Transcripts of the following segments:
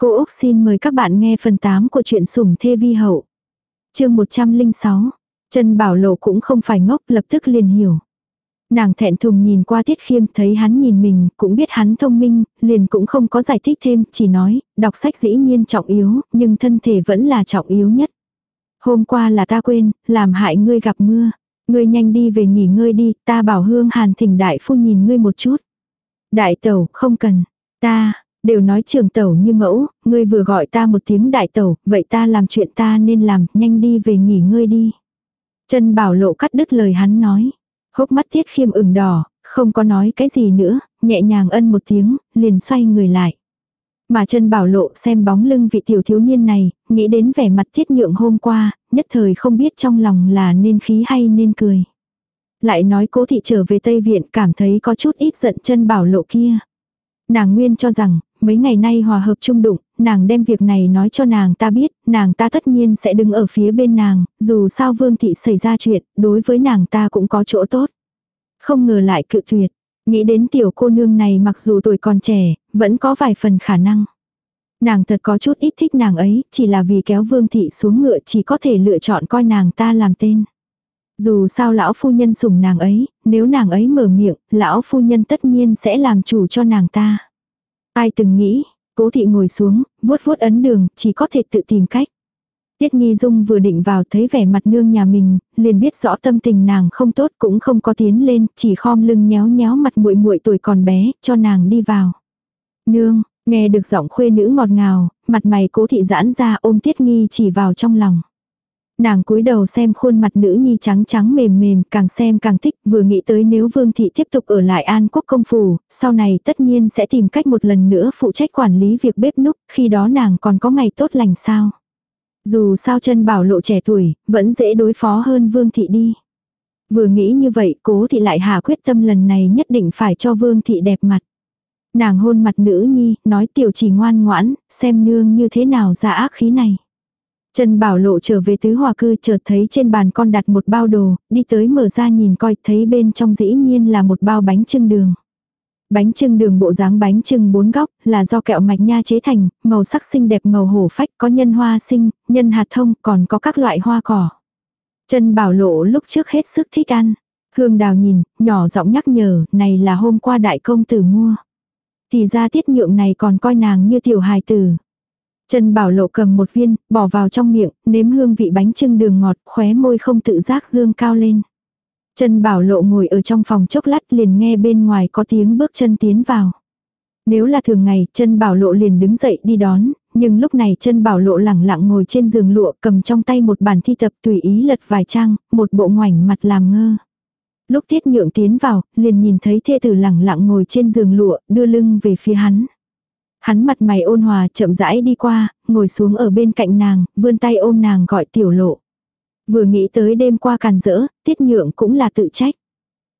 Cô Úc xin mời các bạn nghe phần 8 của truyện sủng thê vi hậu. chương 106. Trần Bảo Lộ cũng không phải ngốc lập tức liền hiểu. Nàng thẹn thùng nhìn qua Tiết Khiêm thấy hắn nhìn mình, cũng biết hắn thông minh, liền cũng không có giải thích thêm, chỉ nói, đọc sách dĩ nhiên trọng yếu, nhưng thân thể vẫn là trọng yếu nhất. Hôm qua là ta quên, làm hại ngươi gặp mưa. Ngươi nhanh đi về nghỉ ngơi đi, ta bảo hương hàn thỉnh đại phu nhìn ngươi một chút. Đại tẩu, không cần. Ta, đều nói trường tẩu như mẫu, ngươi vừa gọi ta một tiếng đại tẩu, vậy ta làm chuyện ta nên làm, nhanh đi về nghỉ ngơi đi. Trần bảo lộ cắt đứt lời hắn nói. Hốc mắt tiết khiêm ửng đỏ, không có nói cái gì nữa, nhẹ nhàng ân một tiếng, liền xoay người lại. Mà chân bảo lộ xem bóng lưng vị tiểu thiếu niên này, nghĩ đến vẻ mặt thiết nhượng hôm qua, nhất thời không biết trong lòng là nên khí hay nên cười. Lại nói cố thị trở về Tây Viện cảm thấy có chút ít giận chân bảo lộ kia. Nàng nguyên cho rằng, mấy ngày nay hòa hợp chung đụng, nàng đem việc này nói cho nàng ta biết, nàng ta tất nhiên sẽ đứng ở phía bên nàng, dù sao vương thị xảy ra chuyện, đối với nàng ta cũng có chỗ tốt. Không ngờ lại cự tuyệt, nghĩ đến tiểu cô nương này mặc dù tuổi còn trẻ, vẫn có vài phần khả năng. Nàng thật có chút ít thích nàng ấy, chỉ là vì kéo vương thị xuống ngựa chỉ có thể lựa chọn coi nàng ta làm tên. Dù sao lão phu nhân sủng nàng ấy, nếu nàng ấy mở miệng, lão phu nhân tất nhiên sẽ làm chủ cho nàng ta. Ai từng nghĩ, cố thị ngồi xuống, vuốt vuốt ấn đường, chỉ có thể tự tìm cách. Tiết Nghi Dung vừa định vào thấy vẻ mặt nương nhà mình, liền biết rõ tâm tình nàng không tốt cũng không có tiến lên, chỉ khom lưng nhéo nhéo mặt muội muội tuổi còn bé, cho nàng đi vào. Nương, nghe được giọng khuê nữ ngọt ngào, mặt mày cố thị giãn ra ôm Tiết Nghi chỉ vào trong lòng. Nàng cúi đầu xem khuôn mặt nữ nhi trắng trắng mềm mềm, càng xem càng thích, vừa nghĩ tới nếu Vương Thị tiếp tục ở lại An Quốc công phủ, sau này tất nhiên sẽ tìm cách một lần nữa phụ trách quản lý việc bếp núc, khi đó nàng còn có ngày tốt lành sao. Dù sao chân bảo lộ trẻ tuổi, vẫn dễ đối phó hơn Vương Thị đi. Vừa nghĩ như vậy, cố thị lại hạ quyết tâm lần này nhất định phải cho Vương Thị đẹp mặt. Nàng hôn mặt nữ nhi, nói tiểu chỉ ngoan ngoãn, xem nương như thế nào ra ác khí này. Trần Bảo Lộ trở về tứ hòa cư chợt thấy trên bàn con đặt một bao đồ, đi tới mở ra nhìn coi thấy bên trong dĩ nhiên là một bao bánh trưng đường. Bánh trưng đường bộ dáng bánh trưng bốn góc là do kẹo mạch nha chế thành, màu sắc xinh đẹp màu hổ phách có nhân hoa sinh, nhân hạt thông còn có các loại hoa cỏ. Trần Bảo Lộ lúc trước hết sức thích ăn. Hương đào nhìn, nhỏ giọng nhắc nhở, này là hôm qua đại công tử mua. Thì ra tiết nhượng này còn coi nàng như tiểu hài tử. Trần Bảo Lộ cầm một viên, bỏ vào trong miệng, nếm hương vị bánh trưng đường ngọt, khóe môi không tự giác dương cao lên. Trần Bảo Lộ ngồi ở trong phòng chốc lát liền nghe bên ngoài có tiếng bước chân tiến vào. Nếu là thường ngày, Trần Bảo Lộ liền đứng dậy đi đón, nhưng lúc này Trần Bảo Lộ lẳng lặng ngồi trên giường lụa cầm trong tay một bản thi tập tùy ý lật vài trang, một bộ ngoảnh mặt làm ngơ. Lúc Tiết Nhượng tiến vào, liền nhìn thấy thê tử lẳng lặng ngồi trên giường lụa, đưa lưng về phía hắn. Hắn mặt mày ôn hòa chậm rãi đi qua, ngồi xuống ở bên cạnh nàng, vươn tay ôm nàng gọi tiểu lộ. Vừa nghĩ tới đêm qua càn rỡ, tiết nhượng cũng là tự trách.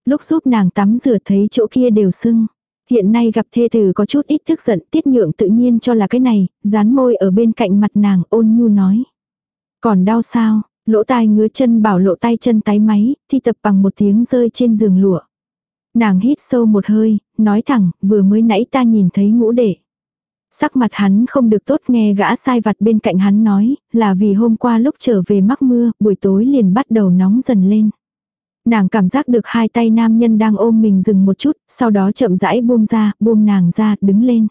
Lúc giúp nàng tắm rửa thấy chỗ kia đều sưng. Hiện nay gặp thê tử có chút ít tức giận tiết nhượng tự nhiên cho là cái này, dán môi ở bên cạnh mặt nàng ôn nhu nói. Còn đau sao, lỗ tai ngứa chân bảo lộ tay chân tái máy, thi tập bằng một tiếng rơi trên giường lụa. Nàng hít sâu một hơi, nói thẳng, vừa mới nãy ta nhìn thấy ngũ đệ. Sắc mặt hắn không được tốt nghe gã sai vặt bên cạnh hắn nói, là vì hôm qua lúc trở về mắc mưa, buổi tối liền bắt đầu nóng dần lên. Nàng cảm giác được hai tay nam nhân đang ôm mình dừng một chút, sau đó chậm rãi buông ra, buông nàng ra, đứng lên.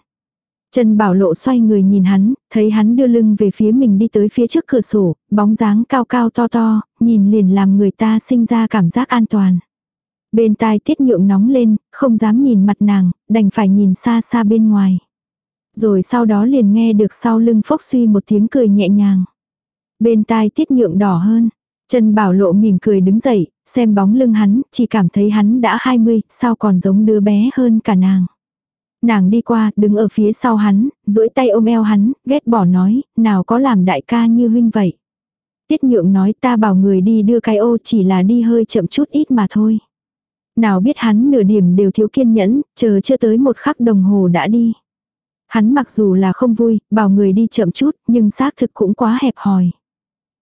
Trần Bảo Lộ xoay người nhìn hắn, thấy hắn đưa lưng về phía mình đi tới phía trước cửa sổ, bóng dáng cao cao to to, nhìn liền làm người ta sinh ra cảm giác an toàn. Bên tai tiết nhượng nóng lên, không dám nhìn mặt nàng, đành phải nhìn xa xa bên ngoài rồi sau đó liền nghe được sau lưng phốc suy một tiếng cười nhẹ nhàng. Bên tai tiết nhượng đỏ hơn, Trần Bảo Lộ mỉm cười đứng dậy, xem bóng lưng hắn, chỉ cảm thấy hắn đã 20, sao còn giống đứa bé hơn cả nàng. Nàng đi qua, đứng ở phía sau hắn, duỗi tay ôm eo hắn, ghét bỏ nói, nào có làm đại ca như huynh vậy. Tiết nhượng nói ta bảo người đi đưa cái ô chỉ là đi hơi chậm chút ít mà thôi. Nào biết hắn nửa điểm đều thiếu kiên nhẫn, chờ chưa tới một khắc đồng hồ đã đi. Hắn mặc dù là không vui, bảo người đi chậm chút, nhưng xác thực cũng quá hẹp hòi.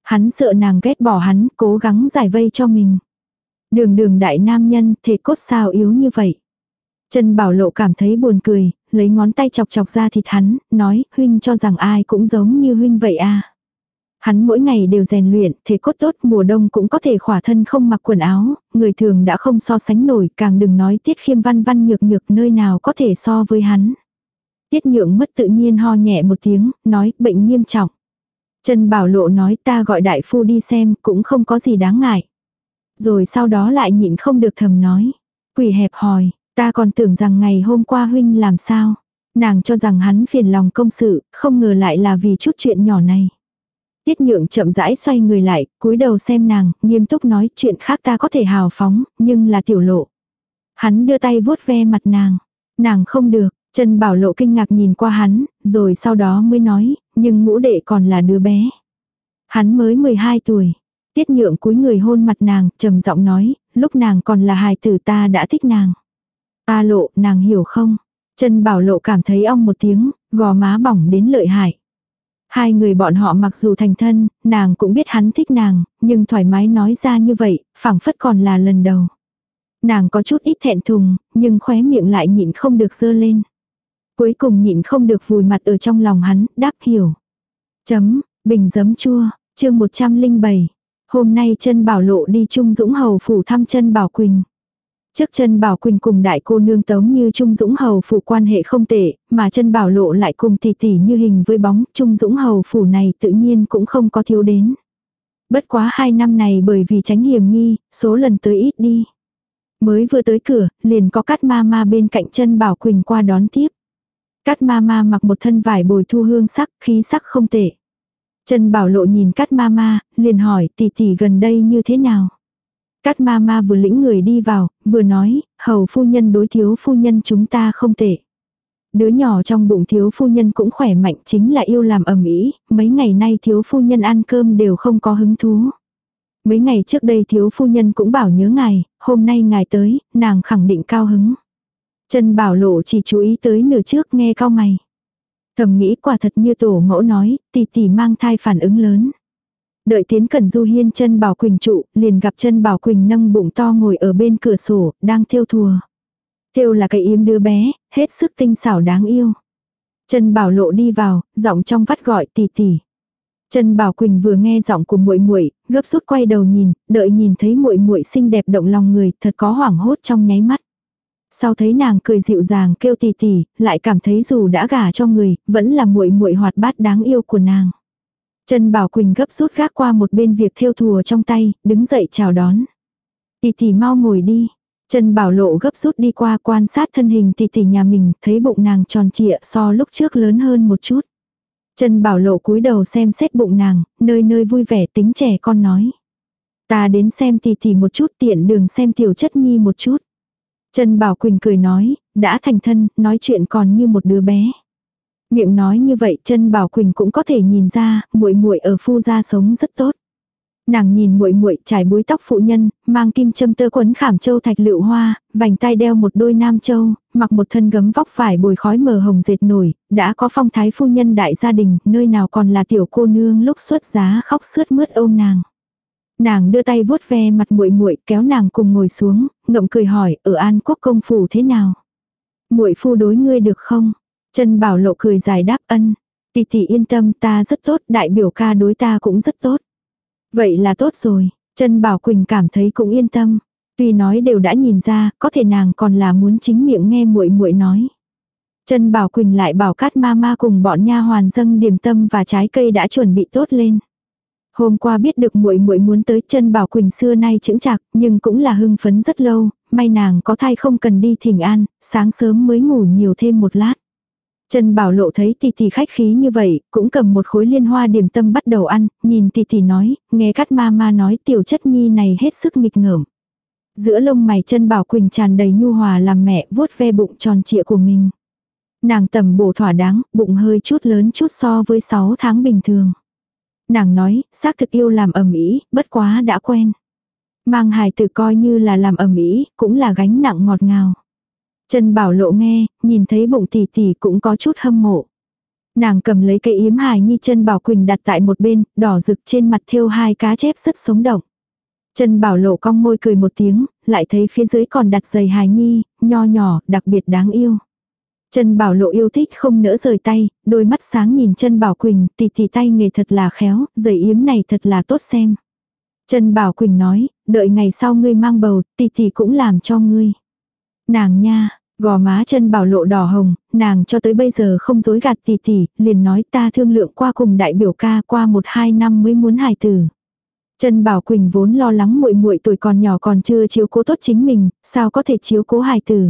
Hắn sợ nàng ghét bỏ hắn, cố gắng giải vây cho mình. Đường đường đại nam nhân, thể cốt sao yếu như vậy. Trần Bảo Lộ cảm thấy buồn cười, lấy ngón tay chọc chọc ra thịt hắn, nói, huynh cho rằng ai cũng giống như huynh vậy à. Hắn mỗi ngày đều rèn luyện, thể cốt tốt, mùa đông cũng có thể khỏa thân không mặc quần áo, người thường đã không so sánh nổi, càng đừng nói tiết khiêm văn văn nhược nhược nơi nào có thể so với hắn. Tiết nhượng mất tự nhiên ho nhẹ một tiếng, nói, bệnh nghiêm trọng. Trần Bảo Lộ nói ta gọi đại phu đi xem, cũng không có gì đáng ngại. Rồi sau đó lại nhịn không được thầm nói. Quỷ hẹp hòi, ta còn tưởng rằng ngày hôm qua huynh làm sao. Nàng cho rằng hắn phiền lòng công sự, không ngờ lại là vì chút chuyện nhỏ này. Tiết nhượng chậm rãi xoay người lại, cúi đầu xem nàng, nghiêm túc nói chuyện khác ta có thể hào phóng, nhưng là tiểu lộ. Hắn đưa tay vuốt ve mặt nàng. Nàng không được, Trần Bảo Lộ kinh ngạc nhìn qua hắn, rồi sau đó mới nói, nhưng ngũ đệ còn là đứa bé. Hắn mới 12 tuổi. Tiết nhượng cúi người hôn mặt nàng, trầm giọng nói, lúc nàng còn là hài tử ta đã thích nàng. Ta lộ, nàng hiểu không? Trần Bảo Lộ cảm thấy ong một tiếng, gò má bỏng đến lợi hại. Hai người bọn họ mặc dù thành thân, nàng cũng biết hắn thích nàng, nhưng thoải mái nói ra như vậy, phảng phất còn là lần đầu. Nàng có chút ít thẹn thùng, nhưng khóe miệng lại nhịn không được dơ lên. Cuối cùng nhịn không được vùi mặt ở trong lòng hắn, đáp hiểu. Chấm, bình giấm chua, chương 107. Hôm nay chân bảo lộ đi Trung Dũng Hầu phủ thăm chân bảo Quỳnh. Trước chân bảo Quỳnh cùng đại cô nương tống như Trung Dũng Hầu phủ quan hệ không tệ, mà chân bảo lộ lại cùng tỷ tỷ như hình với bóng, Trung Dũng Hầu phủ này tự nhiên cũng không có thiếu đến. Bất quá hai năm này bởi vì tránh hiểm nghi, số lần tới ít đi. Mới vừa tới cửa, liền có cắt ma ma bên cạnh chân bảo Quỳnh qua đón tiếp. Cát ma ma mặc một thân vải bồi thu hương sắc, khí sắc không tệ. Trần Bảo Lộ nhìn Cát ma ma, liền hỏi tỷ tỷ gần đây như thế nào. Cát ma ma vừa lĩnh người đi vào, vừa nói, hầu phu nhân đối thiếu phu nhân chúng ta không tệ. Đứa nhỏ trong bụng thiếu phu nhân cũng khỏe mạnh chính là yêu làm ẩm ý, mấy ngày nay thiếu phu nhân ăn cơm đều không có hứng thú. Mấy ngày trước đây thiếu phu nhân cũng bảo nhớ ngài, hôm nay ngài tới, nàng khẳng định cao hứng. Trần Bảo Lộ chỉ chú ý tới nửa trước nghe cao mày. Thầm nghĩ quả thật như tổ mẫu nói, tỷ tỷ mang thai phản ứng lớn. Đợi tiến cẩn du hiên chân Bảo Quỳnh trụ, liền gặp chân Bảo Quỳnh nâng bụng to ngồi ở bên cửa sổ, đang theo thùa. theo là cái yếm đứa bé, hết sức tinh xảo đáng yêu. Chân Bảo Lộ đi vào, giọng trong vắt gọi tỷ tỷ. Trần Bảo Quỳnh vừa nghe giọng của muội muội, gấp rút quay đầu nhìn, đợi nhìn thấy muội muội xinh đẹp động lòng người, thật có hoảng hốt trong nháy mắt. Sau thấy nàng cười dịu dàng kêu tì tì, lại cảm thấy dù đã gả cho người, vẫn là muội muội hoạt bát đáng yêu của nàng. Trần Bảo Quỳnh gấp rút gác qua một bên việc thêu thùa trong tay, đứng dậy chào đón. Tì tì mau ngồi đi. Trần Bảo Lộ gấp rút đi qua quan sát thân hình tì tì nhà mình, thấy bụng nàng tròn trịa so lúc trước lớn hơn một chút. Trần Bảo Lộ cúi đầu xem xét bụng nàng, nơi nơi vui vẻ tính trẻ con nói. Ta đến xem tì tì một chút tiện đường xem tiểu chất nhi một chút. Trần Bảo Quỳnh cười nói, đã thành thân, nói chuyện còn như một đứa bé. Miệng nói như vậy, Trần Bảo Quỳnh cũng có thể nhìn ra, muội muội ở phu gia sống rất tốt. Nàng nhìn muội muội trải búi tóc phụ nhân, mang kim châm tơ quấn khảm châu thạch lựu hoa, vành tai đeo một đôi nam châu, mặc một thân gấm vóc vải bồi khói mờ hồng dệt nổi, đã có phong thái phu nhân đại gia đình, nơi nào còn là tiểu cô nương lúc xuất giá khóc sướt mướt ôm nàng. Nàng đưa tay vuốt ve mặt muội muội, kéo nàng cùng ngồi xuống, ngậm cười hỏi, ở An Quốc công phủ thế nào? Muội phu đối ngươi được không? Trần Bảo Lộ cười dài đáp ân. Tỷ tỷ yên tâm, ta rất tốt, đại biểu ca đối ta cũng rất tốt. Vậy là tốt rồi, Trần Bảo Quỳnh cảm thấy cũng yên tâm. Tuy nói đều đã nhìn ra, có thể nàng còn là muốn chính miệng nghe muội muội nói. Trần Bảo Quỳnh lại bảo Cát Ma Ma cùng bọn nha hoàn dâng điểm tâm và trái cây đã chuẩn bị tốt lên. Hôm qua biết được muội muội muốn tới chân Bảo Quỳnh xưa nay chững chạc, nhưng cũng là hưng phấn rất lâu, may nàng có thai không cần đi thỉnh an, sáng sớm mới ngủ nhiều thêm một lát. Trần Bảo Lộ thấy tỷ tỷ khách khí như vậy, cũng cầm một khối liên hoa điểm tâm bắt đầu ăn, nhìn tỷ tỷ nói, nghe cắt ma ma nói tiểu chất nhi này hết sức nghịch ngợm. Giữa lông mày chân Bảo Quỳnh tràn đầy nhu hòa làm mẹ vuốt ve bụng tròn trịa của mình. Nàng tầm bổ thỏa đáng, bụng hơi chút lớn chút so với 6 tháng bình thường. Nàng nói, xác thực yêu làm ẩm ý, bất quá đã quen. Mang hài tử coi như là làm ẩm ý, cũng là gánh nặng ngọt ngào. Trần Bảo Lộ nghe, nhìn thấy bụng tỷ tỷ cũng có chút hâm mộ. Nàng cầm lấy cây yếm hài nhi chân Bảo Quỳnh đặt tại một bên, đỏ rực trên mặt thêu hai cá chép rất sống động. Trần Bảo Lộ cong môi cười một tiếng, lại thấy phía dưới còn đặt giày hài nhi, nho nhỏ, đặc biệt đáng yêu. Trần Bảo Lộ yêu thích không nỡ rời tay, đôi mắt sáng nhìn Trần Bảo Quỳnh, tỷ tỷ tay nghề thật là khéo, giày yếm này thật là tốt xem. Trần Bảo Quỳnh nói, đợi ngày sau ngươi mang bầu, tỷ tỷ cũng làm cho ngươi. Nàng nha, gò má chân bảo lộ đỏ hồng, nàng cho tới bây giờ không dối gạt tỷ tỷ, liền nói ta thương lượng qua cùng đại biểu ca qua một hai năm mới muốn hài tử. Trần Bảo Quỳnh vốn lo lắng muội muội tuổi còn nhỏ còn chưa chiếu cố tốt chính mình, sao có thể chiếu cố hài tử.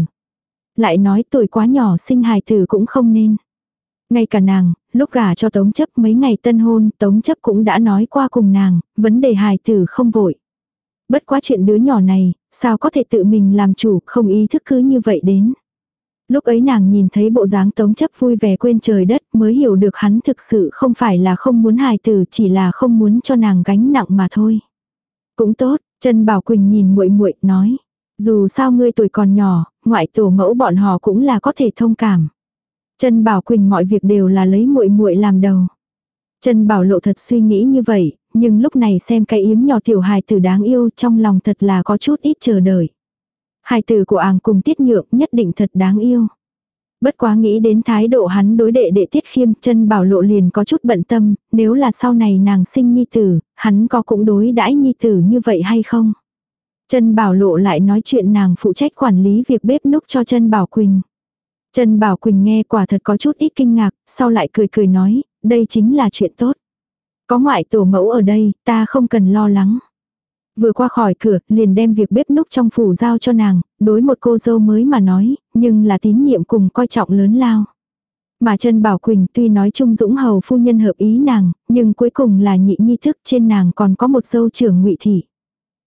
Lại nói tuổi quá nhỏ sinh hài tử cũng không nên. Ngay cả nàng, lúc gả cho Tống chấp mấy ngày tân hôn, Tống chấp cũng đã nói qua cùng nàng, vấn đề hài tử không vội. Bất quá chuyện đứa nhỏ này, sao có thể tự mình làm chủ, không ý thức cứ như vậy đến. Lúc ấy nàng nhìn thấy bộ dáng tống chấp vui vẻ quên trời đất mới hiểu được hắn thực sự không phải là không muốn hài tử chỉ là không muốn cho nàng gánh nặng mà thôi. Cũng tốt, chân Bảo Quỳnh nhìn muội muội nói. Dù sao ngươi tuổi còn nhỏ, ngoại tổ mẫu bọn họ cũng là có thể thông cảm. Trần Bảo Quỳnh mọi việc đều là lấy muội muội làm đầu. Trần Bảo Lộ thật suy nghĩ như vậy, nhưng lúc này xem cái yếm nhỏ tiểu hài tử đáng yêu trong lòng thật là có chút ít chờ đợi. Hài tử của àng cùng tiết nhượng nhất định thật đáng yêu. Bất quá nghĩ đến thái độ hắn đối đệ đệ tiết khiêm chân bảo lộ liền có chút bận tâm, nếu là sau này nàng sinh nhi tử, hắn có cũng đối đãi nhi tử như vậy hay không? Trân bảo lộ lại nói chuyện nàng phụ trách quản lý việc bếp núc cho Trân bảo Quỳnh. Trần Bảo Quỳnh nghe quả thật có chút ít kinh ngạc, sau lại cười cười nói, đây chính là chuyện tốt. Có ngoại tổ mẫu ở đây, ta không cần lo lắng. Vừa qua khỏi cửa, liền đem việc bếp núc trong phủ giao cho nàng, đối một cô dâu mới mà nói, nhưng là tín nhiệm cùng coi trọng lớn lao. Mà Trần Bảo Quỳnh tuy nói chung Dũng Hầu phu nhân hợp ý nàng, nhưng cuối cùng là nhị nhi thức trên nàng còn có một dâu trưởng ngụy Thị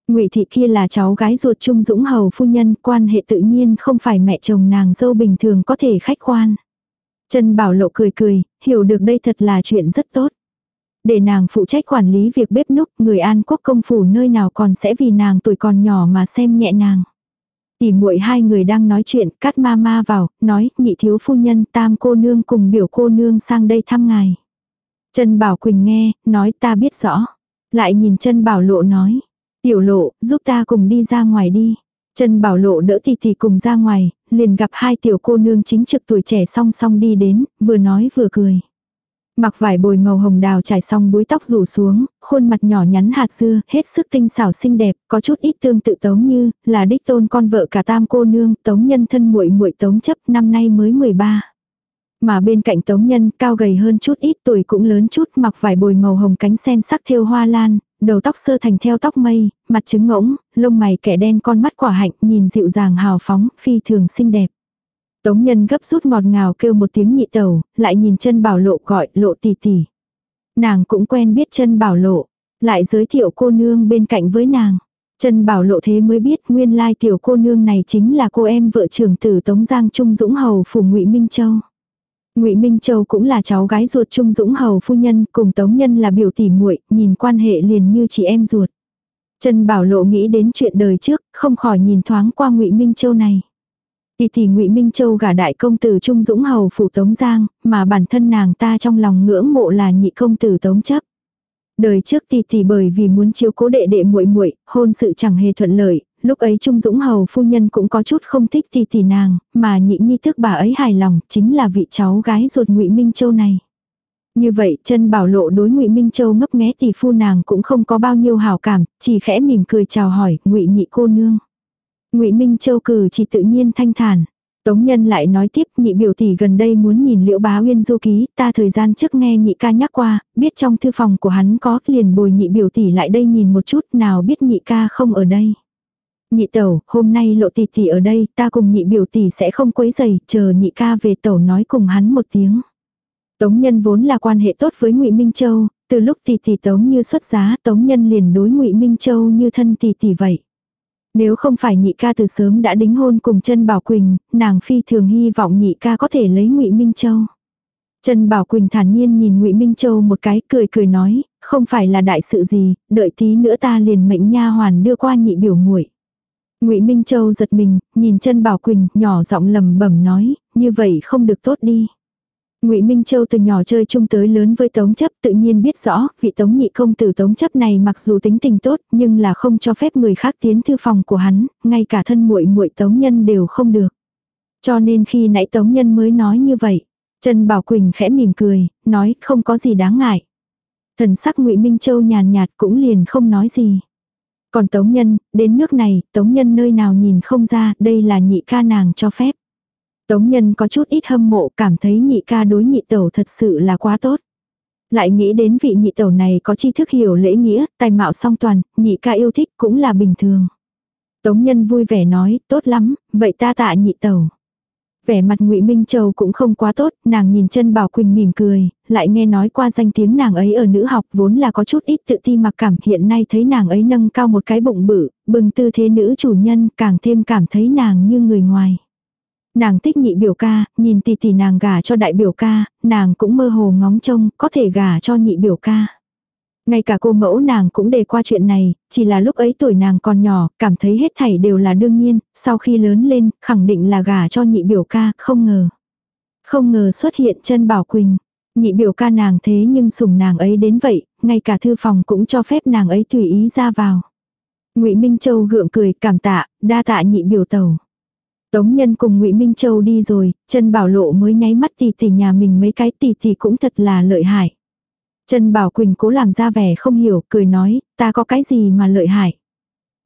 ngụy Thị kia là cháu gái ruột Trung Dũng Hầu phu nhân, quan hệ tự nhiên không phải mẹ chồng nàng dâu bình thường có thể khách quan. Trần Bảo Lộ cười cười, hiểu được đây thật là chuyện rất tốt. Để nàng phụ trách quản lý việc bếp núc, người an quốc công phủ nơi nào còn sẽ vì nàng tuổi còn nhỏ mà xem nhẹ nàng. Tỉ muội hai người đang nói chuyện, cắt ma ma vào, nói, nhị thiếu phu nhân tam cô nương cùng biểu cô nương sang đây thăm ngài. Trần Bảo Quỳnh nghe, nói ta biết rõ. Lại nhìn Trần Bảo Lộ nói, tiểu lộ, giúp ta cùng đi ra ngoài đi. Trần Bảo Lộ đỡ thì thì cùng ra ngoài, liền gặp hai tiểu cô nương chính trực tuổi trẻ song song đi đến, vừa nói vừa cười. Mặc vải bồi màu hồng đào trải xong búi tóc rủ xuống, khuôn mặt nhỏ nhắn hạt dưa, hết sức tinh xảo xinh đẹp, có chút ít tương tự tống như, là đích tôn con vợ cả tam cô nương, tống nhân thân muội muội tống chấp, năm nay mới 13. Mà bên cạnh tống nhân, cao gầy hơn chút ít tuổi cũng lớn chút, mặc vải bồi màu hồng cánh sen sắc thêu hoa lan, đầu tóc sơ thành theo tóc mây, mặt trứng ngỗng, lông mày kẻ đen con mắt quả hạnh, nhìn dịu dàng hào phóng, phi thường xinh đẹp. Tống nhân gấp rút ngọt ngào kêu một tiếng nhị tẩu, lại nhìn chân bảo lộ gọi lộ tỷ tỷ. Nàng cũng quen biết chân bảo lộ, lại giới thiệu cô nương bên cạnh với nàng. Chân bảo lộ thế mới biết nguyên lai tiểu cô nương này chính là cô em vợ trưởng tử Tống Giang Trung Dũng Hầu phủ ngụy Minh Châu. Ngụy Minh Châu cũng là cháu gái ruột Trung Dũng Hầu phu nhân, cùng Tống Nhân là biểu tỷ muội, nhìn quan hệ liền như chị em ruột. Trần Bảo Lộ nghĩ đến chuyện đời trước, không khỏi nhìn thoáng qua Ngụy Minh Châu này. Tỷ tỷ Ngụy Minh Châu gả đại công tử Trung Dũng hầu phủ Tống Giang, mà bản thân nàng ta trong lòng ngưỡng mộ là nhị công tử Tống chấp. Đời trước tỷ tỷ bởi vì muốn chiếu cố đệ đệ muội muội, hôn sự chẳng hề thuận lợi, lúc ấy Trung Dũng hầu phu nhân cũng có chút không thích tỷ tỷ nàng, mà nhị nhi thức bà ấy hài lòng, chính là vị cháu gái ruột Ngụy Minh Châu này. Như vậy, chân bảo lộ đối Ngụy Minh Châu ngấp nghé tỷ phu nàng cũng không có bao nhiêu hảo cảm, chỉ khẽ mỉm cười chào hỏi, "Ngụy nhị cô nương." Ngụy Minh Châu cử chỉ tự nhiên thanh thản. Tống Nhân lại nói tiếp nhị biểu tỷ gần đây muốn nhìn liễu bá uyên du ký, ta thời gian trước nghe nhị ca nhắc qua, biết trong thư phòng của hắn có, liền bồi nhị biểu tỷ lại đây nhìn một chút nào biết nhị ca không ở đây. Nhị tẩu, hôm nay lộ tỷ tỷ ở đây, ta cùng nhị biểu tỷ sẽ không quấy giày, chờ nhị ca về tẩu nói cùng hắn một tiếng. Tống Nhân vốn là quan hệ tốt với Ngụy Minh Châu, từ lúc tỷ tỷ Tống như xuất giá, Tống Nhân liền đối Ngụy Minh Châu như thân tỷ tỷ vậy. Nếu không phải nhị ca từ sớm đã đính hôn cùng chân Bảo Quỳnh, nàng phi thường hy vọng nhị ca có thể lấy ngụy Minh Châu. Trần Bảo Quỳnh thản nhiên nhìn Ngụy Minh Châu một cái, cười cười nói, không phải là đại sự gì, đợi tí nữa ta liền mệnh nha hoàn đưa qua nhị biểu muội. Ngụy Minh Châu giật mình, nhìn chân Bảo Quỳnh, nhỏ giọng lầm bẩm nói, như vậy không được tốt đi. Ngụy Minh Châu từ nhỏ chơi chung tới lớn với Tống Chấp, tự nhiên biết rõ, vị Tống nhị công tử Tống Chấp này mặc dù tính tình tốt, nhưng là không cho phép người khác tiến thư phòng của hắn, ngay cả thân muội muội Tống Nhân đều không được. Cho nên khi nãy Tống Nhân mới nói như vậy, Trần Bảo Quỳnh khẽ mỉm cười, nói không có gì đáng ngại. Thần sắc Ngụy Minh Châu nhàn nhạt cũng liền không nói gì. Còn Tống Nhân, đến nước này, Tống Nhân nơi nào nhìn không ra, đây là nhị ca nàng cho phép. Tống Nhân có chút ít hâm mộ, cảm thấy nhị ca đối nhị tẩu thật sự là quá tốt. Lại nghĩ đến vị nhị tẩu này có tri thức hiểu lễ nghĩa, tài mạo song toàn, nhị ca yêu thích cũng là bình thường. Tống Nhân vui vẻ nói, tốt lắm, vậy ta tạ nhị tẩu. Vẻ mặt ngụy Minh Châu cũng không quá tốt, nàng nhìn chân Bảo Quỳnh mỉm cười, lại nghe nói qua danh tiếng nàng ấy ở nữ học vốn là có chút ít tự ti mặc cảm hiện nay thấy nàng ấy nâng cao một cái bụng bự, bừng tư thế nữ chủ nhân càng thêm cảm thấy nàng như người ngoài. Nàng thích nhị biểu ca, nhìn tỷ tỷ nàng gả cho đại biểu ca, nàng cũng mơ hồ ngóng trông có thể gả cho nhị biểu ca. Ngay cả cô mẫu nàng cũng đề qua chuyện này, chỉ là lúc ấy tuổi nàng còn nhỏ, cảm thấy hết thảy đều là đương nhiên, sau khi lớn lên, khẳng định là gả cho nhị biểu ca, không ngờ. Không ngờ xuất hiện chân bảo quỳnh. Nhị biểu ca nàng thế nhưng sủng nàng ấy đến vậy, ngay cả thư phòng cũng cho phép nàng ấy tùy ý ra vào. ngụy Minh Châu gượng cười cảm tạ, đa tạ nhị biểu tàu. Tống nhân cùng ngụy Minh Châu đi rồi, chân bảo lộ mới nháy mắt tỷ tỷ nhà mình mấy cái tỷ tỷ cũng thật là lợi hại. Trần Bảo Quỳnh cố làm ra vẻ không hiểu, cười nói, ta có cái gì mà lợi hại.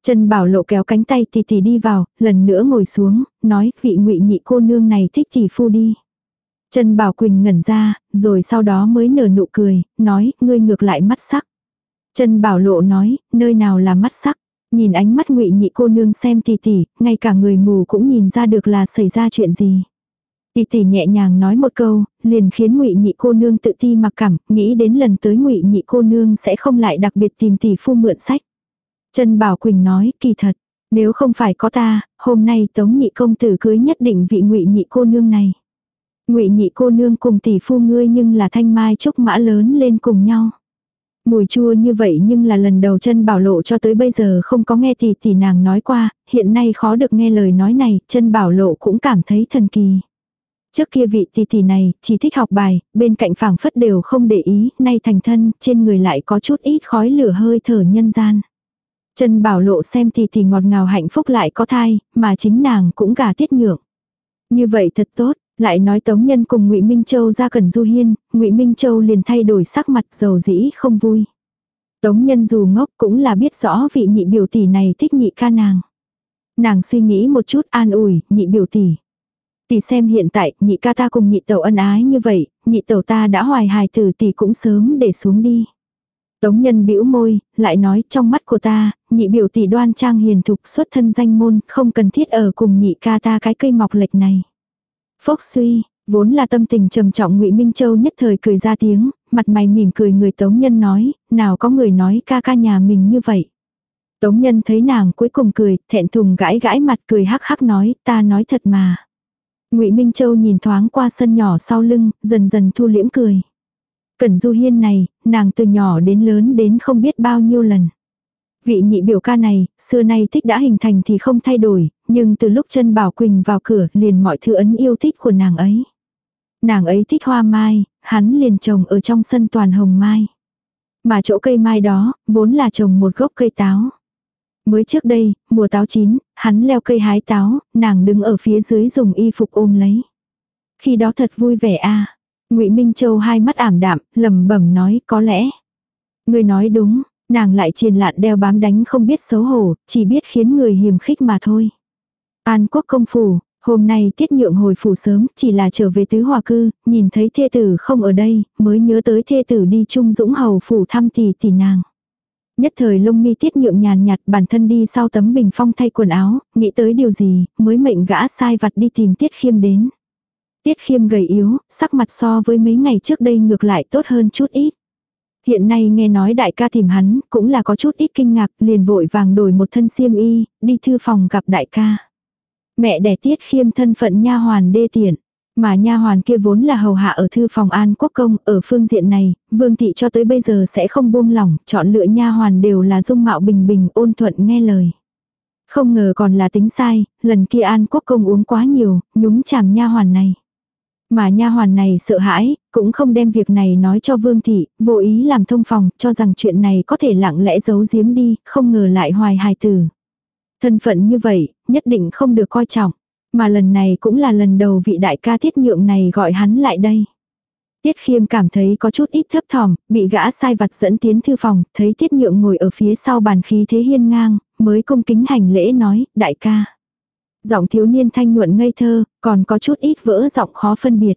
Trần Bảo Lộ kéo cánh tay tỷ tỷ đi vào, lần nữa ngồi xuống, nói, vị ngụy nhị cô nương này thích tỷ phu đi. Trần Bảo Quỳnh ngẩn ra, rồi sau đó mới nở nụ cười, nói, ngươi ngược lại mắt sắc. Trần Bảo Lộ nói, nơi nào là mắt sắc. Nhìn ánh mắt ngụy nhị cô nương xem tỷ tỷ, ngay cả người mù cũng nhìn ra được là xảy ra chuyện gì. Tỷ tỷ nhẹ nhàng nói một câu, liền khiến ngụy nhị cô nương tự ti mặc cảm, nghĩ đến lần tới ngụy nhị cô nương sẽ không lại đặc biệt tìm tỷ phu mượn sách. Trần Bảo Quỳnh nói, kỳ thật, nếu không phải có ta, hôm nay tống nhị công tử cưới nhất định vị ngụy nhị cô nương này. Ngụy nhị cô nương cùng tỷ phu ngươi nhưng là thanh mai trúc mã lớn lên cùng nhau. Mùi chua như vậy nhưng là lần đầu chân bảo lộ cho tới bây giờ không có nghe thì thì nàng nói qua, hiện nay khó được nghe lời nói này, chân bảo lộ cũng cảm thấy thần kỳ. Trước kia vị tỷ tỷ này, chỉ thích học bài, bên cạnh phảng phất đều không để ý, nay thành thân, trên người lại có chút ít khói lửa hơi thở nhân gian. Trần Bảo Lộ xem tỷ tỷ ngọt ngào hạnh phúc lại có thai, mà chính nàng cũng gả tiết nhượng. Như vậy thật tốt, lại nói Tống Nhân cùng Ngụy Minh Châu ra cần Du Hiên, Ngụy Minh Châu liền thay đổi sắc mặt dầu dĩ không vui. Tống Nhân dù ngốc cũng là biết rõ vị nhị biểu tỷ này thích nhị ca nàng. Nàng suy nghĩ một chút an ủi, nhị biểu tỷ. Tỷ xem hiện tại, nhị ca ta cùng nhị tẩu ân ái như vậy, nhị tẩu ta đã hoài hài tử tỷ cũng sớm để xuống đi. Tống nhân bĩu môi, lại nói trong mắt của ta, nhị biểu tỷ đoan trang hiền thục xuất thân danh môn, không cần thiết ở cùng nhị ca ta cái cây mọc lệch này. Phốc suy, vốn là tâm tình trầm trọng ngụy Minh Châu nhất thời cười ra tiếng, mặt mày mỉm cười người Tống Nhân nói, nào có người nói ca ca nhà mình như vậy. Tống Nhân thấy nàng cuối cùng cười, thẹn thùng gãi gãi mặt cười hắc hắc nói, ta nói thật mà. Ngụy Minh Châu nhìn thoáng qua sân nhỏ sau lưng, dần dần thu liễm cười. Cẩn Du Hiên này, nàng từ nhỏ đến lớn đến không biết bao nhiêu lần. Vị nhị biểu ca này, xưa nay thích đã hình thành thì không thay đổi, nhưng từ lúc chân Bảo Quỳnh vào cửa liền mọi thứ ấn yêu thích của nàng ấy. Nàng ấy thích hoa mai, hắn liền trồng ở trong sân toàn hồng mai. Mà chỗ cây mai đó, vốn là trồng một gốc cây táo. Mới trước đây, mùa táo chín, hắn leo cây hái táo, nàng đứng ở phía dưới dùng y phục ôm lấy. Khi đó thật vui vẻ a. Ngụy Minh Châu hai mắt ảm đạm, lẩm bẩm nói, có lẽ. Người nói đúng, nàng lại triền lạn đeo bám đánh không biết xấu hổ, chỉ biết khiến người hiềm khích mà thôi. An quốc công phủ, hôm nay tiết nhượng hồi phủ sớm, chỉ là trở về tứ hòa cư, nhìn thấy thê tử không ở đây, mới nhớ tới thê tử đi chung dũng hầu phủ thăm tỷ tỷ nàng. Nhất thời lông mi tiết nhượng nhàn nhạt bản thân đi sau tấm bình phong thay quần áo, nghĩ tới điều gì, mới mệnh gã sai vặt đi tìm tiết khiêm đến. Tiết khiêm gầy yếu, sắc mặt so với mấy ngày trước đây ngược lại tốt hơn chút ít. Hiện nay nghe nói đại ca tìm hắn, cũng là có chút ít kinh ngạc, liền vội vàng đổi một thân xiêm y, đi thư phòng gặp đại ca. Mẹ đẻ tiết khiêm thân phận nha hoàn đê tiện. Mà nha hoàn kia vốn là hầu hạ ở thư phòng An Quốc công, ở phương diện này, Vương thị cho tới bây giờ sẽ không buông lỏng, chọn lựa nha hoàn đều là dung mạo bình bình, ôn thuận nghe lời. Không ngờ còn là tính sai, lần kia An Quốc công uống quá nhiều, nhúng chàm nha hoàn này. Mà nha hoàn này sợ hãi, cũng không đem việc này nói cho Vương Thị, vô ý làm thông phòng, cho rằng chuyện này có thể lặng lẽ giấu giếm đi, không ngờ lại hoài hài tử. Thân phận như vậy, nhất định không được coi trọng. Mà lần này cũng là lần đầu vị đại ca thiết nhượng này gọi hắn lại đây. Tiết khiêm cảm thấy có chút ít thấp thỏm, bị gã sai vặt dẫn tiến thư phòng, thấy tiết nhượng ngồi ở phía sau bàn khí thế hiên ngang, mới cung kính hành lễ nói, đại ca. Giọng thiếu niên thanh nhuận ngây thơ, còn có chút ít vỡ giọng khó phân biệt.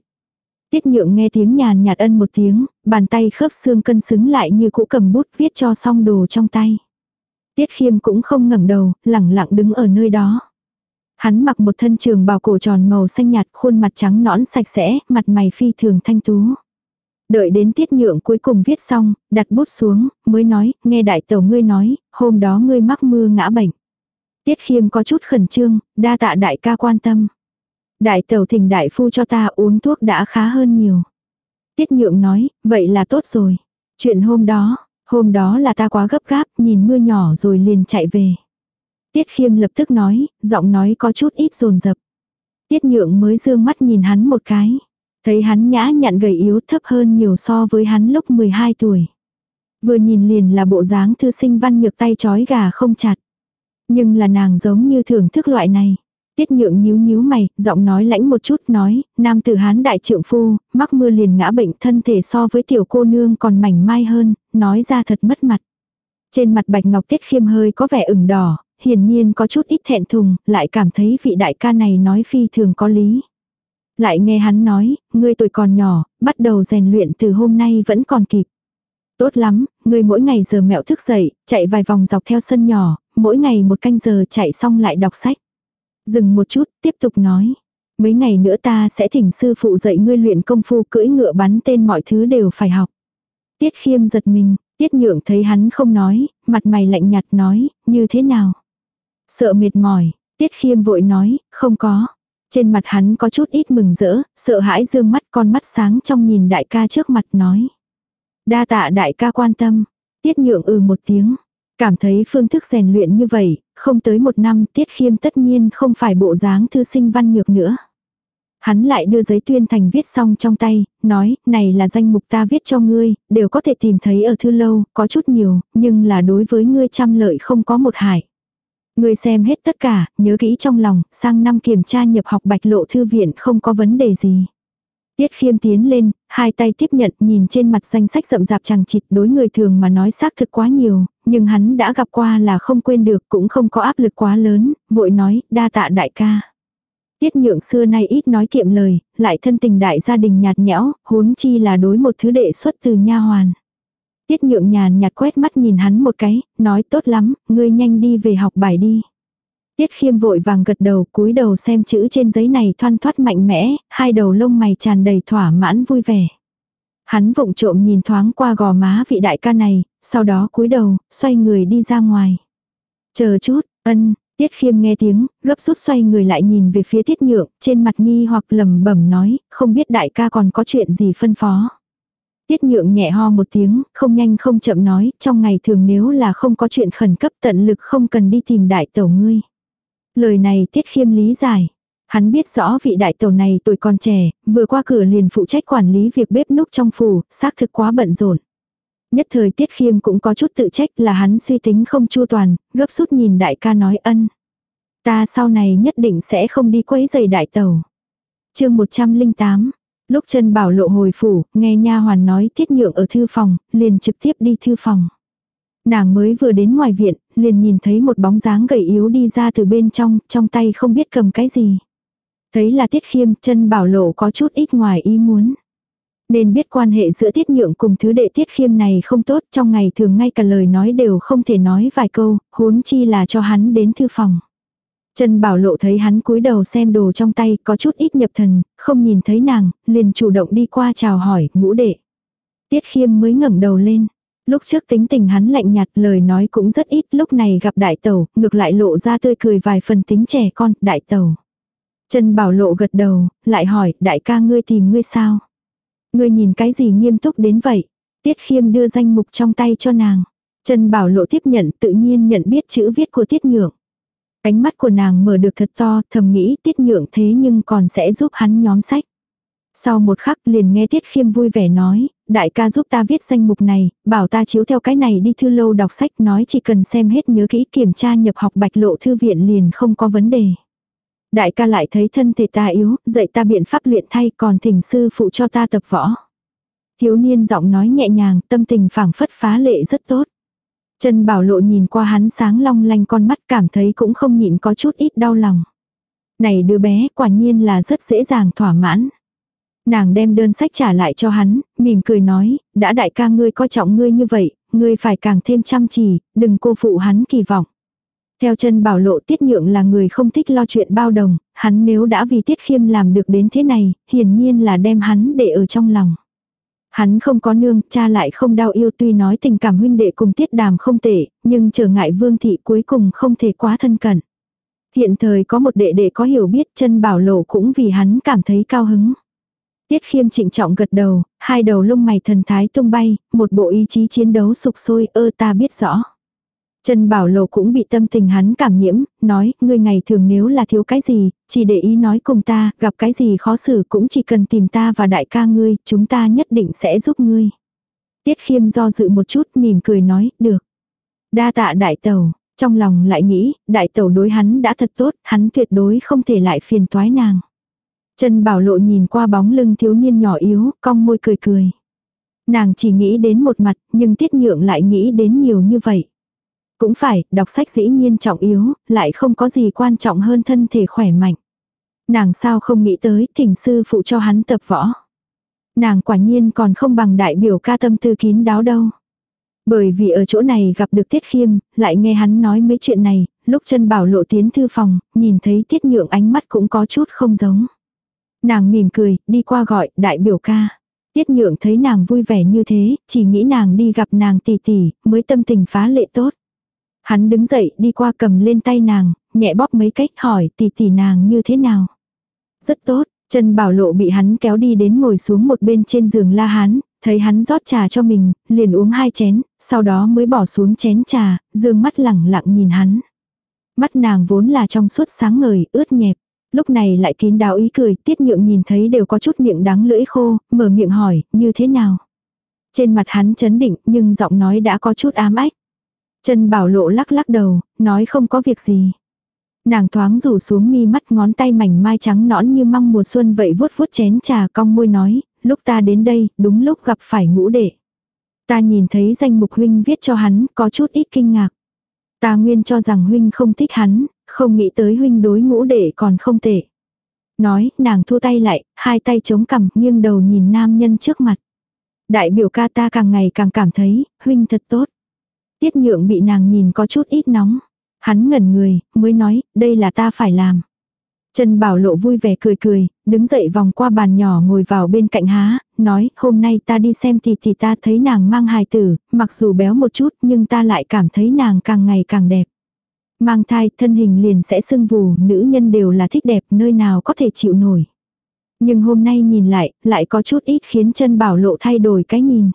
Tiết nhượng nghe tiếng nhàn nhạt ân một tiếng, bàn tay khớp xương cân xứng lại như cũ cầm bút viết cho xong đồ trong tay. Tiết khiêm cũng không ngẩng đầu, lẳng lặng đứng ở nơi đó. Hắn mặc một thân trường bào cổ tròn màu xanh nhạt, khuôn mặt trắng nõn sạch sẽ, mặt mày phi thường thanh tú. Đợi đến tiết nhượng cuối cùng viết xong, đặt bút xuống, mới nói, nghe đại tẩu ngươi nói, hôm đó ngươi mắc mưa ngã bệnh. Tiết khiêm có chút khẩn trương, đa tạ đại ca quan tâm. Đại tẩu thỉnh đại phu cho ta uống thuốc đã khá hơn nhiều. Tiết nhượng nói, vậy là tốt rồi. Chuyện hôm đó, hôm đó là ta quá gấp gáp, nhìn mưa nhỏ rồi liền chạy về. Tiết khiêm lập tức nói, giọng nói có chút ít rồn rập. Tiết nhượng mới dương mắt nhìn hắn một cái. Thấy hắn nhã nhặn gầy yếu thấp hơn nhiều so với hắn lúc 12 tuổi. Vừa nhìn liền là bộ dáng thư sinh văn nhược tay chói gà không chặt. Nhưng là nàng giống như thưởng thức loại này. Tiết nhượng nhíu nhíu mày, giọng nói lãnh một chút nói, nam tử hán đại trượng phu, mắc mưa liền ngã bệnh thân thể so với tiểu cô nương còn mảnh mai hơn, nói ra thật mất mặt. Trên mặt bạch ngọc tiết khiêm hơi có vẻ ửng đỏ, hiển nhiên có chút ít thẹn thùng, lại cảm thấy vị đại ca này nói phi thường có lý. Lại nghe hắn nói, ngươi tuổi còn nhỏ, bắt đầu rèn luyện từ hôm nay vẫn còn kịp. Tốt lắm, ngươi mỗi ngày giờ mẹo thức dậy, chạy vài vòng dọc theo sân nhỏ, mỗi ngày một canh giờ chạy xong lại đọc sách. Dừng một chút, tiếp tục nói. Mấy ngày nữa ta sẽ thỉnh sư phụ dạy ngươi luyện công phu cưỡi ngựa bắn tên mọi thứ đều phải học. Tiết khiêm giật mình, tiết nhượng thấy hắn không nói, mặt mày lạnh nhạt nói, như thế nào? Sợ mệt mỏi, tiết khiêm vội nói, không có. Trên mặt hắn có chút ít mừng rỡ, sợ hãi dương mắt con mắt sáng trong nhìn đại ca trước mặt nói. Đa tạ đại ca quan tâm, tiết nhượng ừ một tiếng. Cảm thấy phương thức rèn luyện như vậy, không tới một năm tiết khiêm tất nhiên không phải bộ dáng thư sinh văn nhược nữa. Hắn lại đưa giấy tuyên thành viết xong trong tay, nói, này là danh mục ta viết cho ngươi, đều có thể tìm thấy ở thư lâu, có chút nhiều, nhưng là đối với ngươi trăm lợi không có một hại. Ngươi xem hết tất cả, nhớ kỹ trong lòng, sang năm kiểm tra nhập học bạch lộ thư viện không có vấn đề gì. Tiết khiêm tiến lên, hai tay tiếp nhận nhìn trên mặt danh sách rậm rạp chẳng chịt đối người thường mà nói xác thực quá nhiều, nhưng hắn đã gặp qua là không quên được cũng không có áp lực quá lớn, vội nói, đa tạ đại ca. Tiết nhượng xưa nay ít nói kiệm lời, lại thân tình đại gia đình nhạt nhẽo, huống chi là đối một thứ đệ xuất từ nha hoàn. Tiết nhượng nhàn nhạt quét mắt nhìn hắn một cái, nói tốt lắm, ngươi nhanh đi về học bài đi. Tiết khiêm vội vàng gật đầu cúi đầu xem chữ trên giấy này thoăn thoát mạnh mẽ, hai đầu lông mày tràn đầy thỏa mãn vui vẻ. Hắn vụng trộm nhìn thoáng qua gò má vị đại ca này, sau đó cúi đầu, xoay người đi ra ngoài. Chờ chút, ân, tiết khiêm nghe tiếng, gấp rút xoay người lại nhìn về phía tiết nhượng, trên mặt nghi hoặc lầm bẩm nói, không biết đại ca còn có chuyện gì phân phó. Tiết nhượng nhẹ ho một tiếng, không nhanh không chậm nói, trong ngày thường nếu là không có chuyện khẩn cấp tận lực không cần đi tìm đại tẩu ngươi. Lời này tiết khiêm lý giải. Hắn biết rõ vị đại tẩu này tuổi còn trẻ, vừa qua cửa liền phụ trách quản lý việc bếp núc trong phủ, xác thực quá bận rộn. Nhất thời tiết khiêm cũng có chút tự trách là hắn suy tính không chu toàn, gấp rút nhìn đại ca nói ân. Ta sau này nhất định sẽ không đi quấy giày đại tẩu. chương 108, lúc chân bảo lộ hồi phủ, nghe nha hoàn nói tiết nhượng ở thư phòng, liền trực tiếp đi thư phòng. Nàng mới vừa đến ngoài viện, liền nhìn thấy một bóng dáng gầy yếu đi ra từ bên trong, trong tay không biết cầm cái gì. Thấy là tiết khiêm, chân bảo lộ có chút ít ngoài ý muốn. Nên biết quan hệ giữa tiết nhượng cùng thứ đệ tiết khiêm này không tốt trong ngày thường ngay cả lời nói đều không thể nói vài câu, huống chi là cho hắn đến thư phòng. Trần Bảo Lộ thấy hắn cúi đầu xem đồ trong tay có chút ít nhập thần, không nhìn thấy nàng, liền chủ động đi qua chào hỏi, ngũ đệ. Tiết khiêm mới ngẩng đầu lên. Lúc trước tính tình hắn lạnh nhạt lời nói cũng rất ít, lúc này gặp đại tẩu, ngược lại lộ ra tươi cười vài phần tính trẻ con, đại tẩu. Trần Bảo Lộ gật đầu, lại hỏi, đại ca ngươi tìm ngươi sao? Ngươi nhìn cái gì nghiêm túc đến vậy? Tiết khiêm đưa danh mục trong tay cho nàng. Trần Bảo Lộ tiếp nhận tự nhiên nhận biết chữ viết của Tiết Nhượng. Ánh mắt của nàng mở được thật to, thầm nghĩ Tiết Nhượng thế nhưng còn sẽ giúp hắn nhóm sách. Sau một khắc liền nghe Tiết Khiêm vui vẻ nói, đại ca giúp ta viết danh mục này, bảo ta chiếu theo cái này đi thư lâu đọc sách nói chỉ cần xem hết nhớ kỹ kiểm tra nhập học bạch lộ thư viện liền không có vấn đề. Đại ca lại thấy thân thể ta yếu, dạy ta biện pháp luyện thay còn thỉnh sư phụ cho ta tập võ. Thiếu niên giọng nói nhẹ nhàng, tâm tình phảng phất phá lệ rất tốt. Trần Bảo Lộ nhìn qua hắn sáng long lanh con mắt cảm thấy cũng không nhịn có chút ít đau lòng. Này đứa bé quả nhiên là rất dễ dàng thỏa mãn. Nàng đem đơn sách trả lại cho hắn, mỉm cười nói, đã đại ca ngươi coi trọng ngươi như vậy, ngươi phải càng thêm chăm chỉ, đừng cô phụ hắn kỳ vọng. Theo chân bảo lộ tiết nhượng là người không thích lo chuyện bao đồng, hắn nếu đã vì tiết khiêm làm được đến thế này, hiển nhiên là đem hắn để ở trong lòng. Hắn không có nương, cha lại không đau yêu tuy nói tình cảm huynh đệ cùng tiết đàm không tệ, nhưng trở ngại vương thị cuối cùng không thể quá thân cận. Hiện thời có một đệ đệ có hiểu biết chân bảo lộ cũng vì hắn cảm thấy cao hứng. Tiết khiêm trịnh trọng gật đầu, hai đầu lông mày thần thái tung bay, một bộ ý chí chiến đấu sục sôi ơ ta biết rõ. Trần Bảo Lộ cũng bị tâm tình hắn cảm nhiễm, nói, ngươi ngày thường nếu là thiếu cái gì, chỉ để ý nói cùng ta, gặp cái gì khó xử cũng chỉ cần tìm ta và đại ca ngươi, chúng ta nhất định sẽ giúp ngươi. Tiết khiêm do dự một chút mỉm cười nói, được. Đa tạ đại tẩu. trong lòng lại nghĩ, đại tẩu đối hắn đã thật tốt, hắn tuyệt đối không thể lại phiền toái nàng. Trần Bảo Lộ nhìn qua bóng lưng thiếu niên nhỏ yếu, cong môi cười cười. Nàng chỉ nghĩ đến một mặt, nhưng tiết nhượng lại nghĩ đến nhiều như vậy. Cũng phải, đọc sách dĩ nhiên trọng yếu, lại không có gì quan trọng hơn thân thể khỏe mạnh. Nàng sao không nghĩ tới thỉnh sư phụ cho hắn tập võ. Nàng quả nhiên còn không bằng đại biểu ca tâm tư kín đáo đâu. Bởi vì ở chỗ này gặp được Tiết Khiêm, lại nghe hắn nói mấy chuyện này, lúc chân bảo lộ tiến thư phòng, nhìn thấy Tiết Nhượng ánh mắt cũng có chút không giống. Nàng mỉm cười, đi qua gọi, đại biểu ca. Tiết Nhượng thấy nàng vui vẻ như thế, chỉ nghĩ nàng đi gặp nàng tỷ tỷ, mới tâm tình phá lệ tốt. Hắn đứng dậy đi qua cầm lên tay nàng, nhẹ bóp mấy cách hỏi tỷ tỷ nàng như thế nào. Rất tốt, chân Bảo Lộ bị hắn kéo đi đến ngồi xuống một bên trên giường la hán, thấy hắn rót trà cho mình, liền uống hai chén, sau đó mới bỏ xuống chén trà, dương mắt lẳng lặng nhìn hắn. Mắt nàng vốn là trong suốt sáng ngời, ướt nhẹp. Lúc này lại kín đáo ý cười, tiết nhượng nhìn thấy đều có chút miệng đắng lưỡi khô, mở miệng hỏi, như thế nào? Trên mặt hắn chấn định, nhưng giọng nói đã có chút ám ách. Trần Bảo Lộ lắc lắc đầu, nói không có việc gì. Nàng thoáng rủ xuống mi mắt ngón tay mảnh mai trắng nõn như măng mùa xuân vậy vuốt vuốt chén trà cong môi nói, lúc ta đến đây, đúng lúc gặp phải ngũ đệ. Ta nhìn thấy danh mục huynh viết cho hắn, có chút ít kinh ngạc. Ta nguyên cho rằng huynh không thích hắn, không nghĩ tới huynh đối ngũ đệ còn không tệ. Nói, nàng thu tay lại, hai tay chống cằm, nghiêng đầu nhìn nam nhân trước mặt. Đại biểu ca ta càng ngày càng cảm thấy, huynh thật tốt. Tiết nhượng bị nàng nhìn có chút ít nóng. Hắn ngẩn người, mới nói, đây là ta phải làm. Trần Bảo Lộ vui vẻ cười cười, đứng dậy vòng qua bàn nhỏ ngồi vào bên cạnh há, nói, hôm nay ta đi xem thì thì ta thấy nàng mang hài tử, mặc dù béo một chút nhưng ta lại cảm thấy nàng càng ngày càng đẹp. Mang thai, thân hình liền sẽ sưng vù, nữ nhân đều là thích đẹp, nơi nào có thể chịu nổi. Nhưng hôm nay nhìn lại, lại có chút ít khiến chân bảo lộ thay đổi cái nhìn.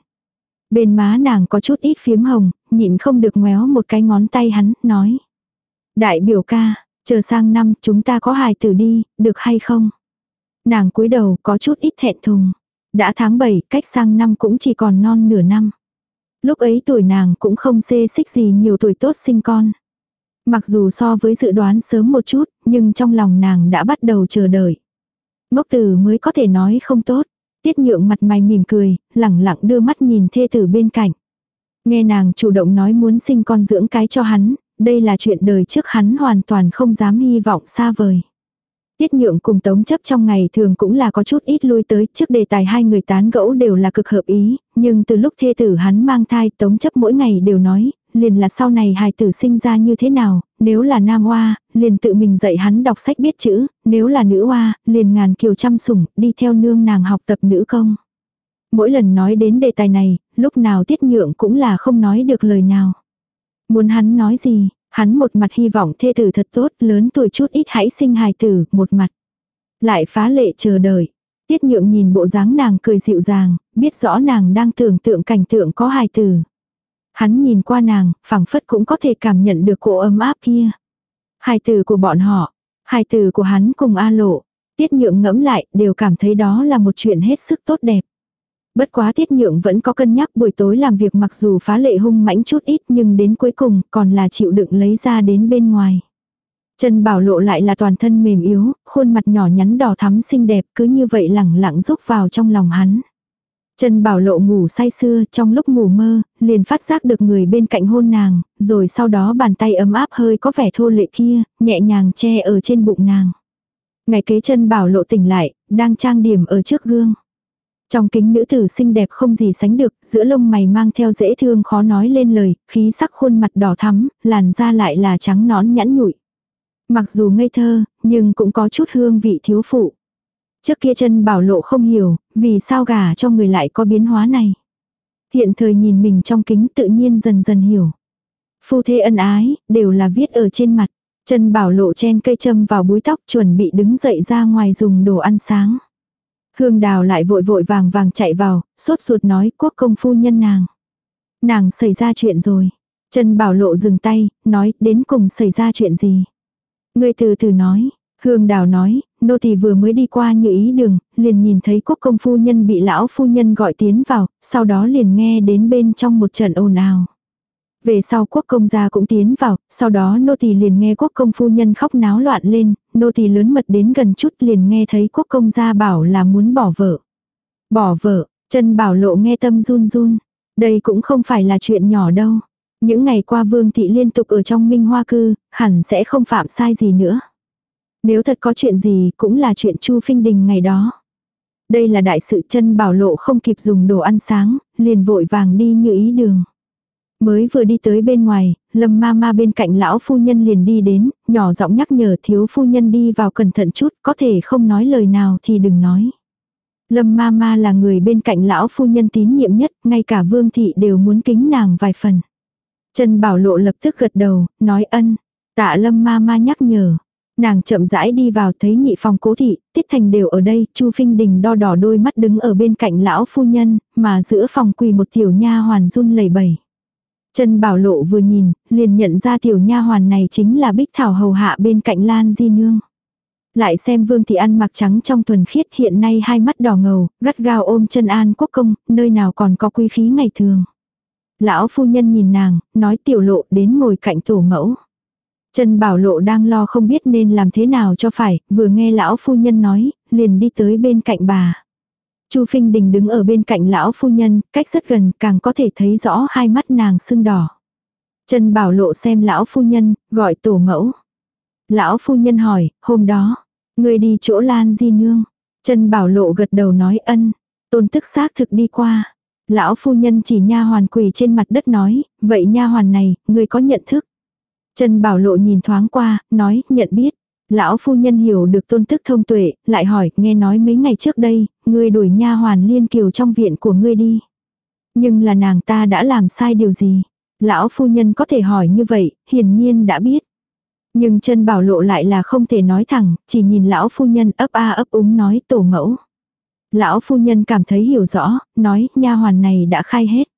Bên má nàng có chút ít phiếm hồng, nhịn không được ngoéo một cái ngón tay hắn, nói. Đại biểu ca, chờ sang năm chúng ta có hài tử đi, được hay không? Nàng cúi đầu có chút ít thẹn thùng. Đã tháng 7, cách sang năm cũng chỉ còn non nửa năm. Lúc ấy tuổi nàng cũng không xê xích gì nhiều tuổi tốt sinh con. Mặc dù so với dự đoán sớm một chút, nhưng trong lòng nàng đã bắt đầu chờ đợi. Ngốc tử mới có thể nói không tốt. Tiết nhượng mặt mày mỉm cười, lẳng lặng đưa mắt nhìn thê tử bên cạnh. Nghe nàng chủ động nói muốn sinh con dưỡng cái cho hắn, đây là chuyện đời trước hắn hoàn toàn không dám hy vọng xa vời. Tiết nhượng cùng tống chấp trong ngày thường cũng là có chút ít lui tới, trước đề tài hai người tán gẫu đều là cực hợp ý, nhưng từ lúc thê tử hắn mang thai tống chấp mỗi ngày đều nói, liền là sau này hài tử sinh ra như thế nào, nếu là nam oa, liền tự mình dạy hắn đọc sách biết chữ, nếu là nữ oa, liền ngàn kiều chăm sủng, đi theo nương nàng học tập nữ công. Mỗi lần nói đến đề tài này, lúc nào tiết nhượng cũng là không nói được lời nào. Muốn hắn nói gì, hắn một mặt hy vọng thê tử thật tốt, lớn tuổi chút ít hãy sinh hài tử, một mặt. Lại phá lệ chờ đợi. Tiết nhượng nhìn bộ dáng nàng cười dịu dàng, biết rõ nàng đang tưởng tượng cảnh tượng có hài tử. Hắn nhìn qua nàng, phảng phất cũng có thể cảm nhận được cổ ấm áp kia. Hài tử của bọn họ, hài tử của hắn cùng A lộ. Tiết nhượng ngẫm lại, đều cảm thấy đó là một chuyện hết sức tốt đẹp. Bất quá tiết nhượng vẫn có cân nhắc buổi tối làm việc mặc dù phá lệ hung mãnh chút ít nhưng đến cuối cùng còn là chịu đựng lấy ra đến bên ngoài. Trần Bảo Lộ lại là toàn thân mềm yếu, khuôn mặt nhỏ nhắn đỏ thắm xinh đẹp cứ như vậy lẳng lặng rúc vào trong lòng hắn. Trần Bảo Lộ ngủ say sưa, trong lúc ngủ mơ, liền phát giác được người bên cạnh hôn nàng, rồi sau đó bàn tay ấm áp hơi có vẻ thô lệ kia, nhẹ nhàng che ở trên bụng nàng. Ngày kế Trần Bảo Lộ tỉnh lại, đang trang điểm ở trước gương. Trong kính nữ tử xinh đẹp không gì sánh được, giữa lông mày mang theo dễ thương khó nói lên lời, khí sắc khuôn mặt đỏ thắm, làn da lại là trắng nón nhẵn nhụi. Mặc dù ngây thơ, nhưng cũng có chút hương vị thiếu phụ. Trước kia chân bảo lộ không hiểu, vì sao gà cho người lại có biến hóa này. Hiện thời nhìn mình trong kính tự nhiên dần dần hiểu. Phu thê ân ái, đều là viết ở trên mặt. Chân bảo lộ chen cây châm vào búi tóc chuẩn bị đứng dậy ra ngoài dùng đồ ăn sáng. Hương đào lại vội vội vàng vàng chạy vào, sốt ruột nói quốc công phu nhân nàng. Nàng xảy ra chuyện rồi. Trần bảo lộ dừng tay, nói đến cùng xảy ra chuyện gì. Người từ từ nói. Hương đào nói, nô tỳ vừa mới đi qua như ý đường, liền nhìn thấy quốc công phu nhân bị lão phu nhân gọi tiến vào, sau đó liền nghe đến bên trong một trận ồn ào. Về sau quốc công gia cũng tiến vào, sau đó nô tỳ liền nghe quốc công phu nhân khóc náo loạn lên, nô tỳ lớn mật đến gần chút liền nghe thấy quốc công gia bảo là muốn bỏ vợ. Bỏ vợ, chân bảo lộ nghe tâm run run. Đây cũng không phải là chuyện nhỏ đâu. Những ngày qua vương thị liên tục ở trong minh hoa cư, hẳn sẽ không phạm sai gì nữa. Nếu thật có chuyện gì cũng là chuyện Chu Phinh Đình ngày đó. Đây là đại sự chân bảo lộ không kịp dùng đồ ăn sáng, liền vội vàng đi như ý đường. Mới vừa đi tới bên ngoài, lâm ma ma bên cạnh lão phu nhân liền đi đến, nhỏ giọng nhắc nhở thiếu phu nhân đi vào cẩn thận chút, có thể không nói lời nào thì đừng nói. Lâm ma ma là người bên cạnh lão phu nhân tín nhiệm nhất, ngay cả vương thị đều muốn kính nàng vài phần. Trần Bảo Lộ lập tức gật đầu, nói ân. Tạ lâm ma ma nhắc nhở. Nàng chậm rãi đi vào thấy nhị phòng cố thị, tiết thành đều ở đây, chu Phinh Đình đo đỏ đôi mắt đứng ở bên cạnh lão phu nhân, mà giữa phòng quỳ một tiểu nha hoàn run lẩy bẩy. Trần Bảo Lộ vừa nhìn, liền nhận ra tiểu nha hoàn này chính là Bích Thảo hầu hạ bên cạnh Lan Di Nương. Lại xem Vương Thị ăn mặc trắng trong thuần khiết hiện nay hai mắt đỏ ngầu, gắt gao ôm chân an quốc công, nơi nào còn có quý khí ngày thường. Lão phu nhân nhìn nàng, nói tiểu lộ đến ngồi cạnh tổ mẫu. Trần Bảo Lộ đang lo không biết nên làm thế nào cho phải, vừa nghe lão phu nhân nói, liền đi tới bên cạnh bà. Chu Phinh Đình đứng ở bên cạnh lão phu nhân, cách rất gần, càng có thể thấy rõ hai mắt nàng sưng đỏ. Trần Bảo Lộ xem lão phu nhân, gọi tổ mẫu. Lão phu nhân hỏi, hôm đó, người đi chỗ Lan Di Nương. Trần Bảo Lộ gật đầu nói ân, tôn tức xác thực đi qua. Lão phu nhân chỉ nha hoàn quỳ trên mặt đất nói, vậy nha hoàn này, người có nhận thức. Trần Bảo Lộ nhìn thoáng qua, nói, nhận biết. Lão phu nhân hiểu được tôn tức thông tuệ, lại hỏi, nghe nói mấy ngày trước đây, ngươi đuổi nha hoàn liên kiều trong viện của ngươi đi. Nhưng là nàng ta đã làm sai điều gì? Lão phu nhân có thể hỏi như vậy, hiển nhiên đã biết. Nhưng chân bảo lộ lại là không thể nói thẳng, chỉ nhìn lão phu nhân ấp a ấp úng nói tổ mẫu. Lão phu nhân cảm thấy hiểu rõ, nói nha hoàn này đã khai hết.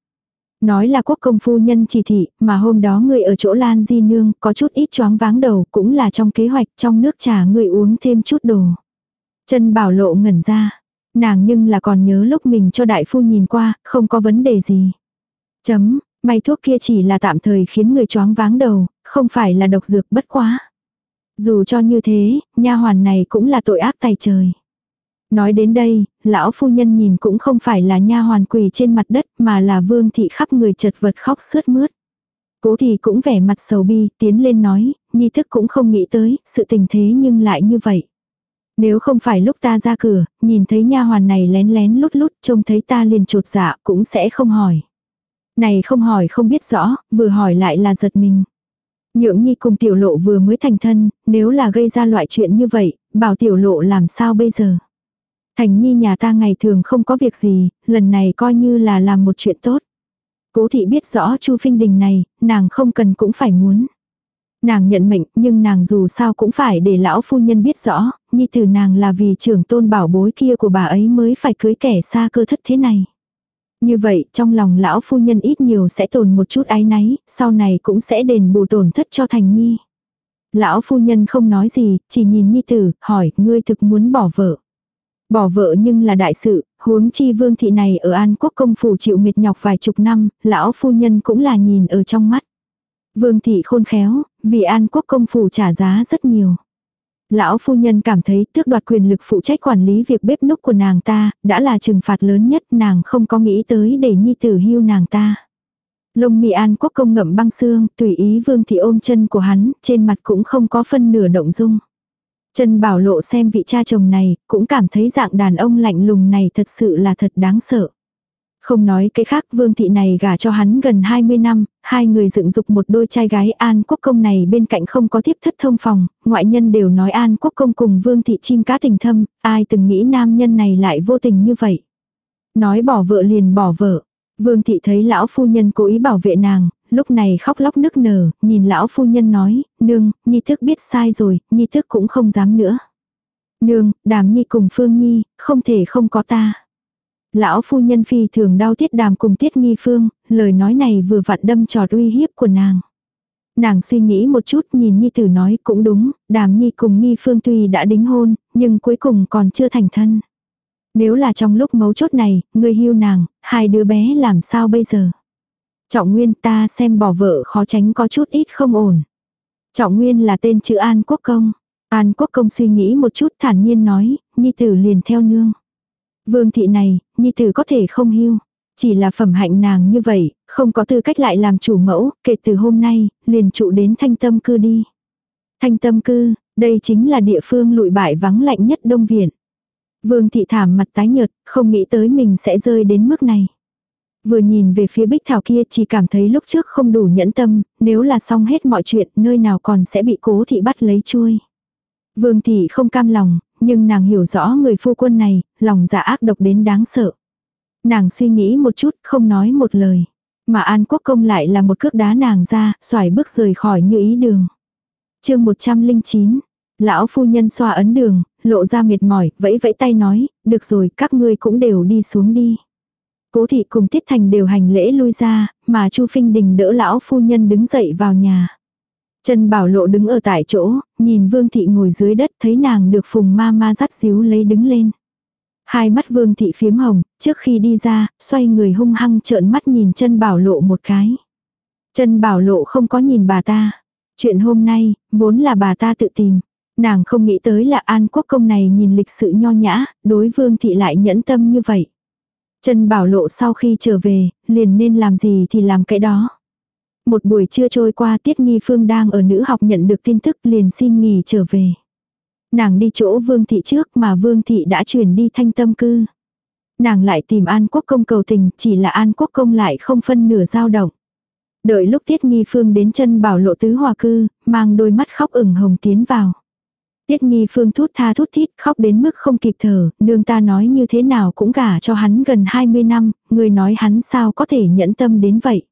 Nói là quốc công phu nhân chỉ thị, mà hôm đó người ở chỗ Lan Di Nương có chút ít choáng váng đầu cũng là trong kế hoạch trong nước trà người uống thêm chút đồ. Chân bảo lộ ngẩn ra. Nàng nhưng là còn nhớ lúc mình cho đại phu nhìn qua, không có vấn đề gì. Chấm, may thuốc kia chỉ là tạm thời khiến người choáng váng đầu, không phải là độc dược bất quá. Dù cho như thế, nha hoàn này cũng là tội ác tài trời. Nói đến đây, lão phu nhân nhìn cũng không phải là nha hoàn quỳ trên mặt đất mà là vương thị khắp người chật vật khóc sướt mướt. Cố thì cũng vẻ mặt sầu bi, tiến lên nói, nhi thức cũng không nghĩ tới, sự tình thế nhưng lại như vậy. Nếu không phải lúc ta ra cửa, nhìn thấy nha hoàn này lén lén lút lút, trông thấy ta liền trột dạ, cũng sẽ không hỏi. Này không hỏi không biết rõ, vừa hỏi lại là giật mình. Nhượng nhi cùng tiểu lộ vừa mới thành thân, nếu là gây ra loại chuyện như vậy, bảo tiểu lộ làm sao bây giờ. Thành nhi nhà ta ngày thường không có việc gì, lần này coi như là làm một chuyện tốt. Cố thị biết rõ Chu Phinh Đình này, nàng không cần cũng phải muốn. Nàng nhận mệnh, nhưng nàng dù sao cũng phải để lão phu nhân biết rõ, nhi tử nàng là vì trưởng tôn bảo bối kia của bà ấy mới phải cưới kẻ xa cơ thất thế này. Như vậy, trong lòng lão phu nhân ít nhiều sẽ tồn một chút ái náy, sau này cũng sẽ đền bù tổn thất cho thành nhi. Lão phu nhân không nói gì, chỉ nhìn Nhi Tử, hỏi, ngươi thực muốn bỏ vợ. Bỏ vợ nhưng là đại sự, huống chi vương thị này ở An Quốc công phủ chịu mệt nhọc vài chục năm, lão phu nhân cũng là nhìn ở trong mắt. Vương thị khôn khéo, vì An Quốc công phủ trả giá rất nhiều. Lão phu nhân cảm thấy tước đoạt quyền lực phụ trách quản lý việc bếp núc của nàng ta, đã là trừng phạt lớn nhất nàng không có nghĩ tới để nhi tử hưu nàng ta. Lông mì an quốc công ngậm băng xương, tùy ý vương thị ôm chân của hắn, trên mặt cũng không có phân nửa động dung. Trần Bảo Lộ xem vị cha chồng này, cũng cảm thấy dạng đàn ông lạnh lùng này thật sự là thật đáng sợ. Không nói cái khác vương thị này gả cho hắn gần 20 năm, hai người dựng dục một đôi trai gái An Quốc Công này bên cạnh không có tiếp thất thông phòng, ngoại nhân đều nói An Quốc Công cùng vương thị chim cá tình thâm, ai từng nghĩ nam nhân này lại vô tình như vậy. Nói bỏ vợ liền bỏ vợ. Vương thị thấy lão phu nhân cố ý bảo vệ nàng, lúc này khóc lóc nức nở, nhìn lão phu nhân nói, nương, nhi thức biết sai rồi, nhi thức cũng không dám nữa. Nương, đàm nhi cùng phương nhi, không thể không có ta. Lão phu nhân phi thường đau tiết đàm cùng tiết nghi phương, lời nói này vừa vặn đâm trọt uy hiếp của nàng. Nàng suy nghĩ một chút nhìn Nhi tử nói cũng đúng, đàm Nhi cùng Nghi Phương tuy đã đính hôn, nhưng cuối cùng còn chưa thành thân. Nếu là trong lúc mấu chốt này, người hưu nàng, hai đứa bé làm sao bây giờ? Trọng Nguyên ta xem bỏ vợ khó tránh có chút ít không ổn. Trọng Nguyên là tên chữ An Quốc Công. An Quốc Công suy nghĩ một chút thản nhiên nói, Nhi tử liền theo nương. Vương thị này, nhi tử có thể không hiu. Chỉ là phẩm hạnh nàng như vậy, không có tư cách lại làm chủ mẫu, kể từ hôm nay, liền trụ đến thanh tâm cư đi. Thanh tâm cư, đây chính là địa phương lụi bại vắng lạnh nhất Đông Viện. Vương thị thảm mặt tái nhợt, không nghĩ tới mình sẽ rơi đến mức này. Vừa nhìn về phía bích thảo kia chỉ cảm thấy lúc trước không đủ nhẫn tâm, nếu là xong hết mọi chuyện nơi nào còn sẽ bị cố thị bắt lấy chui. Vương thị không cam lòng, nhưng nàng hiểu rõ người phu quân này, lòng dạ ác độc đến đáng sợ. Nàng suy nghĩ một chút, không nói một lời. Mà An Quốc Công lại là một cước đá nàng ra, xoài bước rời khỏi như ý đường. chương 109, lão phu nhân xoa ấn đường, lộ ra mệt mỏi, vẫy vẫy tay nói, được rồi, các ngươi cũng đều đi xuống đi. Cố thị cùng Tiết Thành đều hành lễ lui ra, mà Chu Phinh Đình đỡ lão phu nhân đứng dậy vào nhà. Trần Bảo Lộ đứng ở tại chỗ, nhìn Vương Thị ngồi dưới đất thấy nàng được Phùng ma ma dắt díu lấy đứng lên. Hai mắt Vương Thị phiếm hồng, trước khi đi ra, xoay người hung hăng trợn mắt nhìn chân Bảo Lộ một cái. Trần Bảo Lộ không có nhìn bà ta. Chuyện hôm nay, vốn là bà ta tự tìm. Nàng không nghĩ tới là An Quốc Công này nhìn lịch sự nho nhã, đối Vương Thị lại nhẫn tâm như vậy. Trần Bảo Lộ sau khi trở về, liền nên làm gì thì làm cái đó. Một buổi trưa trôi qua Tiết Nghi Phương đang ở nữ học nhận được tin tức liền xin nghỉ trở về. Nàng đi chỗ Vương Thị trước mà Vương Thị đã chuyển đi thanh tâm cư. Nàng lại tìm An Quốc Công cầu tình, chỉ là An Quốc Công lại không phân nửa dao động. Đợi lúc Tiết Nghi Phương đến chân bảo lộ tứ hòa cư, mang đôi mắt khóc ửng hồng tiến vào. Tiết Nghi Phương thút tha thút thít khóc đến mức không kịp thở, nương ta nói như thế nào cũng gả cho hắn gần 20 năm, người nói hắn sao có thể nhẫn tâm đến vậy.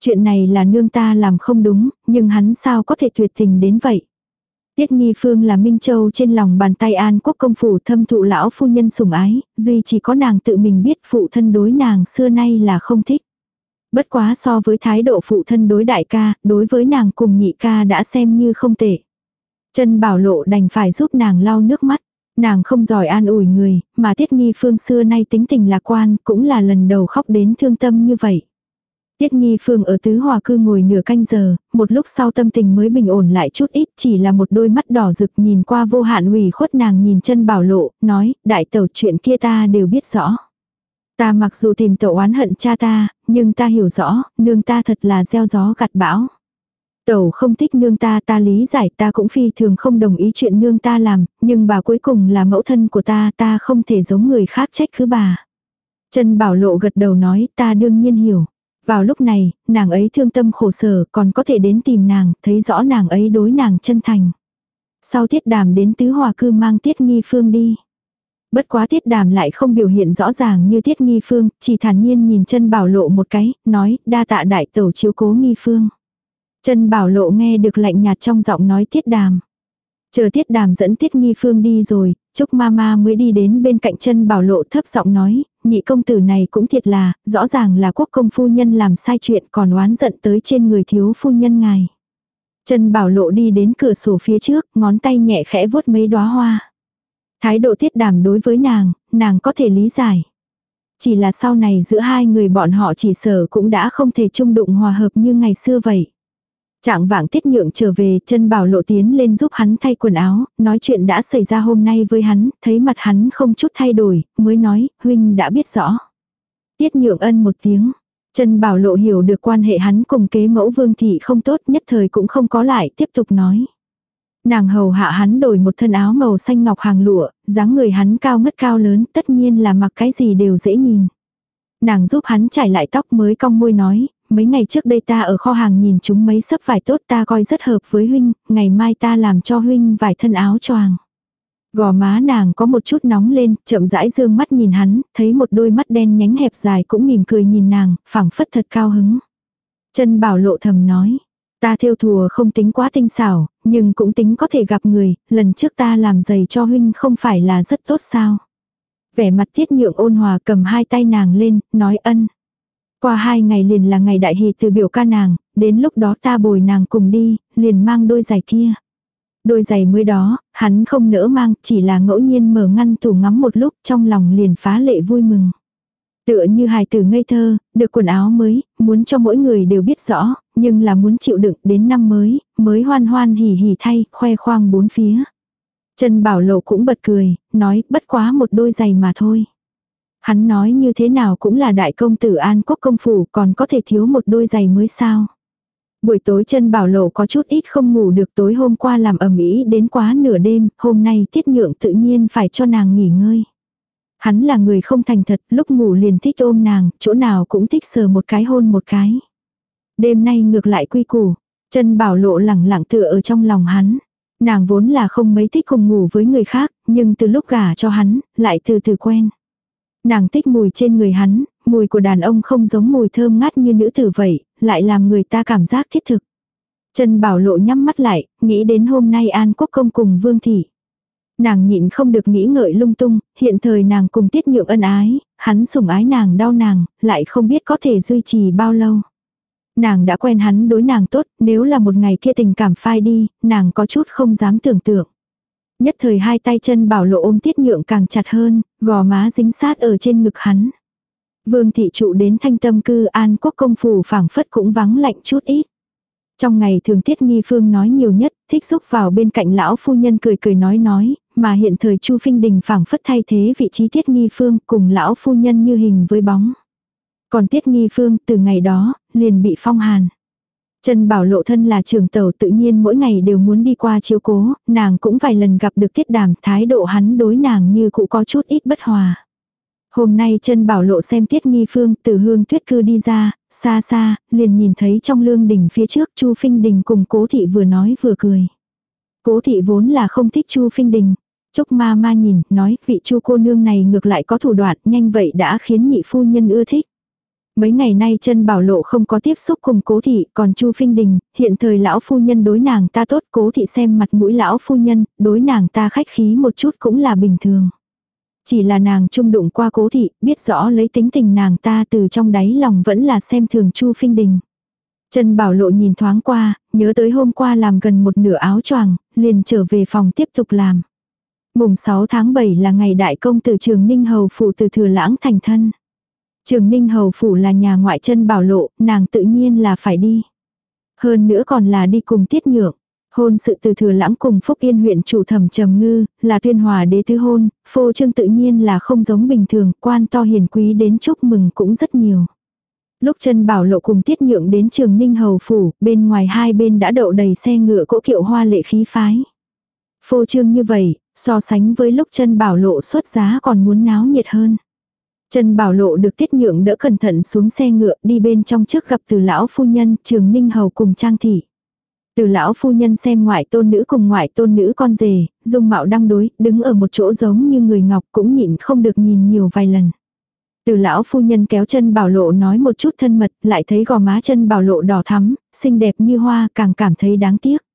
Chuyện này là nương ta làm không đúng, nhưng hắn sao có thể tuyệt tình đến vậy. Tiết Nghi Phương là Minh Châu trên lòng bàn tay An Quốc công phủ thâm thụ lão phu nhân sủng ái, duy chỉ có nàng tự mình biết phụ thân đối nàng xưa nay là không thích. Bất quá so với thái độ phụ thân đối đại ca, đối với nàng cùng nhị ca đã xem như không tệ. Chân bảo lộ đành phải giúp nàng lau nước mắt. Nàng không giỏi an ủi người, mà Tiết Nghi Phương xưa nay tính tình lạc quan, cũng là lần đầu khóc đến thương tâm như vậy. Tiết nghi phương ở tứ hòa cư ngồi nửa canh giờ, một lúc sau tâm tình mới bình ổn lại chút ít chỉ là một đôi mắt đỏ rực nhìn qua vô hạn ủy khuất nàng nhìn chân bảo lộ, nói, đại tẩu chuyện kia ta đều biết rõ. Ta mặc dù tìm tẩu oán hận cha ta, nhưng ta hiểu rõ, nương ta thật là gieo gió gặt bão. Tẩu không thích nương ta ta lý giải ta cũng phi thường không đồng ý chuyện nương ta làm, nhưng bà cuối cùng là mẫu thân của ta ta không thể giống người khác trách cứ bà. Trần bảo lộ gật đầu nói ta đương nhiên hiểu. Vào lúc này, nàng ấy thương tâm khổ sở còn có thể đến tìm nàng, thấy rõ nàng ấy đối nàng chân thành. Sau tiết đàm đến tứ hòa cư mang tiết nghi phương đi. Bất quá tiết đàm lại không biểu hiện rõ ràng như tiết nghi phương, chỉ thản nhiên nhìn chân bảo lộ một cái, nói đa tạ đại tẩu chiếu cố nghi phương. Trần bảo lộ nghe được lạnh nhạt trong giọng nói tiết đàm. Chờ tiết đàm dẫn tiết nghi phương đi rồi, Trúc Mama mới đi đến bên cạnh chân bảo lộ thấp giọng nói, nhị công tử này cũng thiệt là, rõ ràng là quốc công phu nhân làm sai chuyện còn oán giận tới trên người thiếu phu nhân ngài. Trần Bảo Lộ đi đến cửa sổ phía trước, ngón tay nhẹ khẽ vuốt mấy đóa hoa. Thái độ tiết đàm đối với nàng, nàng có thể lý giải. Chỉ là sau này giữa hai người bọn họ chỉ sở cũng đã không thể chung đụng hòa hợp như ngày xưa vậy. Trạng vạng tiết nhượng trở về, chân bảo lộ tiến lên giúp hắn thay quần áo, nói chuyện đã xảy ra hôm nay với hắn, thấy mặt hắn không chút thay đổi, mới nói, huynh đã biết rõ. Tiết nhượng ân một tiếng. Chân bảo lộ hiểu được quan hệ hắn cùng kế mẫu vương thị không tốt nhất thời cũng không có lại, tiếp tục nói. Nàng hầu hạ hắn đổi một thân áo màu xanh ngọc hàng lụa, dáng người hắn cao ngất cao lớn, tất nhiên là mặc cái gì đều dễ nhìn. Nàng giúp hắn trải lại tóc mới cong môi nói, mấy ngày trước đây ta ở kho hàng nhìn chúng mấy sấp vải tốt ta coi rất hợp với huynh, ngày mai ta làm cho huynh vải thân áo choàng. Gò má nàng có một chút nóng lên, chậm rãi dương mắt nhìn hắn, thấy một đôi mắt đen nhánh hẹp dài cũng mỉm cười nhìn nàng, phảng phất thật cao hứng. Chân bảo lộ thầm nói, ta theo thùa không tính quá tinh xảo, nhưng cũng tính có thể gặp người, lần trước ta làm giày cho huynh không phải là rất tốt sao. Vẻ mặt thiết nhượng ôn hòa cầm hai tay nàng lên, nói ân. Qua hai ngày liền là ngày đại hỷ từ biểu ca nàng, đến lúc đó ta bồi nàng cùng đi, liền mang đôi giày kia. Đôi giày mới đó, hắn không nỡ mang, chỉ là ngẫu nhiên mở ngăn tủ ngắm một lúc trong lòng liền phá lệ vui mừng. Tựa như hài tử ngây thơ, được quần áo mới, muốn cho mỗi người đều biết rõ, nhưng là muốn chịu đựng đến năm mới, mới hoan hoan hỉ hỉ thay, khoe khoang bốn phía. Trần Bảo Lộ cũng bật cười, nói bất quá một đôi giày mà thôi. Hắn nói như thế nào cũng là đại công tử An Quốc công phủ còn có thể thiếu một đôi giày mới sao. Buổi tối chân bảo lộ có chút ít không ngủ được tối hôm qua làm ẩm ý đến quá nửa đêm, hôm nay tiết nhượng tự nhiên phải cho nàng nghỉ ngơi. Hắn là người không thành thật, lúc ngủ liền thích ôm nàng, chỗ nào cũng thích sờ một cái hôn một cái. Đêm nay ngược lại quy củ, chân bảo lộ lẳng lặng tựa ở trong lòng hắn. Nàng vốn là không mấy thích cùng ngủ với người khác, nhưng từ lúc gả cho hắn, lại từ từ quen. Nàng thích mùi trên người hắn, mùi của đàn ông không giống mùi thơm ngát như nữ tử vậy, lại làm người ta cảm giác thiết thực. Trần Bảo Lộ nhắm mắt lại, nghĩ đến hôm nay An Quốc Công cùng Vương Thị. Nàng nhịn không được nghĩ ngợi lung tung, hiện thời nàng cùng tiết nhượng ân ái, hắn sủng ái nàng đau nàng, lại không biết có thể duy trì bao lâu. Nàng đã quen hắn đối nàng tốt, nếu là một ngày kia tình cảm phai đi, nàng có chút không dám tưởng tượng. Nhất thời hai tay chân bảo lộ ôm tiết nhượng càng chặt hơn, gò má dính sát ở trên ngực hắn. Vương thị trụ đến thanh tâm cư an quốc công phủ phảng phất cũng vắng lạnh chút ít. Trong ngày thường tiết nghi phương nói nhiều nhất, thích xúc vào bên cạnh lão phu nhân cười cười nói nói, mà hiện thời chu phinh đình phảng phất thay thế vị trí tiết nghi phương cùng lão phu nhân như hình với bóng. Còn tiết nghi phương từ ngày đó, liền bị phong hàn. Trần Bảo Lộ thân là trưởng tàu tự nhiên mỗi ngày đều muốn đi qua chiếu cố, nàng cũng vài lần gặp được tiết đàm thái độ hắn đối nàng như cũng có chút ít bất hòa. Hôm nay Trần bảo lộ xem tiết nghi phương từ hương tuyết cư đi ra, xa xa, liền nhìn thấy trong lương đình phía trước Chu Phinh Đình cùng cố thị vừa nói vừa cười. Cố thị vốn là không thích Chu Phinh Đình. Trúc ma ma nhìn, nói vị chu cô nương này ngược lại có thủ đoạn nhanh vậy đã khiến nhị phu nhân ưa thích. Mấy ngày nay chân bảo lộ không có tiếp xúc cùng cố thị, còn chu phinh đình, hiện thời lão phu nhân đối nàng ta tốt cố thị xem mặt mũi lão phu nhân, đối nàng ta khách khí một chút cũng là bình thường. Chỉ là nàng trung đụng qua cố thị, biết rõ lấy tính tình nàng ta từ trong đáy lòng vẫn là xem thường chu phinh đình. Trần Bảo Lộ nhìn thoáng qua, nhớ tới hôm qua làm gần một nửa áo choàng, liền trở về phòng tiếp tục làm. Mùng 6 tháng 7 là ngày đại công tử trường Ninh Hầu Phụ từ Thừa Lãng thành thân. Trường Ninh Hầu Phủ là nhà ngoại chân Bảo Lộ, nàng tự nhiên là phải đi. Hơn nữa còn là đi cùng tiết nhượng. Hôn sự từ thừa lãng cùng Phúc Yên huyện chủ thẩm trầm ngư, là tuyên hòa đế thứ hôn, phô trương tự nhiên là không giống bình thường, quan to hiền quý đến chúc mừng cũng rất nhiều. Lúc chân bảo lộ cùng tiết nhượng đến trường Ninh Hầu Phủ, bên ngoài hai bên đã đậu đầy xe ngựa cỗ kiệu hoa lệ khí phái. Phô trương như vậy, so sánh với lúc chân bảo lộ xuất giá còn muốn náo nhiệt hơn. Trần Bảo Lộ được tiết nhượng đỡ cẩn thận xuống xe ngựa đi bên trong trước gặp từ lão phu nhân trường Ninh Hầu cùng Trang Thị. Từ lão phu nhân xem ngoại tôn nữ cùng ngoại tôn nữ con rể, dung mạo đăng đối, đứng ở một chỗ giống như người ngọc cũng nhịn không được nhìn nhiều vài lần. Từ lão phu nhân kéo chân bảo lộ nói một chút thân mật, lại thấy gò má chân bảo lộ đỏ thắm, xinh đẹp như hoa, càng cảm thấy đáng tiếc.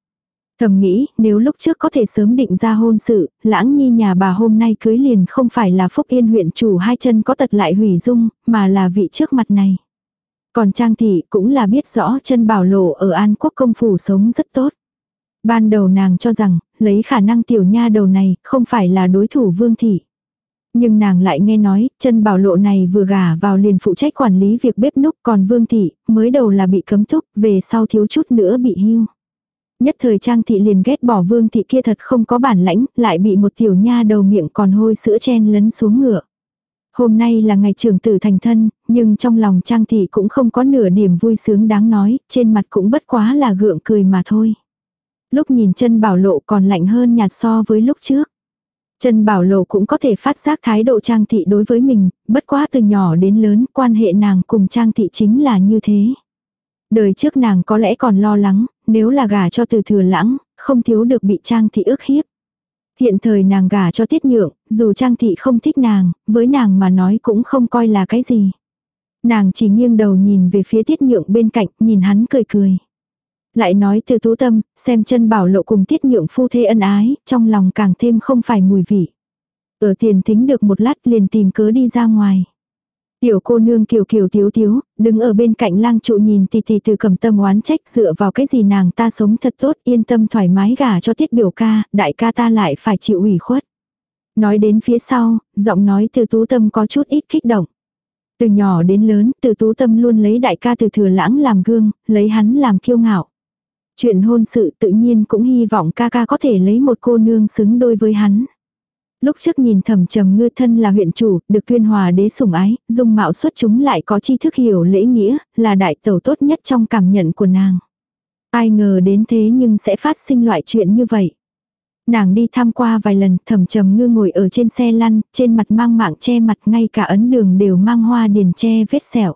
Thầm nghĩ, nếu lúc trước có thể sớm định ra hôn sự, lãng nhi nhà bà hôm nay cưới liền không phải là Phúc Yên huyện chủ hai chân có tật lại hủy dung, mà là vị trước mặt này. Còn Trang Thị cũng là biết rõ chân bảo lộ ở An Quốc công phủ sống rất tốt. Ban đầu nàng cho rằng, lấy khả năng tiểu nha đầu này, không phải là đối thủ vương thị. Nhưng nàng lại nghe nói, chân bảo lộ này vừa gả vào liền phụ trách quản lý việc bếp núc còn vương thị, mới đầu là bị cấm túc, về sau thiếu chút nữa bị hưu. Nhất thời trang thị liền ghét bỏ vương thị kia thật không có bản lãnh, lại bị một tiểu nha đầu miệng còn hôi sữa chen lấn xuống ngựa. Hôm nay là ngày trưởng tử thành thân, nhưng trong lòng trang thị cũng không có nửa điểm vui sướng đáng nói, trên mặt cũng bất quá là gượng cười mà thôi. Lúc nhìn chân bảo lộ còn lạnh hơn nhạt so với lúc trước. Trần Bảo Lộ cũng có thể phát giác thái độ Trang Thị đối với mình, bất quá từ nhỏ đến lớn quan hệ nàng cùng Trang Thị chính là như thế. Đời trước nàng có lẽ còn lo lắng, nếu là gả cho từ thừa lãng, không thiếu được bị Trang Thị ước hiếp. Hiện thời nàng gả cho tiết nhượng, dù Trang Thị không thích nàng, với nàng mà nói cũng không coi là cái gì. Nàng chỉ nghiêng đầu nhìn về phía tiết nhượng bên cạnh, nhìn hắn cười cười. Lại nói từ tú tâm, xem chân bảo lộ cùng tiết nhượng phu thê ân ái, trong lòng càng thêm không phải mùi vị. Ở tiền thính được một lát liền tìm cớ đi ra ngoài. Tiểu cô nương kiều kiều tiếu tiếu, đứng ở bên cạnh lang trụ nhìn tì tì từ cầm tâm oán trách dựa vào cái gì nàng ta sống thật tốt yên tâm thoải mái gả cho tiết biểu ca, đại ca ta lại phải chịu ủy khuất. Nói đến phía sau, giọng nói từ tú tâm có chút ít kích động. Từ nhỏ đến lớn, từ tú tâm luôn lấy đại ca từ thừa lãng làm gương, lấy hắn làm kiêu ngạo. Chuyện hôn sự tự nhiên cũng hy vọng ca ca có thể lấy một cô nương xứng đôi với hắn. Lúc trước nhìn thẩm trầm ngư thân là huyện chủ, được tuyên hòa đế sủng ái, dung mạo xuất chúng lại có tri thức hiểu lễ nghĩa, là đại tẩu tốt nhất trong cảm nhận của nàng. Ai ngờ đến thế nhưng sẽ phát sinh loại chuyện như vậy. Nàng đi tham qua vài lần, thẩm trầm ngư ngồi ở trên xe lăn, trên mặt mang mạng che mặt ngay cả ấn đường đều mang hoa điền che vết sẹo.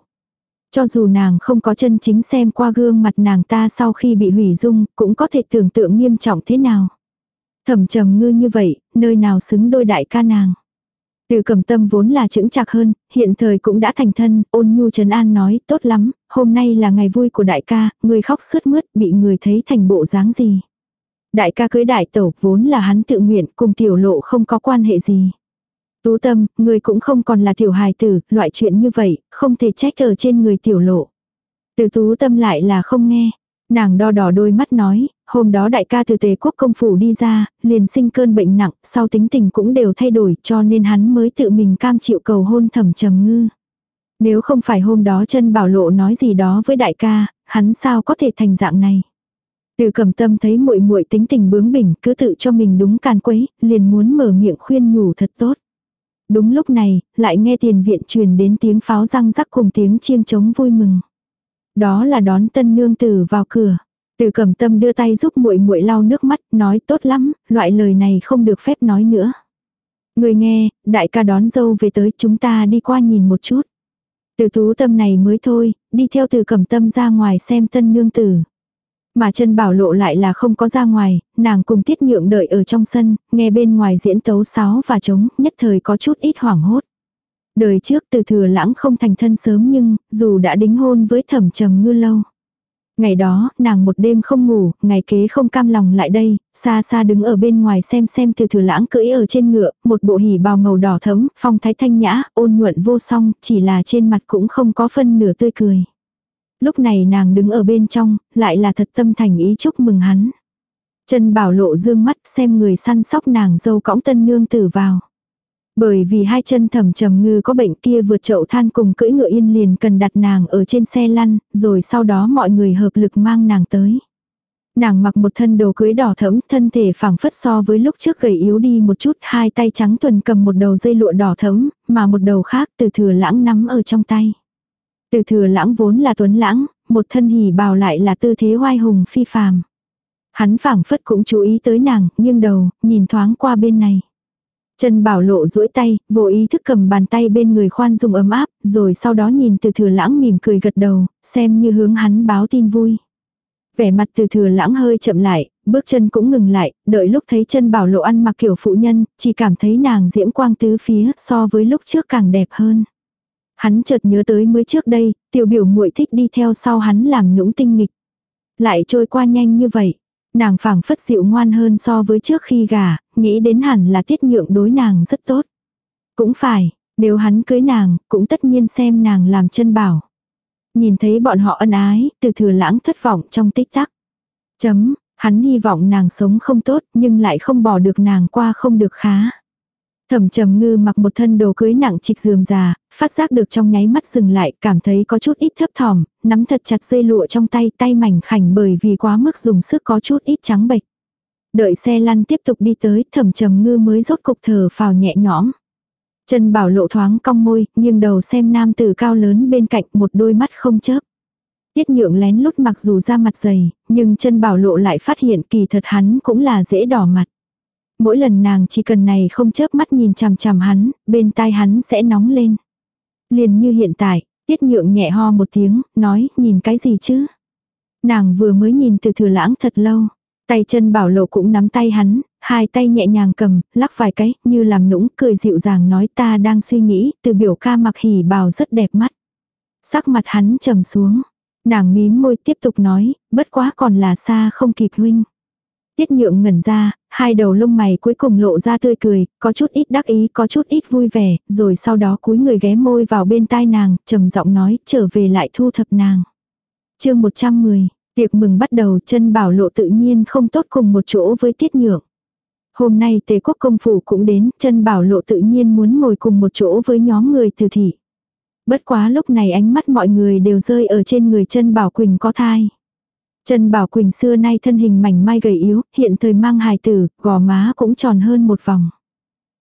Cho dù nàng không có chân chính xem qua gương mặt nàng ta sau khi bị hủy dung, cũng có thể tưởng tượng nghiêm trọng thế nào. Thẩm trầm ngư như vậy, nơi nào xứng đôi đại ca nàng. Từ cầm tâm vốn là chững chạc hơn, hiện thời cũng đã thành thân, ôn nhu trấn an nói, tốt lắm, hôm nay là ngày vui của đại ca, người khóc sướt mướt, bị người thấy thành bộ dáng gì. Đại ca cưới đại tẩu vốn là hắn tự nguyện, cùng tiểu lộ không có quan hệ gì. Tú tâm, người cũng không còn là tiểu hài tử, loại chuyện như vậy, không thể trách ở trên người tiểu lộ. Từ tú tâm lại là không nghe. Nàng đo đỏ đôi mắt nói, hôm đó đại ca từ tề quốc công phủ đi ra, liền sinh cơn bệnh nặng, sau tính tình cũng đều thay đổi cho nên hắn mới tự mình cam chịu cầu hôn thẩm trầm ngư. Nếu không phải hôm đó chân bảo lộ nói gì đó với đại ca, hắn sao có thể thành dạng này. Từ cầm tâm thấy muội muội tính tình bướng bỉnh cứ tự cho mình đúng càn quấy, liền muốn mở miệng khuyên nhủ thật tốt. Đúng lúc này, lại nghe tiền viện truyền đến tiếng pháo răng rắc cùng tiếng chiêng trống vui mừng. Đó là đón tân nương tử vào cửa. Từ cẩm tâm đưa tay giúp muội muội lau nước mắt, nói tốt lắm, loại lời này không được phép nói nữa. Người nghe, đại ca đón dâu về tới chúng ta đi qua nhìn một chút. Từ tú tâm này mới thôi, đi theo từ cẩm tâm ra ngoài xem tân nương tử. Mà chân bảo lộ lại là không có ra ngoài, nàng cùng tiết nhượng đợi ở trong sân, nghe bên ngoài diễn tấu sáo và trống, nhất thời có chút ít hoảng hốt. Đời trước từ thừa lãng không thành thân sớm nhưng, dù đã đính hôn với thẩm trầm ngư lâu. Ngày đó, nàng một đêm không ngủ, ngày kế không cam lòng lại đây, xa xa đứng ở bên ngoài xem xem từ thừa lãng cưỡi ở trên ngựa, một bộ hỉ bào màu đỏ thấm, phong thái thanh nhã, ôn nhuận vô song, chỉ là trên mặt cũng không có phân nửa tươi cười. Lúc này nàng đứng ở bên trong, lại là thật tâm thành ý chúc mừng hắn. Trần Bảo Lộ dương mắt xem người săn sóc nàng dâu cõng tân nương tử vào. Bởi vì hai chân thầm trầm ngư có bệnh kia vượt chậu than cùng cưỡi ngựa yên liền cần đặt nàng ở trên xe lăn, rồi sau đó mọi người hợp lực mang nàng tới. Nàng mặc một thân đồ cưới đỏ thẫm, thân thể phẳng phất so với lúc trước gầy yếu đi một chút, hai tay trắng tuần cầm một đầu dây lụa đỏ thẫm, mà một đầu khác từ thừa lãng nắm ở trong tay. Từ thừa lãng vốn là tuấn lãng, một thân hỉ bào lại là tư thế hoai hùng phi phàm. Hắn phảng phất cũng chú ý tới nàng, nghiêng đầu, nhìn thoáng qua bên này. Trần Bảo Lộ duỗi tay, vô ý thức cầm bàn tay bên người khoan dung ấm áp, rồi sau đó nhìn từ thừa lãng mỉm cười gật đầu, xem như hướng hắn báo tin vui. Vẻ mặt từ thừa lãng hơi chậm lại, bước chân cũng ngừng lại, đợi lúc thấy chân Bảo Lộ ăn mặc kiểu phụ nhân, chỉ cảm thấy nàng diễm quang tứ phía so với lúc trước càng đẹp hơn. Hắn chợt nhớ tới mới trước đây, tiểu biểu muội thích đi theo sau hắn làm nũng tinh nghịch. Lại trôi qua nhanh như vậy. Nàng phảng phất dịu ngoan hơn so với trước khi gả, nghĩ đến hẳn là tiết nhượng đối nàng rất tốt. Cũng phải, nếu hắn cưới nàng, cũng tất nhiên xem nàng làm chân bảo. Nhìn thấy bọn họ ân ái, từ thừa lãng thất vọng trong tích tắc. Chấm, Hắn hy vọng nàng sống không tốt nhưng lại không bỏ được nàng qua không được khá. Thẩm trầm ngư mặc một thân đồ cưới nặng trịch dườm già, phát giác được trong nháy mắt dừng lại, cảm thấy có chút ít thấp thỏm, nắm thật chặt dây lụa trong tay, tay mảnh khảnh bởi vì quá mức dùng sức có chút ít trắng bệch. Đợi xe lăn tiếp tục đi tới, thẩm trầm ngư mới rốt cục thở phào nhẹ nhõm. Chân bảo lộ thoáng cong môi, nghiêng đầu xem nam tử cao lớn bên cạnh một đôi mắt không chớp. Tiết nhượng lén lút mặc dù ra mặt dày, nhưng chân bảo lộ lại phát hiện kỳ thật hắn cũng là dễ đỏ mặt. Mỗi lần nàng chỉ cần này không chớp mắt nhìn chằm chằm hắn, bên tai hắn sẽ nóng lên. Liền như hiện tại, tiết nhượng nhẹ ho một tiếng, nói, nhìn cái gì chứ? Nàng vừa mới nhìn từ thừa lãng thật lâu. Tay chân bảo lộ cũng nắm tay hắn, hai tay nhẹ nhàng cầm, lắc vài cái, như làm nũng, cười dịu dàng nói ta đang suy nghĩ, từ biểu ca mặc hỉ bào rất đẹp mắt. Sắc mặt hắn trầm xuống. Nàng mím môi tiếp tục nói, bất quá còn là xa không kịp huynh. Tiết nhượng ngẩn ra, hai đầu lông mày cuối cùng lộ ra tươi cười, có chút ít đắc ý, có chút ít vui vẻ, rồi sau đó cúi người ghé môi vào bên tai nàng, trầm giọng nói, trở về lại thu thập nàng. chương 110, tiệc mừng bắt đầu chân bảo lộ tự nhiên không tốt cùng một chỗ với tiết nhượng. Hôm nay tề quốc công phủ cũng đến, chân bảo lộ tự nhiên muốn ngồi cùng một chỗ với nhóm người từ thị. Bất quá lúc này ánh mắt mọi người đều rơi ở trên người chân bảo quỳnh có thai. Trần Bảo Quỳnh xưa nay thân hình mảnh mai gầy yếu, hiện thời mang hài tử, gò má cũng tròn hơn một vòng.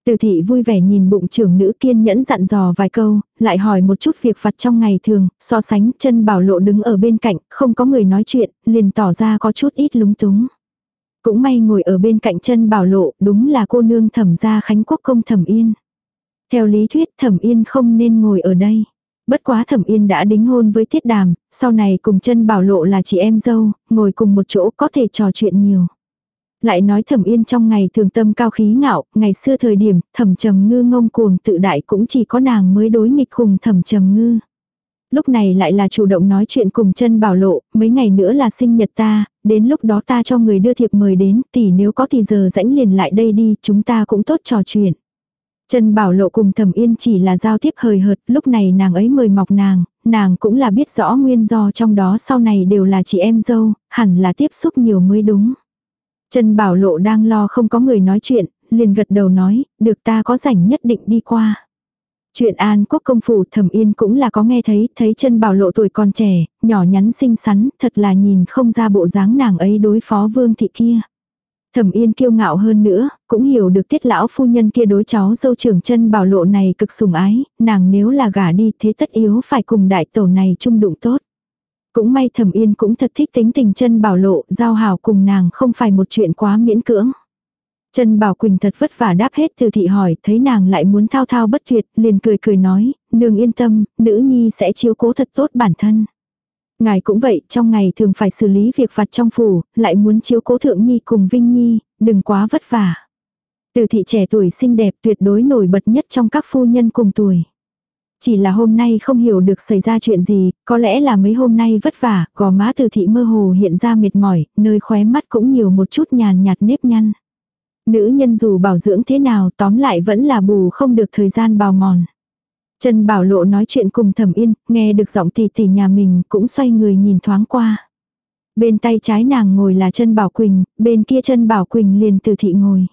Từ thị vui vẻ nhìn bụng trưởng nữ kiên nhẫn dặn dò vài câu, lại hỏi một chút việc vặt trong ngày thường, so sánh chân bảo lộ đứng ở bên cạnh, không có người nói chuyện, liền tỏ ra có chút ít lúng túng. Cũng may ngồi ở bên cạnh chân bảo lộ, đúng là cô nương thẩm gia khánh quốc công thẩm yên. Theo lý thuyết thẩm yên không nên ngồi ở đây. Bất quá thẩm yên đã đính hôn với tiết đàm, sau này cùng chân bảo lộ là chị em dâu, ngồi cùng một chỗ có thể trò chuyện nhiều. Lại nói thẩm yên trong ngày thường tâm cao khí ngạo, ngày xưa thời điểm thẩm trầm ngư ngông cuồng tự đại cũng chỉ có nàng mới đối nghịch cùng thẩm trầm ngư. Lúc này lại là chủ động nói chuyện cùng chân bảo lộ, mấy ngày nữa là sinh nhật ta, đến lúc đó ta cho người đưa thiệp mời đến, tỷ nếu có thì giờ rãnh liền lại đây đi, chúng ta cũng tốt trò chuyện. Trần Bảo Lộ cùng Thẩm Yên chỉ là giao tiếp hời hợt, lúc này nàng ấy mời mọc nàng, nàng cũng là biết rõ nguyên do trong đó sau này đều là chị em dâu, hẳn là tiếp xúc nhiều mới đúng. Trần Bảo Lộ đang lo không có người nói chuyện, liền gật đầu nói, được ta có rảnh nhất định đi qua. Chuyện An Quốc công phủ Thẩm Yên cũng là có nghe thấy, thấy Trần Bảo Lộ tuổi còn trẻ, nhỏ nhắn xinh xắn, thật là nhìn không ra bộ dáng nàng ấy đối phó Vương thị kia. Thẩm Yên kiêu ngạo hơn nữa, cũng hiểu được tiết lão phu nhân kia đối cháu dâu trưởng chân bảo lộ này cực sủng ái, nàng nếu là gả đi thế tất yếu phải cùng đại tổ này chung đụng tốt. Cũng may Thẩm Yên cũng thật thích tính tình chân bảo lộ, giao hảo cùng nàng không phải một chuyện quá miễn cưỡng. Chân Bảo Quỳnh thật vất vả đáp hết từ thị hỏi, thấy nàng lại muốn thao thao bất tuyệt, liền cười cười nói, nương yên tâm, nữ nhi sẽ chiếu cố thật tốt bản thân. Ngài cũng vậy, trong ngày thường phải xử lý việc vặt trong phủ, lại muốn chiếu cố thượng nhi cùng Vinh Nhi, đừng quá vất vả. Từ thị trẻ tuổi xinh đẹp tuyệt đối nổi bật nhất trong các phu nhân cùng tuổi. Chỉ là hôm nay không hiểu được xảy ra chuyện gì, có lẽ là mấy hôm nay vất vả, gò má từ thị mơ hồ hiện ra mệt mỏi, nơi khóe mắt cũng nhiều một chút nhàn nhạt nếp nhăn. Nữ nhân dù bảo dưỡng thế nào tóm lại vẫn là bù không được thời gian bào mòn. Trần Bảo Lộ nói chuyện cùng Thẩm Yên, nghe được giọng tỷ tỷ nhà mình cũng xoay người nhìn thoáng qua. Bên tay trái nàng ngồi là Trần Bảo Quỳnh, bên kia Trần Bảo Quỳnh liền từ thị ngồi.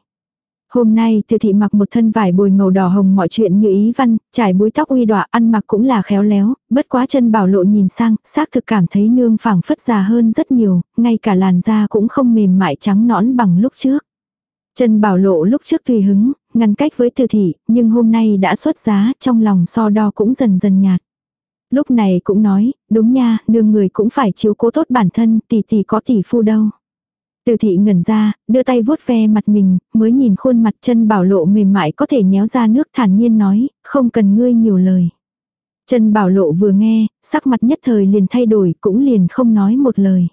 Hôm nay từ thị mặc một thân vải bồi màu đỏ hồng mọi chuyện như ý văn, trải búi tóc uy đọa ăn mặc cũng là khéo léo, bất quá chân bảo lộ nhìn sang, xác thực cảm thấy nương phẳng phất già hơn rất nhiều, ngay cả làn da cũng không mềm mại trắng nõn bằng lúc trước. Trần Bảo Lộ lúc trước tùy hứng, ngăn cách với từ thị, nhưng hôm nay đã xuất giá, trong lòng so đo cũng dần dần nhạt. Lúc này cũng nói, đúng nha, nương người cũng phải chiếu cố tốt bản thân, tỷ tỷ có tỷ phu đâu. Từ thị ngẩn ra, đưa tay vuốt ve mặt mình, mới nhìn khuôn mặt chân bảo lộ mềm mại có thể nhéo ra nước thản nhiên nói, không cần ngươi nhiều lời. Chân bảo lộ vừa nghe, sắc mặt nhất thời liền thay đổi cũng liền không nói một lời.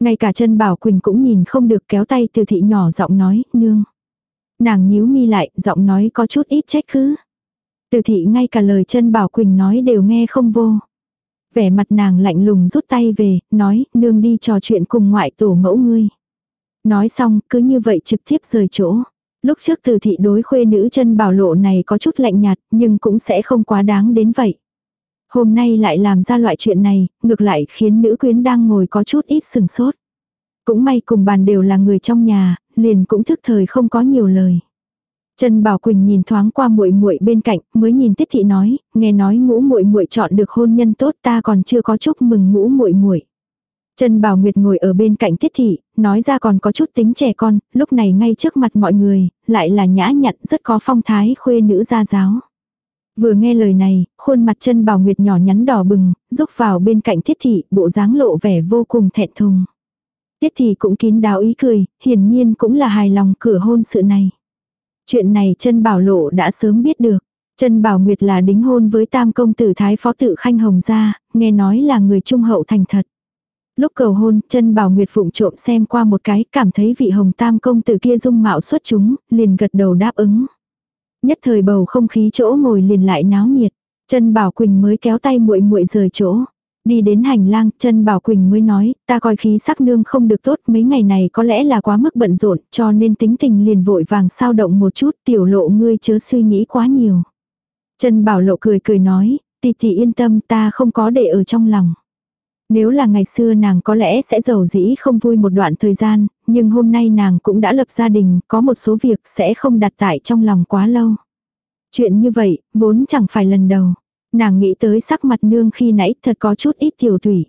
Ngay cả chân bảo Quỳnh cũng nhìn không được kéo tay từ thị nhỏ giọng nói, nương. Nàng nhíu mi lại, giọng nói có chút ít trách cứ. Từ thị ngay cả lời chân bảo Quỳnh nói đều nghe không vô. Vẻ mặt nàng lạnh lùng rút tay về, nói, nương đi trò chuyện cùng ngoại tổ mẫu ngươi. Nói xong, cứ như vậy trực tiếp rời chỗ. Lúc trước từ thị đối khuê nữ chân bảo lộ này có chút lạnh nhạt, nhưng cũng sẽ không quá đáng đến vậy. Hôm nay lại làm ra loại chuyện này, ngược lại khiến nữ quyến đang ngồi có chút ít sừng sốt. Cũng may cùng bàn đều là người trong nhà, liền cũng thức thời không có nhiều lời. Trần Bảo Quỳnh nhìn thoáng qua muội muội bên cạnh, mới nhìn Tiết thị nói, nghe nói ngũ muội muội chọn được hôn nhân tốt, ta còn chưa có chúc mừng ngũ muội muội. Trần Bảo Nguyệt ngồi ở bên cạnh Tiết thị, nói ra còn có chút tính trẻ con, lúc này ngay trước mặt mọi người, lại là nhã nhặn rất có phong thái khuê nữ gia giáo. Vừa nghe lời này, khuôn mặt chân Bảo Nguyệt nhỏ nhắn đỏ bừng, rúc vào bên cạnh Tiết thị, bộ dáng lộ vẻ vô cùng thẹn thùng. Tiết thị cũng kín đáo ý cười, hiển nhiên cũng là hài lòng cửa hôn sự này. Chuyện này chân Bảo Lộ đã sớm biết được. Trần Bảo Nguyệt là đính hôn với tam công tử thái phó tự khanh hồng gia, nghe nói là người trung hậu thành thật. Lúc cầu hôn, chân Bảo Nguyệt phụng trộm xem qua một cái, cảm thấy vị hồng tam công tử kia dung mạo xuất chúng, liền gật đầu đáp ứng. Nhất thời bầu không khí chỗ ngồi liền lại náo nhiệt. Chân Bảo Quỳnh mới kéo tay muội muội rời chỗ. Đi đến hành lang, chân Bảo Quỳnh mới nói, ta coi khí sắc nương không được tốt, mấy ngày này có lẽ là quá mức bận rộn, cho nên tính tình liền vội vàng sao động một chút, tiểu lộ ngươi chớ suy nghĩ quá nhiều. Chân Bảo Lộ cười cười nói, tỷ tỷ yên tâm ta không có để ở trong lòng. Nếu là ngày xưa nàng có lẽ sẽ giàu dĩ không vui một đoạn thời gian, nhưng hôm nay nàng cũng đã lập gia đình, có một số việc sẽ không đặt tại trong lòng quá lâu. Chuyện như vậy, vốn chẳng phải lần đầu. Nàng nghĩ tới sắc mặt nương khi nãy thật có chút ít tiểu thủy.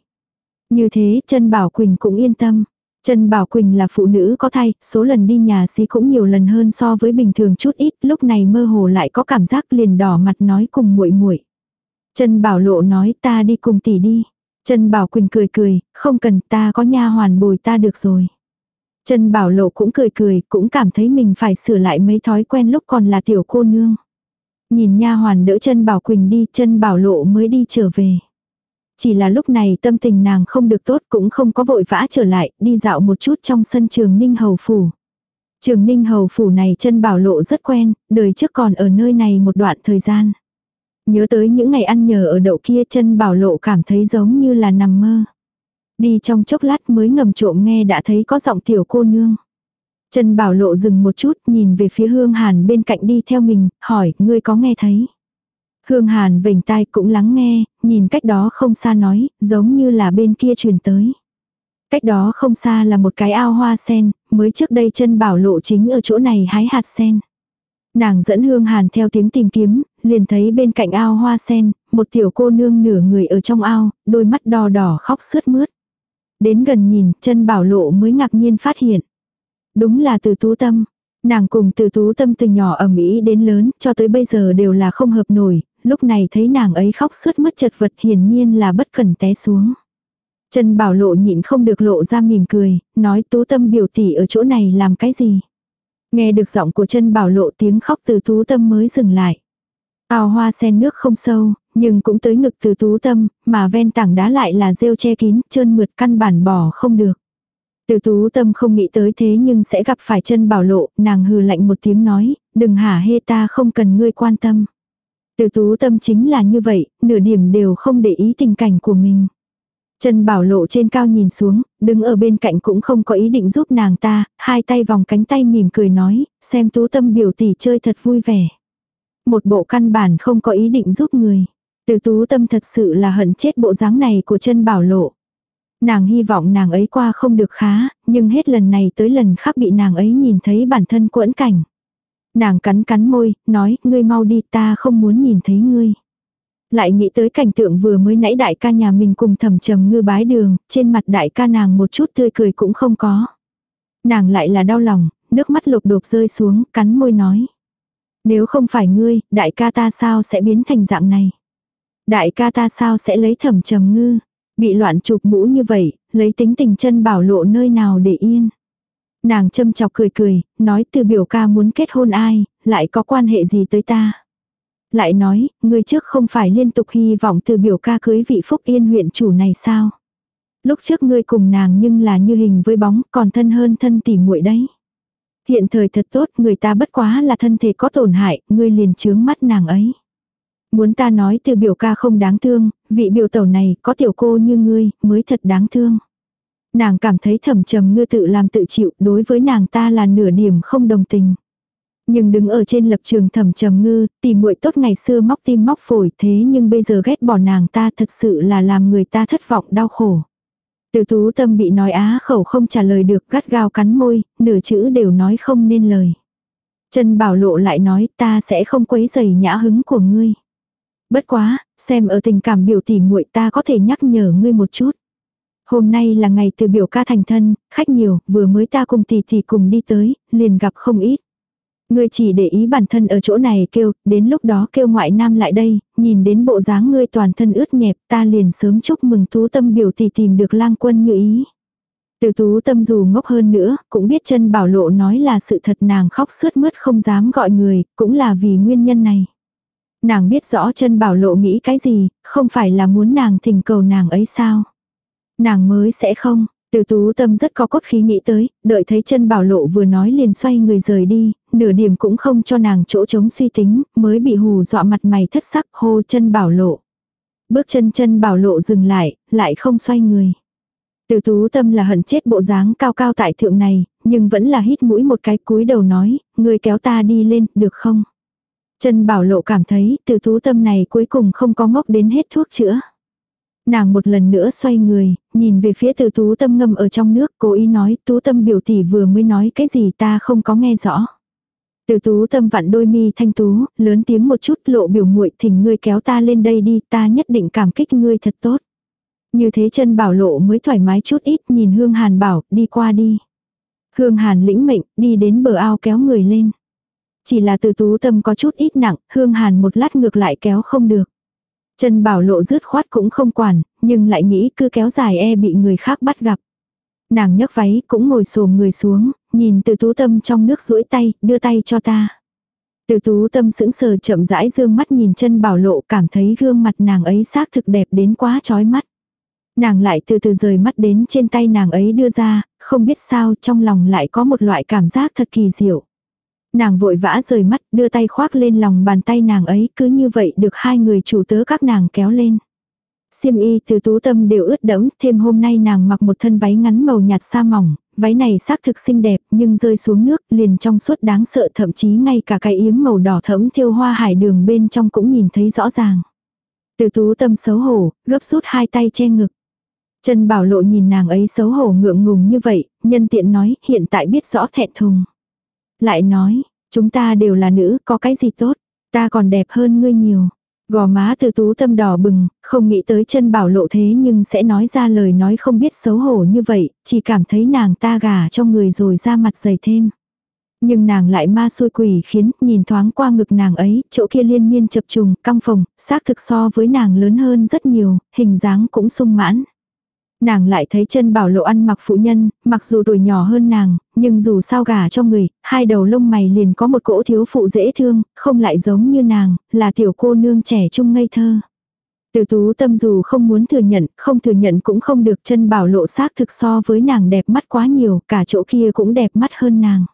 Như thế, chân Bảo Quỳnh cũng yên tâm. Trần Bảo Quỳnh là phụ nữ có thai, số lần đi nhà xí cũng nhiều lần hơn so với bình thường chút ít, lúc này mơ hồ lại có cảm giác liền đỏ mặt nói cùng muội muội. Trần Bảo Lộ nói ta đi cùng tỷ đi. Trần Bảo Quỳnh cười cười, không cần ta có nha hoàn bồi ta được rồi. Trần Bảo Lộ cũng cười cười, cũng cảm thấy mình phải sửa lại mấy thói quen lúc còn là tiểu cô nương. Nhìn nha hoàn đỡ Trần Bảo Quỳnh đi, Trần Bảo Lộ mới đi trở về. Chỉ là lúc này tâm tình nàng không được tốt cũng không có vội vã trở lại, đi dạo một chút trong sân trường Ninh Hầu Phủ. Trường Ninh Hầu Phủ này Trần Bảo Lộ rất quen, đời trước còn ở nơi này một đoạn thời gian. Nhớ tới những ngày ăn nhờ ở đậu kia chân bảo lộ cảm thấy giống như là nằm mơ. Đi trong chốc lát mới ngầm trộm nghe đã thấy có giọng tiểu cô nương. chân Bảo Lộ dừng một chút nhìn về phía Hương Hàn bên cạnh đi theo mình, hỏi, ngươi có nghe thấy? Hương Hàn vểnh tai cũng lắng nghe, nhìn cách đó không xa nói, giống như là bên kia truyền tới. Cách đó không xa là một cái ao hoa sen, mới trước đây chân Bảo Lộ chính ở chỗ này hái hạt sen. Nàng dẫn hương hàn theo tiếng tìm kiếm, liền thấy bên cạnh ao hoa sen, một tiểu cô nương nửa người ở trong ao, đôi mắt đỏ đỏ khóc sướt mướt. Đến gần nhìn, chân bảo lộ mới ngạc nhiên phát hiện. Đúng là từ tú tâm. Nàng cùng từ tú tâm từ nhỏ ở Mỹ đến lớn, cho tới bây giờ đều là không hợp nổi, lúc này thấy nàng ấy khóc sướt mướt chật vật hiển nhiên là bất cần té xuống. Chân bảo lộ nhịn không được lộ ra mỉm cười, nói tú tâm biểu tỷ ở chỗ này làm cái gì. Nghe được giọng của chân bảo lộ tiếng khóc từ tú tâm mới dừng lại. Ao hoa sen nước không sâu, nhưng cũng tới ngực từ tú tâm, mà ven tảng đá lại là rêu che kín, trơn mượt căn bản bỏ không được. Từ tú tâm không nghĩ tới thế nhưng sẽ gặp phải chân bảo lộ, nàng hừ lạnh một tiếng nói, đừng hả hê ta không cần ngươi quan tâm. Từ tú tâm chính là như vậy, nửa điểm đều không để ý tình cảnh của mình. Trần Bảo Lộ trên cao nhìn xuống, đứng ở bên cạnh cũng không có ý định giúp nàng ta, hai tay vòng cánh tay mỉm cười nói, xem tú tâm biểu tỷ chơi thật vui vẻ. Một bộ căn bản không có ý định giúp người. Từ tú tâm thật sự là hận chết bộ dáng này của chân Bảo Lộ. Nàng hy vọng nàng ấy qua không được khá, nhưng hết lần này tới lần khác bị nàng ấy nhìn thấy bản thân quẫn cảnh. Nàng cắn cắn môi, nói, ngươi mau đi ta không muốn nhìn thấy ngươi. Lại nghĩ tới cảnh tượng vừa mới nãy đại ca nhà mình cùng thầm trầm ngư bái đường, trên mặt đại ca nàng một chút tươi cười cũng không có. Nàng lại là đau lòng, nước mắt lục đột rơi xuống, cắn môi nói. Nếu không phải ngươi, đại ca ta sao sẽ biến thành dạng này? Đại ca ta sao sẽ lấy thầm trầm ngư? Bị loạn chụp mũ như vậy, lấy tính tình chân bảo lộ nơi nào để yên. Nàng châm chọc cười cười, nói từ biểu ca muốn kết hôn ai, lại có quan hệ gì tới ta. Lại nói, người trước không phải liên tục hy vọng từ biểu ca cưới vị phúc yên huyện chủ này sao? Lúc trước ngươi cùng nàng nhưng là như hình với bóng, còn thân hơn thân tỉ muội đấy. Hiện thời thật tốt, người ta bất quá là thân thể có tổn hại, ngươi liền chướng mắt nàng ấy. Muốn ta nói từ biểu ca không đáng thương, vị biểu tẩu này có tiểu cô như ngươi, mới thật đáng thương. Nàng cảm thấy thầm trầm ngư tự làm tự chịu, đối với nàng ta là nửa điểm không đồng tình. Nhưng đứng ở trên lập trường thầm trầm ngư, tìm muội tốt ngày xưa móc tim móc phổi thế nhưng bây giờ ghét bỏ nàng ta thật sự là làm người ta thất vọng đau khổ. Từ tú tâm bị nói á khẩu không trả lời được gắt gao cắn môi, nửa chữ đều nói không nên lời. Trần Bảo Lộ lại nói ta sẽ không quấy giày nhã hứng của ngươi. Bất quá, xem ở tình cảm biểu tỉ muội ta có thể nhắc nhở ngươi một chút. Hôm nay là ngày từ biểu ca thành thân, khách nhiều, vừa mới ta cùng tỷ tỷ cùng đi tới, liền gặp không ít. Ngươi chỉ để ý bản thân ở chỗ này kêu, đến lúc đó kêu ngoại nam lại đây, nhìn đến bộ dáng ngươi toàn thân ướt nhẹp, ta liền sớm chúc mừng tú tâm biểu tỷ tìm được lang quân như ý. Từ tú tâm dù ngốc hơn nữa, cũng biết chân bảo lộ nói là sự thật nàng khóc sướt mướt không dám gọi người, cũng là vì nguyên nhân này. Nàng biết rõ chân bảo lộ nghĩ cái gì, không phải là muốn nàng thỉnh cầu nàng ấy sao. Nàng mới sẽ không, từ tú tâm rất có cốt khí nghĩ tới, đợi thấy chân bảo lộ vừa nói liền xoay người rời đi, nửa điểm cũng không cho nàng chỗ chống suy tính, mới bị hù dọa mặt mày thất sắc hô chân bảo lộ. Bước chân chân bảo lộ dừng lại, lại không xoay người. Từ tú tâm là hận chết bộ dáng cao cao tại thượng này, nhưng vẫn là hít mũi một cái cúi đầu nói, người kéo ta đi lên, được không? Chân bảo lộ cảm thấy từ tú tâm này cuối cùng không có ngốc đến hết thuốc chữa. Nàng một lần nữa xoay người, nhìn về phía từ tú tâm ngâm ở trong nước, cố ý nói tú tâm biểu tỷ vừa mới nói cái gì ta không có nghe rõ. Từ tú tâm vặn đôi mi thanh tú, lớn tiếng một chút lộ biểu muội thỉnh ngươi kéo ta lên đây đi, ta nhất định cảm kích ngươi thật tốt. Như thế chân bảo lộ mới thoải mái chút ít nhìn hương hàn bảo, đi qua đi. Hương hàn lĩnh mệnh, đi đến bờ ao kéo người lên. Chỉ là từ tú tâm có chút ít nặng, hương hàn một lát ngược lại kéo không được. Chân bảo lộ rứt khoát cũng không quản, nhưng lại nghĩ cứ kéo dài e bị người khác bắt gặp. Nàng nhấc váy cũng ngồi xổm người xuống, nhìn từ tú tâm trong nước duỗi tay, đưa tay cho ta. Từ tú tâm sững sờ chậm rãi dương mắt nhìn chân bảo lộ cảm thấy gương mặt nàng ấy xác thực đẹp đến quá chói mắt. Nàng lại từ từ rời mắt đến trên tay nàng ấy đưa ra, không biết sao trong lòng lại có một loại cảm giác thật kỳ diệu. Nàng vội vã rời mắt, đưa tay khoác lên lòng bàn tay nàng ấy, cứ như vậy được hai người chủ tớ các nàng kéo lên. Xiêm y từ tú tâm đều ướt đẫm, thêm hôm nay nàng mặc một thân váy ngắn màu nhạt sa mỏng, váy này xác thực xinh đẹp nhưng rơi xuống nước liền trong suốt đáng sợ thậm chí ngay cả cái yếm màu đỏ thẫm thiêu hoa hải đường bên trong cũng nhìn thấy rõ ràng. Từ tú tâm xấu hổ, gấp rút hai tay che ngực. Trần Bảo Lộ nhìn nàng ấy xấu hổ ngượng ngùng như vậy, nhân tiện nói hiện tại biết rõ thẹn thùng. Lại nói, chúng ta đều là nữ, có cái gì tốt, ta còn đẹp hơn ngươi nhiều. Gò má từ tú tâm đỏ bừng, không nghĩ tới chân bảo lộ thế nhưng sẽ nói ra lời nói không biết xấu hổ như vậy, chỉ cảm thấy nàng ta gà cho người rồi ra mặt dày thêm. Nhưng nàng lại ma xui quỷ khiến, nhìn thoáng qua ngực nàng ấy, chỗ kia liên miên chập trùng, căng phồng, xác thực so với nàng lớn hơn rất nhiều, hình dáng cũng sung mãn. Nàng lại thấy chân bảo lộ ăn mặc phụ nhân, mặc dù tuổi nhỏ hơn nàng, nhưng dù sao gả cho người, hai đầu lông mày liền có một cỗ thiếu phụ dễ thương, không lại giống như nàng, là tiểu cô nương trẻ trung ngây thơ. Từ tú tâm dù không muốn thừa nhận, không thừa nhận cũng không được chân bảo lộ xác thực so với nàng đẹp mắt quá nhiều, cả chỗ kia cũng đẹp mắt hơn nàng.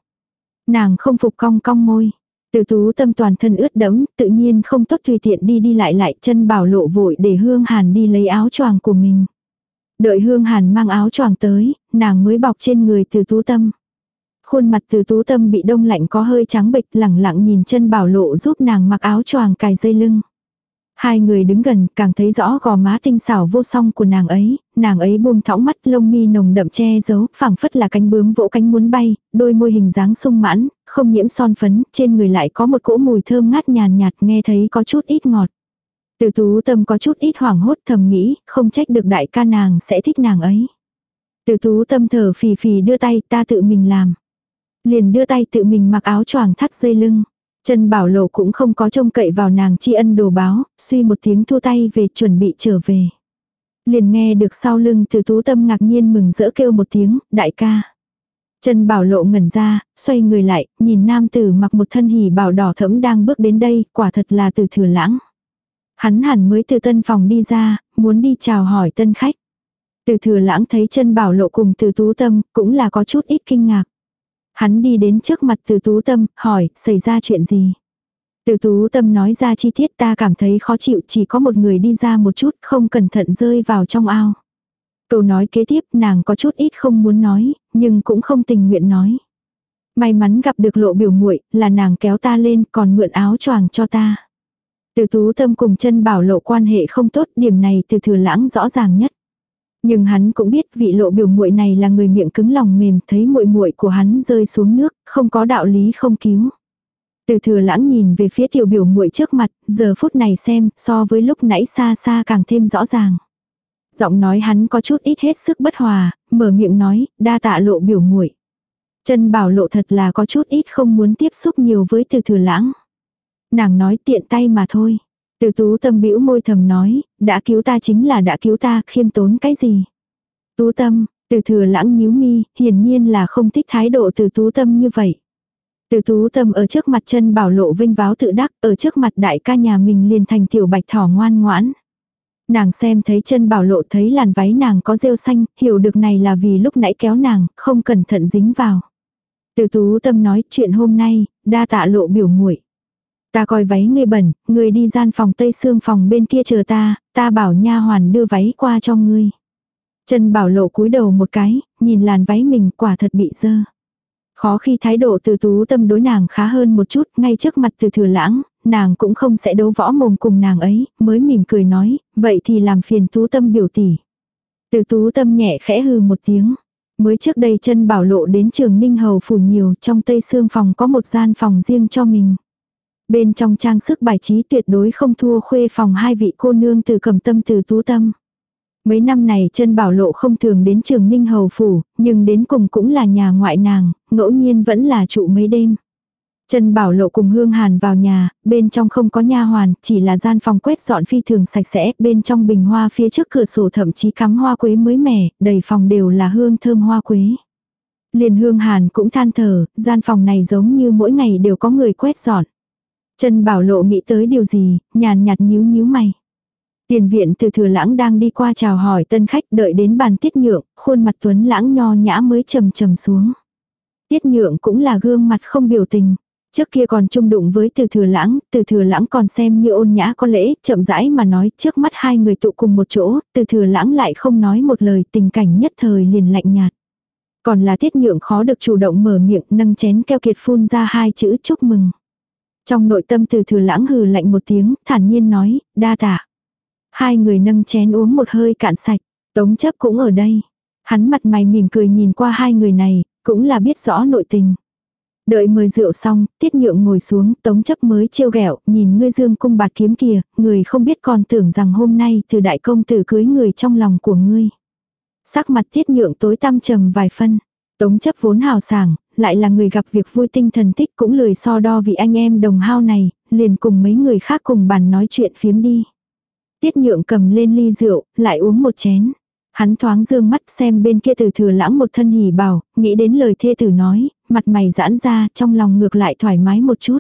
Nàng không phục cong cong môi. Từ tú tâm toàn thân ướt đẫm, tự nhiên không tốt tùy tiện đi đi lại lại chân bảo lộ vội để hương hàn đi lấy áo choàng của mình. Đợi hương hàn mang áo choàng tới, nàng mới bọc trên người từ tú tâm. Khuôn mặt từ tú tâm bị đông lạnh có hơi trắng bệch lẳng lặng nhìn chân bảo lộ giúp nàng mặc áo choàng cài dây lưng. Hai người đứng gần càng thấy rõ gò má tinh xảo vô song của nàng ấy, nàng ấy buông thõng mắt lông mi nồng đậm che giấu, phảng phất là cánh bướm vỗ cánh muốn bay, đôi môi hình dáng sung mãn, không nhiễm son phấn, trên người lại có một cỗ mùi thơm ngát nhàn nhạt nghe thấy có chút ít ngọt. Từ tú tâm có chút ít hoảng hốt thầm nghĩ, không trách được đại ca nàng sẽ thích nàng ấy. Từ tú tâm thở phì phì đưa tay ta tự mình làm. Liền đưa tay tự mình mặc áo choàng thắt dây lưng. Trần Bảo Lộ cũng không có trông cậy vào nàng tri ân đồ báo, suy một tiếng thua tay về chuẩn bị trở về. Liền nghe được sau lưng từ tú tâm ngạc nhiên mừng rỡ kêu một tiếng, đại ca. Trần Bảo Lộ ngẩn ra, xoay người lại, nhìn nam tử mặc một thân hỉ bảo đỏ thẫm đang bước đến đây, quả thật là từ thừa lãng. Hắn hẳn mới từ tân phòng đi ra, muốn đi chào hỏi tân khách. Từ thừa lãng thấy chân bảo lộ cùng từ tú tâm, cũng là có chút ít kinh ngạc. Hắn đi đến trước mặt từ tú tâm, hỏi, xảy ra chuyện gì? Từ tú tâm nói ra chi tiết ta cảm thấy khó chịu chỉ có một người đi ra một chút không cẩn thận rơi vào trong ao. Câu nói kế tiếp nàng có chút ít không muốn nói, nhưng cũng không tình nguyện nói. May mắn gặp được lộ biểu muội là nàng kéo ta lên còn mượn áo choàng cho ta. Từ tú tâm cùng chân bảo lộ quan hệ không tốt điểm này từ thừa lãng rõ ràng nhất. Nhưng hắn cũng biết vị lộ biểu muội này là người miệng cứng lòng mềm, thấy muội muội của hắn rơi xuống nước, không có đạo lý không cứu. Từ thừa lãng nhìn về phía tiểu biểu muội trước mặt, giờ phút này xem, so với lúc nãy xa xa càng thêm rõ ràng. Giọng nói hắn có chút ít hết sức bất hòa, mở miệng nói, đa tạ lộ biểu muội. Chân bảo lộ thật là có chút ít không muốn tiếp xúc nhiều với từ thừa lãng. Nàng nói tiện tay mà thôi. Từ tú tâm bĩu môi thầm nói, đã cứu ta chính là đã cứu ta, khiêm tốn cái gì. Tú tâm, từ thừa lãng nhíu mi, hiển nhiên là không thích thái độ từ tú tâm như vậy. Từ tú tâm ở trước mặt chân bảo lộ vinh váo tự đắc, ở trước mặt đại ca nhà mình liền thành tiểu bạch thỏ ngoan ngoãn. Nàng xem thấy chân bảo lộ thấy làn váy nàng có rêu xanh, hiểu được này là vì lúc nãy kéo nàng, không cẩn thận dính vào. Từ tú tâm nói chuyện hôm nay, đa tạ lộ biểu muội Ta coi váy ngươi bẩn, ngươi đi gian phòng tây xương phòng bên kia chờ ta, ta bảo nha hoàn đưa váy qua cho ngươi. Chân bảo lộ cúi đầu một cái, nhìn làn váy mình quả thật bị dơ. Khó khi thái độ từ tú tâm đối nàng khá hơn một chút, ngay trước mặt từ thừa lãng, nàng cũng không sẽ đấu võ mồm cùng nàng ấy, mới mỉm cười nói, vậy thì làm phiền tú tâm biểu tỷ. Từ tú tâm nhẹ khẽ hư một tiếng. Mới trước đây chân bảo lộ đến trường Ninh Hầu phủ nhiều, trong tây xương phòng có một gian phòng riêng cho mình. Bên trong trang sức bài trí tuyệt đối không thua khuê phòng hai vị cô nương từ cầm tâm từ tú tâm. Mấy năm này chân bảo lộ không thường đến trường Ninh Hầu Phủ, nhưng đến cùng cũng là nhà ngoại nàng, ngẫu nhiên vẫn là trụ mấy đêm. Chân bảo lộ cùng hương hàn vào nhà, bên trong không có nha hoàn, chỉ là gian phòng quét dọn phi thường sạch sẽ, bên trong bình hoa phía trước cửa sổ thậm chí cắm hoa quế mới mẻ, đầy phòng đều là hương thơm hoa quế. Liền hương hàn cũng than thở, gian phòng này giống như mỗi ngày đều có người quét dọn. Chân bảo lộ nghĩ tới điều gì, nhàn nhạt nhíu nhíu mày. Tiền viện từ thừa lãng đang đi qua chào hỏi tân khách đợi đến bàn tiết nhượng, khuôn mặt tuấn lãng nho nhã mới trầm trầm xuống. Tiết nhượng cũng là gương mặt không biểu tình. Trước kia còn chung đụng với từ thừa lãng, từ thừa lãng còn xem như ôn nhã có lễ, chậm rãi mà nói trước mắt hai người tụ cùng một chỗ, từ thừa lãng lại không nói một lời tình cảnh nhất thời liền lạnh nhạt. Còn là tiết nhượng khó được chủ động mở miệng nâng chén keo kiệt phun ra hai chữ chúc mừng. Trong nội tâm từ thừa lãng hừ lạnh một tiếng, thản nhiên nói, đa tạ. Hai người nâng chén uống một hơi cạn sạch, tống chấp cũng ở đây. Hắn mặt mày mỉm cười nhìn qua hai người này, cũng là biết rõ nội tình. Đợi mời rượu xong, tiết nhượng ngồi xuống, tống chấp mới trêu ghẹo nhìn ngươi dương cung bạt kiếm kìa, người không biết còn tưởng rằng hôm nay từ đại công tử cưới người trong lòng của ngươi. Sắc mặt tiết nhượng tối tăm trầm vài phân. Tống chấp vốn hào sảng, lại là người gặp việc vui tinh thần tích cũng lười so đo vì anh em đồng hao này, liền cùng mấy người khác cùng bàn nói chuyện phiếm đi. Tiết nhượng cầm lên ly rượu, lại uống một chén. Hắn thoáng dương mắt xem bên kia từ thừa lãng một thân hỉ bảo, nghĩ đến lời thê tử nói, mặt mày giãn ra, trong lòng ngược lại thoải mái một chút.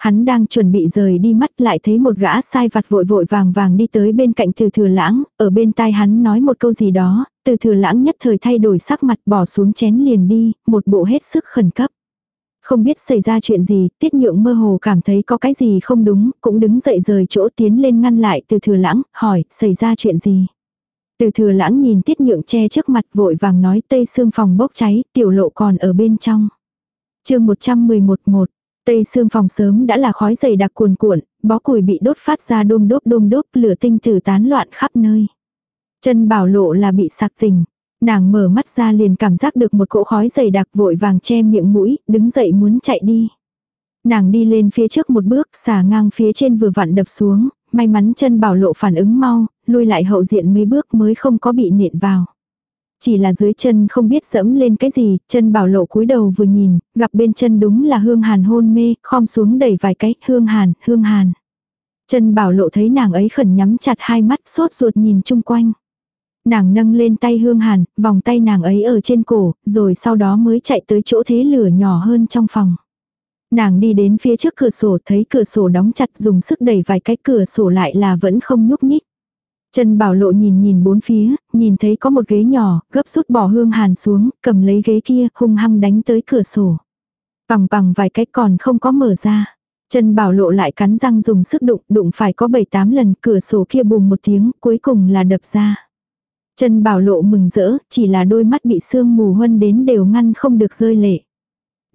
Hắn đang chuẩn bị rời đi mắt lại thấy một gã sai vặt vội vội vàng vàng đi tới bên cạnh từ thừa lãng, ở bên tai hắn nói một câu gì đó, từ thừa lãng nhất thời thay đổi sắc mặt bỏ xuống chén liền đi, một bộ hết sức khẩn cấp. Không biết xảy ra chuyện gì, tiết nhượng mơ hồ cảm thấy có cái gì không đúng, cũng đứng dậy rời chỗ tiến lên ngăn lại từ thừa lãng, hỏi, xảy ra chuyện gì. Từ thừa lãng nhìn tiết nhượng che trước mặt vội vàng nói tây xương phòng bốc cháy, tiểu lộ còn ở bên trong. chương 111 một Tây xương phòng sớm đã là khói dày đặc cuồn cuộn, bó củi bị đốt phát ra đôm đốp đôm đốp lửa tinh tử tán loạn khắp nơi. Chân bảo lộ là bị sạc tình. Nàng mở mắt ra liền cảm giác được một cỗ khói dày đặc vội vàng che miệng mũi, đứng dậy muốn chạy đi. Nàng đi lên phía trước một bước, xả ngang phía trên vừa vặn đập xuống, may mắn chân bảo lộ phản ứng mau, lui lại hậu diện mấy bước mới không có bị nện vào. Chỉ là dưới chân không biết dẫm lên cái gì, chân bảo lộ cúi đầu vừa nhìn, gặp bên chân đúng là hương hàn hôn mê, khom xuống đẩy vài cái, hương hàn, hương hàn. Chân bảo lộ thấy nàng ấy khẩn nhắm chặt hai mắt sốt ruột nhìn chung quanh. Nàng nâng lên tay hương hàn, vòng tay nàng ấy ở trên cổ, rồi sau đó mới chạy tới chỗ thế lửa nhỏ hơn trong phòng. Nàng đi đến phía trước cửa sổ thấy cửa sổ đóng chặt dùng sức đẩy vài cái cửa sổ lại là vẫn không nhúc nhích. Trần Bảo Lộ nhìn nhìn bốn phía, nhìn thấy có một ghế nhỏ, gấp rút bỏ hương hàn xuống, cầm lấy ghế kia, hung hăng đánh tới cửa sổ. Bằng bằng vài cái còn không có mở ra. Trần Bảo Lộ lại cắn răng dùng sức đụng, đụng phải có 7-8 lần, cửa sổ kia bùng một tiếng, cuối cùng là đập ra. Trần Bảo Lộ mừng rỡ, chỉ là đôi mắt bị sương mù huân đến đều ngăn không được rơi lệ.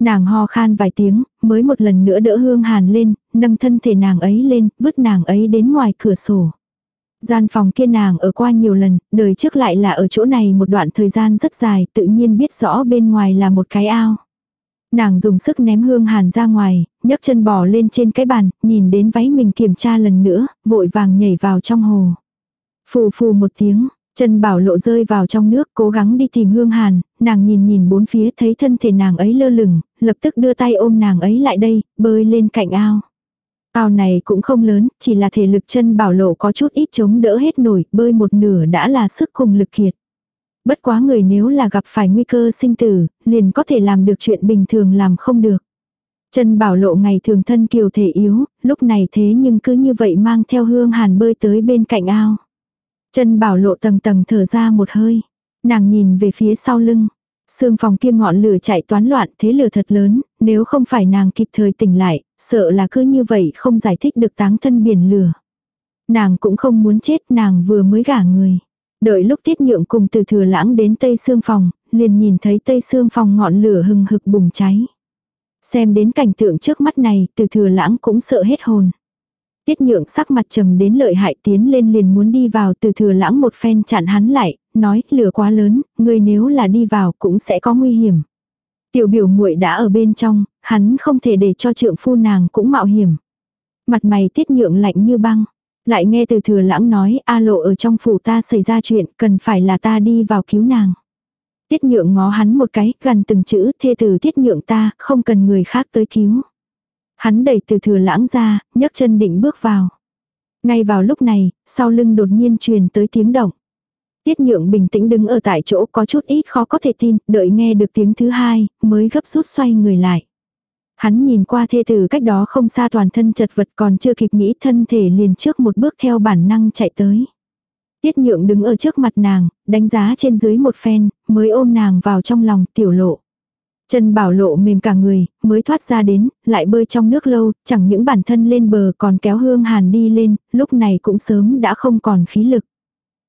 Nàng ho khan vài tiếng, mới một lần nữa đỡ hương hàn lên, nâng thân thể nàng ấy lên, vứt nàng ấy đến ngoài cửa sổ. Gian phòng kia nàng ở qua nhiều lần, đời trước lại là ở chỗ này một đoạn thời gian rất dài, tự nhiên biết rõ bên ngoài là một cái ao. Nàng dùng sức ném hương hàn ra ngoài, nhấc chân bò lên trên cái bàn, nhìn đến váy mình kiểm tra lần nữa, vội vàng nhảy vào trong hồ. Phù phù một tiếng, chân bảo lộ rơi vào trong nước cố gắng đi tìm hương hàn, nàng nhìn nhìn bốn phía thấy thân thể nàng ấy lơ lửng, lập tức đưa tay ôm nàng ấy lại đây, bơi lên cạnh ao. Ao này cũng không lớn, chỉ là thể lực chân bảo lộ có chút ít chống đỡ hết nổi, bơi một nửa đã là sức cùng lực kiệt. Bất quá người nếu là gặp phải nguy cơ sinh tử, liền có thể làm được chuyện bình thường làm không được. Chân bảo lộ ngày thường thân kiều thể yếu, lúc này thế nhưng cứ như vậy mang theo hương hàn bơi tới bên cạnh ao. Chân bảo lộ tầng tầng thở ra một hơi. Nàng nhìn về phía sau lưng. Sương phòng kia ngọn lửa chạy toán loạn thế lửa thật lớn, nếu không phải nàng kịp thời tỉnh lại, sợ là cứ như vậy không giải thích được táng thân biển lửa. Nàng cũng không muốn chết nàng vừa mới gả người. Đợi lúc tiết nhượng cùng từ thừa lãng đến tây xương phòng, liền nhìn thấy tây xương phòng ngọn lửa hừng hực bùng cháy. Xem đến cảnh tượng trước mắt này, từ thừa lãng cũng sợ hết hồn. Tiết nhượng sắc mặt trầm đến lợi hại tiến lên liền muốn đi vào từ thừa lãng một phen chặn hắn lại, nói lửa quá lớn, người nếu là đi vào cũng sẽ có nguy hiểm. Tiểu biểu muội đã ở bên trong, hắn không thể để cho trượng phu nàng cũng mạo hiểm. Mặt mày tiết nhượng lạnh như băng. Lại nghe từ thừa lãng nói A lộ ở trong phủ ta xảy ra chuyện cần phải là ta đi vào cứu nàng. Tiết nhượng ngó hắn một cái gần từng chữ thê từ tiết nhượng ta không cần người khác tới cứu. Hắn đẩy từ thừa lãng ra, nhấc chân định bước vào. Ngay vào lúc này, sau lưng đột nhiên truyền tới tiếng động. Tiết nhượng bình tĩnh đứng ở tại chỗ có chút ít khó có thể tin, đợi nghe được tiếng thứ hai, mới gấp rút xoay người lại. Hắn nhìn qua thê tử cách đó không xa toàn thân chật vật còn chưa kịp nghĩ thân thể liền trước một bước theo bản năng chạy tới. Tiết nhượng đứng ở trước mặt nàng, đánh giá trên dưới một phen, mới ôm nàng vào trong lòng tiểu lộ. Chân bảo lộ mềm cả người, mới thoát ra đến, lại bơi trong nước lâu, chẳng những bản thân lên bờ còn kéo hương hàn đi lên, lúc này cũng sớm đã không còn khí lực.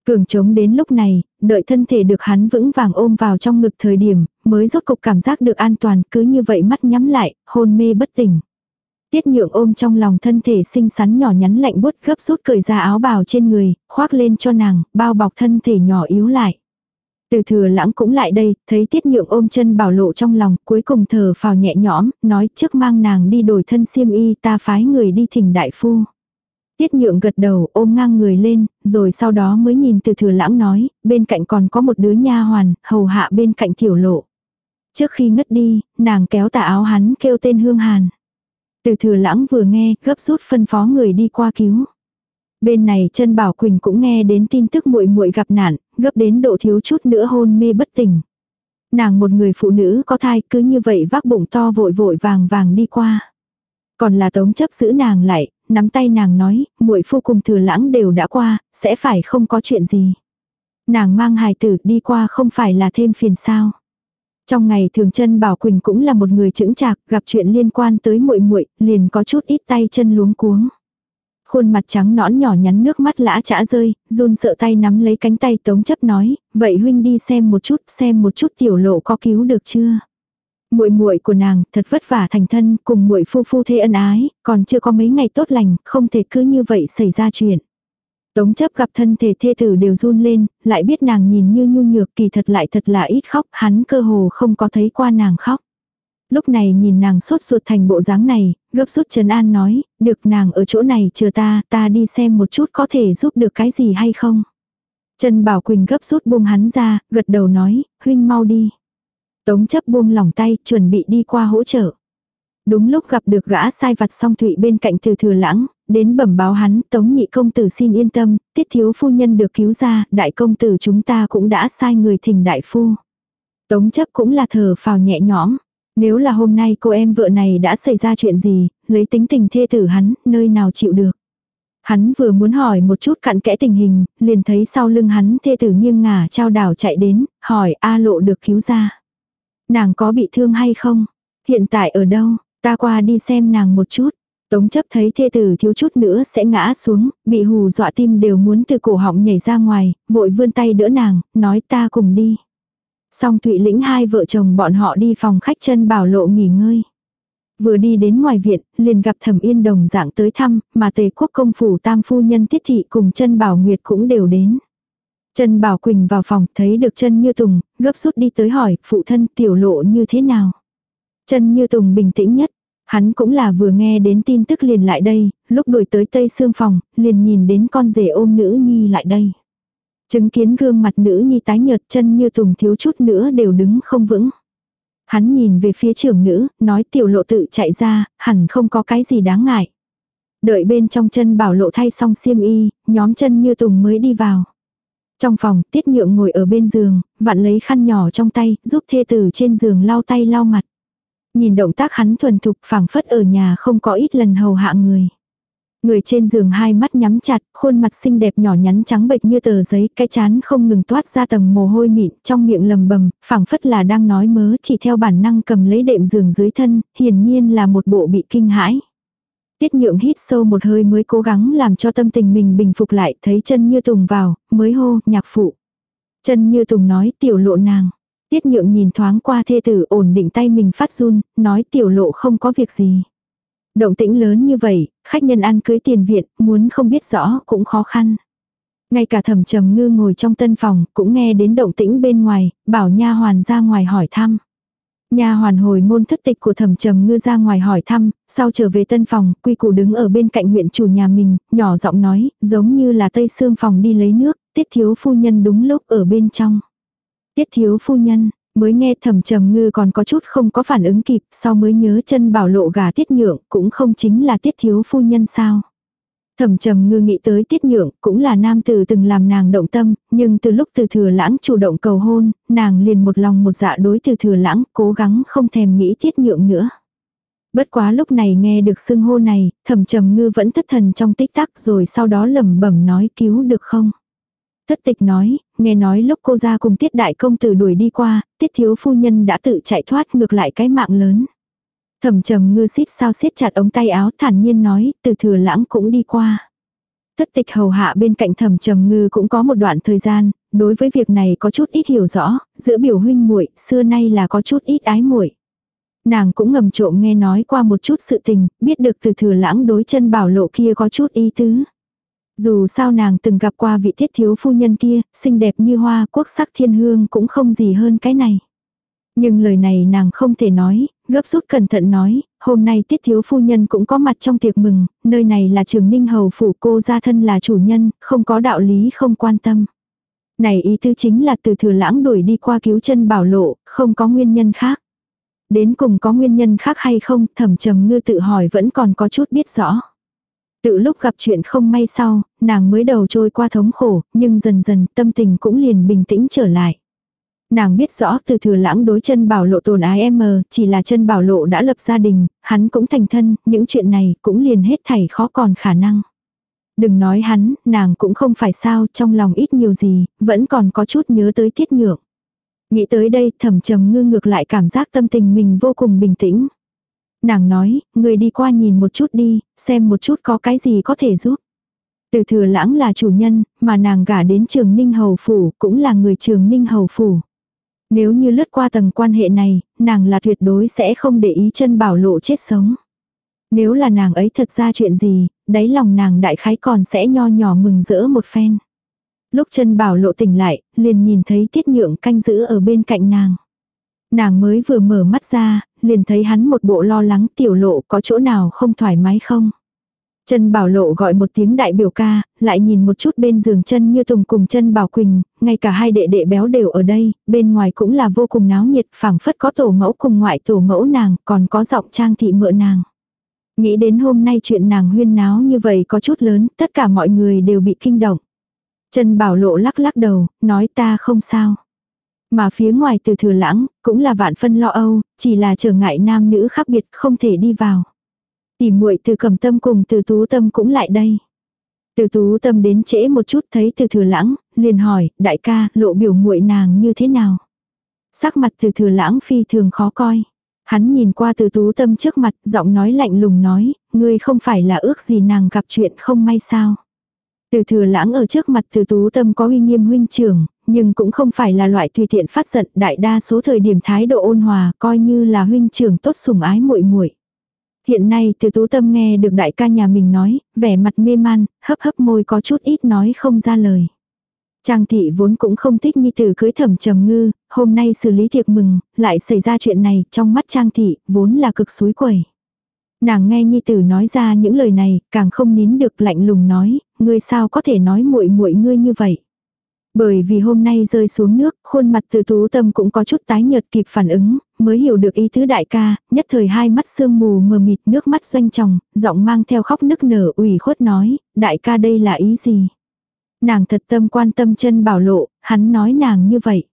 Cường trống đến lúc này, đợi thân thể được hắn vững vàng ôm vào trong ngực thời điểm, mới rốt cục cảm giác được an toàn, cứ như vậy mắt nhắm lại, hôn mê bất tỉnh. Tiết nhượng ôm trong lòng thân thể xinh xắn nhỏ nhắn lạnh bút gấp rút cởi ra áo bào trên người, khoác lên cho nàng, bao bọc thân thể nhỏ yếu lại. Từ thừa lãng cũng lại đây, thấy tiết nhượng ôm chân bảo lộ trong lòng, cuối cùng thở phào nhẹ nhõm, nói trước mang nàng đi đổi thân xiêm y ta phái người đi thỉnh đại phu. Tiết nhượng gật đầu ôm ngang người lên, rồi sau đó mới nhìn từ thừa lãng nói, bên cạnh còn có một đứa nha hoàn, hầu hạ bên cạnh tiểu lộ. Trước khi ngất đi, nàng kéo tà áo hắn kêu tên hương hàn. Từ thừa lãng vừa nghe, gấp rút phân phó người đi qua cứu. Bên này chân Bảo Quỳnh cũng nghe đến tin tức muội muội gặp nạn, gấp đến độ thiếu chút nữa hôn mê bất tỉnh. Nàng một người phụ nữ có thai cứ như vậy vác bụng to vội vội vàng vàng đi qua. Còn là tống chấp giữ nàng lại, nắm tay nàng nói, muội phu cùng thừa lãng đều đã qua, sẽ phải không có chuyện gì. Nàng mang hài tử đi qua không phải là thêm phiền sao. Trong ngày thường chân Bảo Quỳnh cũng là một người chững chạc, gặp chuyện liên quan tới muội muội, liền có chút ít tay chân luống cuống. Khuôn mặt trắng nõn nhỏ nhắn nước mắt lã chã rơi, run sợ tay nắm lấy cánh tay tống chấp nói, vậy huynh đi xem một chút, xem một chút tiểu lộ có cứu được chưa. Muội muội của nàng thật vất vả thành thân, cùng muội phu phu thê ân ái, còn chưa có mấy ngày tốt lành, không thể cứ như vậy xảy ra chuyện. Tống chấp gặp thân thể thê tử đều run lên, lại biết nàng nhìn như nhu nhược kỳ thật lại thật là ít khóc, hắn cơ hồ không có thấy qua nàng khóc. Lúc này nhìn nàng sốt ruột thành bộ dáng này, gấp rút Trần An nói, được nàng ở chỗ này chờ ta, ta đi xem một chút có thể giúp được cái gì hay không. Trần Bảo Quỳnh gấp rút buông hắn ra, gật đầu nói, huynh mau đi. Tống chấp buông lỏng tay, chuẩn bị đi qua hỗ trợ. Đúng lúc gặp được gã sai vặt song thụy bên cạnh từ thừa lãng, đến bẩm báo hắn, tống nhị công tử xin yên tâm, tiết thiếu phu nhân được cứu ra, đại công tử chúng ta cũng đã sai người thỉnh đại phu. Tống chấp cũng là thở phào nhẹ nhõm. Nếu là hôm nay cô em vợ này đã xảy ra chuyện gì, lấy tính tình thê tử hắn, nơi nào chịu được. Hắn vừa muốn hỏi một chút cặn kẽ tình hình, liền thấy sau lưng hắn thê tử nghiêng ngả trao đảo chạy đến, hỏi A lộ được cứu ra. Nàng có bị thương hay không? Hiện tại ở đâu? Ta qua đi xem nàng một chút. Tống chấp thấy thê tử thiếu chút nữa sẽ ngã xuống, bị hù dọa tim đều muốn từ cổ họng nhảy ra ngoài, vội vươn tay đỡ nàng, nói ta cùng đi. Xong Thụy Lĩnh hai vợ chồng bọn họ đi phòng khách chân bảo lộ nghỉ ngơi. Vừa đi đến ngoài viện, liền gặp thẩm yên đồng dạng tới thăm, mà tề quốc công phủ tam phu nhân tiết thị cùng chân bảo nguyệt cũng đều đến. Trần bảo quỳnh vào phòng, thấy được chân như tùng, gấp rút đi tới hỏi, phụ thân tiểu lộ như thế nào. Chân như tùng bình tĩnh nhất, hắn cũng là vừa nghe đến tin tức liền lại đây, lúc đuổi tới tây Sương phòng, liền nhìn đến con rể ôm nữ nhi lại đây. Chứng kiến gương mặt nữ nhi tái nhợt chân như tùng thiếu chút nữa đều đứng không vững. Hắn nhìn về phía trưởng nữ, nói tiểu lộ tự chạy ra, hẳn không có cái gì đáng ngại. Đợi bên trong chân bảo lộ thay xong xiêm y, nhóm chân như tùng mới đi vào. Trong phòng, tiết nhượng ngồi ở bên giường, vặn lấy khăn nhỏ trong tay, giúp thê tử trên giường lau tay lau mặt. Nhìn động tác hắn thuần thục phảng phất ở nhà không có ít lần hầu hạ người. Người trên giường hai mắt nhắm chặt, khuôn mặt xinh đẹp nhỏ nhắn trắng bệch như tờ giấy, cái chán không ngừng toát ra tầng mồ hôi mịn, trong miệng lầm bầm, phảng phất là đang nói mớ chỉ theo bản năng cầm lấy đệm giường dưới thân, hiển nhiên là một bộ bị kinh hãi. Tiết nhượng hít sâu một hơi mới cố gắng làm cho tâm tình mình bình phục lại, thấy chân như tùng vào, mới hô, nhạc phụ. Chân như tùng nói tiểu lộ nàng. Tiết nhượng nhìn thoáng qua thê tử ổn định tay mình phát run, nói tiểu lộ không có việc gì. Động tĩnh lớn như vậy, khách nhân ăn cưới tiền viện, muốn không biết rõ cũng khó khăn. Ngay cả thẩm trầm ngư ngồi trong tân phòng, cũng nghe đến động tĩnh bên ngoài, bảo nha hoàn ra ngoài hỏi thăm nhà hoàn hồi môn thất tịch của thẩm trầm ngư ra ngoài hỏi thăm, sau trở về tân phòng, quy củ đứng ở bên cạnh huyện chủ nhà mình, nhỏ giọng nói, giống như là tây xương phòng đi lấy nước, tiết thiếu phu nhân đúng lúc ở bên trong. Tiết thiếu phu nhân, mới nghe thẩm trầm ngư còn có chút không có phản ứng kịp, sau mới nhớ chân bảo lộ gà tiết nhượng, cũng không chính là tiết thiếu phu nhân sao. Thẩm trầm ngư nghĩ tới tiết nhượng, cũng là nam tử từng làm nàng động tâm, nhưng từ lúc từ thừa lãng chủ động cầu hôn, nàng liền một lòng một dạ đối từ thừa lãng, cố gắng không thèm nghĩ tiết nhượng nữa. Bất quá lúc này nghe được xưng hô này, thẩm trầm ngư vẫn thất thần trong tích tắc rồi sau đó lẩm bẩm nói cứu được không. Thất tịch nói, nghe nói lúc cô ra cùng tiết đại công tử đuổi đi qua, tiết thiếu phu nhân đã tự chạy thoát ngược lại cái mạng lớn. Thẩm trầm ngư xít sao siết chặt ống tay áo thản nhiên nói, từ thừa lãng cũng đi qua. Thất tịch hầu hạ bên cạnh thẩm trầm ngư cũng có một đoạn thời gian, đối với việc này có chút ít hiểu rõ, giữa biểu huynh muội xưa nay là có chút ít ái muội Nàng cũng ngầm trộm nghe nói qua một chút sự tình, biết được từ thừa lãng đối chân bảo lộ kia có chút ý tứ. Dù sao nàng từng gặp qua vị tiết thiếu phu nhân kia, xinh đẹp như hoa quốc sắc thiên hương cũng không gì hơn cái này. Nhưng lời này nàng không thể nói, gấp rút cẩn thận nói, hôm nay tiết thiếu phu nhân cũng có mặt trong tiệc mừng, nơi này là trường ninh hầu phủ cô gia thân là chủ nhân, không có đạo lý không quan tâm. Này ý tư chính là từ thừa lãng đuổi đi qua cứu chân bảo lộ, không có nguyên nhân khác. Đến cùng có nguyên nhân khác hay không, thẩm trầm ngư tự hỏi vẫn còn có chút biết rõ. Tự lúc gặp chuyện không may sau, nàng mới đầu trôi qua thống khổ, nhưng dần dần tâm tình cũng liền bình tĩnh trở lại. Nàng biết rõ từ thừa lãng đối chân bảo lộ tồn ái em mờ, chỉ là chân bảo lộ đã lập gia đình, hắn cũng thành thân, những chuyện này cũng liền hết thảy khó còn khả năng. Đừng nói hắn, nàng cũng không phải sao, trong lòng ít nhiều gì, vẫn còn có chút nhớ tới tiết nhượng. Nghĩ tới đây thầm trầm ngư ngược lại cảm giác tâm tình mình vô cùng bình tĩnh. Nàng nói, người đi qua nhìn một chút đi, xem một chút có cái gì có thể giúp. Từ thừa lãng là chủ nhân, mà nàng gả đến trường Ninh Hầu Phủ, cũng là người trường Ninh Hầu Phủ. Nếu như lướt qua tầng quan hệ này, nàng là tuyệt đối sẽ không để ý chân bảo lộ chết sống. Nếu là nàng ấy thật ra chuyện gì, đáy lòng nàng đại khái còn sẽ nho nhỏ mừng rỡ một phen. Lúc chân bảo lộ tỉnh lại, liền nhìn thấy tiết nhượng canh giữ ở bên cạnh nàng. Nàng mới vừa mở mắt ra, liền thấy hắn một bộ lo lắng tiểu lộ có chỗ nào không thoải mái không. Chân Bảo Lộ gọi một tiếng đại biểu ca, lại nhìn một chút bên giường chân như Tùng cùng chân Bảo Quỳnh, ngay cả hai đệ đệ béo đều ở đây, bên ngoài cũng là vô cùng náo nhiệt, phảng phất có tổ mẫu cùng ngoại tổ mẫu nàng, còn có giọng trang thị mợ nàng. Nghĩ đến hôm nay chuyện nàng huyên náo như vậy có chút lớn, tất cả mọi người đều bị kinh động. Chân Bảo Lộ lắc lắc đầu, nói ta không sao. Mà phía ngoài từ thừa lãng, cũng là vạn phân lo âu, chỉ là trở ngại nam nữ khác biệt không thể đi vào tìm muội từ cầm tâm cùng từ tú tâm cũng lại đây. Từ tú tâm đến trễ một chút thấy từ thừa lãng, liền hỏi, đại ca, lộ biểu muội nàng như thế nào? Sắc mặt từ thừa lãng phi thường khó coi. Hắn nhìn qua từ tú tâm trước mặt, giọng nói lạnh lùng nói, ngươi không phải là ước gì nàng gặp chuyện không may sao. Từ thừa lãng ở trước mặt từ tú tâm có uy nghiêm huynh trưởng, nhưng cũng không phải là loại tùy tiện phát giận, đại đa số thời điểm thái độ ôn hòa, coi như là huynh trưởng tốt sủng ái muội muội. Hiện nay từ tú tâm nghe được đại ca nhà mình nói, vẻ mặt mê man, hấp hấp môi có chút ít nói không ra lời. Trang thị vốn cũng không thích nhi tử cưới thẩm trầm ngư, hôm nay xử lý tiệc mừng, lại xảy ra chuyện này, trong mắt trang thị, vốn là cực suối quẩy. Nàng nghe nhi tử nói ra những lời này, càng không nín được lạnh lùng nói, ngươi sao có thể nói muội muội ngươi như vậy. Bởi vì hôm nay rơi xuống nước, khuôn mặt từ tú tâm cũng có chút tái nhợt kịp phản ứng, mới hiểu được ý tứ đại ca, nhất thời hai mắt sương mù mờ mịt nước mắt doanh tròng, giọng mang theo khóc nức nở ủy khuất nói, đại ca đây là ý gì. Nàng thật tâm quan tâm chân bảo lộ, hắn nói nàng như vậy.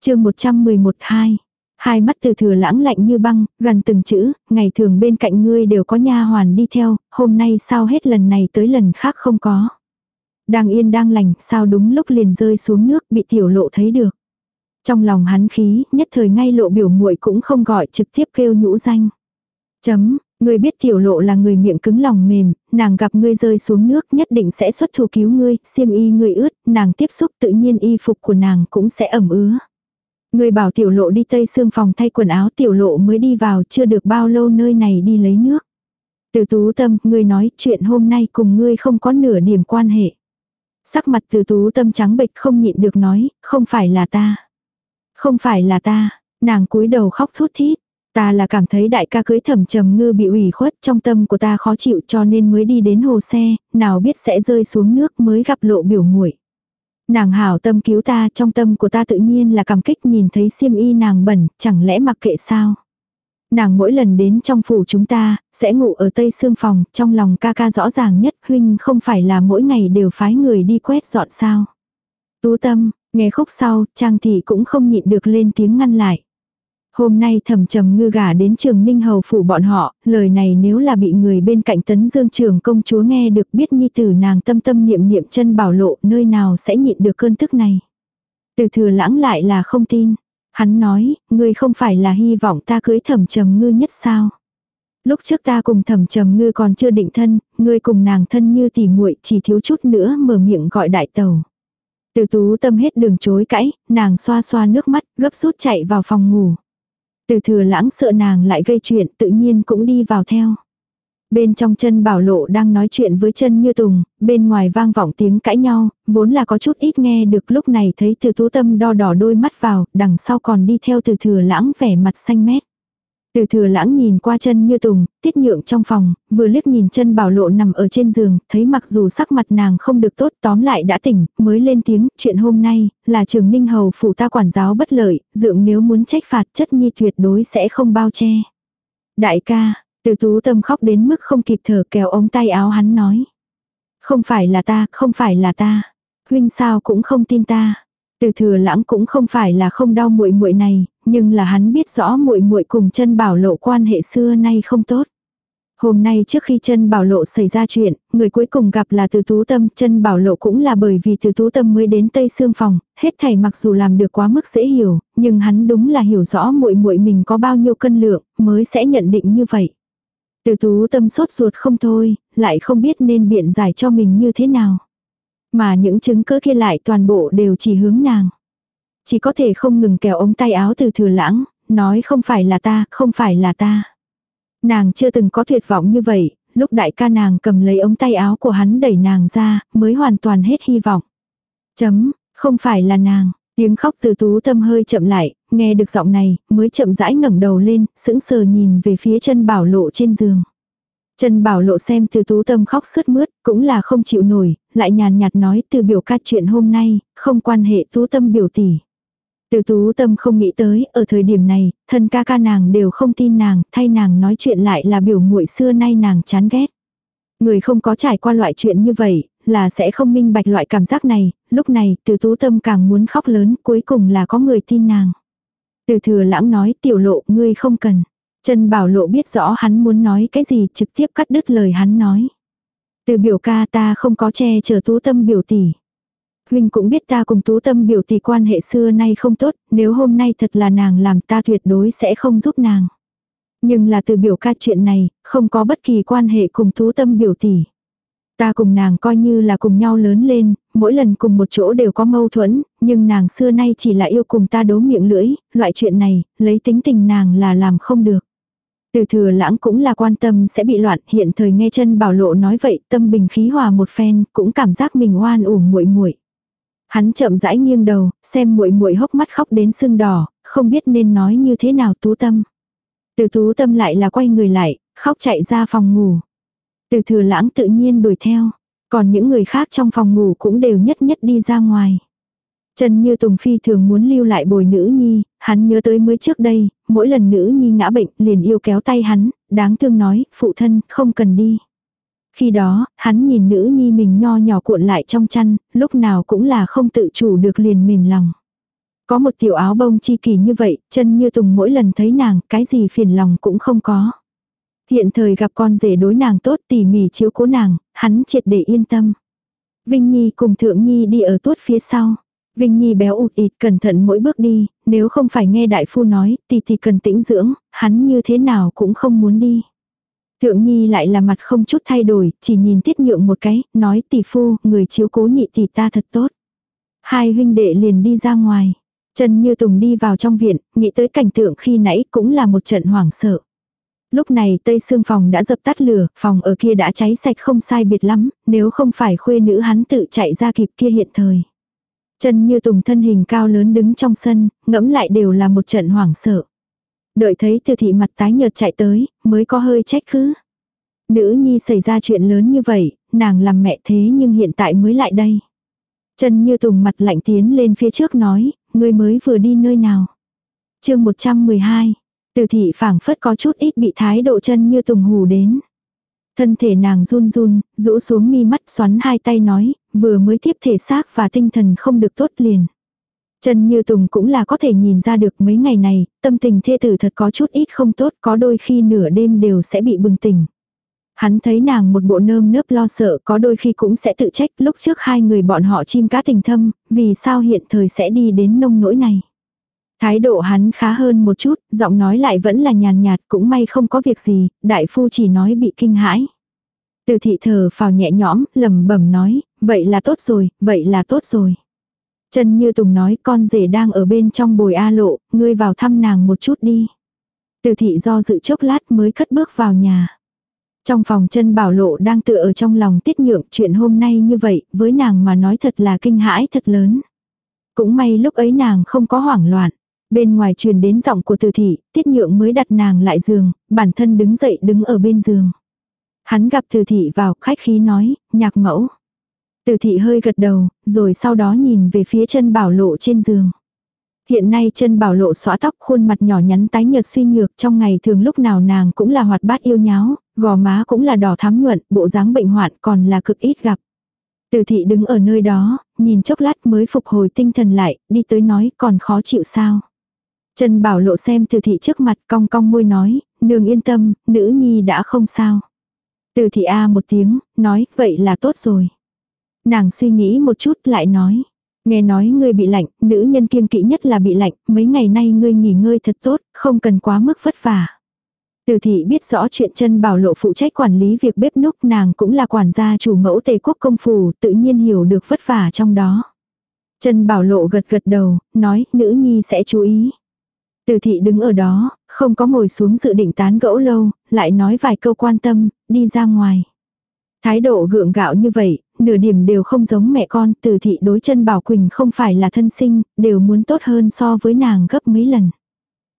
chương 111 2 Hai mắt từ thừa lãng lạnh như băng, gần từng chữ, ngày thường bên cạnh ngươi đều có nha hoàn đi theo, hôm nay sao hết lần này tới lần khác không có. Đang yên đang lành, sao đúng lúc liền rơi xuống nước bị tiểu lộ thấy được. Trong lòng hắn khí, nhất thời ngay lộ biểu muội cũng không gọi trực tiếp kêu nhũ danh. Chấm, ngươi biết tiểu lộ là người miệng cứng lòng mềm, nàng gặp ngươi rơi xuống nước nhất định sẽ xuất thủ cứu ngươi, xiêm y ngươi ướt, nàng tiếp xúc tự nhiên y phục của nàng cũng sẽ ẩm ứa. Ngươi bảo tiểu lộ đi tây xương phòng thay quần áo tiểu lộ mới đi vào chưa được bao lâu nơi này đi lấy nước. Từ tú tâm, ngươi nói chuyện hôm nay cùng ngươi không có nửa điểm quan hệ. Sắc mặt từ tú tâm trắng bệch không nhịn được nói, không phải là ta. Không phải là ta, nàng cúi đầu khóc thút thít. Ta là cảm thấy đại ca cưới thẩm trầm ngư bị ủy khuất trong tâm của ta khó chịu cho nên mới đi đến hồ xe, nào biết sẽ rơi xuống nước mới gặp lộ biểu nguội Nàng hảo tâm cứu ta trong tâm của ta tự nhiên là cảm kích nhìn thấy xiêm y nàng bẩn, chẳng lẽ mặc kệ sao. Nàng mỗi lần đến trong phủ chúng ta, sẽ ngủ ở tây xương phòng, trong lòng ca ca rõ ràng nhất huynh không phải là mỗi ngày đều phái người đi quét dọn sao. Tú tâm, nghe khúc sau, trang thị cũng không nhịn được lên tiếng ngăn lại. Hôm nay thầm trầm ngư gả đến trường ninh hầu phủ bọn họ, lời này nếu là bị người bên cạnh tấn dương trường công chúa nghe được biết nhi tử nàng tâm tâm niệm niệm chân bảo lộ nơi nào sẽ nhịn được cơn tức này. Từ thừa lãng lại là không tin. Hắn nói, ngươi không phải là hy vọng ta cưới thẩm trầm ngư nhất sao. Lúc trước ta cùng thẩm trầm ngư còn chưa định thân, ngươi cùng nàng thân như tỉ muội chỉ thiếu chút nữa mở miệng gọi đại tàu. Từ tú tâm hết đường chối cãi, nàng xoa xoa nước mắt, gấp rút chạy vào phòng ngủ. Từ thừa lãng sợ nàng lại gây chuyện tự nhiên cũng đi vào theo. Bên trong chân bảo lộ đang nói chuyện với chân như tùng, bên ngoài vang vọng tiếng cãi nhau, vốn là có chút ít nghe được lúc này thấy từ tú tâm đo đỏ đôi mắt vào, đằng sau còn đi theo từ thừa lãng vẻ mặt xanh mét. Từ thừa lãng nhìn qua chân như tùng, tiết nhượng trong phòng, vừa liếc nhìn chân bảo lộ nằm ở trên giường, thấy mặc dù sắc mặt nàng không được tốt tóm lại đã tỉnh, mới lên tiếng, chuyện hôm nay, là trường ninh hầu phủ ta quản giáo bất lợi, dượng nếu muốn trách phạt chất nhi tuyệt đối sẽ không bao che. Đại ca, từ tú tâm khóc đến mức không kịp thở kéo ống tay áo hắn nói. Không phải là ta, không phải là ta. Huynh sao cũng không tin ta. Từ thừa lãng cũng không phải là không đau muội muội này, nhưng là hắn biết rõ muội muội cùng chân bảo lộ quan hệ xưa nay không tốt. Hôm nay trước khi chân bảo lộ xảy ra chuyện, người cuối cùng gặp là từ tú tâm, chân bảo lộ cũng là bởi vì từ tú tâm mới đến Tây Sương Phòng, hết thảy mặc dù làm được quá mức dễ hiểu, nhưng hắn đúng là hiểu rõ muội muội mình có bao nhiêu cân lượng, mới sẽ nhận định như vậy. Từ tú tâm sốt ruột không thôi, lại không biết nên biện giải cho mình như thế nào. Mà những chứng cứ kia lại toàn bộ đều chỉ hướng nàng. Chỉ có thể không ngừng kéo ống tay áo từ thừa lãng, nói không phải là ta, không phải là ta. Nàng chưa từng có tuyệt vọng như vậy, lúc đại ca nàng cầm lấy ống tay áo của hắn đẩy nàng ra, mới hoàn toàn hết hy vọng. Chấm, không phải là nàng. Tiếng khóc từ tú tâm hơi chậm lại, nghe được giọng này, mới chậm rãi ngẩng đầu lên, sững sờ nhìn về phía chân bảo lộ trên giường. Chân bảo lộ xem từ tú tâm khóc sướt mướt, cũng là không chịu nổi, lại nhàn nhạt nói từ biểu ca chuyện hôm nay, không quan hệ tú tâm biểu tỷ. Từ tú tâm không nghĩ tới, ở thời điểm này, thân ca ca nàng đều không tin nàng, thay nàng nói chuyện lại là biểu muội xưa nay nàng chán ghét. Người không có trải qua loại chuyện như vậy, là sẽ không minh bạch loại cảm giác này, lúc này từ tú tâm càng muốn khóc lớn, cuối cùng là có người tin nàng. Từ thừa lãng nói tiểu lộ ngươi không cần. Trần Bảo Lộ biết rõ hắn muốn nói cái gì trực tiếp cắt đứt lời hắn nói. Từ biểu ca ta không có che chở tú tâm biểu tỷ. Huynh cũng biết ta cùng tú tâm biểu tỷ quan hệ xưa nay không tốt, nếu hôm nay thật là nàng làm ta tuyệt đối sẽ không giúp nàng. Nhưng là từ biểu ca chuyện này, không có bất kỳ quan hệ cùng thú tâm biểu tỷ. Ta cùng nàng coi như là cùng nhau lớn lên, mỗi lần cùng một chỗ đều có mâu thuẫn, nhưng nàng xưa nay chỉ là yêu cùng ta đố miệng lưỡi, loại chuyện này, lấy tính tình nàng là làm không được. Từ thừa lãng cũng là quan tâm sẽ bị loạn, hiện thời nghe chân bảo lộ nói vậy, tâm bình khí hòa một phen, cũng cảm giác mình oan uổng muội muội. Hắn chậm rãi nghiêng đầu, xem muội muội hốc mắt khóc đến sưng đỏ, không biết nên nói như thế nào tú tâm. Từ tú tâm lại là quay người lại, khóc chạy ra phòng ngủ. Từ thừa lãng tự nhiên đuổi theo, còn những người khác trong phòng ngủ cũng đều nhất nhất đi ra ngoài. Trần Như Tùng Phi thường muốn lưu lại bồi nữ nhi, hắn nhớ tới mới trước đây, mỗi lần nữ nhi ngã bệnh liền yêu kéo tay hắn, đáng thương nói, phụ thân, không cần đi. Khi đó, hắn nhìn nữ nhi mình nho nhỏ cuộn lại trong chăn, lúc nào cũng là không tự chủ được liền mềm lòng. Có một tiểu áo bông chi kỳ như vậy, chân như tùng mỗi lần thấy nàng, cái gì phiền lòng cũng không có. Hiện thời gặp con rể đối nàng tốt tỉ mỉ chiếu cố nàng, hắn triệt để yên tâm. Vinh Nhi cùng Thượng Nhi đi ở tuốt phía sau. Vinh Nhi béo ụt ịt cẩn thận mỗi bước đi, nếu không phải nghe đại phu nói, thì thì cần tĩnh dưỡng, hắn như thế nào cũng không muốn đi. Thượng Nhi lại là mặt không chút thay đổi, chỉ nhìn tiết nhượng một cái, nói tỷ phu, người chiếu cố nhị tỷ ta thật tốt. Hai huynh đệ liền đi ra ngoài. Trần Như Tùng đi vào trong viện, nghĩ tới cảnh tượng khi nãy cũng là một trận hoảng sợ. Lúc này tây xương phòng đã dập tắt lửa, phòng ở kia đã cháy sạch không sai biệt lắm, nếu không phải khuê nữ hắn tự chạy ra kịp kia hiện thời. Trần Như Tùng thân hình cao lớn đứng trong sân, ngẫm lại đều là một trận hoảng sợ. Đợi thấy từ thị mặt tái nhợt chạy tới, mới có hơi trách cứ. Nữ nhi xảy ra chuyện lớn như vậy, nàng làm mẹ thế nhưng hiện tại mới lại đây. Trần Như Tùng mặt lạnh tiến lên phía trước nói, ngươi mới vừa đi nơi nào. chương 112, từ thị phảng phất có chút ít bị thái độ chân Như Tùng hù đến. Thân thể nàng run run, rũ xuống mi mắt xoắn hai tay nói, vừa mới tiếp thể xác và tinh thần không được tốt liền. Trần Như Tùng cũng là có thể nhìn ra được mấy ngày này, tâm tình thê tử thật có chút ít không tốt, có đôi khi nửa đêm đều sẽ bị bừng tỉnh. Hắn thấy nàng một bộ nơm nớp lo sợ có đôi khi cũng sẽ tự trách lúc trước hai người bọn họ chim cá tình thâm, vì sao hiện thời sẽ đi đến nông nỗi này. Thái độ hắn khá hơn một chút, giọng nói lại vẫn là nhàn nhạt cũng may không có việc gì, đại phu chỉ nói bị kinh hãi. Từ thị thở phào nhẹ nhõm, lầm bẩm nói, vậy là tốt rồi, vậy là tốt rồi. Trần Như Tùng nói con rể đang ở bên trong bồi A lộ, ngươi vào thăm nàng một chút đi. Từ thị do dự chốc lát mới cất bước vào nhà. Trong phòng chân bảo lộ đang tựa ở trong lòng tiết nhượng chuyện hôm nay như vậy, với nàng mà nói thật là kinh hãi thật lớn. Cũng may lúc ấy nàng không có hoảng loạn. Bên ngoài truyền đến giọng của từ thị, tiết nhượng mới đặt nàng lại giường, bản thân đứng dậy đứng ở bên giường. Hắn gặp từ thị vào, khách khí nói, nhạc mẫu. Từ thị hơi gật đầu, rồi sau đó nhìn về phía chân bảo lộ trên giường. Hiện nay chân bảo lộ xóa tóc khuôn mặt nhỏ nhắn tái nhợt suy nhược trong ngày thường lúc nào nàng cũng là hoạt bát yêu nháo, gò má cũng là đỏ thắm nhuận, bộ dáng bệnh hoạn còn là cực ít gặp. Từ thị đứng ở nơi đó, nhìn chốc lát mới phục hồi tinh thần lại, đi tới nói còn khó chịu sao. Trần Bảo Lộ xem từ thị trước mặt cong cong môi nói, nương yên tâm, nữ nhi đã không sao. Từ thị A một tiếng, nói, vậy là tốt rồi. Nàng suy nghĩ một chút lại nói. Nghe nói ngươi bị lạnh, nữ nhân kiêng kỵ nhất là bị lạnh, mấy ngày nay ngươi nghỉ ngơi thật tốt, không cần quá mức vất vả. Từ thị biết rõ chuyện chân bảo lộ phụ trách quản lý việc bếp núc nàng cũng là quản gia chủ mẫu tề quốc công phủ, tự nhiên hiểu được vất vả trong đó. Chân bảo lộ gật gật đầu, nói nữ nhi sẽ chú ý. Từ thị đứng ở đó, không có ngồi xuống dự định tán gẫu lâu, lại nói vài câu quan tâm, đi ra ngoài. Thái độ gượng gạo như vậy, nửa điểm đều không giống mẹ con, từ thị đối chân Bảo Quỳnh không phải là thân sinh, đều muốn tốt hơn so với nàng gấp mấy lần.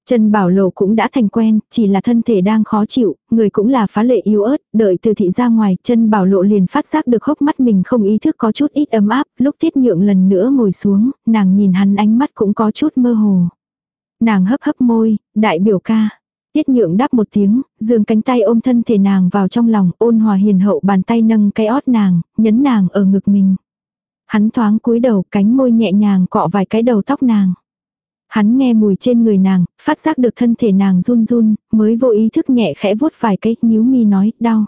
Chân Bảo Lộ cũng đã thành quen, chỉ là thân thể đang khó chịu, người cũng là phá lệ yếu ớt, đợi từ thị ra ngoài, chân Bảo Lộ liền phát giác được hốc mắt mình không ý thức có chút ít ấm áp, lúc tiết nhượng lần nữa ngồi xuống, nàng nhìn hắn ánh mắt cũng có chút mơ hồ. Nàng hấp hấp môi, đại biểu ca. Tiết nhượng đáp một tiếng, dường cánh tay ôm thân thể nàng vào trong lòng, ôn hòa hiền hậu bàn tay nâng cái ót nàng, nhấn nàng ở ngực mình. Hắn thoáng cúi đầu, cánh môi nhẹ nhàng cọ vài cái đầu tóc nàng. Hắn nghe mùi trên người nàng, phát giác được thân thể nàng run run, mới vô ý thức nhẹ khẽ vuốt vài cái, nhíu mi nói, đau.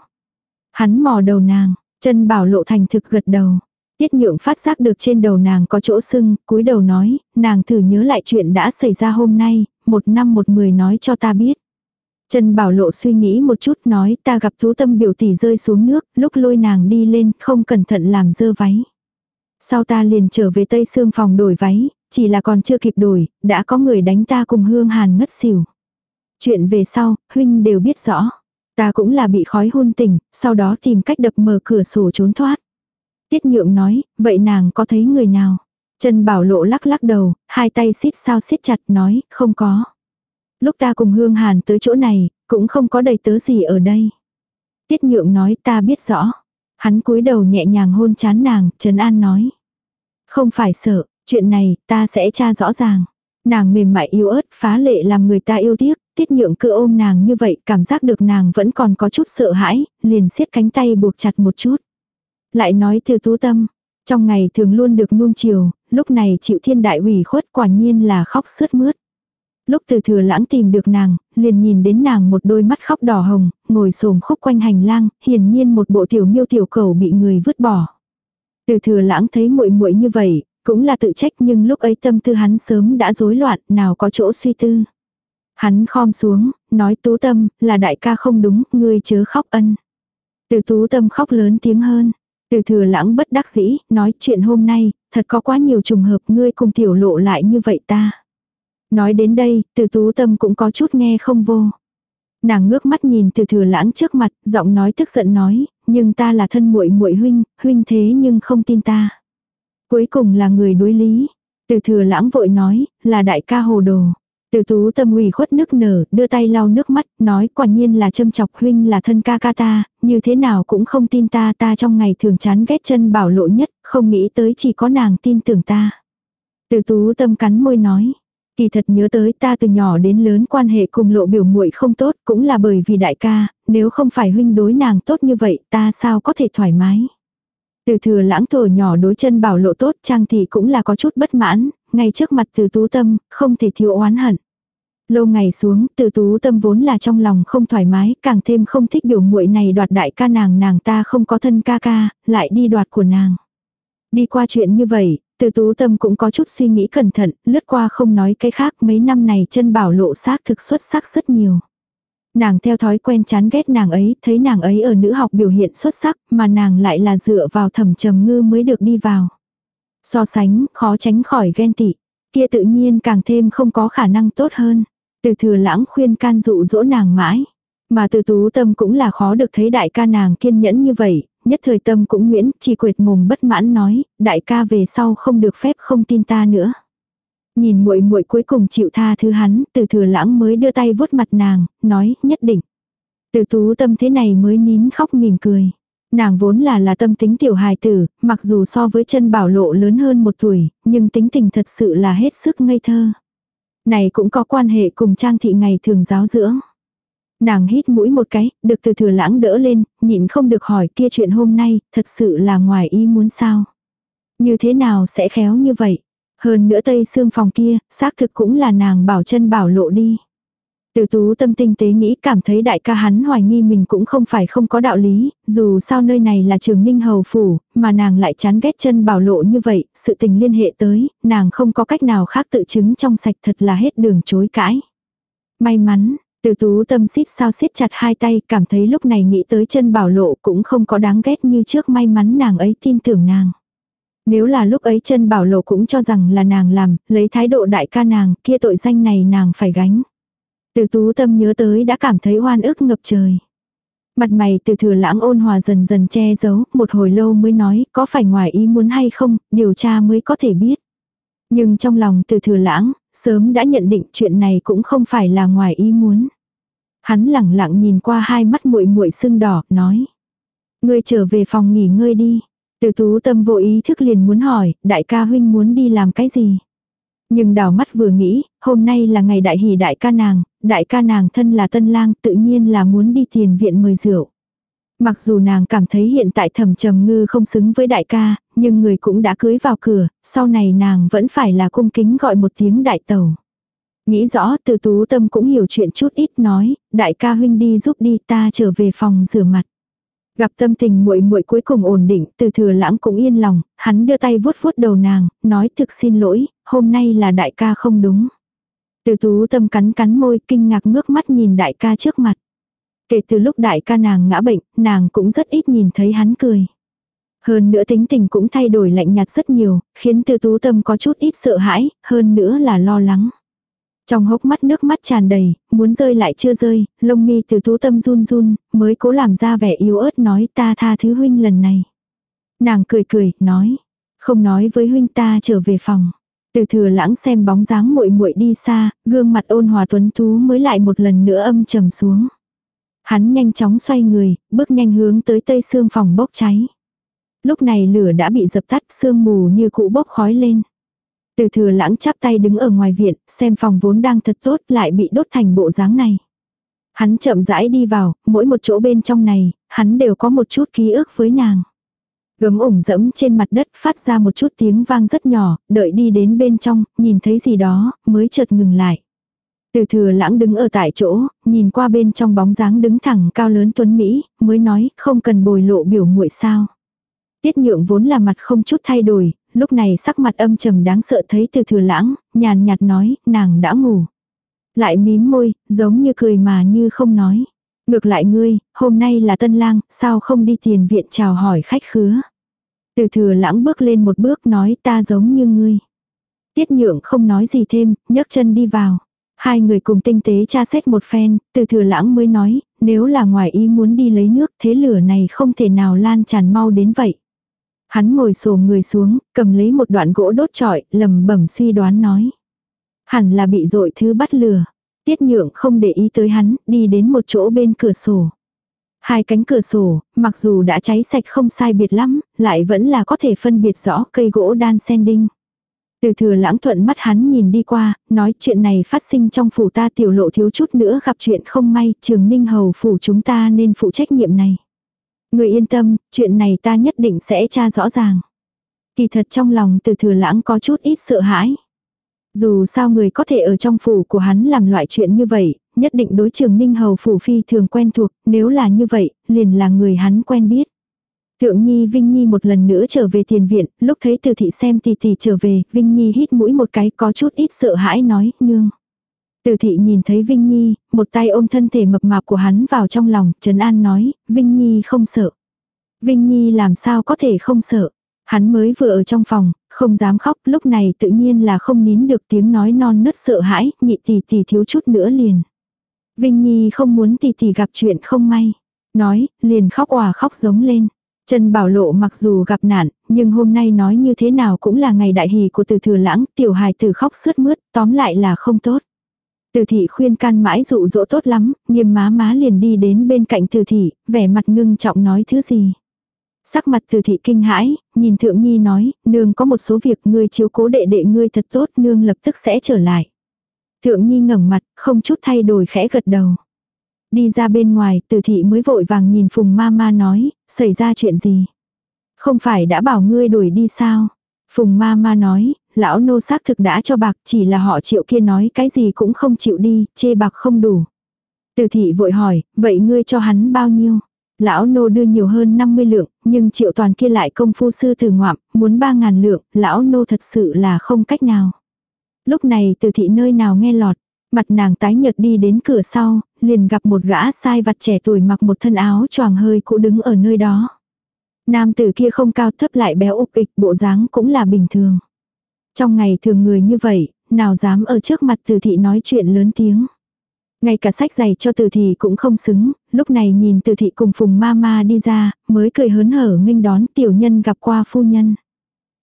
Hắn mò đầu nàng, chân bảo lộ thành thực gật đầu. Tiết nhượng phát giác được trên đầu nàng có chỗ sưng, cúi đầu nói, nàng thử nhớ lại chuyện đã xảy ra hôm nay, một năm một mười nói cho ta biết. Trần Bảo Lộ suy nghĩ một chút nói ta gặp thú tâm biểu tỷ rơi xuống nước, lúc lôi nàng đi lên, không cẩn thận làm dơ váy. Sau ta liền trở về Tây Sương phòng đổi váy, chỉ là còn chưa kịp đổi, đã có người đánh ta cùng hương hàn ngất xỉu. Chuyện về sau, huynh đều biết rõ. Ta cũng là bị khói hôn tỉnh, sau đó tìm cách đập mở cửa sổ trốn thoát. Tiết nhượng nói, vậy nàng có thấy người nào? Trần Bảo Lộ lắc lắc đầu, hai tay xít sao xít chặt nói, không có. Lúc ta cùng Hương Hàn tới chỗ này, cũng không có đầy tớ gì ở đây. Tiết nhượng nói ta biết rõ. Hắn cúi đầu nhẹ nhàng hôn chán nàng, Trần An nói. Không phải sợ, chuyện này ta sẽ tra rõ ràng. Nàng mềm mại yếu ớt phá lệ làm người ta yêu tiếc, tiết nhượng cứ ôm nàng như vậy cảm giác được nàng vẫn còn có chút sợ hãi, liền siết cánh tay buộc chặt một chút. Lại nói từ tú tâm, trong ngày thường luôn được nuông chiều, lúc này chịu thiên đại ủy khuất quả nhiên là khóc sướt mướt. Lúc từ thừa lãng tìm được nàng, liền nhìn đến nàng một đôi mắt khóc đỏ hồng, ngồi xổm khúc quanh hành lang, hiển nhiên một bộ tiểu miêu tiểu cầu bị người vứt bỏ. Từ thừa lãng thấy muội muội như vậy, cũng là tự trách nhưng lúc ấy tâm tư hắn sớm đã rối loạn, nào có chỗ suy tư. Hắn khom xuống, nói tú tâm, là đại ca không đúng, ngươi chớ khóc ân. Từ tú tâm khóc lớn tiếng hơn. Từ thừa lãng bất đắc dĩ, nói chuyện hôm nay, thật có quá nhiều trùng hợp ngươi cùng tiểu lộ lại như vậy ta. Nói đến đây, từ tú tâm cũng có chút nghe không vô. Nàng ngước mắt nhìn từ thừa lãng trước mặt, giọng nói tức giận nói, nhưng ta là thân muội muội huynh, huynh thế nhưng không tin ta. Cuối cùng là người đối lý. Từ thừa lãng vội nói, là đại ca hồ đồ. Từ tú tâm ủy khuất nước nở, đưa tay lau nước mắt, nói quả nhiên là châm chọc huynh là thân ca ca ta, như thế nào cũng không tin ta ta trong ngày thường chán ghét chân bảo lộ nhất, không nghĩ tới chỉ có nàng tin tưởng ta. Từ tú tâm cắn môi nói, kỳ thật nhớ tới ta từ nhỏ đến lớn quan hệ cùng lộ biểu muội không tốt cũng là bởi vì đại ca, nếu không phải huynh đối nàng tốt như vậy ta sao có thể thoải mái. Từ thừa lãng thổ nhỏ đối chân bảo lộ tốt trang thì cũng là có chút bất mãn, ngay trước mặt từ tú tâm, không thể thiếu oán hận. Lâu ngày xuống, từ tú tâm vốn là trong lòng không thoải mái, càng thêm không thích biểu muội này đoạt đại ca nàng nàng ta không có thân ca ca, lại đi đoạt của nàng. Đi qua chuyện như vậy, từ tú tâm cũng có chút suy nghĩ cẩn thận, lướt qua không nói cái khác mấy năm này chân bảo lộ xác thực xuất sắc rất nhiều. Nàng theo thói quen chán ghét nàng ấy, thấy nàng ấy ở nữ học biểu hiện xuất sắc, mà nàng lại là dựa vào thẩm trầm ngư mới được đi vào. So sánh, khó tránh khỏi ghen tị. Kia tự nhiên càng thêm không có khả năng tốt hơn. Từ thừa lãng khuyên can dụ dỗ nàng mãi. Mà từ tú tâm cũng là khó được thấy đại ca nàng kiên nhẫn như vậy, nhất thời tâm cũng nguyễn, chỉ quệt mồm bất mãn nói, đại ca về sau không được phép không tin ta nữa. Nhìn muội muội cuối cùng chịu tha thứ hắn, từ thừa lãng mới đưa tay vuốt mặt nàng, nói, nhất định. Từ tú tâm thế này mới nín khóc mỉm cười. Nàng vốn là là tâm tính tiểu hài tử, mặc dù so với chân bảo lộ lớn hơn một tuổi, nhưng tính tình thật sự là hết sức ngây thơ. Này cũng có quan hệ cùng trang thị ngày thường giáo dưỡng. Nàng hít mũi một cái, được từ thừa lãng đỡ lên, nhịn không được hỏi kia chuyện hôm nay, thật sự là ngoài ý muốn sao. Như thế nào sẽ khéo như vậy? Hơn nữa tây xương phòng kia, xác thực cũng là nàng bảo chân bảo lộ đi. Từ tú tâm tinh tế nghĩ cảm thấy đại ca hắn hoài nghi mình cũng không phải không có đạo lý, dù sao nơi này là trường ninh hầu phủ, mà nàng lại chán ghét chân bảo lộ như vậy, sự tình liên hệ tới, nàng không có cách nào khác tự chứng trong sạch thật là hết đường chối cãi. May mắn, từ tú tâm xít sao siết chặt hai tay cảm thấy lúc này nghĩ tới chân bảo lộ cũng không có đáng ghét như trước may mắn nàng ấy tin tưởng nàng. Nếu là lúc ấy chân bảo lộ cũng cho rằng là nàng làm, lấy thái độ đại ca nàng, kia tội danh này nàng phải gánh. Từ tú tâm nhớ tới đã cảm thấy oan ức ngập trời. Mặt mày từ thừa lãng ôn hòa dần dần che giấu, một hồi lâu mới nói, có phải ngoài ý muốn hay không, điều tra mới có thể biết. Nhưng trong lòng từ thừa lãng, sớm đã nhận định chuyện này cũng không phải là ngoài ý muốn. Hắn lẳng lặng nhìn qua hai mắt muội muội sưng đỏ, nói. Ngươi trở về phòng nghỉ ngơi đi. Từ tú tâm vô ý thức liền muốn hỏi, đại ca huynh muốn đi làm cái gì? Nhưng đào mắt vừa nghĩ, hôm nay là ngày đại hỷ đại ca nàng, đại ca nàng thân là tân lang tự nhiên là muốn đi tiền viện mời rượu. Mặc dù nàng cảm thấy hiện tại thẩm trầm ngư không xứng với đại ca, nhưng người cũng đã cưới vào cửa, sau này nàng vẫn phải là cung kính gọi một tiếng đại tẩu Nghĩ rõ từ tú tâm cũng hiểu chuyện chút ít nói, đại ca huynh đi giúp đi ta trở về phòng rửa mặt. Gặp tâm tình muội muội cuối cùng ổn định, từ thừa lãng cũng yên lòng, hắn đưa tay vuốt vuốt đầu nàng, nói thực xin lỗi, hôm nay là đại ca không đúng. Từ tú tâm cắn cắn môi kinh ngạc ngước mắt nhìn đại ca trước mặt. Kể từ lúc đại ca nàng ngã bệnh, nàng cũng rất ít nhìn thấy hắn cười. Hơn nữa tính tình cũng thay đổi lạnh nhạt rất nhiều, khiến từ tú tâm có chút ít sợ hãi, hơn nữa là lo lắng. Trong hốc mắt nước mắt tràn đầy, muốn rơi lại chưa rơi, lông mi từ tú tâm run run, mới cố làm ra vẻ yếu ớt nói ta tha thứ huynh lần này. Nàng cười cười, nói, không nói với huynh ta trở về phòng. Từ thừa lãng xem bóng dáng muội muội đi xa, gương mặt ôn hòa tuấn tú mới lại một lần nữa âm trầm xuống. Hắn nhanh chóng xoay người, bước nhanh hướng tới tây xương phòng bốc cháy. Lúc này lửa đã bị dập tắt, sương mù như cũ bốc khói lên. Từ thừa lãng chắp tay đứng ở ngoài viện, xem phòng vốn đang thật tốt lại bị đốt thành bộ dáng này. Hắn chậm rãi đi vào, mỗi một chỗ bên trong này, hắn đều có một chút ký ức với nàng. Gấm ủng dẫm trên mặt đất phát ra một chút tiếng vang rất nhỏ, đợi đi đến bên trong, nhìn thấy gì đó, mới chợt ngừng lại. Từ thừa lãng đứng ở tại chỗ, nhìn qua bên trong bóng dáng đứng thẳng cao lớn tuấn Mỹ, mới nói không cần bồi lộ biểu muội sao. Tiết nhượng vốn là mặt không chút thay đổi, lúc này sắc mặt âm trầm đáng sợ thấy từ thừa lãng, nhàn nhạt nói, nàng đã ngủ. Lại mím môi, giống như cười mà như không nói. Ngược lại ngươi, hôm nay là tân lang, sao không đi tiền viện chào hỏi khách khứa. Từ thừa lãng bước lên một bước nói ta giống như ngươi. Tiết nhượng không nói gì thêm, nhấc chân đi vào. Hai người cùng tinh tế tra xét một phen, từ thừa lãng mới nói, nếu là ngoài ý muốn đi lấy nước thế lửa này không thể nào lan tràn mau đến vậy. Hắn ngồi xổm người xuống, cầm lấy một đoạn gỗ đốt trọi, lầm bẩm suy đoán nói. Hẳn là bị dội thứ bắt lừa. Tiết nhượng không để ý tới hắn, đi đến một chỗ bên cửa sổ. Hai cánh cửa sổ, mặc dù đã cháy sạch không sai biệt lắm, lại vẫn là có thể phân biệt rõ cây gỗ đan sen đinh. Từ thừa lãng thuận mắt hắn nhìn đi qua, nói chuyện này phát sinh trong phủ ta tiểu lộ thiếu chút nữa gặp chuyện không may, trường ninh hầu phủ chúng ta nên phụ trách nhiệm này. Người yên tâm, chuyện này ta nhất định sẽ tra rõ ràng. Kỳ thật trong lòng từ thừa lãng có chút ít sợ hãi. Dù sao người có thể ở trong phủ của hắn làm loại chuyện như vậy, nhất định đối trường ninh hầu phủ phi thường quen thuộc, nếu là như vậy, liền là người hắn quen biết. Thượng Nhi Vinh Nhi một lần nữa trở về tiền viện, lúc thấy từ thị xem tỷ tỷ trở về, Vinh Nhi hít mũi một cái có chút ít sợ hãi nói, nương. Từ thị nhìn thấy Vinh Nhi, một tay ôm thân thể mập mạp của hắn vào trong lòng, Trấn An nói, Vinh Nhi không sợ. Vinh Nhi làm sao có thể không sợ. Hắn mới vừa ở trong phòng, không dám khóc, lúc này tự nhiên là không nín được tiếng nói non nớt sợ hãi, nhị tỷ tỷ thiếu chút nữa liền. Vinh Nhi không muốn tỷ tỷ gặp chuyện không may. Nói, liền khóc òa khóc giống lên. Trần Bảo Lộ mặc dù gặp nạn, nhưng hôm nay nói như thế nào cũng là ngày đại hỷ của từ thừa lãng, tiểu hài từ khóc sướt mướt, tóm lại là không tốt. Từ thị khuyên can mãi dụ dỗ tốt lắm, nghiêm má má liền đi đến bên cạnh từ thị, vẻ mặt ngưng trọng nói thứ gì. Sắc mặt từ thị kinh hãi, nhìn thượng nhi nói, nương có một số việc ngươi chiếu cố đệ đệ ngươi thật tốt, nương lập tức sẽ trở lại. Thượng nhi ngẩng mặt, không chút thay đổi khẽ gật đầu. Đi ra bên ngoài, từ thị mới vội vàng nhìn phùng ma ma nói, xảy ra chuyện gì. Không phải đã bảo ngươi đuổi đi sao. Phùng ma ma nói, lão nô xác thực đã cho bạc chỉ là họ triệu kia nói cái gì cũng không chịu đi, chê bạc không đủ. Từ thị vội hỏi, vậy ngươi cho hắn bao nhiêu? Lão nô đưa nhiều hơn 50 lượng, nhưng triệu toàn kia lại công phu sư từ ngoạm, muốn 3.000 lượng, lão nô thật sự là không cách nào. Lúc này từ thị nơi nào nghe lọt, mặt nàng tái nhợt đi đến cửa sau, liền gặp một gã sai vặt trẻ tuổi mặc một thân áo choàng hơi cũ đứng ở nơi đó. Nam tử kia không cao thấp lại béo ục ịch, bộ dáng cũng là bình thường. Trong ngày thường người như vậy, nào dám ở trước mặt từ thị nói chuyện lớn tiếng. Ngay cả sách giày cho từ thị cũng không xứng, lúc này nhìn từ thị cùng phùng ma ma đi ra, mới cười hớn hở nghênh đón tiểu nhân gặp qua phu nhân.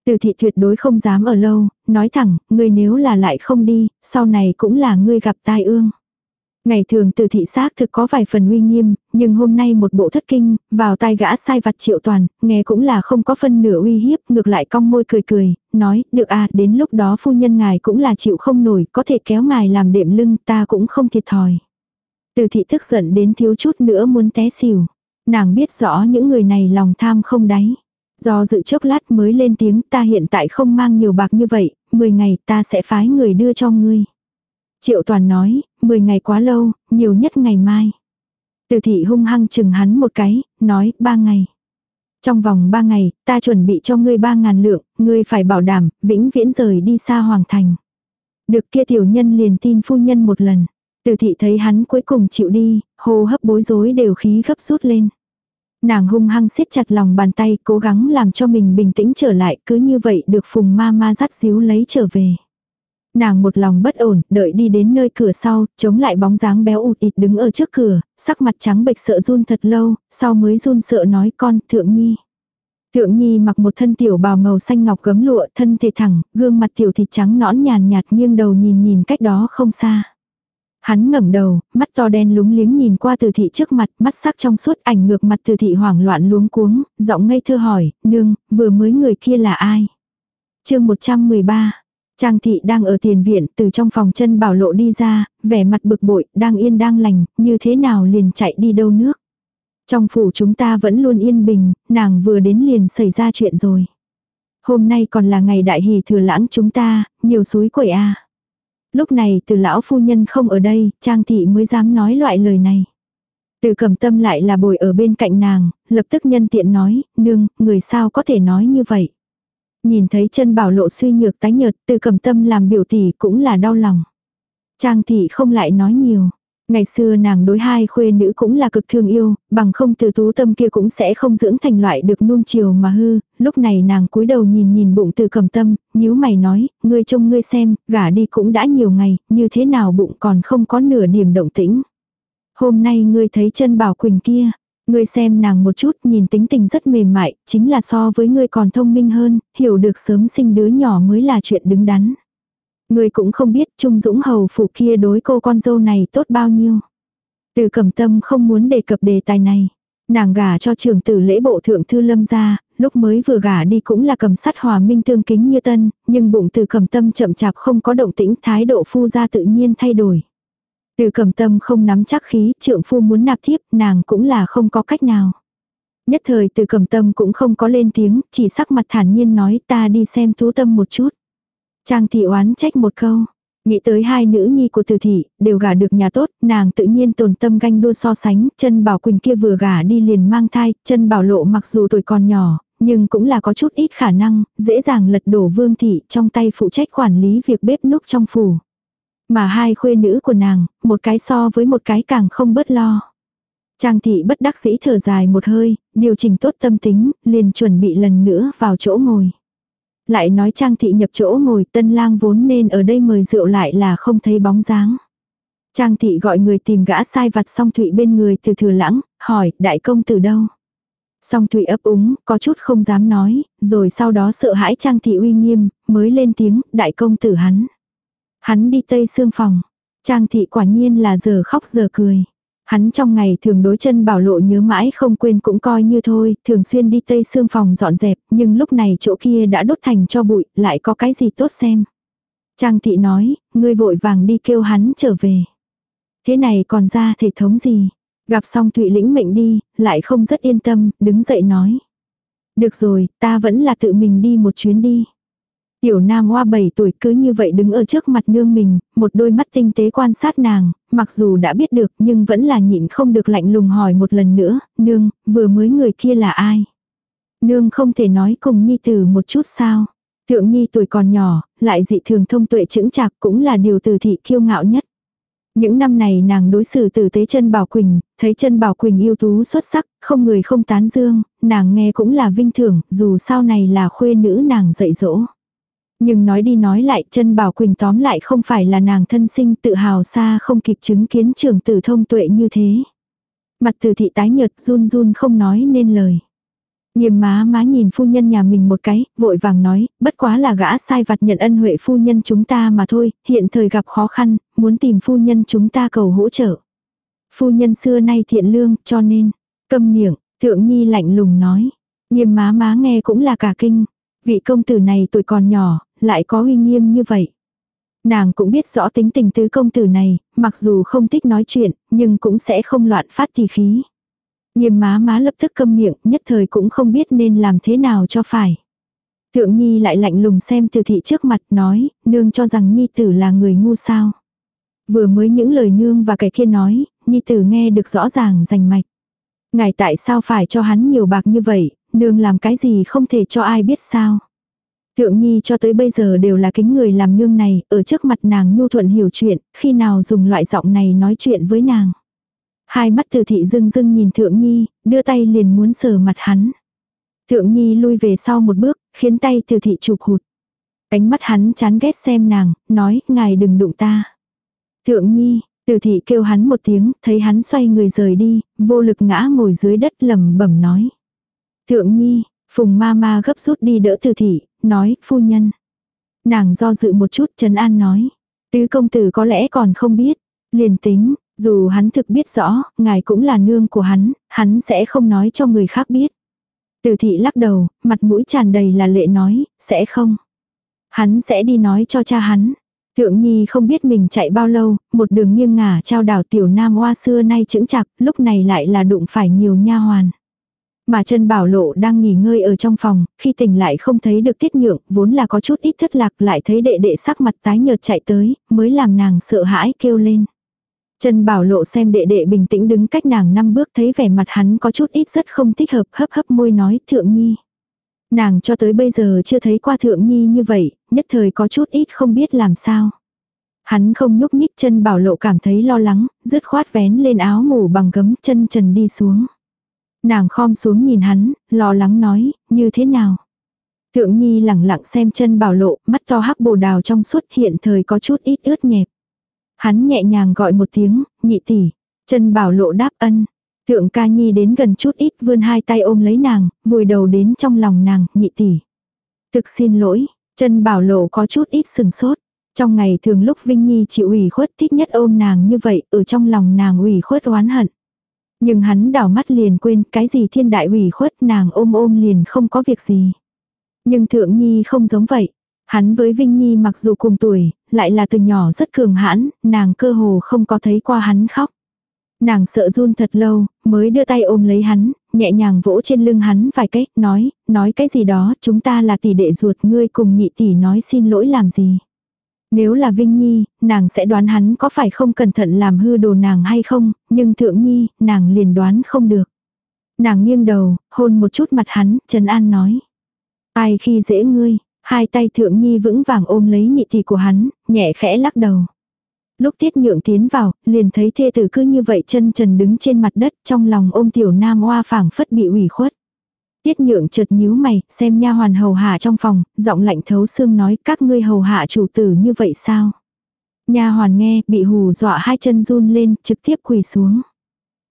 Từ thị tuyệt đối không dám ở lâu, nói thẳng, ngươi nếu là lại không đi, sau này cũng là ngươi gặp tai ương. Ngày thường từ thị xác thực có vài phần uy nghiêm, nhưng hôm nay một bộ thất kinh, vào tai gã sai vặt triệu toàn, nghe cũng là không có phân nửa uy hiếp, ngược lại cong môi cười cười, nói, được à, đến lúc đó phu nhân ngài cũng là chịu không nổi, có thể kéo ngài làm đệm lưng, ta cũng không thiệt thòi. Từ thị tức giận đến thiếu chút nữa muốn té xỉu. Nàng biết rõ những người này lòng tham không đáy. Do dự chốc lát mới lên tiếng ta hiện tại không mang nhiều bạc như vậy, 10 ngày ta sẽ phái người đưa cho ngươi. Triệu toàn nói, 10 ngày quá lâu, nhiều nhất ngày mai. Từ thị hung hăng chừng hắn một cái, nói, ba ngày. Trong vòng ba ngày, ta chuẩn bị cho ngươi ba ngàn lượng, ngươi phải bảo đảm, vĩnh viễn rời đi xa hoàng thành. Được kia tiểu nhân liền tin phu nhân một lần. Từ thị thấy hắn cuối cùng chịu đi, hô hấp bối rối đều khí gấp rút lên. Nàng hung hăng siết chặt lòng bàn tay, cố gắng làm cho mình bình tĩnh trở lại, cứ như vậy được phùng ma ma dắt díu lấy trở về. Nàng một lòng bất ổn, đợi đi đến nơi cửa sau, chống lại bóng dáng béo ụt ịt đứng ở trước cửa, sắc mặt trắng bệch sợ run thật lâu, sau mới run sợ nói con, thượng nhi. Thượng nhi mặc một thân tiểu bào màu xanh ngọc gấm lụa, thân thể thẳng, gương mặt tiểu thịt trắng nõn nhàn nhạt nghiêng đầu nhìn nhìn cách đó không xa. Hắn ngẩng đầu, mắt to đen lúng liếng nhìn qua từ thị trước mặt, mắt sắc trong suốt ảnh ngược mặt từ thị hoảng loạn luống cuống, giọng ngây thơ hỏi, nương, vừa mới người kia là ai? chương 113 Trang thị đang ở tiền viện từ trong phòng chân bảo lộ đi ra, vẻ mặt bực bội, đang yên đang lành, như thế nào liền chạy đi đâu nước. Trong phủ chúng ta vẫn luôn yên bình, nàng vừa đến liền xảy ra chuyện rồi. Hôm nay còn là ngày đại hỷ thừa lãng chúng ta, nhiều suối quẩy a à. Lúc này từ lão phu nhân không ở đây, Trang thị mới dám nói loại lời này. Từ cầm tâm lại là bồi ở bên cạnh nàng, lập tức nhân tiện nói, nương, người sao có thể nói như vậy. Nhìn thấy chân bảo lộ suy nhược tái nhợt, từ cầm tâm làm biểu tỷ cũng là đau lòng. Trang thị không lại nói nhiều. Ngày xưa nàng đối hai khuê nữ cũng là cực thương yêu, bằng không từ tú tâm kia cũng sẽ không dưỡng thành loại được nuông chiều mà hư, lúc này nàng cúi đầu nhìn nhìn bụng từ cầm tâm, nhíu mày nói, ngươi trông ngươi xem, gả đi cũng đã nhiều ngày, như thế nào bụng còn không có nửa điểm động tĩnh. Hôm nay ngươi thấy chân bảo quỳnh kia, ngươi xem nàng một chút nhìn tính tình rất mềm mại, chính là so với ngươi còn thông minh hơn, hiểu được sớm sinh đứa nhỏ mới là chuyện đứng đắn. Người cũng không biết Trung Dũng hầu phủ kia đối cô con dâu này tốt bao nhiêu. Từ cẩm tâm không muốn đề cập đề tài này. Nàng gả cho trưởng tử lễ bộ thượng thư lâm ra, lúc mới vừa gả đi cũng là cầm sắt hòa minh tương kính như tân, nhưng bụng từ cẩm tâm chậm chạp không có động tĩnh thái độ phu ra tự nhiên thay đổi. Từ cẩm tâm không nắm chắc khí, trượng phu muốn nạp thiếp, nàng cũng là không có cách nào. Nhất thời từ cẩm tâm cũng không có lên tiếng, chỉ sắc mặt thản nhiên nói ta đi xem tú tâm một chút. Trang thị oán trách một câu. Nghĩ tới hai nữ nhi của từ thị, đều gả được nhà tốt, nàng tự nhiên tồn tâm ganh đua so sánh, chân bảo quỳnh kia vừa gả đi liền mang thai, chân bảo lộ mặc dù tuổi còn nhỏ, nhưng cũng là có chút ít khả năng, dễ dàng lật đổ vương thị trong tay phụ trách quản lý việc bếp núc trong phủ. Mà hai khuê nữ của nàng, một cái so với một cái càng không bớt lo. Trang thị bất đắc dĩ thở dài một hơi, điều chỉnh tốt tâm tính, liền chuẩn bị lần nữa vào chỗ ngồi. Lại nói Trang thị nhập chỗ ngồi tân lang vốn nên ở đây mời rượu lại là không thấy bóng dáng. Trang thị gọi người tìm gã sai vặt song thụy bên người từ thừa lãng, hỏi đại công từ đâu. Song thụy ấp úng, có chút không dám nói, rồi sau đó sợ hãi Trang thị uy nghiêm, mới lên tiếng, đại công tử hắn. Hắn đi tây xương phòng. Trang thị quả nhiên là giờ khóc giờ cười. Hắn trong ngày thường đối chân bảo lộ nhớ mãi không quên cũng coi như thôi, thường xuyên đi tây xương phòng dọn dẹp, nhưng lúc này chỗ kia đã đốt thành cho bụi, lại có cái gì tốt xem. Trang thị nói, ngươi vội vàng đi kêu hắn trở về. Thế này còn ra thể thống gì? Gặp xong Thụy lĩnh mệnh đi, lại không rất yên tâm, đứng dậy nói. Được rồi, ta vẫn là tự mình đi một chuyến đi. Tiểu nam hoa 7 tuổi cứ như vậy đứng ở trước mặt nương mình, một đôi mắt tinh tế quan sát nàng, mặc dù đã biết được nhưng vẫn là nhịn không được lạnh lùng hỏi một lần nữa, nương, vừa mới người kia là ai? Nương không thể nói cùng nhi tử một chút sao? Thượng nhi tuổi còn nhỏ, lại dị thường thông tuệ chững chạc cũng là điều từ thị kiêu ngạo nhất. Những năm này nàng đối xử tử tế chân Bảo Quỳnh, thấy chân Bảo Quỳnh yêu tú xuất sắc, không người không tán dương, nàng nghe cũng là vinh thưởng, dù sau này là khuê nữ nàng dạy dỗ. Nhưng nói đi nói lại chân bảo quỳnh tóm lại không phải là nàng thân sinh tự hào xa không kịp chứng kiến trường tử thông tuệ như thế. Mặt từ thị tái nhợt run run không nói nên lời. Nhiềm má má nhìn phu nhân nhà mình một cái, vội vàng nói, bất quá là gã sai vặt nhận ân huệ phu nhân chúng ta mà thôi, hiện thời gặp khó khăn, muốn tìm phu nhân chúng ta cầu hỗ trợ. Phu nhân xưa nay thiện lương, cho nên, câm miệng, thượng nhi lạnh lùng nói. Nhiềm má má nghe cũng là cả kinh. Vị công tử này tuổi còn nhỏ, lại có uy nghiêm như vậy. Nàng cũng biết rõ tính tình tứ công tử này, mặc dù không thích nói chuyện, nhưng cũng sẽ không loạn phát tì khí. Nghiêm má má lập tức câm miệng, nhất thời cũng không biết nên làm thế nào cho phải. Thượng Nhi lại lạnh lùng xem từ thị trước mặt nói, nương cho rằng Nhi tử là người ngu sao. Vừa mới những lời nương và kẻ kia nói, Nhi tử nghe được rõ ràng rành mạch. Ngài tại sao phải cho hắn nhiều bạc như vậy, nương làm cái gì không thể cho ai biết sao. Thượng Nhi cho tới bây giờ đều là kính người làm nương này, ở trước mặt nàng nhu thuận hiểu chuyện, khi nào dùng loại giọng này nói chuyện với nàng. Hai mắt từ thị dưng dưng nhìn Thượng Nhi, đưa tay liền muốn sờ mặt hắn. Thượng Nhi lui về sau một bước, khiến tay từ thị chụp hụt. Ánh mắt hắn chán ghét xem nàng, nói, ngài đừng đụng ta. Thượng nhi, từ thị kêu hắn một tiếng, thấy hắn xoay người rời đi, vô lực ngã ngồi dưới đất lầm bẩm nói. Thượng nhi, phùng ma ma gấp rút đi đỡ từ thị, nói, phu nhân. Nàng do dự một chút trấn an nói. Tứ công tử có lẽ còn không biết. Liền tính, dù hắn thực biết rõ, ngài cũng là nương của hắn, hắn sẽ không nói cho người khác biết. Từ thị lắc đầu, mặt mũi tràn đầy là lệ nói, sẽ không. Hắn sẽ đi nói cho cha hắn. Thượng Nhi không biết mình chạy bao lâu, một đường nghiêng ngả trao đảo tiểu nam hoa xưa nay chững chặt, lúc này lại là đụng phải nhiều nha hoàn. Mà chân bảo lộ đang nghỉ ngơi ở trong phòng, khi tỉnh lại không thấy được tiết nhượng, vốn là có chút ít thất lạc lại thấy đệ đệ sắc mặt tái nhợt chạy tới, mới làm nàng sợ hãi kêu lên. Trần Bảo Lộ xem đệ đệ bình tĩnh đứng cách nàng năm bước thấy vẻ mặt hắn có chút ít rất không thích hợp hấp hấp môi nói thượng nhi. Nàng cho tới bây giờ chưa thấy qua thượng nhi như vậy, nhất thời có chút ít không biết làm sao. Hắn không nhúc nhích chân Bảo Lộ cảm thấy lo lắng, dứt khoát vén lên áo ngủ bằng gấm chân trần đi xuống. Nàng khom xuống nhìn hắn, lo lắng nói, như thế nào? Thượng Nhi lẳng lặng xem chân Bảo Lộ, mắt to hắc bồ đào trong suốt hiện thời có chút ít ướt nhẹp. Hắn nhẹ nhàng gọi một tiếng, nhị tỷ. Chân bảo lộ đáp ân. Thượng ca nhi đến gần chút ít vươn hai tay ôm lấy nàng, vùi đầu đến trong lòng nàng, nhị tỷ. Thực xin lỗi, chân bảo lộ có chút ít sừng sốt. Trong ngày thường lúc Vinh Nhi chịu ủy khuất thích nhất ôm nàng như vậy, ở trong lòng nàng ủy khuất oán hận. Nhưng hắn đảo mắt liền quên cái gì thiên đại ủy khuất nàng ôm ôm liền không có việc gì. Nhưng thượng nhi không giống vậy. Hắn với Vinh Nhi mặc dù cùng tuổi, lại là từ nhỏ rất cường hãn, nàng cơ hồ không có thấy qua hắn khóc. Nàng sợ run thật lâu, mới đưa tay ôm lấy hắn, nhẹ nhàng vỗ trên lưng hắn vài cách, nói, nói cái gì đó, chúng ta là tỷ đệ ruột ngươi cùng nhị tỷ nói xin lỗi làm gì. Nếu là Vinh Nhi, nàng sẽ đoán hắn có phải không cẩn thận làm hư đồ nàng hay không, nhưng Thượng Nhi, nàng liền đoán không được. Nàng nghiêng đầu, hôn một chút mặt hắn, Trần An nói. Ai khi dễ ngươi, Hai tay thượng nhi vững vàng ôm lấy nhị tỷ của hắn, nhẹ khẽ lắc đầu. Lúc tiết nhượng tiến vào, liền thấy thê tử cứ như vậy chân trần đứng trên mặt đất trong lòng ôm tiểu nam oa phảng phất bị ủy khuất. Tiết nhượng chợt nhíu mày, xem nha hoàn hầu hạ trong phòng, giọng lạnh thấu xương nói các ngươi hầu hạ chủ tử như vậy sao? Nha hoàn nghe, bị hù dọa hai chân run lên, trực tiếp quỳ xuống.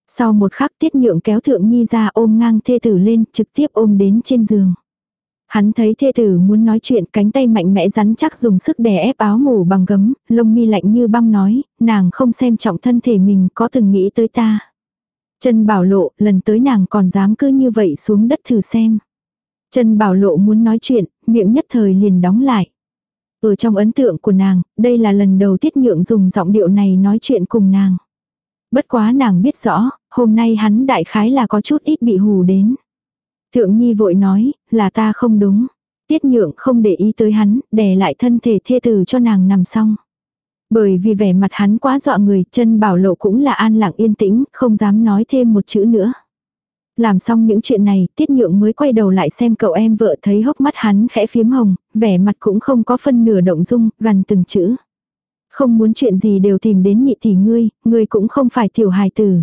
Sau một khắc tiết nhượng kéo thượng nhi ra ôm ngang thê tử lên, trực tiếp ôm đến trên giường. Hắn thấy thê tử muốn nói chuyện cánh tay mạnh mẽ rắn chắc dùng sức đè ép áo ngủ bằng gấm, lông mi lạnh như băng nói, nàng không xem trọng thân thể mình có từng nghĩ tới ta. Trần Bảo Lộ, lần tới nàng còn dám cứ như vậy xuống đất thử xem. Trần Bảo Lộ muốn nói chuyện, miệng nhất thời liền đóng lại. Ở trong ấn tượng của nàng, đây là lần đầu tiết nhượng dùng giọng điệu này nói chuyện cùng nàng. Bất quá nàng biết rõ, hôm nay hắn đại khái là có chút ít bị hù đến. Thượng Nhi vội nói, là ta không đúng. Tiết nhượng không để ý tới hắn, đè lại thân thể thê tử cho nàng nằm xong. Bởi vì vẻ mặt hắn quá dọa người, chân bảo lộ cũng là an lặng yên tĩnh, không dám nói thêm một chữ nữa. Làm xong những chuyện này, tiết nhượng mới quay đầu lại xem cậu em vợ thấy hốc mắt hắn khẽ phiếm hồng, vẻ mặt cũng không có phân nửa động dung, gần từng chữ. Không muốn chuyện gì đều tìm đến nhị tỷ ngươi, ngươi cũng không phải tiểu hài tử.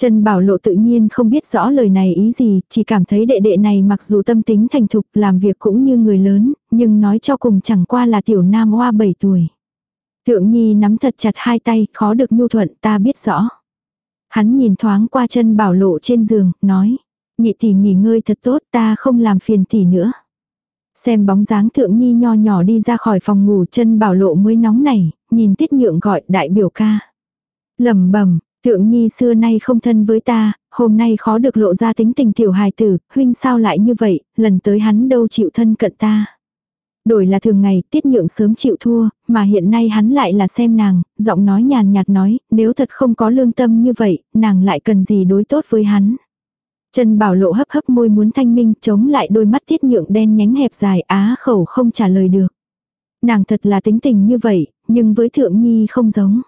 Trần Bảo Lộ tự nhiên không biết rõ lời này ý gì, chỉ cảm thấy đệ đệ này mặc dù tâm tính thành thục làm việc cũng như người lớn, nhưng nói cho cùng chẳng qua là tiểu nam hoa 7 tuổi. Thượng Nhi nắm thật chặt hai tay, khó được nhu thuận ta biết rõ. Hắn nhìn thoáng qua chân Bảo Lộ trên giường, nói. Nhị tỷ nghỉ ngơi thật tốt ta không làm phiền tỷ nữa. Xem bóng dáng thượng nhi nho nhỏ đi ra khỏi phòng ngủ chân bảo lộ mới nóng nảy, nhìn tiết nhượng gọi đại biểu ca. lẩm bẩm Thượng nhi xưa nay không thân với ta, hôm nay khó được lộ ra tính tình tiểu hài tử, huynh sao lại như vậy, lần tới hắn đâu chịu thân cận ta. Đổi là thường ngày, tiết nhượng sớm chịu thua, mà hiện nay hắn lại là xem nàng, giọng nói nhàn nhạt nói, nếu thật không có lương tâm như vậy, nàng lại cần gì đối tốt với hắn. Trần Bảo Lộ hấp hấp môi muốn thanh minh, chống lại đôi mắt tiết nhượng đen nhánh hẹp dài á khẩu không trả lời được. Nàng thật là tính tình như vậy, nhưng với thượng nhi không giống.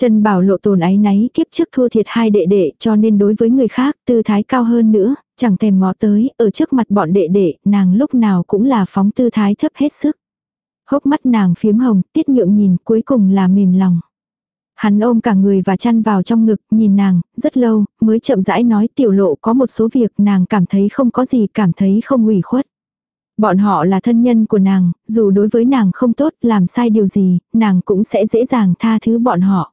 Trần Bảo lộ tồn ái náy kiếp trước thua thiệt hai đệ đệ cho nên đối với người khác tư thái cao hơn nữa, chẳng thèm ngó tới, ở trước mặt bọn đệ đệ, nàng lúc nào cũng là phóng tư thái thấp hết sức. Hốc mắt nàng phiếm hồng, tiết nhượng nhìn cuối cùng là mềm lòng. Hắn ôm cả người và chăn vào trong ngực, nhìn nàng, rất lâu, mới chậm rãi nói tiểu lộ có một số việc nàng cảm thấy không có gì, cảm thấy không ủy khuất. Bọn họ là thân nhân của nàng, dù đối với nàng không tốt, làm sai điều gì, nàng cũng sẽ dễ dàng tha thứ bọn họ.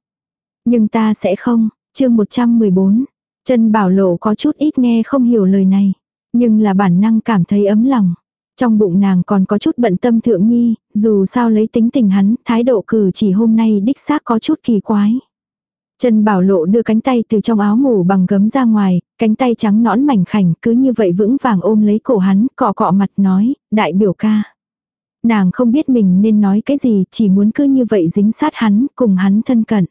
Nhưng ta sẽ không, chương 114. Chân bảo lộ có chút ít nghe không hiểu lời này, nhưng là bản năng cảm thấy ấm lòng. Trong bụng nàng còn có chút bận tâm thượng nhi, dù sao lấy tính tình hắn, thái độ cử chỉ hôm nay đích xác có chút kỳ quái. Trần Bảo Lộ đưa cánh tay từ trong áo ngủ bằng gấm ra ngoài, cánh tay trắng nõn mảnh khảnh cứ như vậy vững vàng ôm lấy cổ hắn, cọ cọ mặt nói, đại biểu ca. Nàng không biết mình nên nói cái gì, chỉ muốn cứ như vậy dính sát hắn, cùng hắn thân cận.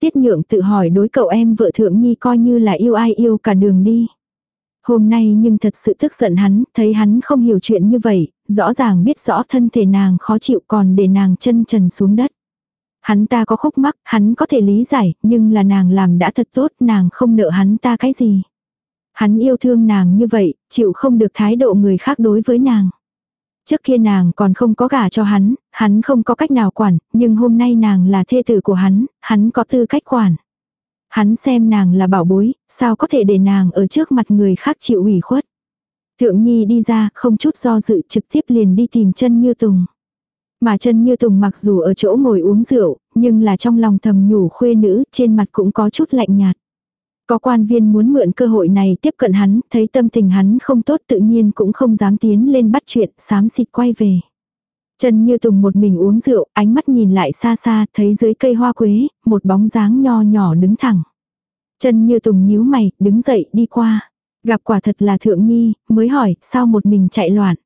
Tiết nhượng tự hỏi đối cậu em vợ thượng nhi coi như là yêu ai yêu cả đường đi. Hôm nay nhưng thật sự tức giận hắn, thấy hắn không hiểu chuyện như vậy, rõ ràng biết rõ thân thể nàng khó chịu còn để nàng chân trần xuống đất. Hắn ta có khúc mắc, hắn có thể lý giải, nhưng là nàng làm đã thật tốt, nàng không nợ hắn ta cái gì. Hắn yêu thương nàng như vậy, chịu không được thái độ người khác đối với nàng. Trước kia nàng còn không có gả cho hắn, hắn không có cách nào quản, nhưng hôm nay nàng là thê tử của hắn, hắn có tư cách quản. Hắn xem nàng là bảo bối, sao có thể để nàng ở trước mặt người khác chịu ủy khuất. Thượng Nhi đi ra, không chút do dự trực tiếp liền đi tìm chân như tùng. Mà chân như tùng mặc dù ở chỗ ngồi uống rượu, nhưng là trong lòng thầm nhủ khuê nữ, trên mặt cũng có chút lạnh nhạt. Có quan viên muốn mượn cơ hội này tiếp cận hắn, thấy tâm tình hắn không tốt tự nhiên cũng không dám tiến lên bắt chuyện, sám xịt quay về. Trần Như Tùng một mình uống rượu, ánh mắt nhìn lại xa xa, thấy dưới cây hoa quế, một bóng dáng nho nhỏ đứng thẳng. Trần Như Tùng nhíu mày, đứng dậy đi qua. Gặp quả thật là thượng nhi, mới hỏi, sao một mình chạy loạn.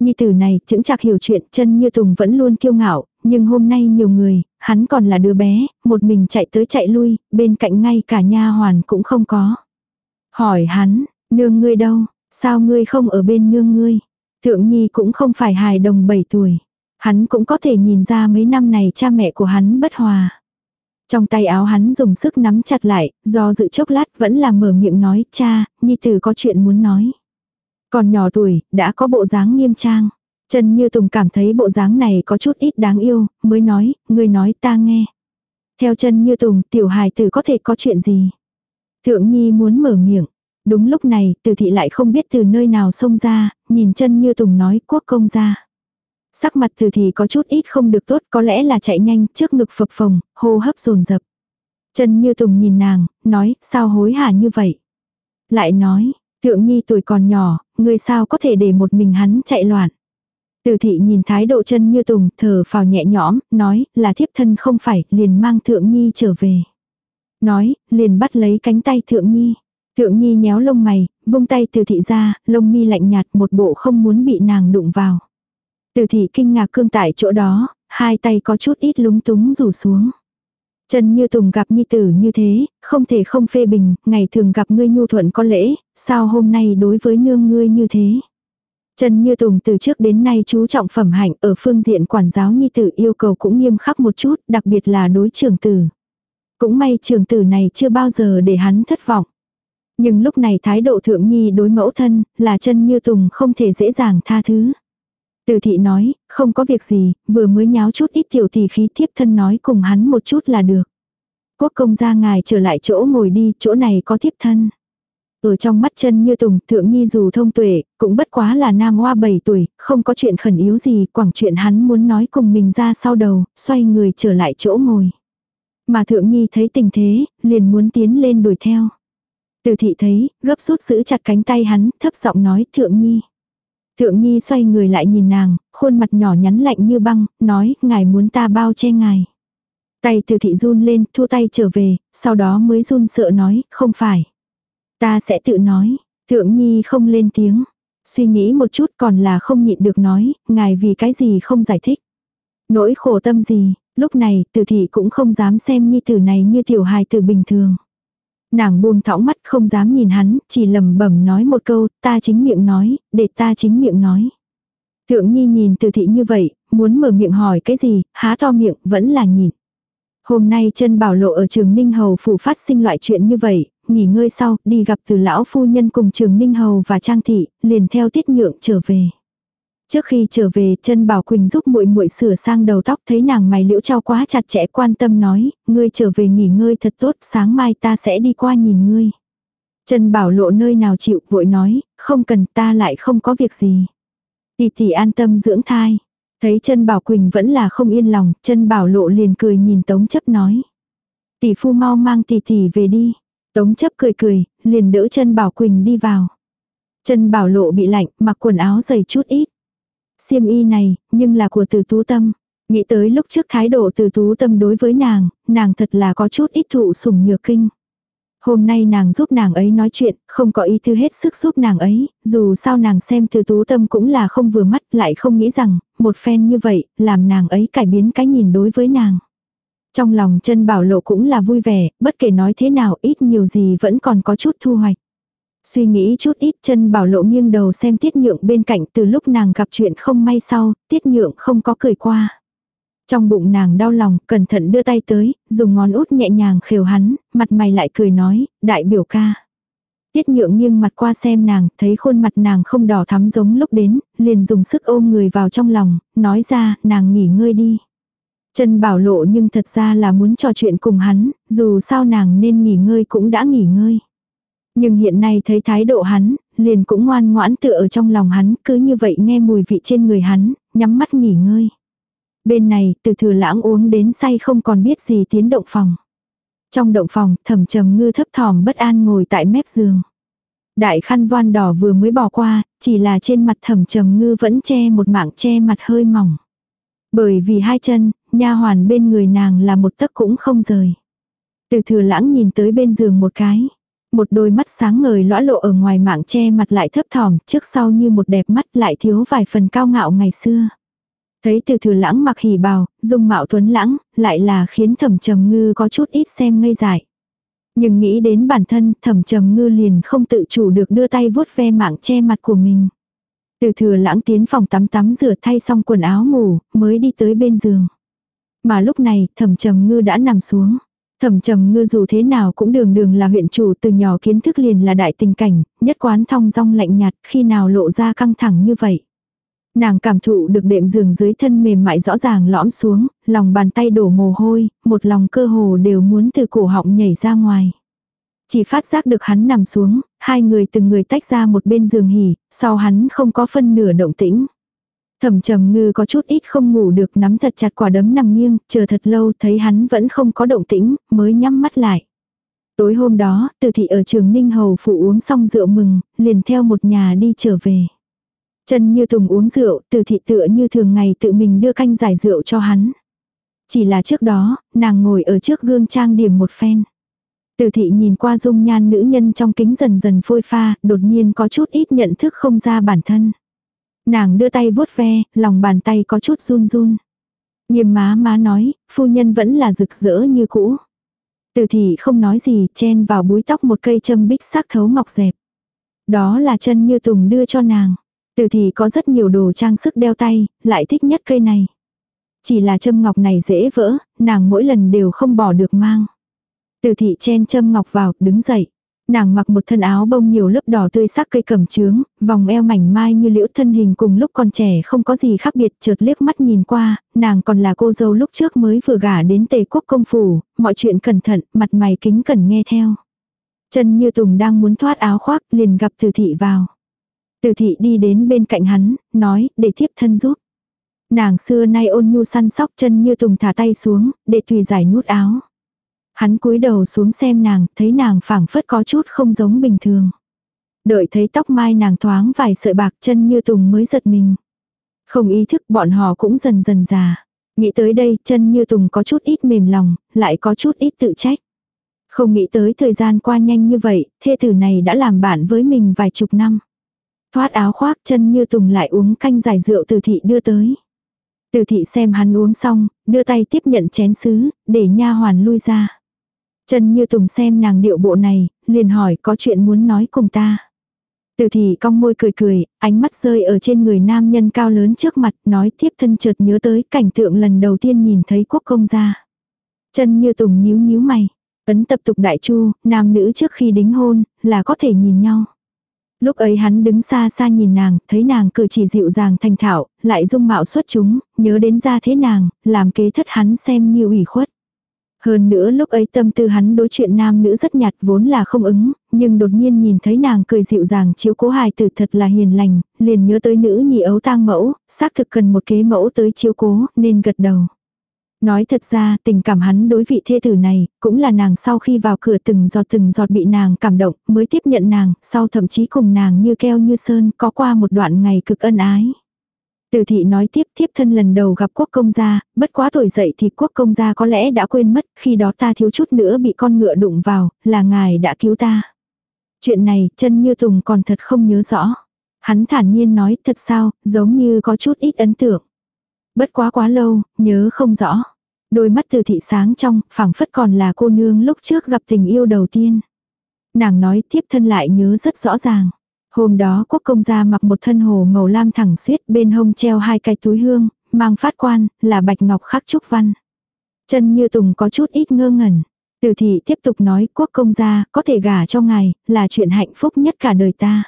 Nhi tử này, chững chạc hiểu chuyện, Trần Như Tùng vẫn luôn kiêu ngạo, nhưng hôm nay nhiều người, hắn còn là đứa bé, một mình chạy tới chạy lui, bên cạnh ngay cả nha hoàn cũng không có. Hỏi hắn, nương ngươi đâu, sao ngươi không ở bên nương ngươi? Thượng Nhi cũng không phải hài đồng 7 tuổi. Hắn cũng có thể nhìn ra mấy năm này cha mẹ của hắn bất hòa. Trong tay áo hắn dùng sức nắm chặt lại, do dự chốc lát vẫn là mở miệng nói, cha, Nhi tử có chuyện muốn nói. Còn nhỏ tuổi, đã có bộ dáng nghiêm trang. Trần Như Tùng cảm thấy bộ dáng này có chút ít đáng yêu, mới nói, người nói ta nghe. Theo chân Như Tùng, tiểu hài tử có thể có chuyện gì? Thượng Nhi muốn mở miệng. Đúng lúc này, từ thị lại không biết từ nơi nào xông ra, nhìn chân Như Tùng nói quốc công ra. Sắc mặt từ thị có chút ít không được tốt, có lẽ là chạy nhanh, trước ngực phập phồng, hô hấp dồn dập Chân Như Tùng nhìn nàng, nói, sao hối hả như vậy? Lại nói, thượng nhi tuổi còn nhỏ, người sao có thể để một mình hắn chạy loạn? Từ thị nhìn thái độ chân như tùng, thở phào nhẹ nhõm, nói, là thiếp thân không phải, liền mang thượng nhi trở về. Nói, liền bắt lấy cánh tay thượng nhi. Thượng nhi nhéo lông mày, vung tay từ thị ra, lông mi lạnh nhạt một bộ không muốn bị nàng đụng vào. Từ thị kinh ngạc cương tại chỗ đó, hai tay có chút ít lúng túng rủ xuống. Trần Như Tùng gặp Nhi Tử như thế, không thể không phê bình, ngày thường gặp ngươi nhu thuận có lễ, sao hôm nay đối với nương ngươi như thế. Trần Như Tùng từ trước đến nay chú trọng phẩm hạnh ở phương diện quản giáo nhi tử yêu cầu cũng nghiêm khắc một chút, đặc biệt là đối trường tử. Cũng may trường tử này chưa bao giờ để hắn thất vọng. Nhưng lúc này thái độ thượng nhi đối mẫu thân là trần Như Tùng không thể dễ dàng tha thứ. Từ thị nói, không có việc gì, vừa mới nháo chút ít tiểu tỷ khí thiếp thân nói cùng hắn một chút là được. Quốc công ra ngài trở lại chỗ ngồi đi, chỗ này có thiếp thân. Ở trong mắt chân như tùng, thượng nhi dù thông tuệ, cũng bất quá là nam hoa 7 tuổi, không có chuyện khẩn yếu gì, quảng chuyện hắn muốn nói cùng mình ra sau đầu, xoay người trở lại chỗ ngồi. Mà thượng nhi thấy tình thế, liền muốn tiến lên đuổi theo. Từ thị thấy, gấp rút giữ chặt cánh tay hắn, thấp giọng nói thượng nhi. Thượng nhi xoay người lại nhìn nàng, khuôn mặt nhỏ nhắn lạnh như băng, nói, ngài muốn ta bao che ngài. Tay từ thị run lên, thua tay trở về, sau đó mới run sợ nói, không phải. Ta sẽ tự nói, thượng nhi không lên tiếng. Suy nghĩ một chút còn là không nhịn được nói, ngài vì cái gì không giải thích. Nỗi khổ tâm gì, lúc này tử thị cũng không dám xem nhi tử này như tiểu hài tử bình thường. Nàng buông thõng mắt không dám nhìn hắn, chỉ lầm bẩm nói một câu, ta chính miệng nói, để ta chính miệng nói. Thượng nhi nhìn từ thị như vậy, muốn mở miệng hỏi cái gì, há to miệng, vẫn là nhìn. Hôm nay chân bảo lộ ở trường Ninh Hầu phủ phát sinh loại chuyện như vậy, nghỉ ngơi sau, đi gặp từ lão phu nhân cùng trường Ninh Hầu và Trang Thị, liền theo tiết nhượng trở về. Trước khi trở về, chân Bảo Quỳnh giúp muội muội sửa sang đầu tóc, thấy nàng mày liễu trao quá chặt chẽ quan tâm nói, ngươi trở về nghỉ ngơi thật tốt, sáng mai ta sẽ đi qua nhìn ngươi. Chân Bảo lộ nơi nào chịu, vội nói, không cần ta lại không có việc gì. Tỷ tỷ an tâm dưỡng thai. Thấy chân bảo Quỳnh vẫn là không yên lòng, chân bảo lộ liền cười nhìn Tống chấp nói. Tỷ phu mau mang tỷ tỷ về đi. Tống chấp cười cười, liền đỡ chân bảo Quỳnh đi vào. Chân bảo lộ bị lạnh, mặc quần áo dày chút ít. Xiêm y này, nhưng là của từ tú tâm. Nghĩ tới lúc trước thái độ từ tú tâm đối với nàng, nàng thật là có chút ít thụ sủng nhược kinh. Hôm nay nàng giúp nàng ấy nói chuyện, không có ý tư hết sức giúp nàng ấy, dù sao nàng xem từ tú tâm cũng là không vừa mắt, lại không nghĩ rằng, một phen như vậy, làm nàng ấy cải biến cái nhìn đối với nàng. Trong lòng chân bảo lộ cũng là vui vẻ, bất kể nói thế nào ít nhiều gì vẫn còn có chút thu hoạch. Suy nghĩ chút ít chân bảo lộ nghiêng đầu xem tiết nhượng bên cạnh từ lúc nàng gặp chuyện không may sau, tiết nhượng không có cười qua. Trong bụng nàng đau lòng, cẩn thận đưa tay tới, dùng ngón út nhẹ nhàng khều hắn, mặt mày lại cười nói, đại biểu ca. Tiết nhượng nghiêng mặt qua xem nàng, thấy khuôn mặt nàng không đỏ thắm giống lúc đến, liền dùng sức ôm người vào trong lòng, nói ra, nàng nghỉ ngơi đi. Chân bảo lộ nhưng thật ra là muốn trò chuyện cùng hắn, dù sao nàng nên nghỉ ngơi cũng đã nghỉ ngơi. Nhưng hiện nay thấy thái độ hắn, liền cũng ngoan ngoãn tựa ở trong lòng hắn, cứ như vậy nghe mùi vị trên người hắn, nhắm mắt nghỉ ngơi. Bên này, từ thừa lãng uống đến say không còn biết gì tiến động phòng. Trong động phòng, thẩm trầm ngư thấp thỏm bất an ngồi tại mép giường. Đại khăn voan đỏ vừa mới bỏ qua, chỉ là trên mặt thẩm trầm ngư vẫn che một mạng che mặt hơi mỏng. Bởi vì hai chân, nha hoàn bên người nàng là một tấc cũng không rời. Từ thừa lãng nhìn tới bên giường một cái. Một đôi mắt sáng ngời lõa lộ ở ngoài mạng che mặt lại thấp thỏm, trước sau như một đẹp mắt lại thiếu vài phần cao ngạo ngày xưa. Thấy từ thừa lãng mặc hỉ bào, dung mạo tuấn lãng, lại là khiến thẩm trầm ngư có chút ít xem ngây dại. Nhưng nghĩ đến bản thân thẩm trầm ngư liền không tự chủ được đưa tay vuốt ve mạng che mặt của mình. Từ thừa lãng tiến phòng tắm tắm rửa thay xong quần áo ngủ, mới đi tới bên giường. Mà lúc này thẩm trầm ngư đã nằm xuống. Thẩm trầm ngư dù thế nào cũng đường đường là huyện chủ từ nhỏ kiến thức liền là đại tình cảnh, nhất quán thong dong lạnh nhạt khi nào lộ ra căng thẳng như vậy. Nàng cảm thụ được đệm giường dưới thân mềm mại rõ ràng lõm xuống, lòng bàn tay đổ mồ hôi, một lòng cơ hồ đều muốn từ cổ họng nhảy ra ngoài. Chỉ phát giác được hắn nằm xuống, hai người từng người tách ra một bên giường hỉ, sau hắn không có phân nửa động tĩnh. Thẩm trầm ngư có chút ít không ngủ được nắm thật chặt quả đấm nằm nghiêng, chờ thật lâu thấy hắn vẫn không có động tĩnh, mới nhắm mắt lại. Tối hôm đó, từ thị ở trường Ninh Hầu phụ uống xong rượu mừng, liền theo một nhà đi trở về. Chân như tùng uống rượu, từ thị tựa như thường ngày tự mình đưa canh giải rượu cho hắn. Chỉ là trước đó, nàng ngồi ở trước gương trang điểm một phen. Từ thị nhìn qua dung nhan nữ nhân trong kính dần dần phôi pha, đột nhiên có chút ít nhận thức không ra bản thân. Nàng đưa tay vuốt ve, lòng bàn tay có chút run run. Nghiêm má má nói, phu nhân vẫn là rực rỡ như cũ. Từ thị không nói gì, chen vào búi tóc một cây châm bích sắc thấu ngọc dẹp. Đó là chân như tùng đưa cho nàng. Từ thị có rất nhiều đồ trang sức đeo tay, lại thích nhất cây này. Chỉ là châm ngọc này dễ vỡ, nàng mỗi lần đều không bỏ được mang. Từ thị chen châm ngọc vào, đứng dậy. Nàng mặc một thân áo bông nhiều lớp đỏ tươi sắc cây cầm trướng, vòng eo mảnh mai như liễu thân hình cùng lúc còn trẻ không có gì khác biệt chợt liếc mắt nhìn qua, nàng còn là cô dâu lúc trước mới vừa gả đến tề quốc công phủ, mọi chuyện cẩn thận, mặt mày kính cẩn nghe theo. Chân như Tùng đang muốn thoát áo khoác liền gặp từ thị vào. Từ thị đi đến bên cạnh hắn, nói, để thiếp thân giúp. Nàng xưa nay ôn nhu săn sóc chân như Tùng thả tay xuống, để tùy giải nút áo. Hắn cúi đầu xuống xem nàng, thấy nàng phảng phất có chút không giống bình thường. Đợi thấy tóc mai nàng thoáng vài sợi bạc chân như tùng mới giật mình. Không ý thức bọn họ cũng dần dần già. Nghĩ tới đây chân như tùng có chút ít mềm lòng, lại có chút ít tự trách. Không nghĩ tới thời gian qua nhanh như vậy, thê tử này đã làm bạn với mình vài chục năm. Thoát áo khoác chân như tùng lại uống canh giải rượu từ thị đưa tới. Từ thị xem hắn uống xong, đưa tay tiếp nhận chén sứ, để nha hoàn lui ra. Chân như tùng xem nàng điệu bộ này, liền hỏi có chuyện muốn nói cùng ta. Từ thị cong môi cười cười, ánh mắt rơi ở trên người nam nhân cao lớn trước mặt, nói tiếp thân chợt nhớ tới cảnh tượng lần đầu tiên nhìn thấy quốc công gia. Chân như tùng nhíu nhíu mày. Ấn tập tục đại chu, nam nữ trước khi đính hôn, là có thể nhìn nhau. Lúc ấy hắn đứng xa xa nhìn nàng, thấy nàng cử chỉ dịu dàng thành thạo, lại dung mạo xuất chúng, nhớ đến ra thế nàng, làm kế thất hắn xem như ủy khuất. Hơn nữa lúc ấy tâm tư hắn đối chuyện nam nữ rất nhạt vốn là không ứng, nhưng đột nhiên nhìn thấy nàng cười dịu dàng chiếu cố hài tử thật là hiền lành, liền nhớ tới nữ nhị ấu tang mẫu, xác thực cần một kế mẫu tới chiếu cố, nên gật đầu. Nói thật ra, tình cảm hắn đối vị thê tử này, cũng là nàng sau khi vào cửa từng giọt từng giọt bị nàng cảm động, mới tiếp nhận nàng, sau thậm chí cùng nàng như keo như sơn, có qua một đoạn ngày cực ân ái. Từ thị nói tiếp tiếp thân lần đầu gặp quốc công gia, bất quá tuổi dậy thì quốc công gia có lẽ đã quên mất, khi đó ta thiếu chút nữa bị con ngựa đụng vào, là ngài đã cứu ta. Chuyện này, chân như tùng còn thật không nhớ rõ. Hắn thản nhiên nói thật sao, giống như có chút ít ấn tượng. Bất quá quá lâu, nhớ không rõ. Đôi mắt từ thị sáng trong, phảng phất còn là cô nương lúc trước gặp tình yêu đầu tiên. Nàng nói tiếp thân lại nhớ rất rõ ràng. Hôm đó quốc công gia mặc một thân hồ màu lam thẳng suyết bên hông treo hai cái túi hương, mang phát quan, là bạch ngọc khắc trúc văn. Chân như tùng có chút ít ngơ ngẩn. Từ thị tiếp tục nói quốc công gia có thể gả cho ngài, là chuyện hạnh phúc nhất cả đời ta.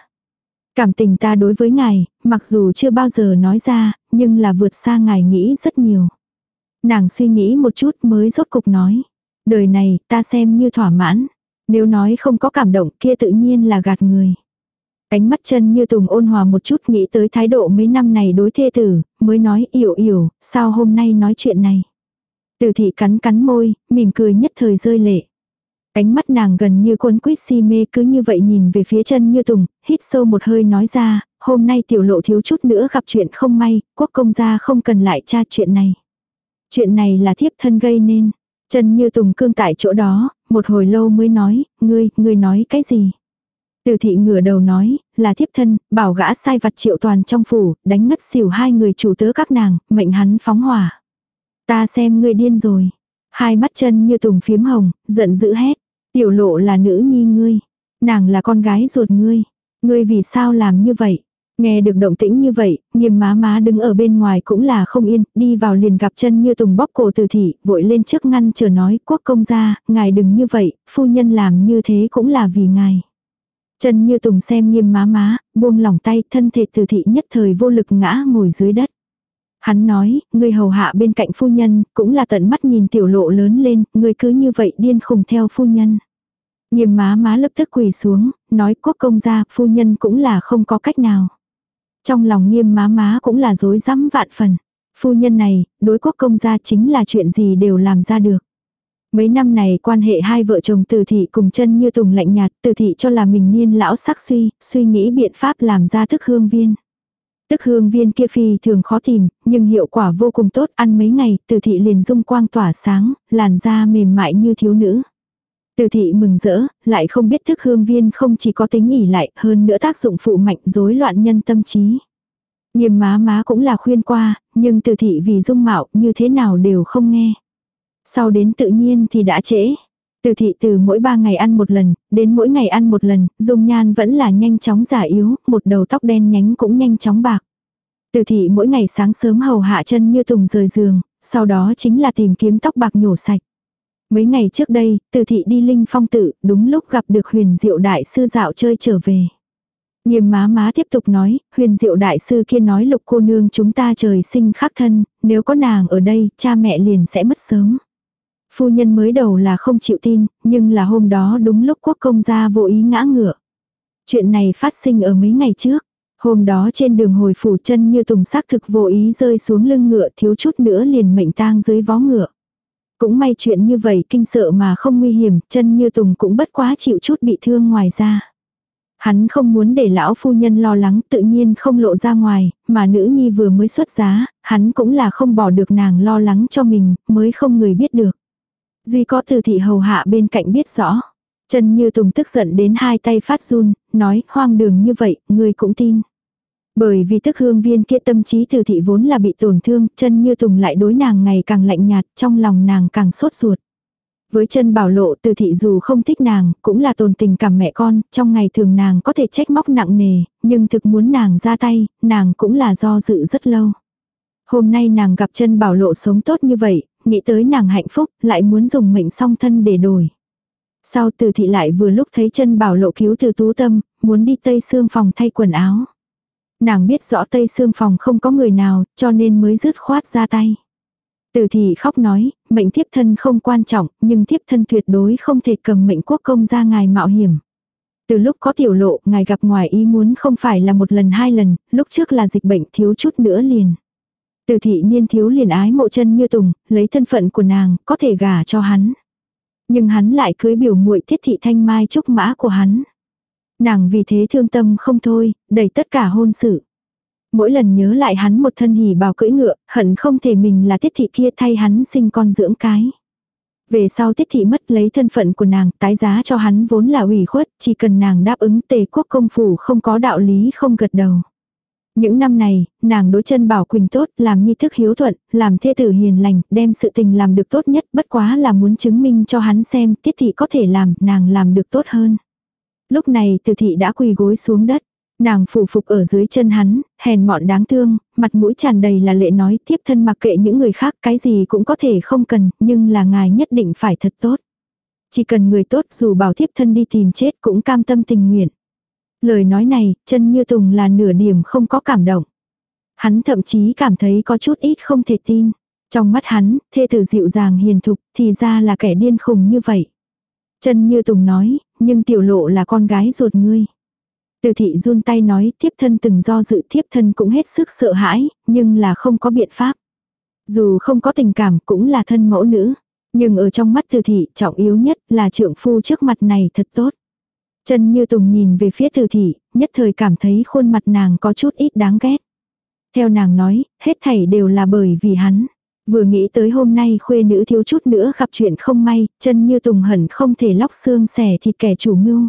Cảm tình ta đối với ngài, mặc dù chưa bao giờ nói ra, nhưng là vượt xa ngài nghĩ rất nhiều. Nàng suy nghĩ một chút mới rốt cục nói. Đời này ta xem như thỏa mãn. Nếu nói không có cảm động kia tự nhiên là gạt người. Ánh mắt chân như tùng ôn hòa một chút nghĩ tới thái độ mấy năm này đối thê tử, mới nói yểu yểu, sao hôm nay nói chuyện này. Từ thị cắn cắn môi, mỉm cười nhất thời rơi lệ. Ánh mắt nàng gần như cuốn quýt si mê cứ như vậy nhìn về phía chân như tùng, hít sâu một hơi nói ra, hôm nay tiểu lộ thiếu chút nữa gặp chuyện không may, quốc công gia không cần lại tra chuyện này. Chuyện này là thiếp thân gây nên. Chân như tùng cương tại chỗ đó, một hồi lâu mới nói, ngươi, ngươi nói cái gì? Từ thị ngửa đầu nói, là thiếp thân, bảo gã sai vặt triệu toàn trong phủ, đánh ngất xỉu hai người chủ tớ các nàng, mệnh hắn phóng hỏa. Ta xem ngươi điên rồi. Hai mắt chân như tùng phiếm hồng, giận dữ hét. Tiểu lộ là nữ nhi ngươi. Nàng là con gái ruột ngươi. Ngươi vì sao làm như vậy? Nghe được động tĩnh như vậy, nghiêm má má đứng ở bên ngoài cũng là không yên, đi vào liền gặp chân như tùng bóp cổ từ thị, vội lên trước ngăn chờ nói, quốc công gia, ngài đừng như vậy, phu nhân làm như thế cũng là vì ngài. Chân như tùng xem nghiêm má má, buông lỏng tay, thân thể từ thị nhất thời vô lực ngã ngồi dưới đất. Hắn nói, người hầu hạ bên cạnh phu nhân, cũng là tận mắt nhìn tiểu lộ lớn lên, người cứ như vậy điên khùng theo phu nhân. Nghiêm má má lập tức quỳ xuống, nói quốc công gia, phu nhân cũng là không có cách nào. Trong lòng nghiêm má má cũng là dối rắm vạn phần. Phu nhân này, đối quốc công gia chính là chuyện gì đều làm ra được. Mấy năm này quan hệ hai vợ chồng từ thị cùng chân như tùng lạnh nhạt, từ thị cho là mình niên lão sắc suy, suy nghĩ biện pháp làm ra thức hương viên. Tức hương viên kia phi thường khó tìm, nhưng hiệu quả vô cùng tốt ăn mấy ngày, từ thị liền dung quang tỏa sáng, làn da mềm mại như thiếu nữ. Từ thị mừng rỡ, lại không biết thức hương viên không chỉ có tính nghỉ lại, hơn nữa tác dụng phụ mạnh rối loạn nhân tâm trí. Nghiêm má má cũng là khuyên qua, nhưng từ thị vì dung mạo như thế nào đều không nghe. Sau đến tự nhiên thì đã trễ. Từ thị từ mỗi ba ngày ăn một lần, đến mỗi ngày ăn một lần, dung nhan vẫn là nhanh chóng giả yếu, một đầu tóc đen nhánh cũng nhanh chóng bạc. Từ thị mỗi ngày sáng sớm hầu hạ chân như tùng rời giường, sau đó chính là tìm kiếm tóc bạc nhổ sạch. Mấy ngày trước đây, từ thị đi linh phong tự, đúng lúc gặp được huyền diệu đại sư dạo chơi trở về. Nghiêm má má tiếp tục nói, huyền diệu đại sư kia nói lục cô nương chúng ta trời sinh khắc thân, nếu có nàng ở đây, cha mẹ liền sẽ mất sớm. Phu nhân mới đầu là không chịu tin, nhưng là hôm đó đúng lúc quốc công gia vô ý ngã ngựa. Chuyện này phát sinh ở mấy ngày trước. Hôm đó trên đường hồi phủ chân như tùng xác thực vô ý rơi xuống lưng ngựa thiếu chút nữa liền mệnh tang dưới vó ngựa. Cũng may chuyện như vậy kinh sợ mà không nguy hiểm, chân như tùng cũng bất quá chịu chút bị thương ngoài ra. Hắn không muốn để lão phu nhân lo lắng tự nhiên không lộ ra ngoài, mà nữ nhi vừa mới xuất giá, hắn cũng là không bỏ được nàng lo lắng cho mình, mới không người biết được. Duy có từ thị hầu hạ bên cạnh biết rõ. Chân như tùng tức giận đến hai tay phát run, nói hoang đường như vậy, người cũng tin. Bởi vì tức hương viên kia tâm trí từ thị vốn là bị tổn thương, chân như tùng lại đối nàng ngày càng lạnh nhạt, trong lòng nàng càng sốt ruột. Với chân bảo lộ từ thị dù không thích nàng, cũng là tồn tình cảm mẹ con, trong ngày thường nàng có thể trách móc nặng nề, nhưng thực muốn nàng ra tay, nàng cũng là do dự rất lâu. Hôm nay nàng gặp chân bảo lộ sống tốt như vậy, nghĩ tới nàng hạnh phúc, lại muốn dùng mệnh song thân để đổi. Sau từ thị lại vừa lúc thấy chân bảo lộ cứu từ tú tâm, muốn đi tây xương phòng thay quần áo. Nàng biết rõ tây xương phòng không có người nào, cho nên mới dứt khoát ra tay. Từ thị khóc nói, mệnh thiếp thân không quan trọng, nhưng thiếp thân tuyệt đối không thể cầm mệnh quốc công ra ngài mạo hiểm. Từ lúc có tiểu lộ, ngài gặp ngoài ý muốn không phải là một lần hai lần, lúc trước là dịch bệnh thiếu chút nữa liền. Từ thị niên thiếu liền ái mộ chân như tùng, lấy thân phận của nàng, có thể gả cho hắn. Nhưng hắn lại cưới biểu muội thiết thị thanh mai trúc mã của hắn. Nàng vì thế thương tâm không thôi, đẩy tất cả hôn sự. Mỗi lần nhớ lại hắn một thân hỉ bào cưỡi ngựa, hận không thể mình là tiết thị kia thay hắn sinh con dưỡng cái. Về sau tiết thị mất lấy thân phận của nàng tái giá cho hắn vốn là ủy khuất, chỉ cần nàng đáp ứng tề quốc công phủ không có đạo lý không gật đầu. Những năm này, nàng đối chân bảo quỳnh tốt, làm nhi thức hiếu thuận, làm thê tử hiền lành, đem sự tình làm được tốt nhất, bất quá là muốn chứng minh cho hắn xem tiết thị có thể làm, nàng làm được tốt hơn. Lúc này từ thị đã quỳ gối xuống đất. Nàng phụ phục ở dưới chân hắn, hèn mọn đáng thương, mặt mũi tràn đầy là lệ nói tiếp thân mặc kệ những người khác cái gì cũng có thể không cần, nhưng là ngài nhất định phải thật tốt. Chỉ cần người tốt dù bảo thiếp thân đi tìm chết cũng cam tâm tình nguyện. Lời nói này, chân như tùng là nửa điểm không có cảm động. Hắn thậm chí cảm thấy có chút ít không thể tin. Trong mắt hắn, thê tử dịu dàng hiền thục, thì ra là kẻ điên khùng như vậy. Chân như tùng nói, nhưng tiểu lộ là con gái ruột ngươi. Từ thị run tay nói thiếp thân từng do dự thiếp thân cũng hết sức sợ hãi, nhưng là không có biện pháp. Dù không có tình cảm cũng là thân mẫu nữ. Nhưng ở trong mắt từ thị trọng yếu nhất là trượng phu trước mặt này thật tốt. Chân như tùng nhìn về phía từ thị, nhất thời cảm thấy khuôn mặt nàng có chút ít đáng ghét. Theo nàng nói, hết thảy đều là bởi vì hắn. Vừa nghĩ tới hôm nay khuê nữ thiếu chút nữa gặp chuyện không may, chân như tùng hẳn không thể lóc xương xẻ thịt kẻ chủ mưu.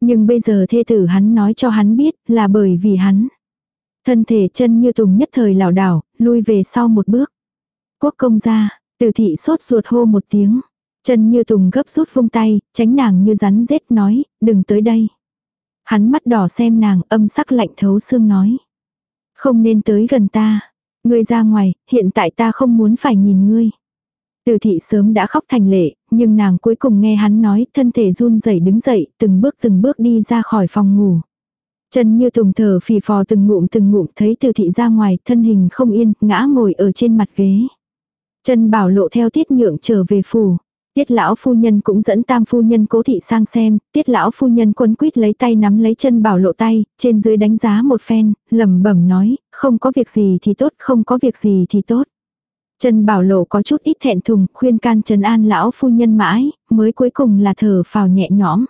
Nhưng bây giờ thê tử hắn nói cho hắn biết là bởi vì hắn. Thân thể chân như tùng nhất thời lảo đảo, lui về sau một bước. Quốc công gia, từ thị sốt ruột hô một tiếng. Chân như tùng gấp rút vung tay, tránh nàng như rắn rết nói, đừng tới đây. Hắn mắt đỏ xem nàng âm sắc lạnh thấu xương nói. Không nên tới gần ta. Ngươi ra ngoài, hiện tại ta không muốn phải nhìn ngươi. Từ thị sớm đã khóc thành lệ, nhưng nàng cuối cùng nghe hắn nói thân thể run rẩy đứng dậy, từng bước từng bước đi ra khỏi phòng ngủ. Chân như tùng thở phì phò từng ngụm từng ngụm thấy từ thị ra ngoài, thân hình không yên, ngã ngồi ở trên mặt ghế. Chân bảo lộ theo tiết nhượng trở về phủ. Tiết lão phu nhân cũng dẫn tam phu nhân cố thị sang xem, tiết lão phu nhân quấn quýt lấy tay nắm lấy chân bảo lộ tay, trên dưới đánh giá một phen, lẩm bẩm nói, không có việc gì thì tốt, không có việc gì thì tốt. Chân bảo lộ có chút ít thẹn thùng, khuyên can trấn an lão phu nhân mãi, mới cuối cùng là thở phào nhẹ nhõm.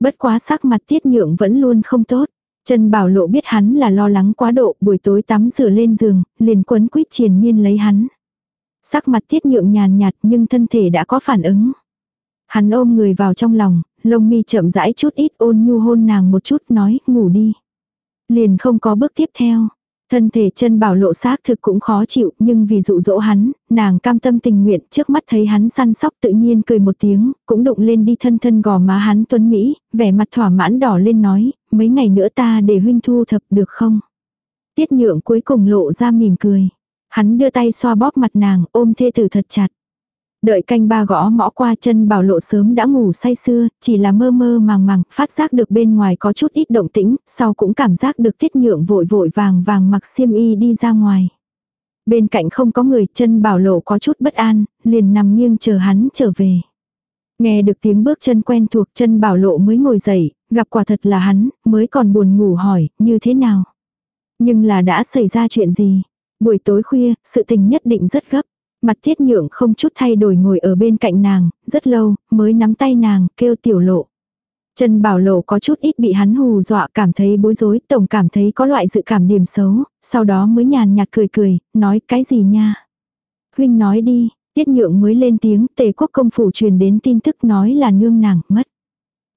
Bất quá sắc mặt tiết nhượng vẫn luôn không tốt. Chân bảo lộ biết hắn là lo lắng quá độ, buổi tối tắm rửa lên giường, liền quấn quýt triền miên lấy hắn. Sắc mặt tiết nhượng nhàn nhạt nhưng thân thể đã có phản ứng. Hắn ôm người vào trong lòng, lông mi chậm rãi chút ít ôn nhu hôn nàng một chút nói ngủ đi. Liền không có bước tiếp theo. Thân thể chân bảo lộ xác thực cũng khó chịu nhưng vì dụ dỗ hắn, nàng cam tâm tình nguyện trước mắt thấy hắn săn sóc tự nhiên cười một tiếng, cũng đụng lên đi thân thân gò má hắn tuấn Mỹ, vẻ mặt thỏa mãn đỏ lên nói, mấy ngày nữa ta để huynh thu thập được không? Tiết nhượng cuối cùng lộ ra mỉm cười. Hắn đưa tay xoa bóp mặt nàng, ôm thê tử thật chặt. Đợi canh ba gõ mõ qua chân bảo lộ sớm đã ngủ say sưa, chỉ là mơ mơ màng màng, phát giác được bên ngoài có chút ít động tĩnh, sau cũng cảm giác được tiết nhượng vội vội vàng vàng mặc xiêm y đi ra ngoài. Bên cạnh không có người, chân bảo lộ có chút bất an, liền nằm nghiêng chờ hắn trở về. Nghe được tiếng bước chân quen thuộc chân bảo lộ mới ngồi dậy, gặp quả thật là hắn, mới còn buồn ngủ hỏi, như thế nào. Nhưng là đã xảy ra chuyện gì? Buổi tối khuya, sự tình nhất định rất gấp. Mặt thiết nhượng không chút thay đổi ngồi ở bên cạnh nàng, rất lâu, mới nắm tay nàng, kêu tiểu lộ. Trần Bảo Lộ có chút ít bị hắn hù dọa cảm thấy bối rối, tổng cảm thấy có loại dự cảm điểm xấu, sau đó mới nhàn nhạt cười cười, nói cái gì nha. Huynh nói đi, tiết nhượng mới lên tiếng, tề quốc công phủ truyền đến tin tức nói là nương nàng, mất.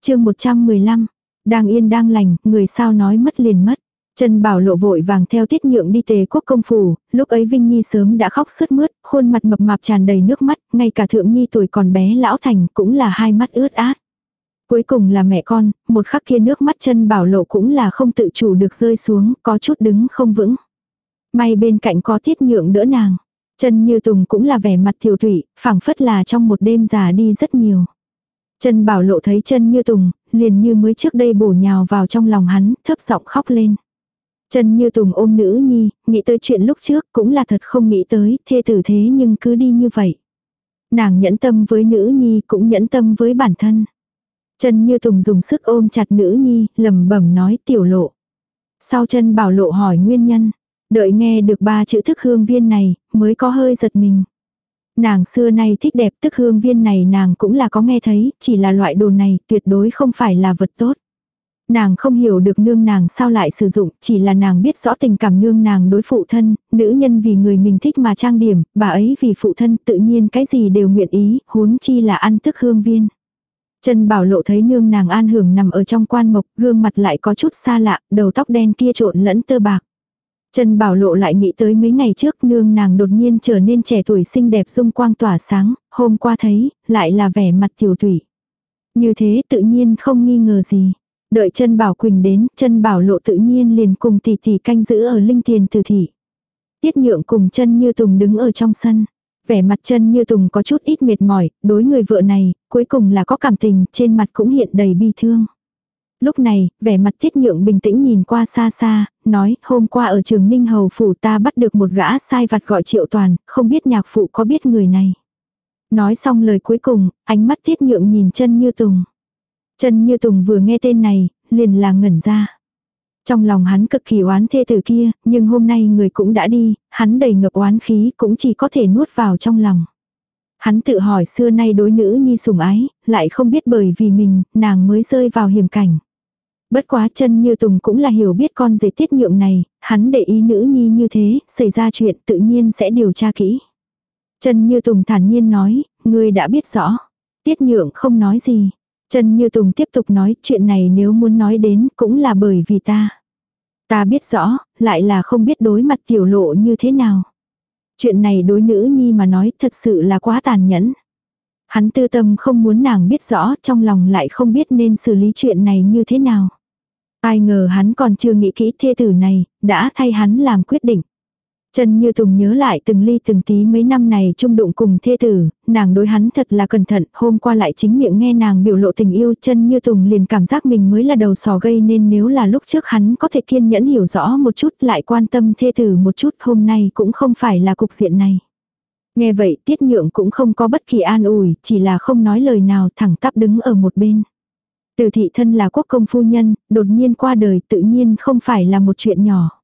chương 115, đang yên đang lành, người sao nói mất liền mất. Trần Bảo Lộ vội vàng theo tiết nhượng đi tề quốc công phủ, lúc ấy Vinh Nhi sớm đã khóc sướt mướt, khuôn mặt mập mạp tràn đầy nước mắt, ngay cả thượng nhi tuổi còn bé lão thành cũng là hai mắt ướt át. Cuối cùng là mẹ con, một khắc kia nước mắt Trần Bảo Lộ cũng là không tự chủ được rơi xuống, có chút đứng không vững. May bên cạnh có tiết nhượng đỡ nàng. Trần như tùng cũng là vẻ mặt thiểu thủy, phảng phất là trong một đêm già đi rất nhiều. Trần bảo lộ thấy Trần như tùng, liền như mới trước đây bổ nhào vào trong lòng hắn, thấp giọng khóc lên. Trần Như Tùng ôm nữ nhi, nghĩ tới chuyện lúc trước cũng là thật không nghĩ tới, thê tử thế nhưng cứ đi như vậy. Nàng nhẫn tâm với nữ nhi cũng nhẫn tâm với bản thân. Trần Như Tùng dùng sức ôm chặt nữ nhi, lầm bẩm nói tiểu lộ. Sau chân bảo lộ hỏi nguyên nhân, đợi nghe được ba chữ thức hương viên này, mới có hơi giật mình. Nàng xưa nay thích đẹp tức hương viên này nàng cũng là có nghe thấy, chỉ là loại đồ này tuyệt đối không phải là vật tốt. Nàng không hiểu được nương nàng sao lại sử dụng, chỉ là nàng biết rõ tình cảm nương nàng đối phụ thân, nữ nhân vì người mình thích mà trang điểm, bà ấy vì phụ thân tự nhiên cái gì đều nguyện ý, huống chi là ăn tức hương viên. Trần Bảo Lộ thấy nương nàng an hưởng nằm ở trong quan mộc, gương mặt lại có chút xa lạ, đầu tóc đen kia trộn lẫn tơ bạc. Trần Bảo Lộ lại nghĩ tới mấy ngày trước nương nàng đột nhiên trở nên trẻ tuổi xinh đẹp dung quang tỏa sáng, hôm qua thấy, lại là vẻ mặt tiểu tủy. Như thế tự nhiên không nghi ngờ gì. Đợi chân Bảo Quỳnh đến, chân Bảo Lộ tự nhiên liền cùng tỷ tỷ canh giữ ở linh tiền từ thị. Tiết nhượng cùng chân như tùng đứng ở trong sân. Vẻ mặt chân như tùng có chút ít mệt mỏi, đối người vợ này, cuối cùng là có cảm tình, trên mặt cũng hiện đầy bi thương. Lúc này, vẻ mặt tiết nhượng bình tĩnh nhìn qua xa xa, nói, hôm qua ở trường Ninh Hầu Phủ ta bắt được một gã sai vặt gọi triệu toàn, không biết nhạc phụ có biết người này. Nói xong lời cuối cùng, ánh mắt tiết nhượng nhìn chân như tùng. Chân như tùng vừa nghe tên này, liền là ngẩn ra. Trong lòng hắn cực kỳ oán thê tử kia, nhưng hôm nay người cũng đã đi, hắn đầy ngập oán khí cũng chỉ có thể nuốt vào trong lòng. Hắn tự hỏi xưa nay đối nữ nhi sủng ái, lại không biết bởi vì mình, nàng mới rơi vào hiểm cảnh. Bất quá chân như Tùng cũng là hiểu biết con dễ tiết nhượng này, hắn để ý nữ nhi như thế, xảy ra chuyện tự nhiên sẽ điều tra kỹ. Chân như Tùng thản nhiên nói, ngươi đã biết rõ. Tiết nhượng không nói gì. Trần như Tùng tiếp tục nói chuyện này nếu muốn nói đến cũng là bởi vì ta. Ta biết rõ, lại là không biết đối mặt tiểu lộ như thế nào. Chuyện này đối nữ nhi mà nói thật sự là quá tàn nhẫn. Hắn tư tâm không muốn nàng biết rõ trong lòng lại không biết nên xử lý chuyện này như thế nào. Ai ngờ hắn còn chưa nghĩ kỹ thê tử này, đã thay hắn làm quyết định. Trần Như Tùng nhớ lại từng ly từng tí mấy năm này chung đụng cùng thê tử, nàng đối hắn thật là cẩn thận, hôm qua lại chính miệng nghe nàng biểu lộ tình yêu Trần Như Tùng liền cảm giác mình mới là đầu sò gây nên nếu là lúc trước hắn có thể kiên nhẫn hiểu rõ một chút lại quan tâm thê tử một chút hôm nay cũng không phải là cục diện này. Nghe vậy tiết nhượng cũng không có bất kỳ an ủi, chỉ là không nói lời nào thẳng tắp đứng ở một bên. Từ thị thân là quốc công phu nhân, đột nhiên qua đời tự nhiên không phải là một chuyện nhỏ.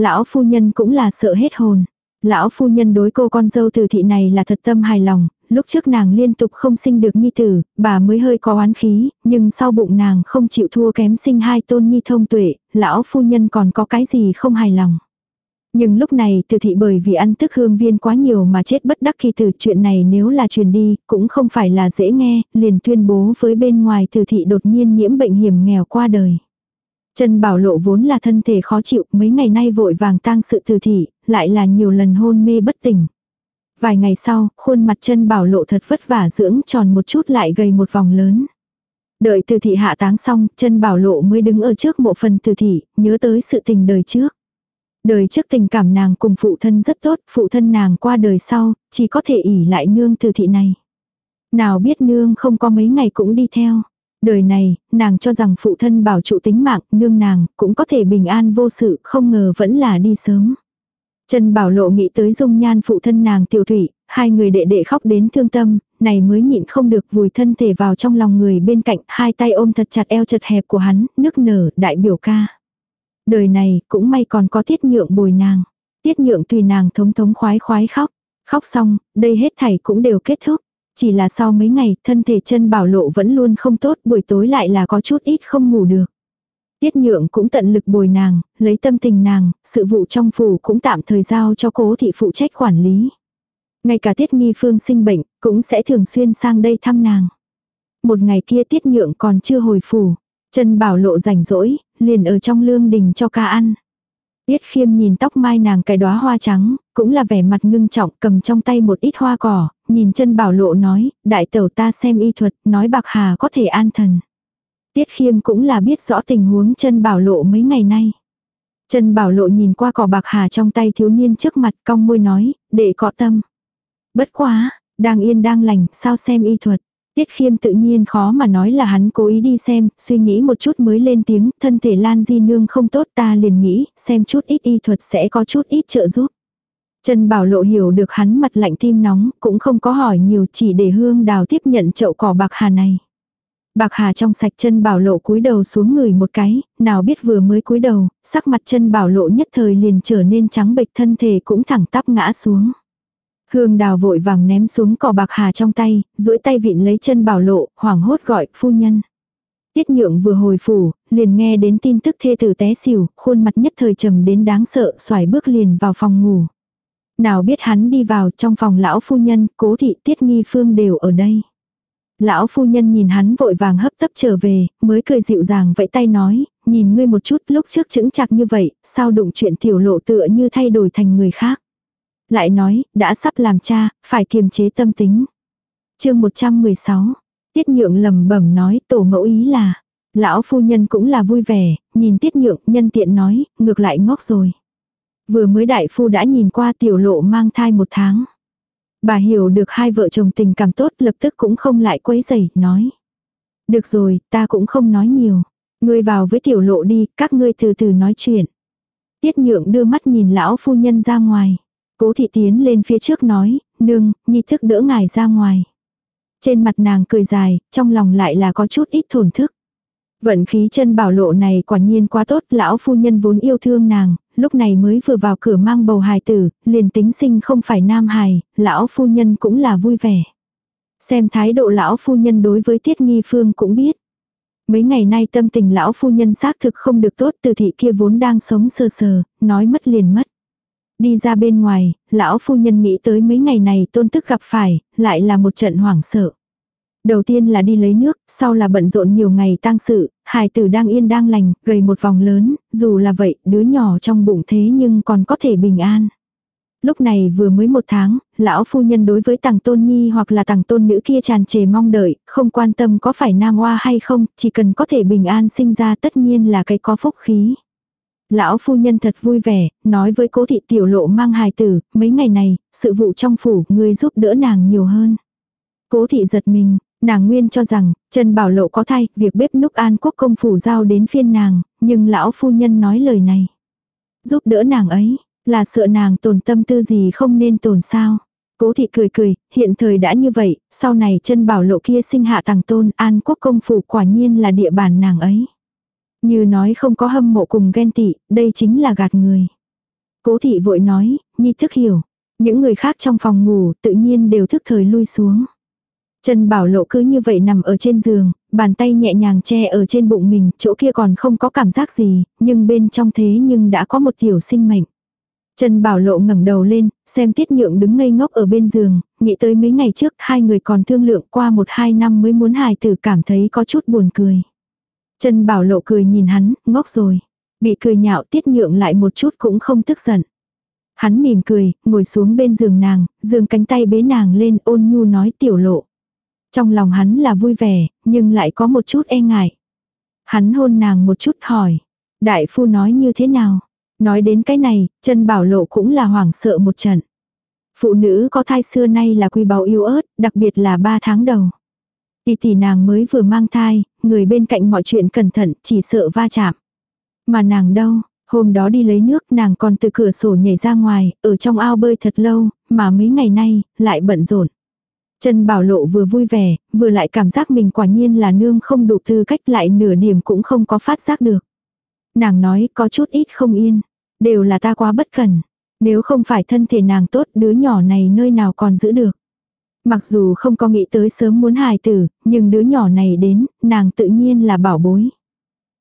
Lão phu nhân cũng là sợ hết hồn. Lão phu nhân đối cô con dâu từ thị này là thật tâm hài lòng, lúc trước nàng liên tục không sinh được nhi tử, bà mới hơi có oán khí, nhưng sau bụng nàng không chịu thua kém sinh hai tôn nhi thông tuệ, lão phu nhân còn có cái gì không hài lòng. Nhưng lúc này từ thị bởi vì ăn tức hương viên quá nhiều mà chết bất đắc khi từ chuyện này nếu là truyền đi, cũng không phải là dễ nghe, liền tuyên bố với bên ngoài từ thị đột nhiên nhiễm bệnh hiểm nghèo qua đời. Trần Bảo Lộ vốn là thân thể khó chịu, mấy ngày nay vội vàng tang sự từ thị, lại là nhiều lần hôn mê bất tỉnh. Vài ngày sau, khuôn mặt chân Bảo Lộ thật vất vả dưỡng tròn một chút lại gầy một vòng lớn. Đợi từ thị hạ táng xong, chân Bảo Lộ mới đứng ở trước mộ phần từ thị, nhớ tới sự tình đời trước. Đời trước tình cảm nàng cùng phụ thân rất tốt, phụ thân nàng qua đời sau, chỉ có thể ỉ lại nương từ thị này. Nào biết nương không có mấy ngày cũng đi theo. Đời này, nàng cho rằng phụ thân bảo trụ tính mạng, nương nàng, cũng có thể bình an vô sự, không ngờ vẫn là đi sớm. Trần Bảo Lộ nghĩ tới dung nhan phụ thân nàng tiểu thủy, hai người đệ đệ khóc đến thương tâm, này mới nhịn không được vùi thân thể vào trong lòng người bên cạnh, hai tay ôm thật chặt eo chật hẹp của hắn, nức nở, đại biểu ca. Đời này, cũng may còn có tiết nhượng bồi nàng. Tiết nhượng tùy nàng thống thống khoái khoái khóc. Khóc xong, đây hết thảy cũng đều kết thúc. Chỉ là sau mấy ngày, thân thể chân bảo lộ vẫn luôn không tốt, buổi tối lại là có chút ít không ngủ được. Tiết nhượng cũng tận lực bồi nàng, lấy tâm tình nàng, sự vụ trong phủ cũng tạm thời giao cho cố thị phụ trách quản lý. Ngay cả tiết nghi phương sinh bệnh, cũng sẽ thường xuyên sang đây thăm nàng. Một ngày kia tiết nhượng còn chưa hồi phủ. Chân bảo lộ rảnh rỗi, liền ở trong lương đình cho ca ăn. Tiết khiêm nhìn tóc mai nàng cái đóa hoa trắng, cũng là vẻ mặt ngưng trọng cầm trong tay một ít hoa cỏ, nhìn chân bảo lộ nói, đại tẩu ta xem y thuật, nói bạc hà có thể an thần. Tiết khiêm cũng là biết rõ tình huống chân bảo lộ mấy ngày nay. Chân bảo lộ nhìn qua cỏ bạc hà trong tay thiếu niên trước mặt cong môi nói, để có tâm. Bất quá, đang yên đang lành, sao xem y thuật. Tiết khiêm tự nhiên khó mà nói là hắn cố ý đi xem, suy nghĩ một chút mới lên tiếng, thân thể Lan Di Nương không tốt ta liền nghĩ, xem chút ít y thuật sẽ có chút ít trợ giúp. Trần Bảo Lộ hiểu được hắn mặt lạnh tim nóng, cũng không có hỏi nhiều chỉ để hương đào tiếp nhận chậu cỏ bạc hà này. Bạc hà trong sạch chân bảo lộ cúi đầu xuống người một cái, nào biết vừa mới cúi đầu, sắc mặt chân bảo lộ nhất thời liền trở nên trắng bệch thân thể cũng thẳng tắp ngã xuống. Hương đào vội vàng ném xuống cỏ bạc hà trong tay, duỗi tay vịn lấy chân bảo lộ, hoảng hốt gọi, phu nhân. Tiết nhượng vừa hồi phủ, liền nghe đến tin tức thê tử té xỉu, khuôn mặt nhất thời trầm đến đáng sợ, xoài bước liền vào phòng ngủ. Nào biết hắn đi vào trong phòng lão phu nhân, cố thị tiết nghi phương đều ở đây. Lão phu nhân nhìn hắn vội vàng hấp tấp trở về, mới cười dịu dàng vẫy tay nói, nhìn ngươi một chút lúc trước chững chặt như vậy, sao đụng chuyện tiểu lộ tựa như thay đổi thành người khác. Lại nói, đã sắp làm cha, phải kiềm chế tâm tính. chương 116, tiết nhượng lầm bẩm nói tổ mẫu ý là, lão phu nhân cũng là vui vẻ, nhìn tiết nhượng nhân tiện nói, ngược lại ngốc rồi. Vừa mới đại phu đã nhìn qua tiểu lộ mang thai một tháng. Bà hiểu được hai vợ chồng tình cảm tốt lập tức cũng không lại quấy rầy, nói. Được rồi, ta cũng không nói nhiều. Ngươi vào với tiểu lộ đi, các ngươi từ từ nói chuyện. Tiết nhượng đưa mắt nhìn lão phu nhân ra ngoài. Cố thị tiến lên phía trước nói, nương, nhi thức đỡ ngài ra ngoài. Trên mặt nàng cười dài, trong lòng lại là có chút ít thổn thức. Vận khí chân bảo lộ này quả nhiên quá tốt, lão phu nhân vốn yêu thương nàng, lúc này mới vừa vào cửa mang bầu hài tử, liền tính sinh không phải nam hài, lão phu nhân cũng là vui vẻ. Xem thái độ lão phu nhân đối với tiết nghi phương cũng biết. Mấy ngày nay tâm tình lão phu nhân xác thực không được tốt từ thị kia vốn đang sống sờ sờ, nói mất liền mất. Đi ra bên ngoài, lão phu nhân nghĩ tới mấy ngày này tôn tức gặp phải, lại là một trận hoảng sợ. Đầu tiên là đi lấy nước, sau là bận rộn nhiều ngày tang sự, hài tử đang yên đang lành, gầy một vòng lớn, dù là vậy, đứa nhỏ trong bụng thế nhưng còn có thể bình an. Lúc này vừa mới một tháng, lão phu nhân đối với tàng tôn nhi hoặc là tàng tôn nữ kia tràn trề mong đợi, không quan tâm có phải nam hoa hay không, chỉ cần có thể bình an sinh ra tất nhiên là cái có phúc khí. Lão phu nhân thật vui vẻ, nói với cố thị tiểu lộ mang hài tử, mấy ngày này, sự vụ trong phủ, người giúp đỡ nàng nhiều hơn. Cố thị giật mình, Nàng nguyên cho rằng, Trần Bảo Lộ có thai, việc bếp núc an quốc công phủ giao đến phiên nàng, nhưng lão phu nhân nói lời này. Giúp đỡ nàng ấy, là sợ nàng tồn tâm tư gì không nên tồn sao. Cố thị cười cười, hiện thời đã như vậy, sau này chân bảo lộ kia sinh hạ tàng tôn an quốc công phủ quả nhiên là địa bàn nàng ấy. Như nói không có hâm mộ cùng ghen tị, đây chính là gạt người. Cố thị vội nói, nhi thức hiểu. Những người khác trong phòng ngủ tự nhiên đều thức thời lui xuống. Trần Bảo Lộ cứ như vậy nằm ở trên giường, bàn tay nhẹ nhàng che ở trên bụng mình, chỗ kia còn không có cảm giác gì, nhưng bên trong thế nhưng đã có một tiểu sinh mệnh. Trần Bảo Lộ ngẩng đầu lên, xem Tiết Nhượng đứng ngây ngốc ở bên giường, nghĩ tới mấy ngày trước hai người còn thương lượng qua một hai năm mới muốn hài tử cảm thấy có chút buồn cười. Trần Bảo Lộ cười nhìn hắn, ngốc rồi. Bị cười nhạo Tiết Nhượng lại một chút cũng không tức giận. Hắn mỉm cười, ngồi xuống bên giường nàng, giường cánh tay bế nàng lên ôn nhu nói tiểu lộ. Trong lòng hắn là vui vẻ, nhưng lại có một chút e ngại. Hắn hôn nàng một chút hỏi. Đại phu nói như thế nào? Nói đến cái này, chân bảo lộ cũng là hoảng sợ một trận. Phụ nữ có thai xưa nay là quy báu yêu ớt, đặc biệt là ba tháng đầu. Tỷ tỷ nàng mới vừa mang thai, người bên cạnh mọi chuyện cẩn thận, chỉ sợ va chạm. Mà nàng đâu, hôm đó đi lấy nước nàng còn từ cửa sổ nhảy ra ngoài, ở trong ao bơi thật lâu, mà mấy ngày nay, lại bận rộn. Trần Bảo Lộ vừa vui vẻ, vừa lại cảm giác mình quả nhiên là nương không đủ tư cách lại nửa điểm cũng không có phát giác được. Nàng nói có chút ít không yên, đều là ta quá bất cần. Nếu không phải thân thể nàng tốt đứa nhỏ này nơi nào còn giữ được. Mặc dù không có nghĩ tới sớm muốn hài tử, nhưng đứa nhỏ này đến, nàng tự nhiên là bảo bối.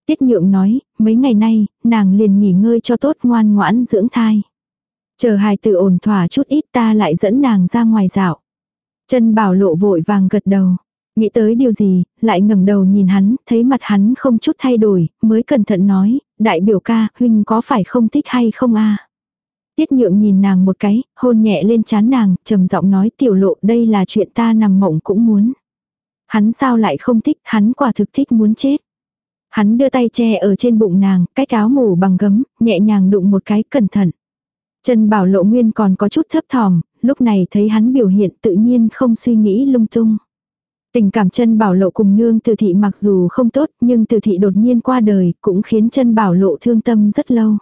Tiết nhượng nói, mấy ngày nay, nàng liền nghỉ ngơi cho tốt ngoan ngoãn dưỡng thai. Chờ hài tử ổn thỏa chút ít ta lại dẫn nàng ra ngoài dạo. Chân bảo lộ vội vàng gật đầu. Nghĩ tới điều gì, lại ngẩng đầu nhìn hắn, thấy mặt hắn không chút thay đổi, mới cẩn thận nói, đại biểu ca, huynh có phải không thích hay không a Tiết nhượng nhìn nàng một cái, hôn nhẹ lên chán nàng, trầm giọng nói tiểu lộ đây là chuyện ta nằm mộng cũng muốn. Hắn sao lại không thích, hắn quả thực thích muốn chết. Hắn đưa tay che ở trên bụng nàng, cái áo ngủ bằng gấm, nhẹ nhàng đụng một cái cẩn thận. Trần Bảo Lộ Nguyên còn có chút thấp thỏm, lúc này thấy hắn biểu hiện tự nhiên không suy nghĩ lung tung. Tình cảm chân bảo lộ cùng nương từ thị mặc dù không tốt nhưng từ thị đột nhiên qua đời cũng khiến chân bảo lộ thương tâm rất lâu.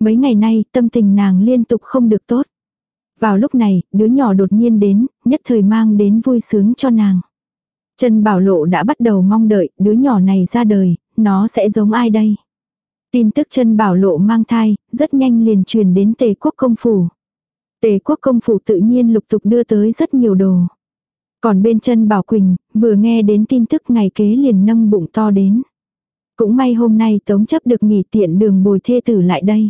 Mấy ngày nay tâm tình nàng liên tục không được tốt. Vào lúc này, đứa nhỏ đột nhiên đến, nhất thời mang đến vui sướng cho nàng. Chân bảo lộ đã bắt đầu mong đợi, đứa nhỏ này ra đời, nó sẽ giống ai đây? Tin tức chân bảo lộ mang thai, rất nhanh liền truyền đến tề quốc công phủ. Tề quốc công phủ tự nhiên lục tục đưa tới rất nhiều đồ. Còn bên chân bảo quỳnh, vừa nghe đến tin tức ngày kế liền nâng bụng to đến. Cũng may hôm nay tống chấp được nghỉ tiện đường bồi thê tử lại đây.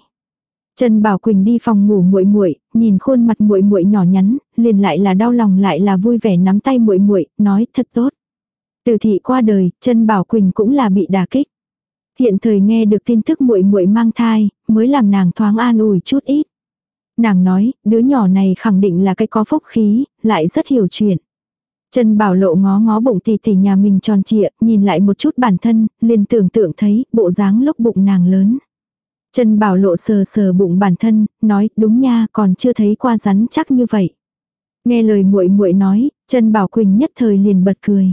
Trần Bảo Quỳnh đi phòng ngủ muội muội, nhìn khuôn mặt muội muội nhỏ nhắn, liền lại là đau lòng lại là vui vẻ nắm tay muội muội, nói thật tốt. Từ thị qua đời, Trần Bảo Quỳnh cũng là bị đả kích. Hiện thời nghe được tin tức muội muội mang thai, mới làm nàng thoáng an ủi chút ít. Nàng nói, đứa nhỏ này khẳng định là cái có phúc khí, lại rất hiểu chuyện. Trần Bảo Lộ ngó ngó bụng tỷ tỷ nhà mình tròn trịa, nhìn lại một chút bản thân, liền tưởng tượng thấy bộ dáng lúc bụng nàng lớn. Trần Bảo Lộ sờ sờ bụng bản thân, nói, đúng nha, còn chưa thấy qua rắn chắc như vậy. Nghe lời muội muội nói, Trần Bảo Quỳnh nhất thời liền bật cười.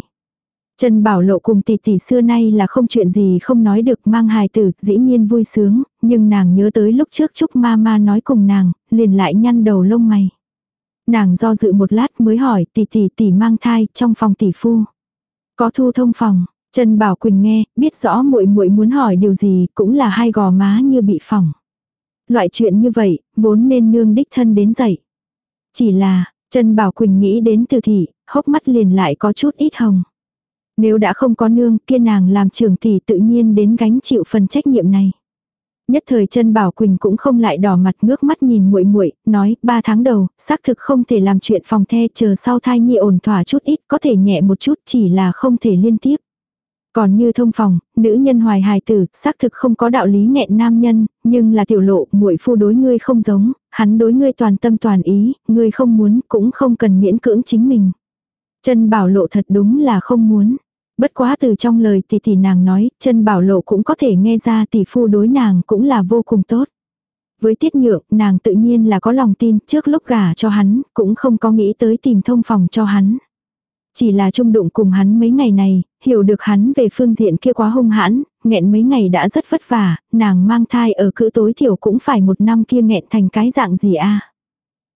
Trần Bảo Lộ cùng tỷ tỷ xưa nay là không chuyện gì không nói được mang hài tử, dĩ nhiên vui sướng, nhưng nàng nhớ tới lúc trước Trúc ma ma nói cùng nàng, liền lại nhăn đầu lông mày. Nàng do dự một lát mới hỏi tỷ tỷ tỷ mang thai trong phòng tỷ phu. Có thu thông phòng, Trần Bảo Quỳnh nghe, biết rõ muội muội muốn hỏi điều gì, cũng là hai gò má như bị phỏng. Loại chuyện như vậy, vốn nên nương đích thân đến dậy. Chỉ là, Trần Bảo Quỳnh nghĩ đến từ thị, hốc mắt liền lại có chút ít hồng. Nếu đã không có nương, kia nàng làm trưởng tỷ tự nhiên đến gánh chịu phần trách nhiệm này. Nhất thời chân Bảo Quỳnh cũng không lại đỏ mặt ngước mắt nhìn muội muội, nói, ba tháng đầu, xác thực không thể làm chuyện phòng the, chờ sau thai nhi ổn thỏa chút ít, có thể nhẹ một chút, chỉ là không thể liên tiếp. Còn như thông phòng, nữ nhân hoài hài tử, xác thực không có đạo lý nghẹn nam nhân, nhưng là tiểu lộ, muội phu đối ngươi không giống, hắn đối ngươi toàn tâm toàn ý, ngươi không muốn cũng không cần miễn cưỡng chính mình. Chân bảo lộ thật đúng là không muốn. Bất quá từ trong lời tỷ tỷ nàng nói, chân bảo lộ cũng có thể nghe ra tỷ phu đối nàng cũng là vô cùng tốt. Với tiết nhượng, nàng tự nhiên là có lòng tin trước lúc gả cho hắn, cũng không có nghĩ tới tìm thông phòng cho hắn. Chỉ là trung đụng cùng hắn mấy ngày này, hiểu được hắn về phương diện kia quá hung hãn, nghẹn mấy ngày đã rất vất vả, nàng mang thai ở cữ tối thiểu cũng phải một năm kia nghẹn thành cái dạng gì a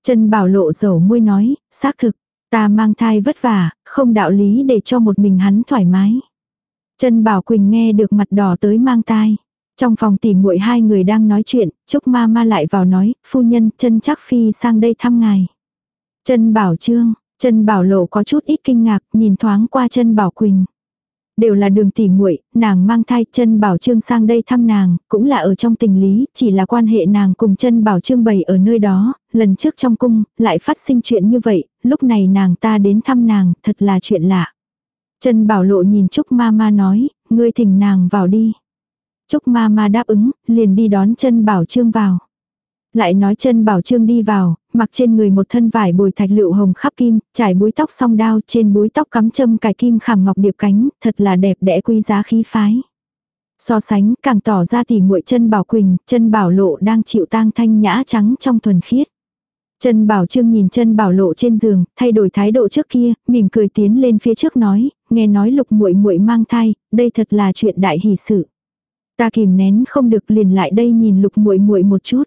Chân bảo lộ dầu môi nói, xác thực, ta mang thai vất vả, không đạo lý để cho một mình hắn thoải mái. Trần bảo Quỳnh nghe được mặt đỏ tới mang thai. Trong phòng tỉ muội hai người đang nói chuyện, Trúc ma ma lại vào nói, phu nhân chân chắc phi sang đây thăm ngài. Trần bảo trương, Trần bảo lộ có chút ít kinh ngạc, nhìn thoáng qua Trần bảo Quỳnh. Đều là đường tỉ muội, nàng mang thai chân bảo trương sang đây thăm nàng, cũng là ở trong tình lý, chỉ là quan hệ nàng cùng chân bảo trương bày ở nơi đó, lần trước trong cung, lại phát sinh chuyện như vậy, lúc này nàng ta đến thăm nàng, thật là chuyện lạ. Chân bảo lộ nhìn Trúc ma ma nói, ngươi thỉnh nàng vào đi. Trúc ma ma đáp ứng, liền đi đón chân bảo trương vào. Lại nói chân bảo trương đi vào, mặc trên người một thân vải bồi thạch lựu hồng khắp kim, trải búi tóc song đao trên búi tóc cắm châm cài kim khảm ngọc điệp cánh, thật là đẹp đẽ quý giá khí phái. So sánh càng tỏ ra tỉ muội chân bảo quỳnh, chân bảo lộ đang chịu tang thanh nhã trắng trong thuần khiết. Chân bảo trương nhìn chân bảo lộ trên giường, thay đổi thái độ trước kia, mỉm cười tiến lên phía trước nói, nghe nói lục muội muội mang thai, đây thật là chuyện đại hỷ sự. Ta kìm nén không được liền lại đây nhìn lục muội muội một chút.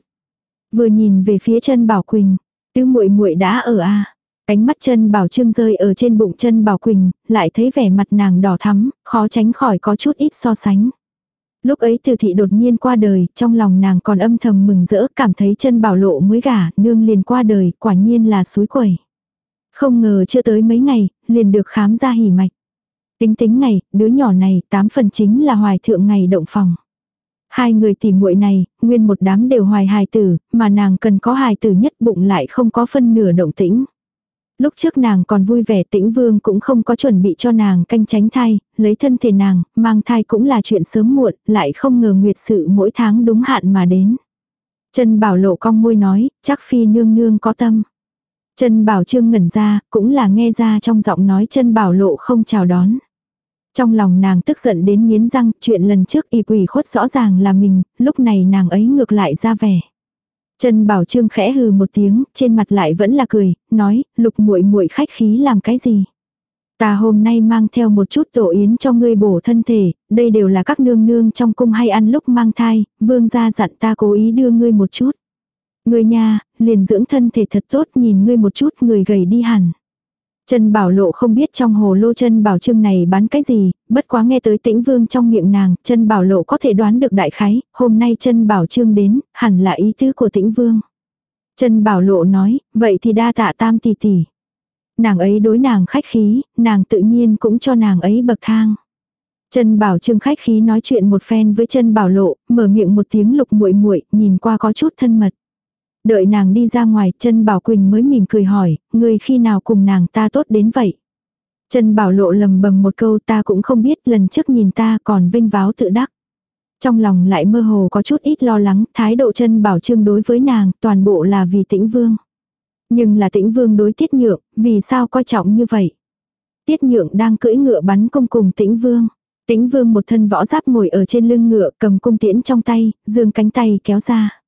Vừa nhìn về phía chân Bảo Quỳnh, tứ muội muội đã ở a. À. Ánh mắt chân Bảo Trương rơi ở trên bụng chân Bảo Quỳnh, lại thấy vẻ mặt nàng đỏ thắm, khó tránh khỏi có chút ít so sánh. Lúc ấy từ thị đột nhiên qua đời, trong lòng nàng còn âm thầm mừng rỡ, cảm thấy chân bảo lộ mới gả, nương liền qua đời, quả nhiên là suối quẩy. Không ngờ chưa tới mấy ngày, liền được khám ra hỉ mạch. Tính tính ngày, đứa nhỏ này, tám phần chính là hoài thượng ngày động phòng. Hai người tìm muội này, nguyên một đám đều hoài hài tử, mà nàng cần có hài tử nhất bụng lại không có phân nửa động tĩnh. Lúc trước nàng còn vui vẻ tĩnh vương cũng không có chuẩn bị cho nàng canh tránh thai, lấy thân thể nàng, mang thai cũng là chuyện sớm muộn, lại không ngờ nguyệt sự mỗi tháng đúng hạn mà đến. Trần Bảo lộ cong môi nói, chắc phi nương nương có tâm. Trần Bảo trương ngẩn ra, cũng là nghe ra trong giọng nói Trần Bảo lộ không chào đón. Trong lòng nàng tức giận đến miến răng, chuyện lần trước y quỷ khuất rõ ràng là mình, lúc này nàng ấy ngược lại ra vẻ. Trần Bảo Trương khẽ hừ một tiếng, trên mặt lại vẫn là cười, nói, lục muội muội khách khí làm cái gì. Ta hôm nay mang theo một chút tổ yến cho ngươi bổ thân thể, đây đều là các nương nương trong cung hay ăn lúc mang thai, vương gia dặn ta cố ý đưa ngươi một chút. Ngươi nha, liền dưỡng thân thể thật tốt nhìn ngươi một chút người gầy đi hẳn. Chân Bảo Lộ không biết trong hồ lô chân Bảo Trương này bán cái gì, bất quá nghe tới tĩnh vương trong miệng nàng, chân Bảo Lộ có thể đoán được đại khái, hôm nay chân Bảo Trương đến, hẳn là ý tứ của tĩnh vương. Chân Bảo Lộ nói, vậy thì đa tạ tam tỷ tỷ. Nàng ấy đối nàng khách khí, nàng tự nhiên cũng cho nàng ấy bậc thang. Chân Bảo Trương khách khí nói chuyện một phen với chân Bảo Lộ, mở miệng một tiếng lục muội muội, nhìn qua có chút thân mật. Đợi nàng đi ra ngoài, chân Bảo Quỳnh mới mỉm cười hỏi, người khi nào cùng nàng ta tốt đến vậy? chân Bảo Lộ lầm bầm một câu ta cũng không biết lần trước nhìn ta còn vinh váo tự đắc. Trong lòng lại mơ hồ có chút ít lo lắng, thái độ chân Bảo Trương đối với nàng toàn bộ là vì tĩnh vương. Nhưng là tĩnh vương đối tiết nhượng, vì sao coi trọng như vậy? Tiết nhượng đang cưỡi ngựa bắn cung cùng tĩnh vương. Tĩnh vương một thân võ giáp ngồi ở trên lưng ngựa cầm cung tiễn trong tay, dương cánh tay kéo ra.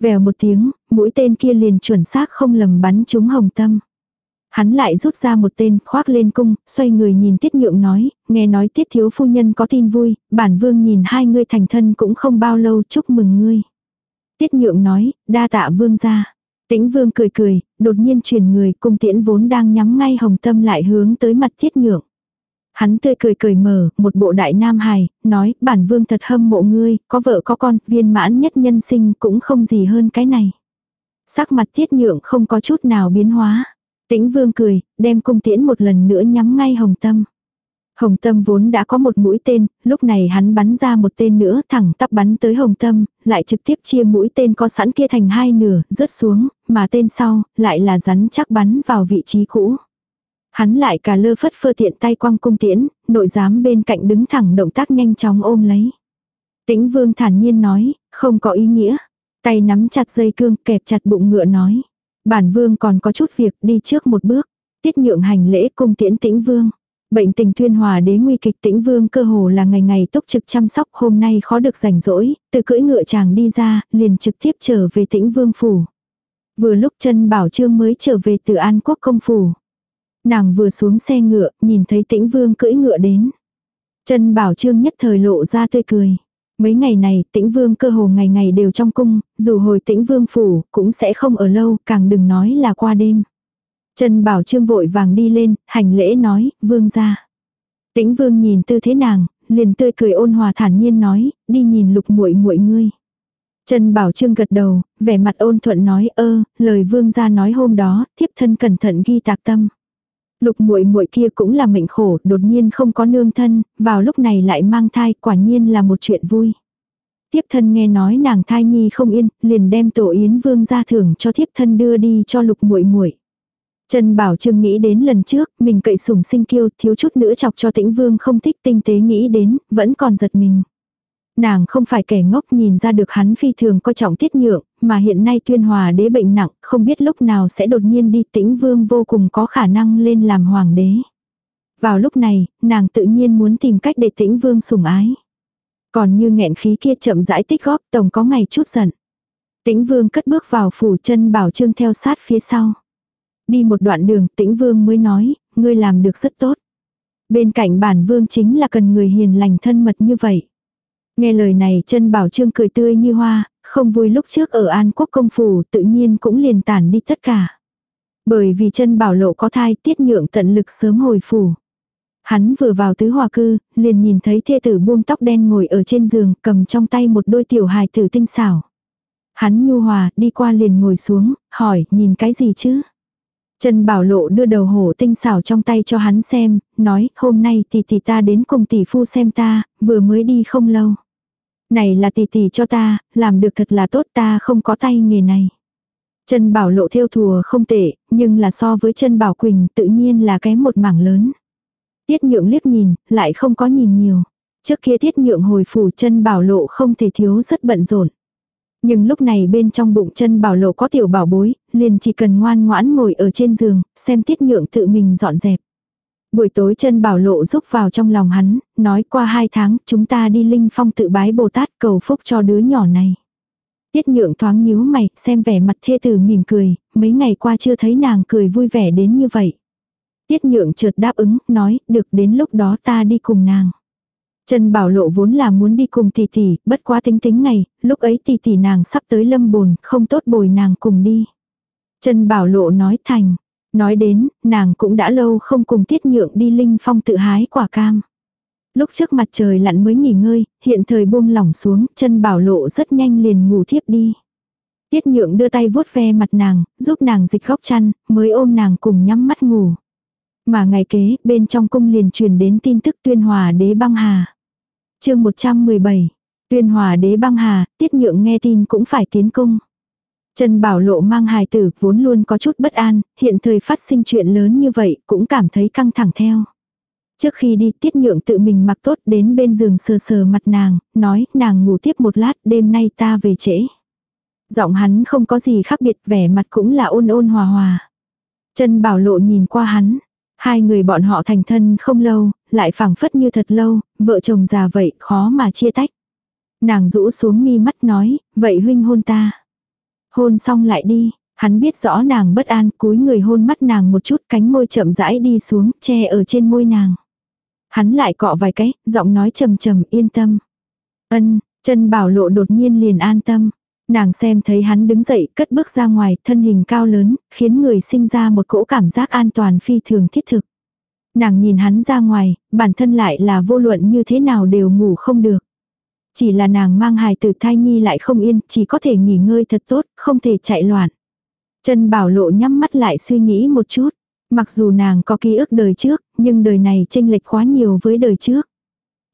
Vèo một tiếng, mũi tên kia liền chuẩn xác không lầm bắn trúng hồng tâm. Hắn lại rút ra một tên, khoác lên cung, xoay người nhìn tiết nhượng nói, nghe nói tiết thiếu phu nhân có tin vui, bản vương nhìn hai ngươi thành thân cũng không bao lâu chúc mừng ngươi. Tiết nhượng nói, đa tạ vương ra. Tĩnh vương cười cười, đột nhiên chuyển người cung tiễn vốn đang nhắm ngay hồng tâm lại hướng tới mặt tiết nhượng. Hắn tươi cười cười mở, một bộ đại nam hài, nói, bản vương thật hâm mộ ngươi, có vợ có con, viên mãn nhất nhân sinh cũng không gì hơn cái này. Sắc mặt tiết nhượng không có chút nào biến hóa. Tĩnh vương cười, đem cung tiễn một lần nữa nhắm ngay hồng tâm. Hồng tâm vốn đã có một mũi tên, lúc này hắn bắn ra một tên nữa thẳng tắp bắn tới hồng tâm, lại trực tiếp chia mũi tên có sẵn kia thành hai nửa, rớt xuống, mà tên sau, lại là rắn chắc bắn vào vị trí cũ. Hắn lại cả lơ phất phơ tiện tay quăng cung tiễn, nội giám bên cạnh đứng thẳng động tác nhanh chóng ôm lấy. Tĩnh vương thản nhiên nói, không có ý nghĩa. Tay nắm chặt dây cương kẹp chặt bụng ngựa nói. Bản vương còn có chút việc đi trước một bước. Tiết nhượng hành lễ cung tiễn tĩnh vương. Bệnh tình tuyên hòa đế nguy kịch tĩnh vương cơ hồ là ngày ngày túc trực chăm sóc hôm nay khó được rảnh rỗi, từ cưỡi ngựa chàng đi ra, liền trực tiếp trở về tĩnh vương phủ. Vừa lúc chân bảo trương mới trở về từ an quốc công phủ. Nàng vừa xuống xe ngựa, nhìn thấy tĩnh vương cưỡi ngựa đến. Chân bảo trương nhất thời lộ ra tươi cười. Mấy ngày này, tĩnh vương cơ hồ ngày ngày đều trong cung, dù hồi tĩnh vương phủ, cũng sẽ không ở lâu, càng đừng nói là qua đêm. Trần Bảo Trương vội vàng đi lên, hành lễ nói, vương ra. Tĩnh vương nhìn tư thế nàng, liền tươi cười ôn hòa thản nhiên nói, đi nhìn lục muội muội ngươi. Trần Bảo Trương gật đầu, vẻ mặt ôn thuận nói ơ, lời vương gia nói hôm đó, thiếp thân cẩn thận ghi tạc tâm. Lục muội muội kia cũng là mệnh khổ, đột nhiên không có nương thân, vào lúc này lại mang thai, quả nhiên là một chuyện vui. Tiếp thân nghe nói nàng thai nhi không yên, liền đem tổ yến vương gia thưởng cho thiếp thân đưa đi cho lục muội muội. Trần Bảo Trương nghĩ đến lần trước, mình cậy sủng sinh kiêu, thiếu chút nữa chọc cho tĩnh vương không thích tinh tế nghĩ đến, vẫn còn giật mình. Nàng không phải kẻ ngốc nhìn ra được hắn phi thường coi trọng tiết nhượng, mà hiện nay tuyên hòa đế bệnh nặng, không biết lúc nào sẽ đột nhiên đi tĩnh vương vô cùng có khả năng lên làm hoàng đế. Vào lúc này, nàng tự nhiên muốn tìm cách để tĩnh vương sủng ái. Còn như nghẹn khí kia chậm rãi tích góp tổng có ngày chút giận. Tĩnh vương cất bước vào phủ chân bảo trương theo sát phía sau. Đi một đoạn đường tĩnh vương mới nói, ngươi làm được rất tốt. Bên cạnh bản vương chính là cần người hiền lành thân mật như vậy. Nghe lời này chân bảo trương cười tươi như hoa, không vui lúc trước ở An Quốc công phủ tự nhiên cũng liền tản đi tất cả. Bởi vì chân bảo lộ có thai tiết nhượng tận lực sớm hồi phủ. Hắn vừa vào tứ hòa cư, liền nhìn thấy thê tử buông tóc đen ngồi ở trên giường cầm trong tay một đôi tiểu hài tử tinh xảo. Hắn nhu hòa đi qua liền ngồi xuống, hỏi nhìn cái gì chứ? Trần Bảo Lộ đưa đầu hổ tinh xảo trong tay cho hắn xem, nói hôm nay tỷ tỷ ta đến cùng tỷ phu xem ta, vừa mới đi không lâu. Này là tỷ tỷ cho ta, làm được thật là tốt ta không có tay nghề này. Trần Bảo Lộ theo thùa không tệ, nhưng là so với Trần Bảo Quỳnh tự nhiên là kém một mảng lớn. Tiết nhượng liếc nhìn, lại không có nhìn nhiều. Trước kia tiết nhượng hồi phủ Trần Bảo Lộ không thể thiếu rất bận rộn. Nhưng lúc này bên trong bụng chân bảo lộ có tiểu bảo bối, liền chỉ cần ngoan ngoãn ngồi ở trên giường, xem tiết nhượng tự mình dọn dẹp. Buổi tối chân bảo lộ rúc vào trong lòng hắn, nói qua hai tháng chúng ta đi linh phong tự bái Bồ Tát cầu phúc cho đứa nhỏ này. Tiết nhượng thoáng nhíu mày, xem vẻ mặt thê tử mỉm cười, mấy ngày qua chưa thấy nàng cười vui vẻ đến như vậy. Tiết nhượng chợt đáp ứng, nói, được đến lúc đó ta đi cùng nàng. Trần Bảo Lộ vốn là muốn đi cùng tỷ tỷ, bất quá tính tính ngày, lúc ấy tỷ tỷ nàng sắp tới lâm bồn, không tốt bồi nàng cùng đi. Trần Bảo Lộ nói thành, nói đến, nàng cũng đã lâu không cùng tiết nhượng đi linh phong tự hái quả cam. Lúc trước mặt trời lặn mới nghỉ ngơi, hiện thời buông lỏng xuống, chân Bảo Lộ rất nhanh liền ngủ thiếp đi. Tiết nhượng đưa tay vuốt ve mặt nàng, giúp nàng dịch góc chăn, mới ôm nàng cùng nhắm mắt ngủ. Mà ngày kế, bên trong cung liền truyền đến tin tức tuyên hòa đế băng hà chương 117. Tuyên hòa đế băng hà, tiết nhượng nghe tin cũng phải tiến cung. Trần Bảo Lộ mang hài tử vốn luôn có chút bất an, hiện thời phát sinh chuyện lớn như vậy cũng cảm thấy căng thẳng theo. Trước khi đi tiết nhượng tự mình mặc tốt đến bên giường sờ sờ mặt nàng, nói nàng ngủ tiếp một lát đêm nay ta về trễ. Giọng hắn không có gì khác biệt vẻ mặt cũng là ôn ôn hòa hòa. Trần Bảo Lộ nhìn qua hắn, Hai người bọn họ thành thân không lâu, lại phảng phất như thật lâu, vợ chồng già vậy khó mà chia tách. Nàng rũ xuống mi mắt nói, vậy huynh hôn ta. Hôn xong lại đi, hắn biết rõ nàng bất an cúi người hôn mắt nàng một chút cánh môi chậm rãi đi xuống, che ở trên môi nàng. Hắn lại cọ vài cái, giọng nói trầm trầm yên tâm. Ân, chân bảo lộ đột nhiên liền an tâm. Nàng xem thấy hắn đứng dậy cất bước ra ngoài, thân hình cao lớn, khiến người sinh ra một cỗ cảm giác an toàn phi thường thiết thực. Nàng nhìn hắn ra ngoài, bản thân lại là vô luận như thế nào đều ngủ không được. Chỉ là nàng mang hài tử thai nhi lại không yên, chỉ có thể nghỉ ngơi thật tốt, không thể chạy loạn. Trần Bảo Lộ nhắm mắt lại suy nghĩ một chút. Mặc dù nàng có ký ức đời trước, nhưng đời này chênh lệch quá nhiều với đời trước.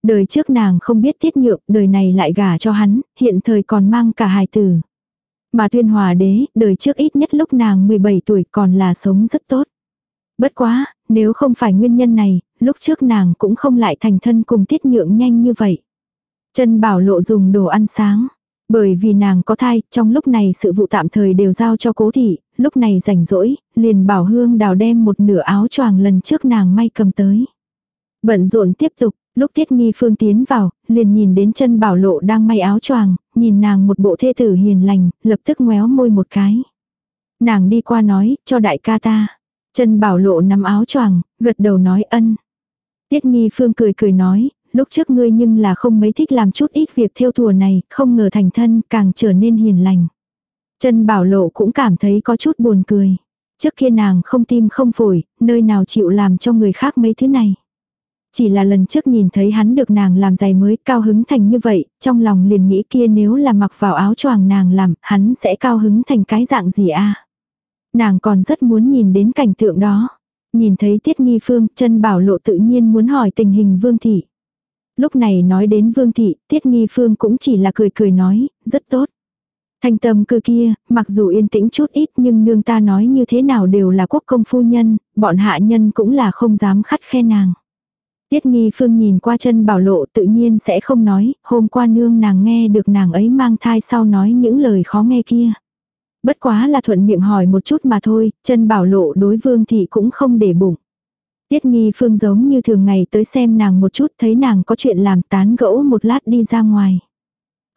Đời trước nàng không biết tiết nhượng, đời này lại gả cho hắn, hiện thời còn mang cả hài tử. Mà tuyên hòa đế, đời trước ít nhất lúc nàng 17 tuổi còn là sống rất tốt. Bất quá, nếu không phải nguyên nhân này, lúc trước nàng cũng không lại thành thân cùng tiết nhượng nhanh như vậy. Trần Bảo Lộ dùng đồ ăn sáng. Bởi vì nàng có thai, trong lúc này sự vụ tạm thời đều giao cho cố thị, lúc này rảnh rỗi, liền bảo hương đào đem một nửa áo choàng lần trước nàng may cầm tới. Bận rộn tiếp tục, Lúc Tiết Nghi Phương tiến vào, liền nhìn đến chân bảo lộ đang may áo choàng, nhìn nàng một bộ thê tử hiền lành, lập tức ngoéo môi một cái. Nàng đi qua nói, cho đại ca ta. Trần bảo lộ nắm áo choàng, gật đầu nói ân. Tiết Nghi Phương cười cười nói, lúc trước ngươi nhưng là không mấy thích làm chút ít việc theo thùa này, không ngờ thành thân càng trở nên hiền lành. Trần bảo lộ cũng cảm thấy có chút buồn cười. Trước kia nàng không tim không phổi, nơi nào chịu làm cho người khác mấy thứ này. Chỉ là lần trước nhìn thấy hắn được nàng làm giày mới cao hứng thành như vậy, trong lòng liền nghĩ kia nếu là mặc vào áo choàng nàng làm, hắn sẽ cao hứng thành cái dạng gì a Nàng còn rất muốn nhìn đến cảnh tượng đó. Nhìn thấy tiết nghi phương, chân bảo lộ tự nhiên muốn hỏi tình hình vương thị. Lúc này nói đến vương thị, tiết nghi phương cũng chỉ là cười cười nói, rất tốt. Thanh tâm cư kia, mặc dù yên tĩnh chút ít nhưng nương ta nói như thế nào đều là quốc công phu nhân, bọn hạ nhân cũng là không dám khắt khe nàng. Tiết nghi phương nhìn qua chân bảo lộ tự nhiên sẽ không nói, hôm qua nương nàng nghe được nàng ấy mang thai sau nói những lời khó nghe kia. Bất quá là thuận miệng hỏi một chút mà thôi, chân bảo lộ đối vương thị cũng không để bụng. Tiết nghi phương giống như thường ngày tới xem nàng một chút thấy nàng có chuyện làm tán gẫu một lát đi ra ngoài.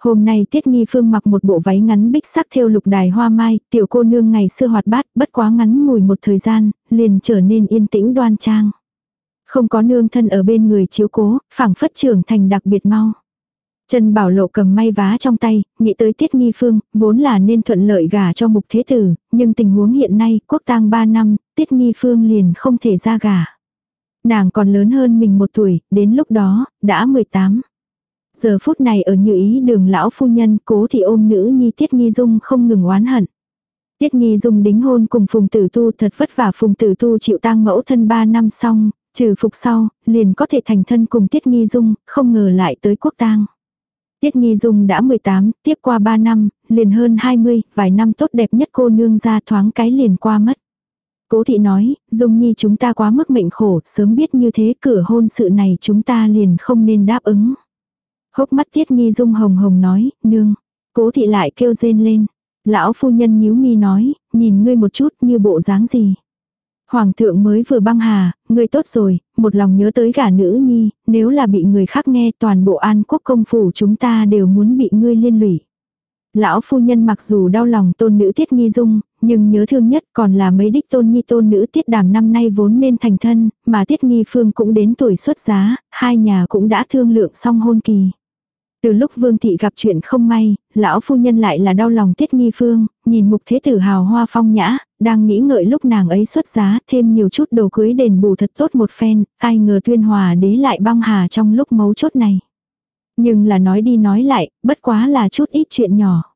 Hôm nay Tiết Nghi Phương mặc một bộ váy ngắn bích sắc theo lục đài hoa mai, tiểu cô nương ngày xưa hoạt bát, bất quá ngắn ngủi một thời gian, liền trở nên yên tĩnh đoan trang. Không có nương thân ở bên người chiếu cố, phảng phất trưởng thành đặc biệt mau. Trần Bảo Lộ cầm may vá trong tay, nghĩ tới Tiết Nghi Phương, vốn là nên thuận lợi gả cho mục thế tử, nhưng tình huống hiện nay, quốc tang 3 năm, Tiết Nghi Phương liền không thể ra gả. Nàng còn lớn hơn mình một tuổi, đến lúc đó, đã 18. Giờ phút này ở như ý đường lão phu nhân cố thì ôm nữ nhi Tiết Nghi Dung không ngừng oán hận. Tiết Nghi Dung đính hôn cùng Phùng Tử Tu thật vất vả Phùng Tử Tu chịu tang mẫu thân 3 năm xong, Trừ phục sau, liền có thể thành thân cùng Tiết Nghi Dung, không ngờ lại tới quốc tang. Tiết Nghi Dung đã 18, tiếp qua 3 năm, liền hơn 20, vài năm tốt đẹp nhất cô nương ra thoáng cái liền qua mất. Cố thị nói, Dung Nhi chúng ta quá mức mệnh khổ, sớm biết như thế cửa hôn sự này chúng ta liền không nên đáp ứng. Hốc mắt Tiết Nghi Dung hồng hồng nói, nương. Cố thị lại kêu rên lên. Lão phu nhân nhíu mi nói, nhìn ngươi một chút như bộ dáng gì. Hoàng thượng mới vừa băng hà, ngươi tốt rồi, một lòng nhớ tới gả nữ nhi, nếu là bị người khác nghe toàn bộ an quốc công phủ chúng ta đều muốn bị ngươi liên lụy. Lão phu nhân mặc dù đau lòng tôn nữ tiết nghi dung, nhưng nhớ thương nhất còn là mấy đích tôn nhi tôn nữ tiết đàm năm nay vốn nên thành thân, mà tiết nghi phương cũng đến tuổi xuất giá, hai nhà cũng đã thương lượng xong hôn kỳ. Từ lúc Vương Thị gặp chuyện không may, lão phu nhân lại là đau lòng tiết nghi phương, nhìn mục thế tử hào hoa phong nhã, đang nghĩ ngợi lúc nàng ấy xuất giá thêm nhiều chút đồ cưới đền bù thật tốt một phen, ai ngờ tuyên hòa đế lại băng hà trong lúc mấu chốt này. Nhưng là nói đi nói lại, bất quá là chút ít chuyện nhỏ.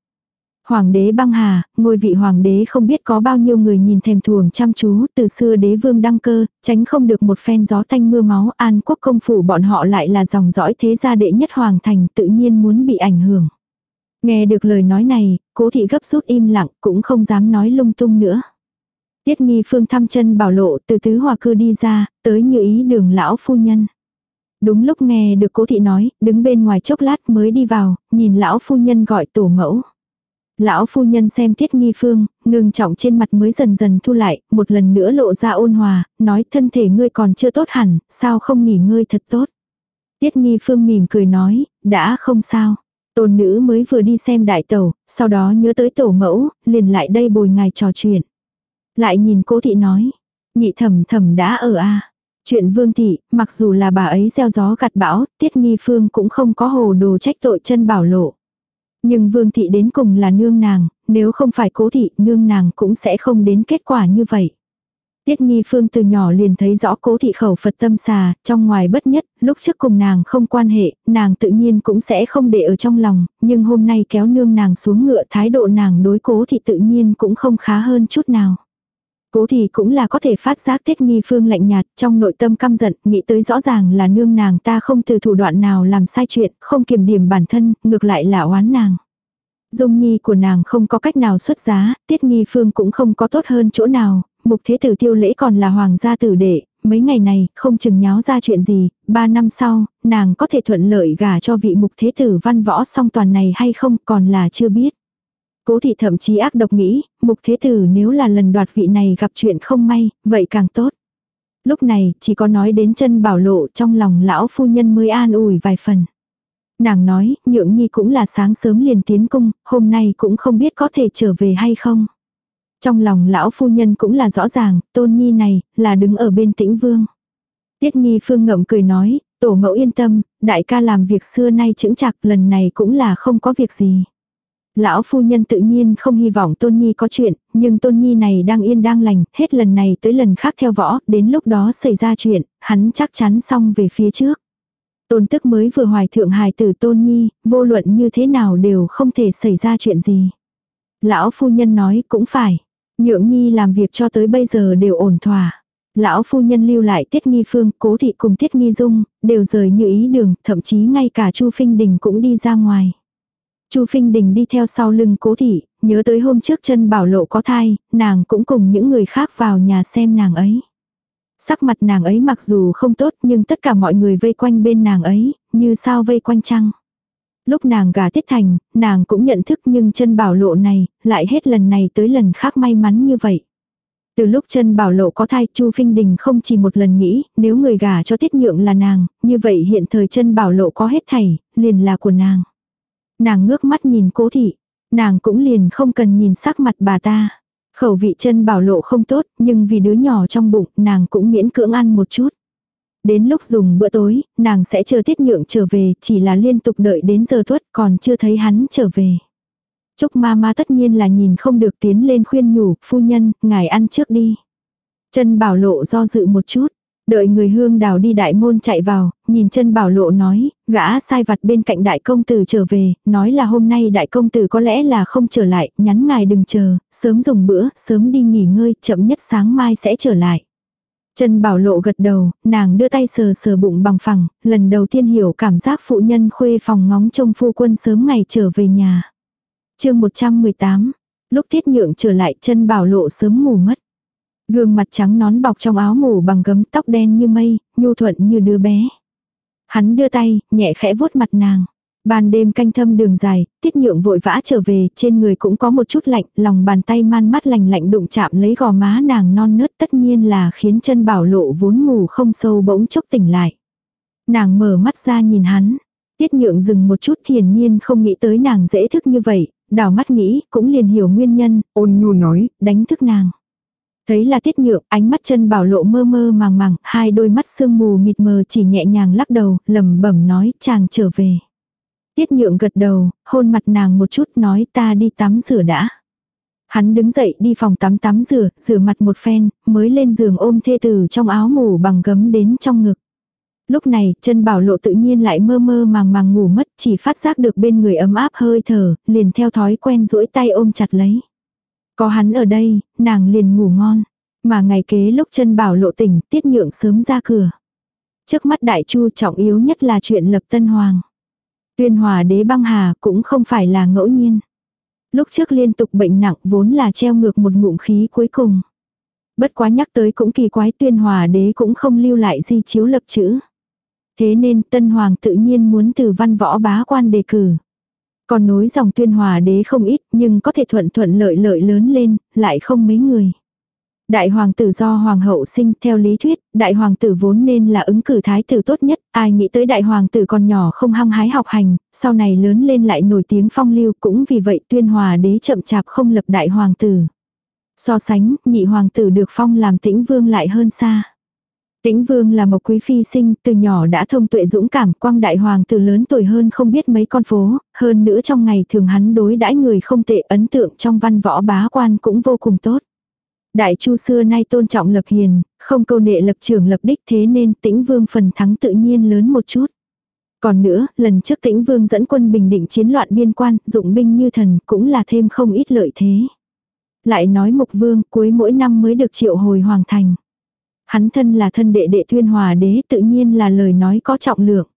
Hoàng đế băng hà, ngôi vị hoàng đế không biết có bao nhiêu người nhìn thèm thuồng chăm chú, từ xưa đế vương đăng cơ, tránh không được một phen gió thanh mưa máu, an quốc công phủ bọn họ lại là dòng dõi thế gia đệ nhất hoàng thành, tự nhiên muốn bị ảnh hưởng. Nghe được lời nói này, cố thị gấp rút im lặng, cũng không dám nói lung tung nữa. Tiết nghi phương thăm chân bảo lộ từ tứ hòa cư đi ra, tới như ý đường lão phu nhân. Đúng lúc nghe được cố thị nói, đứng bên ngoài chốc lát mới đi vào, nhìn lão phu nhân gọi tổ mẫu. Lão phu nhân xem tiết nghi phương, ngừng trọng trên mặt mới dần dần thu lại, một lần nữa lộ ra ôn hòa, nói thân thể ngươi còn chưa tốt hẳn, sao không nghỉ ngơi thật tốt. Tiết nghi phương mỉm cười nói, đã không sao. Tôn nữ mới vừa đi xem đại tẩu, sau đó nhớ tới tổ mẫu, liền lại đây bồi ngài trò chuyện. Lại nhìn cố thị nói, nhị thẩm thẩm đã ở a Chuyện vương thị, mặc dù là bà ấy gieo gió gặt bão, tiết nghi phương cũng không có hồ đồ trách tội chân bảo lộ. Nhưng vương thị đến cùng là nương nàng, nếu không phải cố thị, nương nàng cũng sẽ không đến kết quả như vậy. Tiết nghi phương từ nhỏ liền thấy rõ cố thị khẩu Phật tâm xà, trong ngoài bất nhất, lúc trước cùng nàng không quan hệ, nàng tự nhiên cũng sẽ không để ở trong lòng, nhưng hôm nay kéo nương nàng xuống ngựa thái độ nàng đối cố thị tự nhiên cũng không khá hơn chút nào. Cố thì cũng là có thể phát giác tiết nghi phương lạnh nhạt, trong nội tâm căm giận, nghĩ tới rõ ràng là nương nàng ta không từ thủ đoạn nào làm sai chuyện, không kiềm điểm bản thân, ngược lại là oán nàng. Dung nhi của nàng không có cách nào xuất giá, tiết nghi phương cũng không có tốt hơn chỗ nào, mục thế tử tiêu lễ còn là hoàng gia tử đệ, mấy ngày này không chừng nháo ra chuyện gì, ba năm sau, nàng có thể thuận lợi gả cho vị mục thế tử văn võ song toàn này hay không còn là chưa biết. Cố thị thậm chí ác độc nghĩ, mục thế tử nếu là lần đoạt vị này gặp chuyện không may, vậy càng tốt. Lúc này, chỉ có nói đến chân bảo lộ trong lòng lão phu nhân mới an ủi vài phần. Nàng nói, nhượng nhi cũng là sáng sớm liền tiến cung, hôm nay cũng không biết có thể trở về hay không. Trong lòng lão phu nhân cũng là rõ ràng, tôn nhi này, là đứng ở bên tĩnh vương. Tiết nghi phương ngậm cười nói, tổ mẫu yên tâm, đại ca làm việc xưa nay chững chặt lần này cũng là không có việc gì. Lão phu nhân tự nhiên không hy vọng Tôn Nhi có chuyện, nhưng Tôn Nhi này đang yên đang lành, hết lần này tới lần khác theo võ, đến lúc đó xảy ra chuyện, hắn chắc chắn xong về phía trước. Tôn tức mới vừa hoài thượng hài tử Tôn Nhi, vô luận như thế nào đều không thể xảy ra chuyện gì. Lão phu nhân nói cũng phải, nhượng Nhi làm việc cho tới bây giờ đều ổn thỏa. Lão phu nhân lưu lại Tiết Nghi Phương, Cố Thị cùng Tiết Nghi Dung, đều rời như ý đường, thậm chí ngay cả Chu Phinh Đình cũng đi ra ngoài. Chu Phinh Đình đi theo sau lưng cố thị, nhớ tới hôm trước chân bảo lộ có thai, nàng cũng cùng những người khác vào nhà xem nàng ấy. Sắc mặt nàng ấy mặc dù không tốt nhưng tất cả mọi người vây quanh bên nàng ấy, như sao vây quanh trăng. Lúc nàng gà tiết thành, nàng cũng nhận thức nhưng chân bảo lộ này, lại hết lần này tới lần khác may mắn như vậy. Từ lúc chân bảo lộ có thai Chu Phinh Đình không chỉ một lần nghĩ, nếu người gà cho tiết nhượng là nàng, như vậy hiện thời chân bảo lộ có hết thảy, liền là của nàng. Nàng ngước mắt nhìn cố thị. Nàng cũng liền không cần nhìn sắc mặt bà ta. Khẩu vị chân bảo lộ không tốt, nhưng vì đứa nhỏ trong bụng, nàng cũng miễn cưỡng ăn một chút. Đến lúc dùng bữa tối, nàng sẽ chờ tiết nhượng trở về, chỉ là liên tục đợi đến giờ tuất còn chưa thấy hắn trở về. Trúc ma ma tất nhiên là nhìn không được tiến lên khuyên nhủ, phu nhân, ngài ăn trước đi. Chân bảo lộ do dự một chút, Đợi người hương đào đi đại môn chạy vào, nhìn chân bảo lộ nói, gã sai vặt bên cạnh đại công tử trở về, nói là hôm nay đại công tử có lẽ là không trở lại, nhắn ngài đừng chờ, sớm dùng bữa, sớm đi nghỉ ngơi, chậm nhất sáng mai sẽ trở lại. Chân bảo lộ gật đầu, nàng đưa tay sờ sờ bụng bằng phẳng, lần đầu tiên hiểu cảm giác phụ nhân khuê phòng ngóng trông phu quân sớm ngày trở về nhà. chương 118, lúc tiết nhượng trở lại chân bảo lộ sớm ngủ mất. Gương mặt trắng nón bọc trong áo ngủ bằng gấm tóc đen như mây, nhu thuận như đứa bé. Hắn đưa tay, nhẹ khẽ vuốt mặt nàng. Ban đêm canh thâm đường dài, tiết nhượng vội vã trở về, trên người cũng có một chút lạnh, lòng bàn tay man mắt lành lạnh đụng chạm lấy gò má nàng non nớt tất nhiên là khiến chân bảo lộ vốn ngủ không sâu bỗng chốc tỉnh lại. Nàng mở mắt ra nhìn hắn, tiết nhượng dừng một chút hiển nhiên không nghĩ tới nàng dễ thức như vậy, đảo mắt nghĩ, cũng liền hiểu nguyên nhân, ôn nhu nói, đánh thức nàng. Thấy là tiết nhượng, ánh mắt chân bảo lộ mơ mơ màng màng, hai đôi mắt sương mù mịt mờ chỉ nhẹ nhàng lắc đầu, lẩm bẩm nói chàng trở về. Tiết nhượng gật đầu, hôn mặt nàng một chút nói ta đi tắm rửa đã. Hắn đứng dậy đi phòng tắm tắm rửa, rửa mặt một phen, mới lên giường ôm thê tử trong áo ngủ bằng gấm đến trong ngực. Lúc này, chân bảo lộ tự nhiên lại mơ mơ màng màng ngủ mất, chỉ phát giác được bên người ấm áp hơi thở, liền theo thói quen duỗi tay ôm chặt lấy. Có hắn ở đây, nàng liền ngủ ngon. Mà ngày kế lúc chân bảo lộ tỉnh, tiết nhượng sớm ra cửa. Trước mắt đại chu trọng yếu nhất là chuyện lập tân hoàng. Tuyên hòa đế băng hà cũng không phải là ngẫu nhiên. Lúc trước liên tục bệnh nặng vốn là treo ngược một ngụm khí cuối cùng. Bất quá nhắc tới cũng kỳ quái tuyên hòa đế cũng không lưu lại di chiếu lập chữ. Thế nên tân hoàng tự nhiên muốn từ văn võ bá quan đề cử. Còn nối dòng tuyên hòa đế không ít nhưng có thể thuận thuận lợi lợi lớn lên, lại không mấy người. Đại hoàng tử do hoàng hậu sinh theo lý thuyết, đại hoàng tử vốn nên là ứng cử thái tử tốt nhất, ai nghĩ tới đại hoàng tử còn nhỏ không hăng hái học hành, sau này lớn lên lại nổi tiếng phong lưu cũng vì vậy tuyên hòa đế chậm chạp không lập đại hoàng tử. So sánh, nhị hoàng tử được phong làm tĩnh vương lại hơn xa. Tĩnh vương là một quý phi sinh, từ nhỏ đã thông tuệ dũng cảm, quang đại hoàng từ lớn tuổi hơn không biết mấy con phố, hơn nữa trong ngày thường hắn đối đãi người không tệ ấn tượng trong văn võ bá quan cũng vô cùng tốt. Đại chu xưa nay tôn trọng lập hiền, không câu nệ lập trường lập đích thế nên tĩnh vương phần thắng tự nhiên lớn một chút. Còn nữa, lần trước tĩnh vương dẫn quân bình định chiến loạn biên quan, dụng binh như thần cũng là thêm không ít lợi thế. Lại nói mục vương cuối mỗi năm mới được triệu hồi hoàng thành. Hắn thân là thân đệ đệ tuyên hòa đế tự nhiên là lời nói có trọng lượng.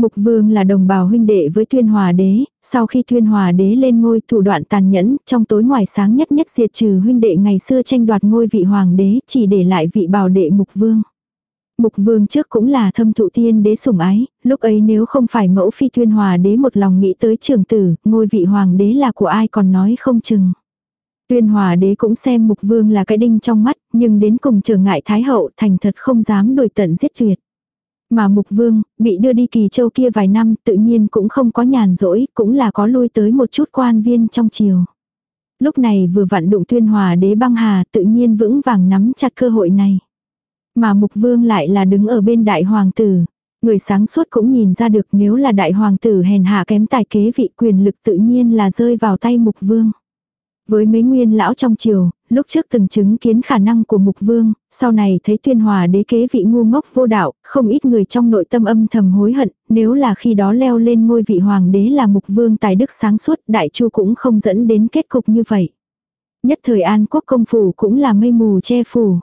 Mục vương là đồng bào huynh đệ với tuyên hòa đế, sau khi tuyên hòa đế lên ngôi thủ đoạn tàn nhẫn, trong tối ngoài sáng nhất nhất diệt trừ huynh đệ ngày xưa tranh đoạt ngôi vị hoàng đế, chỉ để lại vị bào đệ mục vương. Mục vương trước cũng là thâm thụ tiên đế sủng ái, lúc ấy nếu không phải mẫu phi tuyên hòa đế một lòng nghĩ tới trường tử, ngôi vị hoàng đế là của ai còn nói không chừng. Tuyên hòa đế cũng xem mục vương là cái đinh trong mắt, nhưng đến cùng trở ngại thái hậu thành thật không dám đổi tận giết tuyệt. Mà mục vương, bị đưa đi kỳ châu kia vài năm tự nhiên cũng không có nhàn rỗi, cũng là có lui tới một chút quan viên trong triều. Lúc này vừa vặn đụng tuyên hòa đế băng hà tự nhiên vững vàng nắm chặt cơ hội này. Mà mục vương lại là đứng ở bên đại hoàng tử. Người sáng suốt cũng nhìn ra được nếu là đại hoàng tử hèn hạ kém tài kế vị quyền lực tự nhiên là rơi vào tay mục vương. Với mấy nguyên lão trong triều, lúc trước từng chứng kiến khả năng của mục vương, sau này thấy tuyên hòa đế kế vị ngu ngốc vô đạo, không ít người trong nội tâm âm thầm hối hận, nếu là khi đó leo lên ngôi vị hoàng đế là mục vương tài đức sáng suốt, đại chu cũng không dẫn đến kết cục như vậy. Nhất thời an quốc công phủ cũng là mây mù che phủ.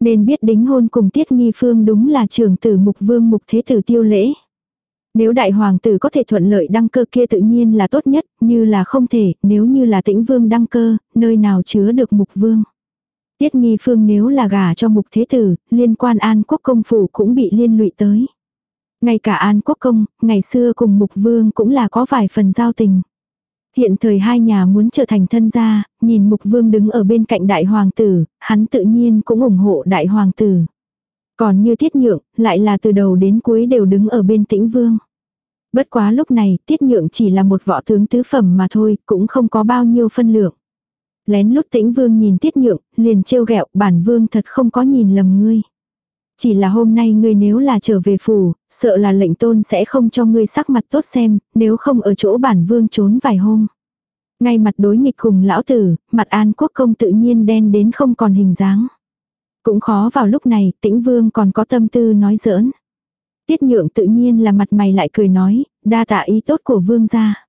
Nên biết đính hôn cùng tiết nghi phương đúng là trưởng tử mục vương mục thế tử tiêu lễ. Nếu đại hoàng tử có thể thuận lợi đăng cơ kia tự nhiên là tốt nhất, như là không thể, nếu như là tĩnh vương đăng cơ, nơi nào chứa được mục vương. Tiết nghi phương nếu là gả cho mục thế tử, liên quan an quốc công phủ cũng bị liên lụy tới. Ngay cả an quốc công, ngày xưa cùng mục vương cũng là có vài phần giao tình. Hiện thời hai nhà muốn trở thành thân gia, nhìn mục vương đứng ở bên cạnh đại hoàng tử, hắn tự nhiên cũng ủng hộ đại hoàng tử. Còn như tiết nhượng, lại là từ đầu đến cuối đều đứng ở bên tĩnh vương. Bất quá lúc này, tiết nhượng chỉ là một võ tướng tứ phẩm mà thôi, cũng không có bao nhiêu phân lượng. Lén lút tĩnh vương nhìn tiết nhượng, liền trêu ghẹo bản vương thật không có nhìn lầm ngươi. Chỉ là hôm nay ngươi nếu là trở về phủ, sợ là lệnh tôn sẽ không cho ngươi sắc mặt tốt xem, nếu không ở chỗ bản vương trốn vài hôm. Ngay mặt đối nghịch cùng lão tử, mặt an quốc công tự nhiên đen đến không còn hình dáng. Cũng khó vào lúc này, tĩnh vương còn có tâm tư nói giỡn. Tiết nhượng tự nhiên là mặt mày lại cười nói, đa tạ ý tốt của vương gia.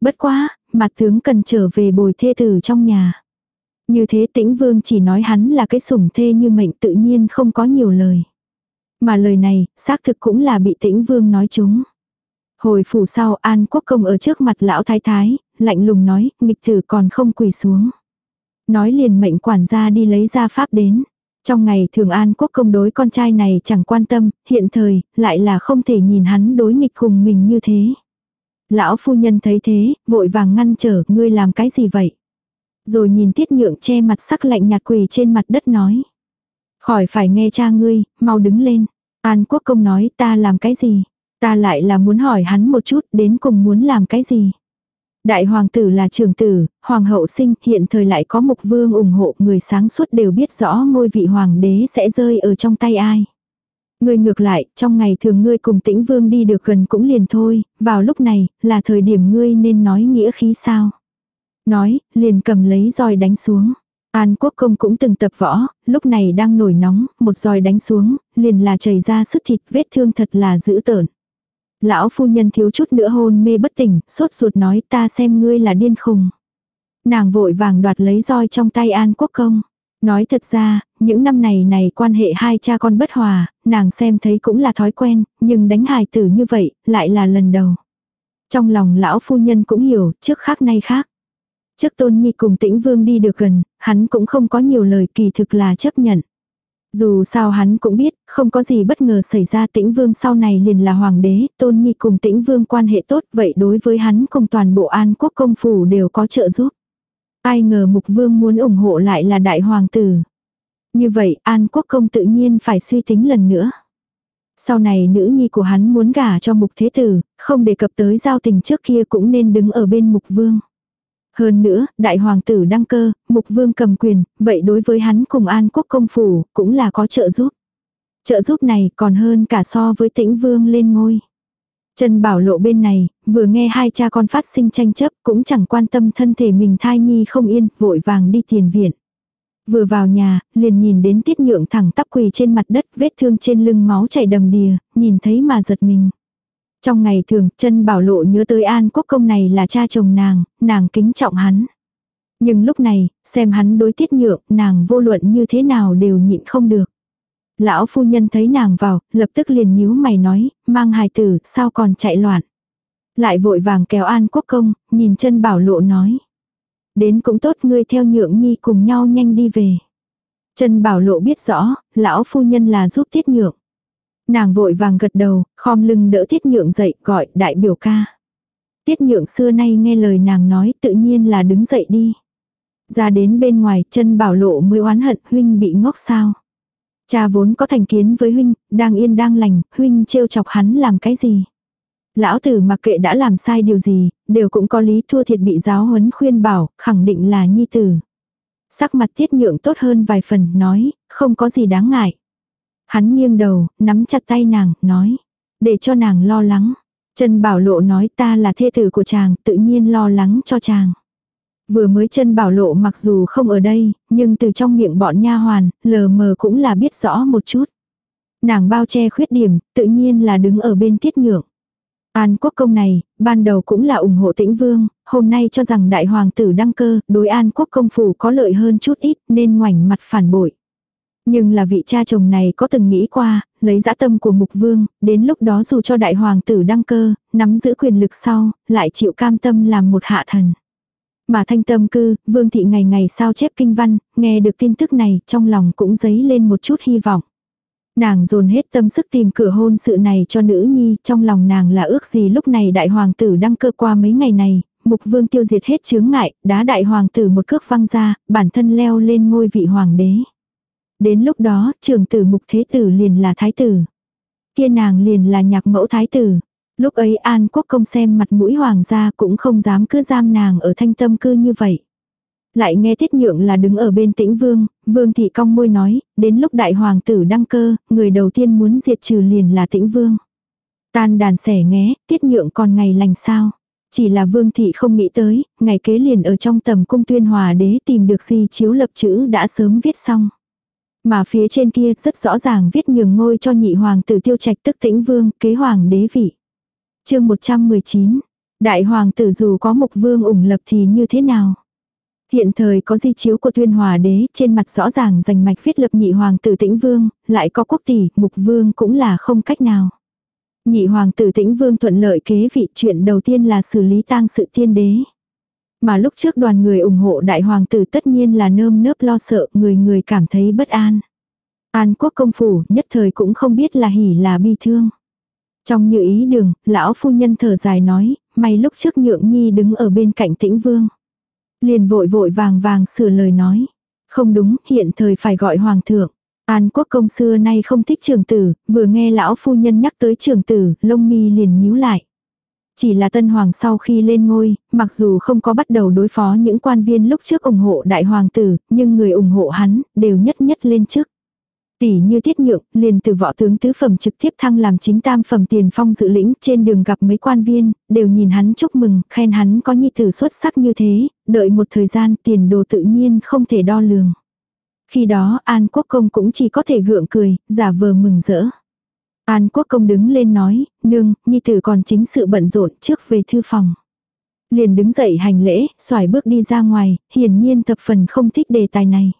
Bất quá, mặt tướng cần trở về bồi thê tử trong nhà. Như thế tĩnh vương chỉ nói hắn là cái sủng thê như mệnh tự nhiên không có nhiều lời. Mà lời này, xác thực cũng là bị tĩnh vương nói chúng. Hồi phủ sau An Quốc Công ở trước mặt lão thái thái, lạnh lùng nói, nghịch tử còn không quỳ xuống. Nói liền mệnh quản gia đi lấy ra pháp đến. Trong ngày thường an quốc công đối con trai này chẳng quan tâm, hiện thời, lại là không thể nhìn hắn đối nghịch cùng mình như thế. Lão phu nhân thấy thế, vội vàng ngăn trở, ngươi làm cái gì vậy? Rồi nhìn tiết nhượng che mặt sắc lạnh nhạt quỳ trên mặt đất nói. Khỏi phải nghe cha ngươi, mau đứng lên. An quốc công nói ta làm cái gì? Ta lại là muốn hỏi hắn một chút đến cùng muốn làm cái gì? Đại hoàng tử là trường tử, hoàng hậu sinh, hiện thời lại có mục vương ủng hộ, người sáng suốt đều biết rõ ngôi vị hoàng đế sẽ rơi ở trong tay ai. Ngươi ngược lại, trong ngày thường ngươi cùng tĩnh vương đi được gần cũng liền thôi, vào lúc này, là thời điểm ngươi nên nói nghĩa khí sao. Nói, liền cầm lấy roi đánh xuống. An quốc công cũng từng tập võ, lúc này đang nổi nóng, một roi đánh xuống, liền là chảy ra sức thịt vết thương thật là dữ tợn. Lão phu nhân thiếu chút nữa hôn mê bất tỉnh, sốt ruột nói ta xem ngươi là điên khùng. Nàng vội vàng đoạt lấy roi trong tay An Quốc Công. Nói thật ra, những năm này này quan hệ hai cha con bất hòa, nàng xem thấy cũng là thói quen, nhưng đánh hài tử như vậy, lại là lần đầu. Trong lòng lão phu nhân cũng hiểu, trước khác nay khác. Trước tôn nhi cùng tĩnh vương đi được gần, hắn cũng không có nhiều lời kỳ thực là chấp nhận. Dù sao hắn cũng biết, không có gì bất ngờ xảy ra tĩnh vương sau này liền là hoàng đế, tôn nhi cùng tĩnh vương quan hệ tốt, vậy đối với hắn cùng toàn bộ an quốc công phủ đều có trợ giúp. Ai ngờ mục vương muốn ủng hộ lại là đại hoàng tử. Như vậy an quốc công tự nhiên phải suy tính lần nữa. Sau này nữ nhi của hắn muốn gả cho mục thế tử, không đề cập tới giao tình trước kia cũng nên đứng ở bên mục vương. Hơn nữa, đại hoàng tử đăng cơ, mục vương cầm quyền, vậy đối với hắn cùng an quốc công phủ, cũng là có trợ giúp. Trợ giúp này còn hơn cả so với tĩnh vương lên ngôi. Trần Bảo Lộ bên này, vừa nghe hai cha con phát sinh tranh chấp cũng chẳng quan tâm thân thể mình thai nhi không yên, vội vàng đi tiền viện. Vừa vào nhà, liền nhìn đến tiết nhượng thẳng tắp quỳ trên mặt đất, vết thương trên lưng máu chảy đầm đìa, nhìn thấy mà giật mình. Trong ngày thường, chân bảo lộ nhớ tới An Quốc Công này là cha chồng nàng, nàng kính trọng hắn. Nhưng lúc này, xem hắn đối tiết nhượng, nàng vô luận như thế nào đều nhịn không được. Lão phu nhân thấy nàng vào, lập tức liền nhíu mày nói, mang hài tử, sao còn chạy loạn. Lại vội vàng kéo An Quốc Công, nhìn chân bảo lộ nói. Đến cũng tốt ngươi theo nhượng nhi cùng nhau nhanh đi về. Trần Bảo Lộ biết rõ, lão phu nhân là giúp tiết nhượng. Nàng vội vàng gật đầu, khom lưng đỡ tiết nhượng dậy, gọi đại biểu ca. Tiết nhượng xưa nay nghe lời nàng nói tự nhiên là đứng dậy đi. Ra đến bên ngoài chân bảo lộ mới oán hận huynh bị ngốc sao. Cha vốn có thành kiến với huynh, đang yên đang lành, huynh trêu chọc hắn làm cái gì. Lão tử mặc kệ đã làm sai điều gì, đều cũng có lý thua thiệt bị giáo huấn khuyên bảo, khẳng định là nhi tử. Sắc mặt tiết nhượng tốt hơn vài phần, nói, không có gì đáng ngại. Hắn nghiêng đầu, nắm chặt tay nàng, nói. Để cho nàng lo lắng. Trần Bảo Lộ nói ta là thê tử của chàng, tự nhiên lo lắng cho chàng. Vừa mới chân bảo lộ mặc dù không ở đây, nhưng từ trong miệng bọn nha hoàn, lờ mờ cũng là biết rõ một chút. Nàng bao che khuyết điểm, tự nhiên là đứng ở bên tiết nhượng. An quốc công này, ban đầu cũng là ủng hộ tĩnh vương, hôm nay cho rằng đại hoàng tử đăng cơ, đối an quốc công phủ có lợi hơn chút ít nên ngoảnh mặt phản bội. Nhưng là vị cha chồng này có từng nghĩ qua, lấy dã tâm của mục vương, đến lúc đó dù cho đại hoàng tử đăng cơ, nắm giữ quyền lực sau, lại chịu cam tâm làm một hạ thần. Mà thanh tâm cư, vương thị ngày ngày sao chép kinh văn, nghe được tin tức này, trong lòng cũng dấy lên một chút hy vọng. Nàng dồn hết tâm sức tìm cửa hôn sự này cho nữ nhi, trong lòng nàng là ước gì lúc này đại hoàng tử đăng cơ qua mấy ngày này, mục vương tiêu diệt hết chướng ngại, đá đại hoàng tử một cước văng ra, bản thân leo lên ngôi vị hoàng đế. Đến lúc đó, trưởng tử mục thế tử liền là thái tử. Kia nàng liền là nhạc mẫu thái tử. Lúc ấy An Quốc công xem mặt mũi hoàng gia cũng không dám cứ giam nàng ở thanh tâm cư như vậy. Lại nghe tiết nhượng là đứng ở bên tĩnh vương, vương thị cong môi nói, đến lúc đại hoàng tử đăng cơ, người đầu tiên muốn diệt trừ liền là tĩnh vương. Tan đàn sẻ nghé, tiết nhượng còn ngày lành sao. Chỉ là vương thị không nghĩ tới, ngày kế liền ở trong tầm cung tuyên hòa đế tìm được gì chiếu lập chữ đã sớm viết xong. Mà phía trên kia rất rõ ràng viết nhường ngôi cho nhị hoàng tử tiêu trạch tức tĩnh vương, kế hoàng đế vị. chương 119, đại hoàng tử dù có mục vương ủng lập thì như thế nào? Hiện thời có di chiếu của tuyên hòa đế, trên mặt rõ ràng dành mạch viết lập nhị hoàng tử tĩnh vương, lại có quốc tỷ, mục vương cũng là không cách nào. Nhị hoàng tử tĩnh vương thuận lợi kế vị chuyện đầu tiên là xử lý tang sự tiên đế. Mà lúc trước đoàn người ủng hộ đại hoàng tử tất nhiên là nơm nớp lo sợ, người người cảm thấy bất an. An quốc công phủ nhất thời cũng không biết là hỉ là bi thương. Trong như ý đường, lão phu nhân thở dài nói, may lúc trước nhượng nhi đứng ở bên cạnh tĩnh vương. Liền vội vội vàng vàng sửa lời nói. Không đúng, hiện thời phải gọi hoàng thượng. An quốc công xưa nay không thích trường tử, vừa nghe lão phu nhân nhắc tới trường tử, lông mi liền nhíu lại. Chỉ là tân hoàng sau khi lên ngôi, mặc dù không có bắt đầu đối phó những quan viên lúc trước ủng hộ đại hoàng tử, nhưng người ủng hộ hắn, đều nhất nhất lên trước. Tỷ như tiết nhượng, liền từ võ tướng tứ phẩm trực tiếp thăng làm chính tam phẩm tiền phong dự lĩnh trên đường gặp mấy quan viên, đều nhìn hắn chúc mừng, khen hắn có nhi tử xuất sắc như thế, đợi một thời gian tiền đồ tự nhiên không thể đo lường. Khi đó An Quốc Công cũng chỉ có thể gượng cười, giả vờ mừng rỡ. An Quốc Công đứng lên nói, nương, nhi tử còn chính sự bận rộn trước về thư phòng. Liền đứng dậy hành lễ, xoài bước đi ra ngoài, hiển nhiên thập phần không thích đề tài này.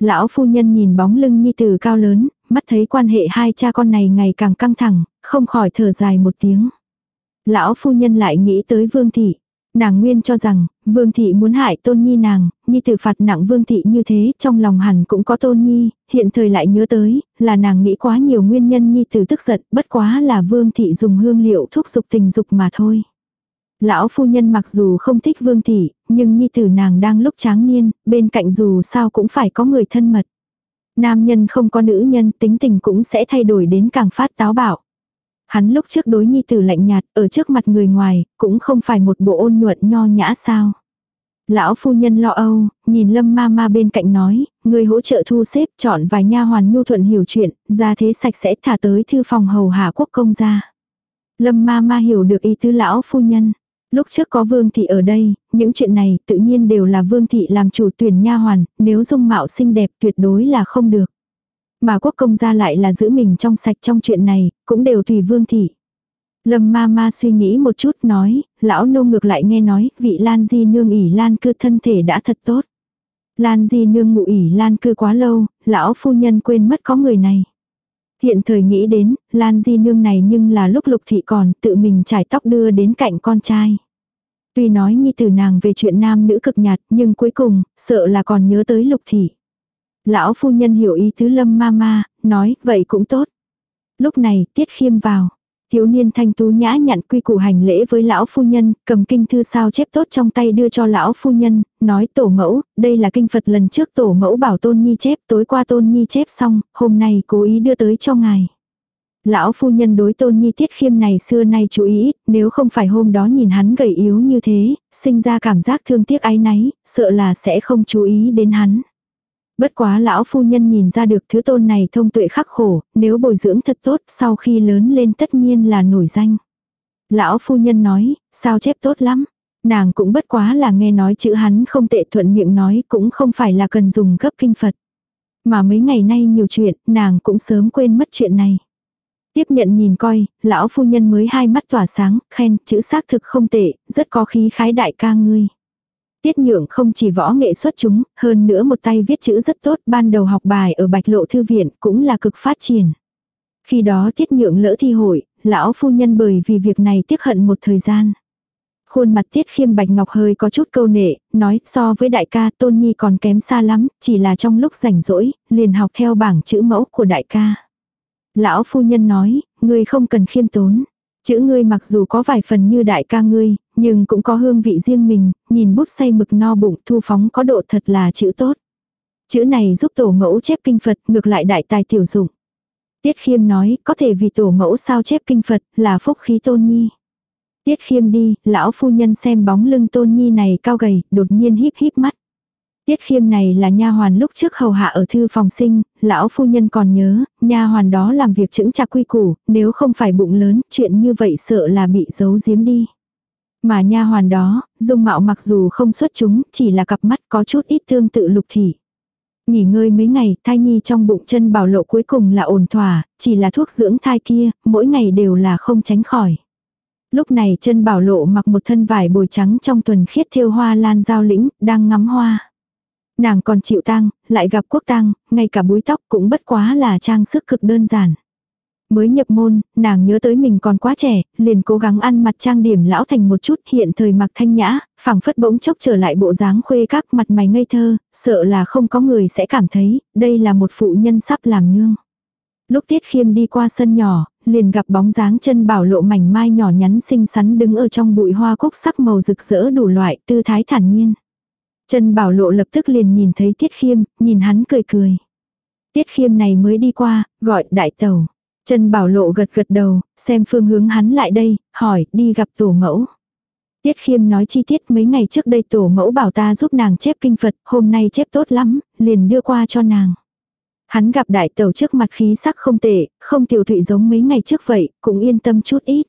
Lão phu nhân nhìn bóng lưng nhi tử cao lớn, mắt thấy quan hệ hai cha con này ngày càng căng thẳng, không khỏi thở dài một tiếng. Lão phu nhân lại nghĩ tới vương thị. Nàng nguyên cho rằng, vương thị muốn hại tôn nhi nàng, nhi tử phạt nặng vương thị như thế, trong lòng hẳn cũng có tôn nhi, hiện thời lại nhớ tới, là nàng nghĩ quá nhiều nguyên nhân nhi tử tức giận, bất quá là vương thị dùng hương liệu thúc dục tình dục mà thôi. Lão phu nhân mặc dù không thích vương thị, nhưng nhi tử nàng đang lúc tráng niên, bên cạnh dù sao cũng phải có người thân mật. Nam nhân không có nữ nhân tính tình cũng sẽ thay đổi đến càng phát táo bạo. Hắn lúc trước đối nhi tử lạnh nhạt, ở trước mặt người ngoài, cũng không phải một bộ ôn nhuận nho nhã sao. Lão phu nhân lo âu, nhìn lâm ma ma bên cạnh nói, người hỗ trợ thu xếp chọn vài nha hoàn nhu thuận hiểu chuyện, ra thế sạch sẽ thả tới thư phòng hầu hạ quốc công ra. Lâm ma ma hiểu được ý tứ lão phu nhân. Lúc trước có vương thị ở đây, những chuyện này tự nhiên đều là vương thị làm chủ tuyển nha hoàn, nếu dung mạo xinh đẹp tuyệt đối là không được. Mà quốc công gia lại là giữ mình trong sạch trong chuyện này, cũng đều tùy vương thị. Lâm ma ma suy nghĩ một chút nói, lão nô ngược lại nghe nói, vị Lan Di nương ỉ Lan cư thân thể đã thật tốt. Lan Di nương ngụ ỉ Lan cư quá lâu, lão phu nhân quên mất có người này. Hiện thời nghĩ đến, Lan Di nương này nhưng là lúc lục thị còn tự mình trải tóc đưa đến cạnh con trai. Tuy nói nhi tử nàng về chuyện nam nữ cực nhạt, nhưng cuối cùng, sợ là còn nhớ tới lục thị. Lão phu nhân hiểu ý tứ lâm ma ma, nói, vậy cũng tốt. Lúc này, tiết khiêm vào. Thiếu niên thanh tú nhã nhặn quy củ hành lễ với lão phu nhân, cầm kinh thư sao chép tốt trong tay đưa cho lão phu nhân, nói tổ mẫu, đây là kinh Phật lần trước tổ mẫu bảo tôn nhi chép, tối qua tôn nhi chép xong, hôm nay cố ý đưa tới cho ngài. Lão phu nhân đối tôn nhi tiết khiêm này xưa nay chú ý, nếu không phải hôm đó nhìn hắn gầy yếu như thế, sinh ra cảm giác thương tiếc ái náy, sợ là sẽ không chú ý đến hắn. Bất quá lão phu nhân nhìn ra được thứ tôn này thông tuệ khắc khổ, nếu bồi dưỡng thật tốt sau khi lớn lên tất nhiên là nổi danh. Lão phu nhân nói, sao chép tốt lắm. Nàng cũng bất quá là nghe nói chữ hắn không tệ thuận miệng nói cũng không phải là cần dùng cấp kinh Phật. Mà mấy ngày nay nhiều chuyện, nàng cũng sớm quên mất chuyện này. Tiếp nhận nhìn coi, lão phu nhân mới hai mắt tỏa sáng, khen, chữ xác thực không tệ, rất có khí khái đại ca ngươi. Tiết nhượng không chỉ võ nghệ xuất chúng, hơn nữa một tay viết chữ rất tốt, ban đầu học bài ở Bạch Lộ Thư Viện cũng là cực phát triển. Khi đó tiết nhượng lỡ thi hội, lão phu nhân bởi vì việc này tiếc hận một thời gian. Khuôn mặt tiết khiêm bạch ngọc hơi có chút câu nệ, nói so với đại ca tôn nhi còn kém xa lắm, chỉ là trong lúc rảnh rỗi, liền học theo bảng chữ mẫu của đại ca. Lão phu nhân nói, ngươi không cần khiêm tốn. Chữ ngươi mặc dù có vài phần như đại ca ngươi, nhưng cũng có hương vị riêng mình, nhìn bút say mực no bụng thu phóng có độ thật là chữ tốt. Chữ này giúp tổ mẫu chép kinh Phật ngược lại đại tài tiểu dụng. Tiết khiêm nói, có thể vì tổ mẫu sao chép kinh Phật là phúc khí tôn nhi. Tiết khiêm đi, lão phu nhân xem bóng lưng tôn nhi này cao gầy, đột nhiên híp híp mắt. Tiết khiêm này là nha hoàn lúc trước hầu hạ ở thư phòng sinh, lão phu nhân còn nhớ, nha hoàn đó làm việc chững chạc quy củ, nếu không phải bụng lớn, chuyện như vậy sợ là bị giấu giếm đi. Mà nha hoàn đó, dung mạo mặc dù không xuất chúng, chỉ là cặp mắt có chút ít tương tự lục thị. Nghỉ ngơi mấy ngày, thai nhi trong bụng chân bảo lộ cuối cùng là ổn thỏa, chỉ là thuốc dưỡng thai kia, mỗi ngày đều là không tránh khỏi. Lúc này chân bảo lộ mặc một thân vải bồi trắng trong tuần khiết thêu hoa lan giao lĩnh, đang ngắm hoa. Nàng còn chịu tang, lại gặp quốc tang, ngay cả búi tóc cũng bất quá là trang sức cực đơn giản. Mới nhập môn, nàng nhớ tới mình còn quá trẻ, liền cố gắng ăn mặt trang điểm lão thành một chút hiện thời mặc thanh nhã, phẳng phất bỗng chốc trở lại bộ dáng khuê các mặt mày ngây thơ, sợ là không có người sẽ cảm thấy, đây là một phụ nhân sắp làm nương. Lúc Tiết Khiêm đi qua sân nhỏ, liền gặp bóng dáng chân bảo lộ mảnh mai nhỏ nhắn xinh xắn đứng ở trong bụi hoa cúc sắc màu rực rỡ đủ loại tư thái thản nhiên. Chân bảo lộ lập tức liền nhìn thấy Tiết Khiêm, nhìn hắn cười cười. Tiết Khiêm này mới đi qua, gọi đại tàu. Trần Bảo Lộ gật gật đầu, xem phương hướng hắn lại đây, hỏi, đi gặp tổ mẫu. Tiết khiêm nói chi tiết mấy ngày trước đây tổ mẫu bảo ta giúp nàng chép kinh Phật, hôm nay chép tốt lắm, liền đưa qua cho nàng. Hắn gặp đại tẩu trước mặt khí sắc không tệ, không tiểu thụy giống mấy ngày trước vậy, cũng yên tâm chút ít.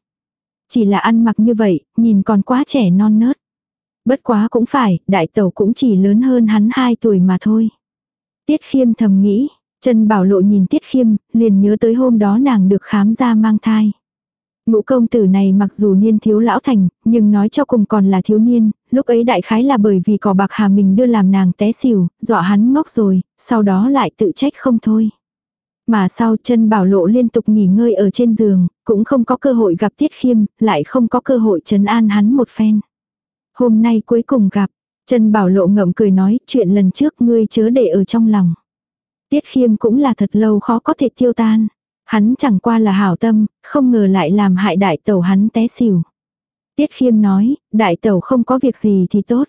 Chỉ là ăn mặc như vậy, nhìn còn quá trẻ non nớt. Bất quá cũng phải, đại tẩu cũng chỉ lớn hơn hắn 2 tuổi mà thôi. Tiết khiêm thầm nghĩ, Trần Bảo Lộ nhìn Tiết Khiêm, liền nhớ tới hôm đó nàng được khám ra mang thai. Ngũ công tử này mặc dù niên thiếu lão thành, nhưng nói cho cùng còn là thiếu niên, lúc ấy đại khái là bởi vì cỏ bạc hà mình đưa làm nàng té xỉu, dọa hắn ngốc rồi, sau đó lại tự trách không thôi. Mà sau chân bảo lộ liên tục nghỉ ngơi ở trên giường, cũng không có cơ hội gặp tiết khiêm, lại không có cơ hội trấn an hắn một phen. Hôm nay cuối cùng gặp, chân bảo lộ ngậm cười nói chuyện lần trước ngươi chớ để ở trong lòng. Tiết khiêm cũng là thật lâu khó có thể tiêu tan. Hắn chẳng qua là hảo tâm, không ngờ lại làm hại đại tẩu hắn té xỉu. Tiết khiêm nói, đại tẩu không có việc gì thì tốt.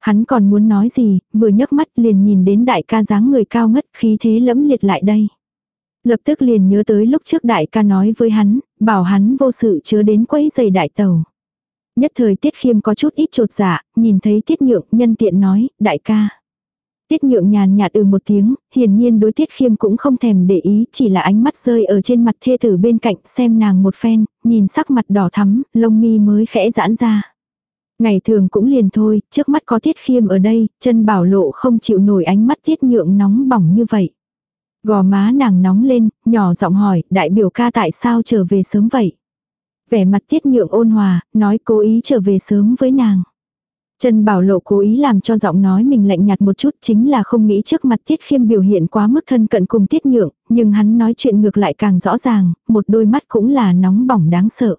Hắn còn muốn nói gì, vừa nhấc mắt liền nhìn đến đại ca dáng người cao ngất khí thế lẫm liệt lại đây. Lập tức liền nhớ tới lúc trước đại ca nói với hắn, bảo hắn vô sự chứa đến quấy giày đại tẩu. Nhất thời tiết khiêm có chút ít trột dạ, nhìn thấy tiết nhượng nhân tiện nói, đại ca. Tiết nhượng nhàn nhạt ừ một tiếng, hiển nhiên đối tiết khiêm cũng không thèm để ý, chỉ là ánh mắt rơi ở trên mặt thê tử bên cạnh xem nàng một phen, nhìn sắc mặt đỏ thắm, lông mi mới khẽ giãn ra. Ngày thường cũng liền thôi, trước mắt có tiết khiêm ở đây, chân bảo lộ không chịu nổi ánh mắt tiết nhượng nóng bỏng như vậy. Gò má nàng nóng lên, nhỏ giọng hỏi, đại biểu ca tại sao trở về sớm vậy? Vẻ mặt tiết nhượng ôn hòa, nói cố ý trở về sớm với nàng. Trần Bảo Lộ cố ý làm cho giọng nói mình lạnh nhạt một chút chính là không nghĩ trước mặt Tiết Khiêm biểu hiện quá mức thân cận cùng Tiết Nhượng, nhưng hắn nói chuyện ngược lại càng rõ ràng, một đôi mắt cũng là nóng bỏng đáng sợ.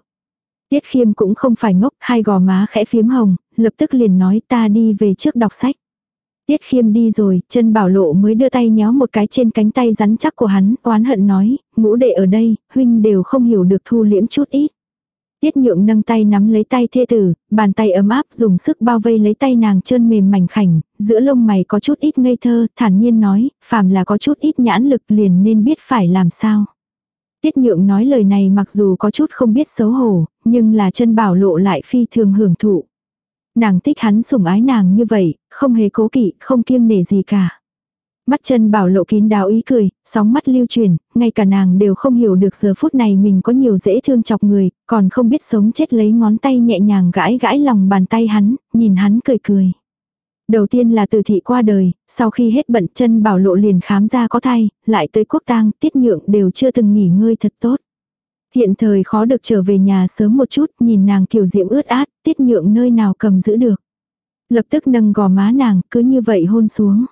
Tiết Khiêm cũng không phải ngốc, hai gò má khẽ phiếm hồng, lập tức liền nói ta đi về trước đọc sách. Tiết Khiêm đi rồi, Trần Bảo Lộ mới đưa tay nhéo một cái trên cánh tay rắn chắc của hắn, oán hận nói, ngũ đệ ở đây, huynh đều không hiểu được thu liễm chút ít. Tiết nhượng nâng tay nắm lấy tay thê tử, bàn tay ấm áp dùng sức bao vây lấy tay nàng trơn mềm mảnh khảnh, giữa lông mày có chút ít ngây thơ, thản nhiên nói, phàm là có chút ít nhãn lực liền nên biết phải làm sao. Tiết nhượng nói lời này mặc dù có chút không biết xấu hổ, nhưng là chân bảo lộ lại phi thường hưởng thụ. Nàng thích hắn sủng ái nàng như vậy, không hề cố kỵ, không kiêng nể gì cả. Mắt chân bảo lộ kín đáo ý cười, sóng mắt lưu truyền, ngay cả nàng đều không hiểu được giờ phút này mình có nhiều dễ thương chọc người, còn không biết sống chết lấy ngón tay nhẹ nhàng gãi gãi lòng bàn tay hắn, nhìn hắn cười cười. Đầu tiên là từ thị qua đời, sau khi hết bận chân bảo lộ liền khám ra có thai, lại tới quốc tang, tiết nhượng đều chưa từng nghỉ ngơi thật tốt. Hiện thời khó được trở về nhà sớm một chút, nhìn nàng kiều diễm ướt át, tiết nhượng nơi nào cầm giữ được. Lập tức nâng gò má nàng, cứ như vậy hôn xuống.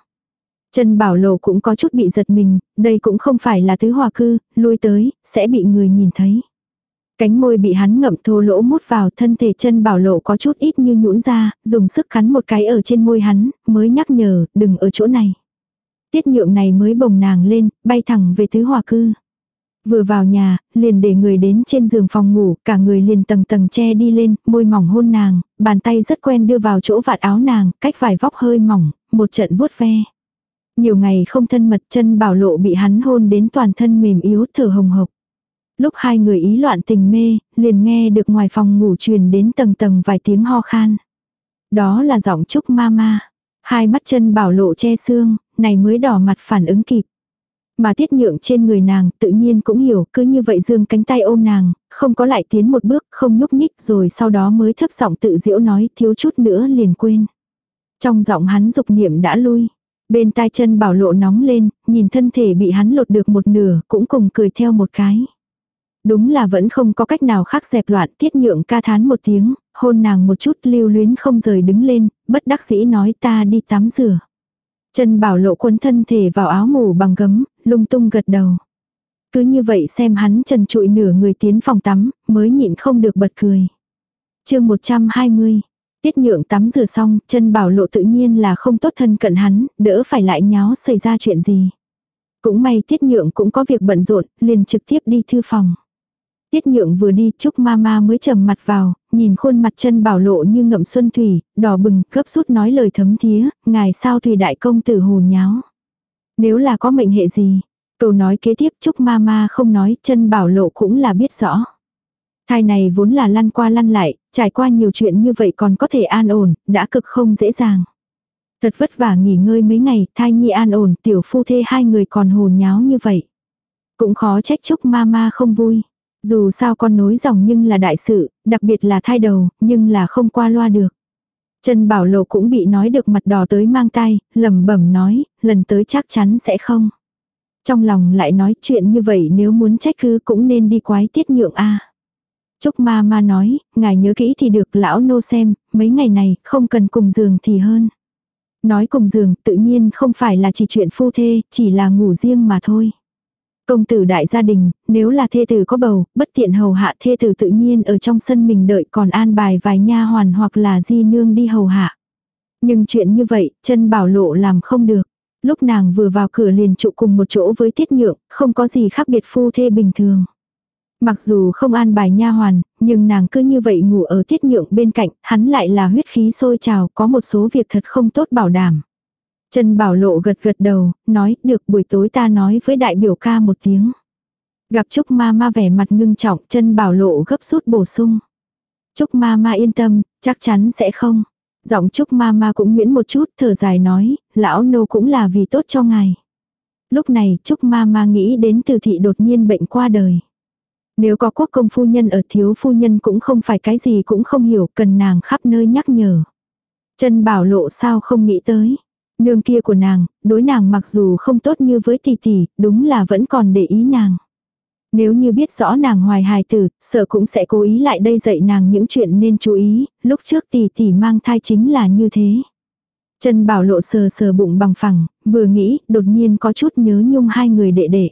Trần Bảo Lộ cũng có chút bị giật mình, đây cũng không phải là thứ hòa cư, lui tới, sẽ bị người nhìn thấy. Cánh môi bị hắn ngậm thô lỗ mút vào thân thể chân bảo lộ có chút ít như nhũn ra, dùng sức cắn một cái ở trên môi hắn, mới nhắc nhở, đừng ở chỗ này. Tiết nhượng này mới bồng nàng lên, bay thẳng về thứ hòa cư. Vừa vào nhà, liền để người đến trên giường phòng ngủ, cả người liền tầng tầng che đi lên, môi mỏng hôn nàng, bàn tay rất quen đưa vào chỗ vạt áo nàng, cách vài vóc hơi mỏng, một trận vuốt ve. Nhiều ngày không thân mật chân bảo lộ bị hắn hôn đến toàn thân mềm yếu thở hồng hộc. Lúc hai người ý loạn tình mê, liền nghe được ngoài phòng ngủ truyền đến tầng tầng vài tiếng ho khan. Đó là giọng trúc ma ma. Hai mắt chân bảo lộ che xương, này mới đỏ mặt phản ứng kịp. Mà tiết nhượng trên người nàng tự nhiên cũng hiểu, cứ như vậy dương cánh tay ôm nàng, không có lại tiến một bước, không nhúc nhích rồi sau đó mới thấp giọng tự diễu nói thiếu chút nữa liền quên. Trong giọng hắn dục niệm đã lui. Bên tai chân bảo lộ nóng lên, nhìn thân thể bị hắn lột được một nửa, cũng cùng cười theo một cái. Đúng là vẫn không có cách nào khác dẹp loạn, tiết nhượng ca thán một tiếng, hôn nàng một chút lưu luyến không rời đứng lên, bất đắc dĩ nói ta đi tắm rửa. Chân bảo lộ cuốn thân thể vào áo ngủ bằng gấm, lung tung gật đầu. Cứ như vậy xem hắn trần trụi nửa người tiến phòng tắm, mới nhịn không được bật cười. chương 120, Tiết nhượng tắm rửa xong, chân bảo lộ tự nhiên là không tốt thân cận hắn, đỡ phải lại nháo xảy ra chuyện gì. Cũng may tiết nhượng cũng có việc bận rộn, liền trực tiếp đi thư phòng. Tiết nhượng vừa đi, Trúc Mama mới trầm mặt vào, nhìn khuôn mặt chân bảo lộ như ngậm xuân thủy, đỏ bừng, gấp rút nói lời thấm thía, ngài sao thủy đại công tử hồ nháo. Nếu là có mệnh hệ gì, Câu nói kế tiếp Trúc ma ma không nói, chân bảo lộ cũng là biết rõ. Thai này vốn là lăn qua lăn lại, trải qua nhiều chuyện như vậy còn có thể an ổn, đã cực không dễ dàng. Thật vất vả nghỉ ngơi mấy ngày, thai nhi an ổn, tiểu phu thê hai người còn hồ nháo như vậy. Cũng khó trách chúc mama không vui. Dù sao con nối dòng nhưng là đại sự, đặc biệt là thai đầu, nhưng là không qua loa được. Trần Bảo Lộ cũng bị nói được mặt đỏ tới mang tay, lẩm bẩm nói, lần tới chắc chắn sẽ không. Trong lòng lại nói chuyện như vậy nếu muốn trách cứ cũng nên đi quái tiết nhượng a. Trúc ma ma nói, ngài nhớ kỹ thì được lão nô xem, mấy ngày này không cần cùng giường thì hơn. Nói cùng giường tự nhiên không phải là chỉ chuyện phu thê, chỉ là ngủ riêng mà thôi. Công tử đại gia đình, nếu là thê tử có bầu, bất tiện hầu hạ thê tử tự nhiên ở trong sân mình đợi còn an bài vài nha hoàn hoặc là di nương đi hầu hạ. Nhưng chuyện như vậy, chân bảo lộ làm không được. Lúc nàng vừa vào cửa liền trụ cùng một chỗ với tiết nhượng, không có gì khác biệt phu thê bình thường. Mặc dù không an bài nha hoàn, nhưng nàng cứ như vậy ngủ ở tiết nhượng bên cạnh, hắn lại là huyết khí sôi trào, có một số việc thật không tốt bảo đảm. Trần Bảo Lộ gật gật đầu, nói, được buổi tối ta nói với đại biểu ca một tiếng. Gặp Trúc Ma Ma vẻ mặt ngưng trọng, Trần Bảo Lộ gấp rút bổ sung. Trúc Ma Ma yên tâm, chắc chắn sẽ không. Giọng Trúc Ma Ma cũng nguyễn một chút, thở dài nói, lão nô cũng là vì tốt cho ngài. Lúc này Trúc Ma Ma nghĩ đến từ thị đột nhiên bệnh qua đời. Nếu có quốc công phu nhân ở thiếu phu nhân cũng không phải cái gì cũng không hiểu, cần nàng khắp nơi nhắc nhở. chân Bảo Lộ sao không nghĩ tới. Nương kia của nàng, đối nàng mặc dù không tốt như với tỷ tỷ, đúng là vẫn còn để ý nàng. Nếu như biết rõ nàng hoài hài tử, sợ cũng sẽ cố ý lại đây dạy nàng những chuyện nên chú ý, lúc trước tỷ tỷ mang thai chính là như thế. chân Bảo Lộ sờ sờ bụng bằng phẳng, vừa nghĩ, đột nhiên có chút nhớ nhung hai người đệ đệ.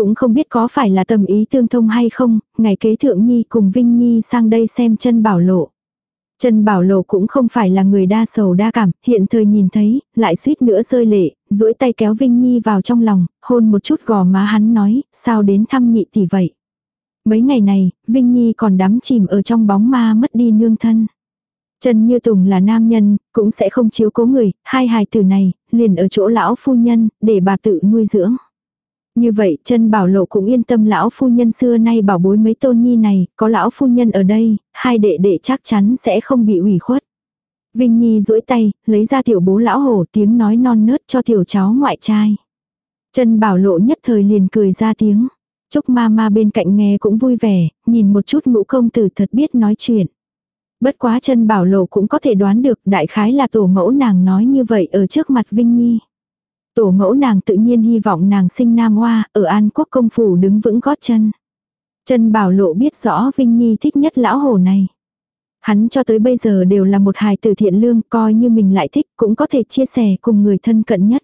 Cũng không biết có phải là tâm ý tương thông hay không, ngày kế thượng nhi cùng Vinh Nhi sang đây xem chân Bảo Lộ. Trần Bảo Lộ cũng không phải là người đa sầu đa cảm, hiện thời nhìn thấy, lại suýt nữa rơi lệ, duỗi tay kéo Vinh Nhi vào trong lòng, hôn một chút gò má hắn nói, sao đến thăm nhị tỷ vậy. Mấy ngày này, Vinh Nhi còn đắm chìm ở trong bóng ma mất đi nương thân. Trần Như Tùng là nam nhân, cũng sẽ không chiếu cố người, hai hài tử này, liền ở chỗ lão phu nhân, để bà tự nuôi dưỡng. Như vậy chân bảo lộ cũng yên tâm lão phu nhân xưa nay bảo bối mấy tôn nhi này, có lão phu nhân ở đây, hai đệ đệ chắc chắn sẽ không bị ủy khuất. Vinh Nhi duỗi tay, lấy ra tiểu bố lão hổ tiếng nói non nớt cho tiểu cháu ngoại trai. Chân bảo lộ nhất thời liền cười ra tiếng. Trúc ma ma bên cạnh nghe cũng vui vẻ, nhìn một chút ngũ công tử thật biết nói chuyện. Bất quá chân bảo lộ cũng có thể đoán được đại khái là tổ mẫu nàng nói như vậy ở trước mặt Vinh Nhi. Tổ mẫu nàng tự nhiên hy vọng nàng sinh nam hoa, ở An Quốc công phủ đứng vững gót chân. Chân bảo lộ biết rõ Vinh Nhi thích nhất lão hồ này. Hắn cho tới bây giờ đều là một hài tử thiện lương, coi như mình lại thích cũng có thể chia sẻ cùng người thân cận nhất.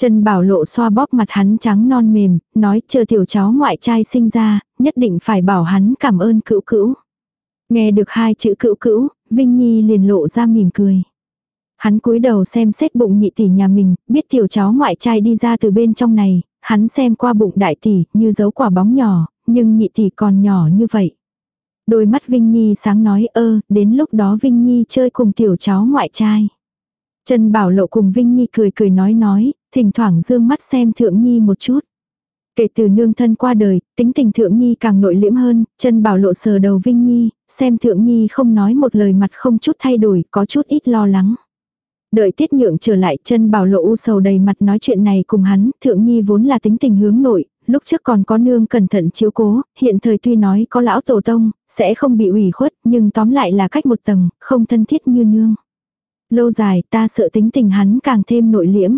Chân bảo lộ xoa bóp mặt hắn trắng non mềm, nói chờ tiểu cháu ngoại trai sinh ra, nhất định phải bảo hắn cảm ơn cữu cữu. Nghe được hai chữ cữu cữu, Vinh Nhi liền lộ ra mỉm cười. Hắn cúi đầu xem xét bụng nhị tỷ nhà mình, biết tiểu cháu ngoại trai đi ra từ bên trong này, hắn xem qua bụng đại tỷ, như dấu quả bóng nhỏ, nhưng nhị tỷ còn nhỏ như vậy. Đôi mắt Vinh Nhi sáng nói ơ, đến lúc đó Vinh Nhi chơi cùng tiểu cháu ngoại trai. Trần Bảo Lộ cùng Vinh Nhi cười cười nói nói, thỉnh thoảng dương mắt xem Thượng Nhi một chút. Kể từ nương thân qua đời, tính tình Thượng Nhi càng nội liễm hơn, Trần Bảo Lộ sờ đầu Vinh Nhi, xem Thượng Nhi không nói một lời mặt không chút thay đổi, có chút ít lo lắng. Đợi tiết nhượng trở lại chân bảo lộ u sầu đầy mặt nói chuyện này cùng hắn, thượng nhi vốn là tính tình hướng nội, lúc trước còn có nương cẩn thận chiếu cố, hiện thời tuy nói có lão tổ tông, sẽ không bị ủy khuất, nhưng tóm lại là cách một tầng, không thân thiết như nương. Lâu dài ta sợ tính tình hắn càng thêm nội liễm.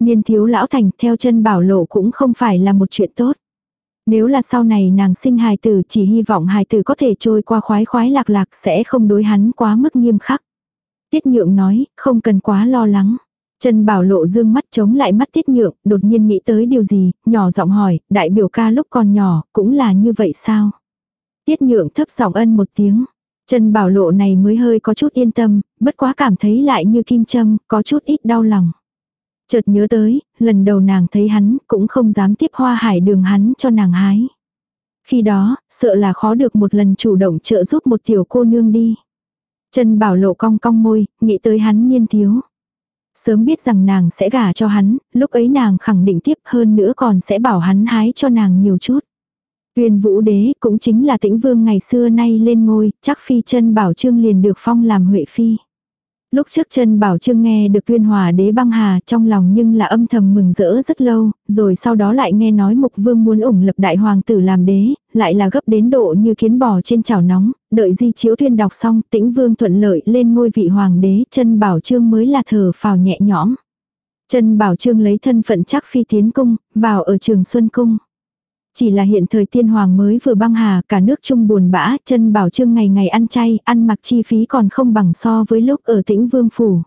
Niên thiếu lão thành theo chân bảo lộ cũng không phải là một chuyện tốt. Nếu là sau này nàng sinh hài tử chỉ hy vọng hài tử có thể trôi qua khoái khoái lạc lạc sẽ không đối hắn quá mức nghiêm khắc. Tiết nhượng nói, không cần quá lo lắng. Trần Bảo Lộ dương mắt chống lại mắt Tiết Nhượng, đột nhiên nghĩ tới điều gì, nhỏ giọng hỏi, đại biểu ca lúc còn nhỏ, cũng là như vậy sao? Tiết Nhượng thấp giọng ân một tiếng. Trần Bảo Lộ này mới hơi có chút yên tâm, bất quá cảm thấy lại như kim châm, có chút ít đau lòng. Chợt nhớ tới, lần đầu nàng thấy hắn, cũng không dám tiếp hoa hải đường hắn cho nàng hái. Khi đó, sợ là khó được một lần chủ động trợ giúp một tiểu cô nương đi. Trần Bảo Lộ cong cong môi, nghĩ tới hắn niên thiếu. Sớm biết rằng nàng sẽ gả cho hắn, lúc ấy nàng khẳng định tiếp hơn nữa còn sẽ bảo hắn hái cho nàng nhiều chút. Tuyên vũ đế cũng chính là tĩnh vương ngày xưa nay lên ngôi, chắc phi chân bảo trương liền được phong làm huệ phi. Lúc trước chân bảo trương nghe được tuyên hòa đế băng hà trong lòng nhưng là âm thầm mừng rỡ rất lâu, rồi sau đó lại nghe nói mục vương muốn ủng lập đại hoàng tử làm đế, lại là gấp đến độ như kiến bò trên chảo nóng, đợi di chiếu tuyên đọc xong tĩnh vương thuận lợi lên ngôi vị hoàng đế chân bảo trương mới là thở phào nhẹ nhõm. Chân bảo trương lấy thân phận chắc phi tiến cung, vào ở trường Xuân Cung. Chỉ là hiện thời tiên hoàng mới vừa băng hà, cả nước chung buồn bã, chân bảo trương ngày ngày ăn chay, ăn mặc chi phí còn không bằng so với lúc ở tĩnh vương phủ.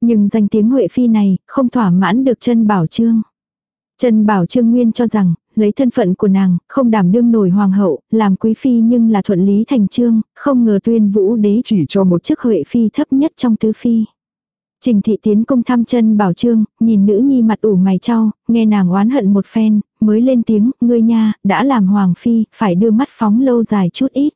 Nhưng danh tiếng Huệ Phi này, không thỏa mãn được chân bảo trương. Trần Bảo Trương Nguyên cho rằng, lấy thân phận của nàng, không đảm đương nổi hoàng hậu, làm quý phi nhưng là thuận lý thành trương, không ngờ tuyên vũ đế chỉ cho một chức Huệ Phi thấp nhất trong tứ phi. Trình thị tiến công thăm chân bảo trương, nhìn nữ nhi mặt ủ mày trao, nghe nàng oán hận một phen, mới lên tiếng, ngươi nha, đã làm hoàng phi, phải đưa mắt phóng lâu dài chút ít.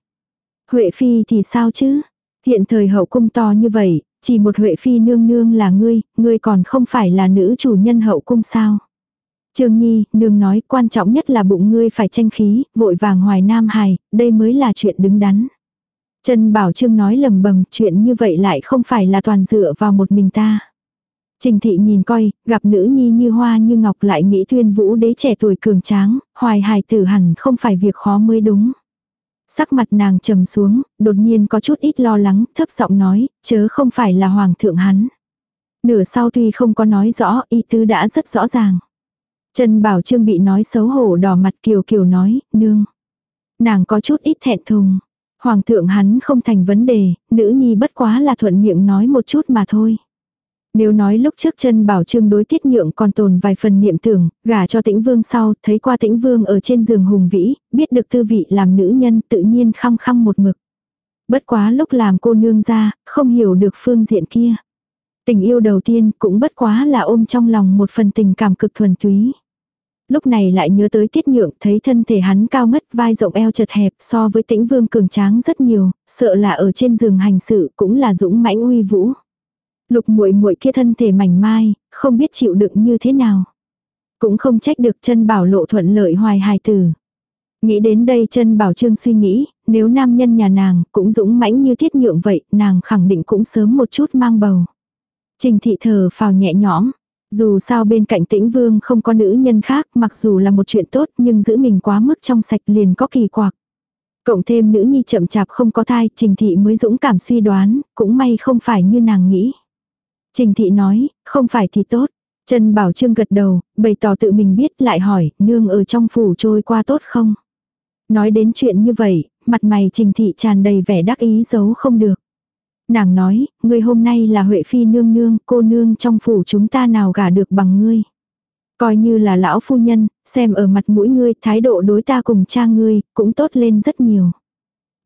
Huệ phi thì sao chứ? Hiện thời hậu cung to như vậy, chỉ một Huệ phi nương nương là ngươi, ngươi còn không phải là nữ chủ nhân hậu cung sao? Trương Nhi, nương nói quan trọng nhất là bụng ngươi phải tranh khí, vội vàng hoài nam hài, đây mới là chuyện đứng đắn. Trần Bảo Trương nói lầm bầm chuyện như vậy lại không phải là toàn dựa vào một mình ta. Trình thị nhìn coi, gặp nữ nhi như hoa như ngọc lại nghĩ tuyên vũ đế trẻ tuổi cường tráng, hoài hài tử hẳn không phải việc khó mới đúng. Sắc mặt nàng trầm xuống, đột nhiên có chút ít lo lắng, thấp giọng nói, chớ không phải là hoàng thượng hắn. Nửa sau tuy không có nói rõ, y tứ đã rất rõ ràng. Trần Bảo Trương bị nói xấu hổ đỏ mặt kiều kiều nói, nương. Nàng có chút ít thẹn thùng. Hoàng thượng hắn không thành vấn đề, nữ nhi bất quá là thuận miệng nói một chút mà thôi. Nếu nói lúc trước chân bảo trương đối tiết nhượng còn tồn vài phần niệm tưởng, gả cho tĩnh vương sau, thấy qua tĩnh vương ở trên giường hùng vĩ, biết được tư vị làm nữ nhân tự nhiên khăng khăng một mực. Bất quá lúc làm cô nương ra, không hiểu được phương diện kia. Tình yêu đầu tiên cũng bất quá là ôm trong lòng một phần tình cảm cực thuần túy. Lúc này lại nhớ tới tiết nhượng thấy thân thể hắn cao ngất vai rộng eo chật hẹp so với tĩnh vương cường tráng rất nhiều, sợ là ở trên giường hành sự cũng là dũng mãnh uy vũ. Lục muội muội kia thân thể mảnh mai, không biết chịu đựng như thế nào. Cũng không trách được chân bảo lộ thuận lợi hoài hài tử. Nghĩ đến đây chân bảo trương suy nghĩ, nếu nam nhân nhà nàng cũng dũng mãnh như tiết nhượng vậy, nàng khẳng định cũng sớm một chút mang bầu. Trình thị thở phào nhẹ nhõm, dù sao bên cạnh tĩnh vương không có nữ nhân khác mặc dù là một chuyện tốt nhưng giữ mình quá mức trong sạch liền có kỳ quặc. Cộng thêm nữ nhi chậm chạp không có thai, trình thị mới dũng cảm suy đoán, cũng may không phải như nàng nghĩ. Trình thị nói, không phải thì tốt. Trần Bảo Trương gật đầu, bày tỏ tự mình biết lại hỏi, nương ở trong phủ trôi qua tốt không? Nói đến chuyện như vậy, mặt mày trình thị tràn đầy vẻ đắc ý giấu không được. Nàng nói, ngươi hôm nay là Huệ Phi nương nương, cô nương trong phủ chúng ta nào gả được bằng ngươi. Coi như là lão phu nhân, xem ở mặt mũi ngươi, thái độ đối ta cùng cha ngươi, cũng tốt lên rất nhiều.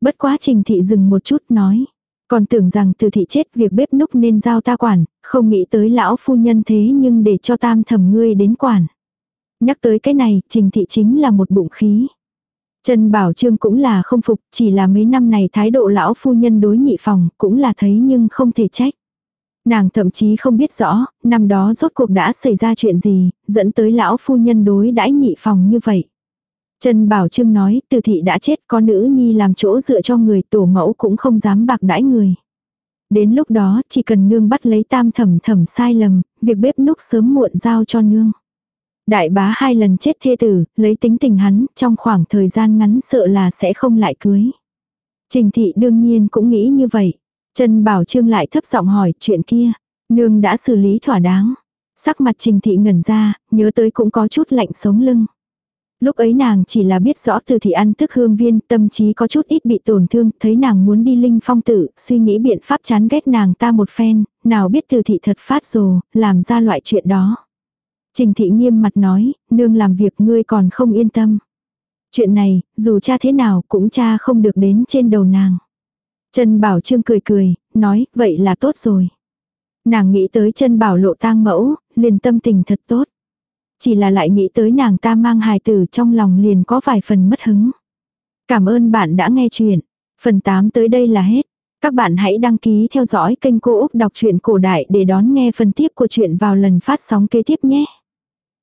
Bất quá trình thị dừng một chút nói. Còn tưởng rằng từ thị chết việc bếp núc nên giao ta quản, không nghĩ tới lão phu nhân thế nhưng để cho tam thầm ngươi đến quản. Nhắc tới cái này, trình thị chính là một bụng khí. Trần Bảo Trương cũng là không phục, chỉ là mấy năm này thái độ lão phu nhân đối nhị phòng cũng là thấy nhưng không thể trách. Nàng thậm chí không biết rõ, năm đó rốt cuộc đã xảy ra chuyện gì, dẫn tới lão phu nhân đối đãi nhị phòng như vậy. Trần Bảo Trương nói, từ thị đã chết có nữ nhi làm chỗ dựa cho người tổ mẫu cũng không dám bạc đãi người. Đến lúc đó chỉ cần nương bắt lấy tam thẩm thẩm sai lầm, việc bếp núc sớm muộn giao cho nương. Đại bá hai lần chết thê tử, lấy tính tình hắn, trong khoảng thời gian ngắn sợ là sẽ không lại cưới. Trình thị đương nhiên cũng nghĩ như vậy. Trần Bảo Trương lại thấp giọng hỏi chuyện kia. Nương đã xử lý thỏa đáng. Sắc mặt trình thị ngẩn ra, nhớ tới cũng có chút lạnh sống lưng. Lúc ấy nàng chỉ là biết rõ từ thị ăn thức hương viên, tâm trí có chút ít bị tổn thương, thấy nàng muốn đi linh phong tử, suy nghĩ biện pháp chán ghét nàng ta một phen, nào biết từ thị thật phát rồ, làm ra loại chuyện đó. Trình thị nghiêm mặt nói, nương làm việc ngươi còn không yên tâm. Chuyện này, dù cha thế nào cũng cha không được đến trên đầu nàng. Trần Bảo Trương cười cười, nói, vậy là tốt rồi. Nàng nghĩ tới Trần bảo lộ tang mẫu, liền tâm tình thật tốt. Chỉ là lại nghĩ tới nàng ta mang hài tử trong lòng liền có vài phần mất hứng. Cảm ơn bạn đã nghe chuyện. Phần 8 tới đây là hết. Các bạn hãy đăng ký theo dõi kênh Cô Úc Đọc truyện Cổ Đại để đón nghe phần tiếp của chuyện vào lần phát sóng kế tiếp nhé.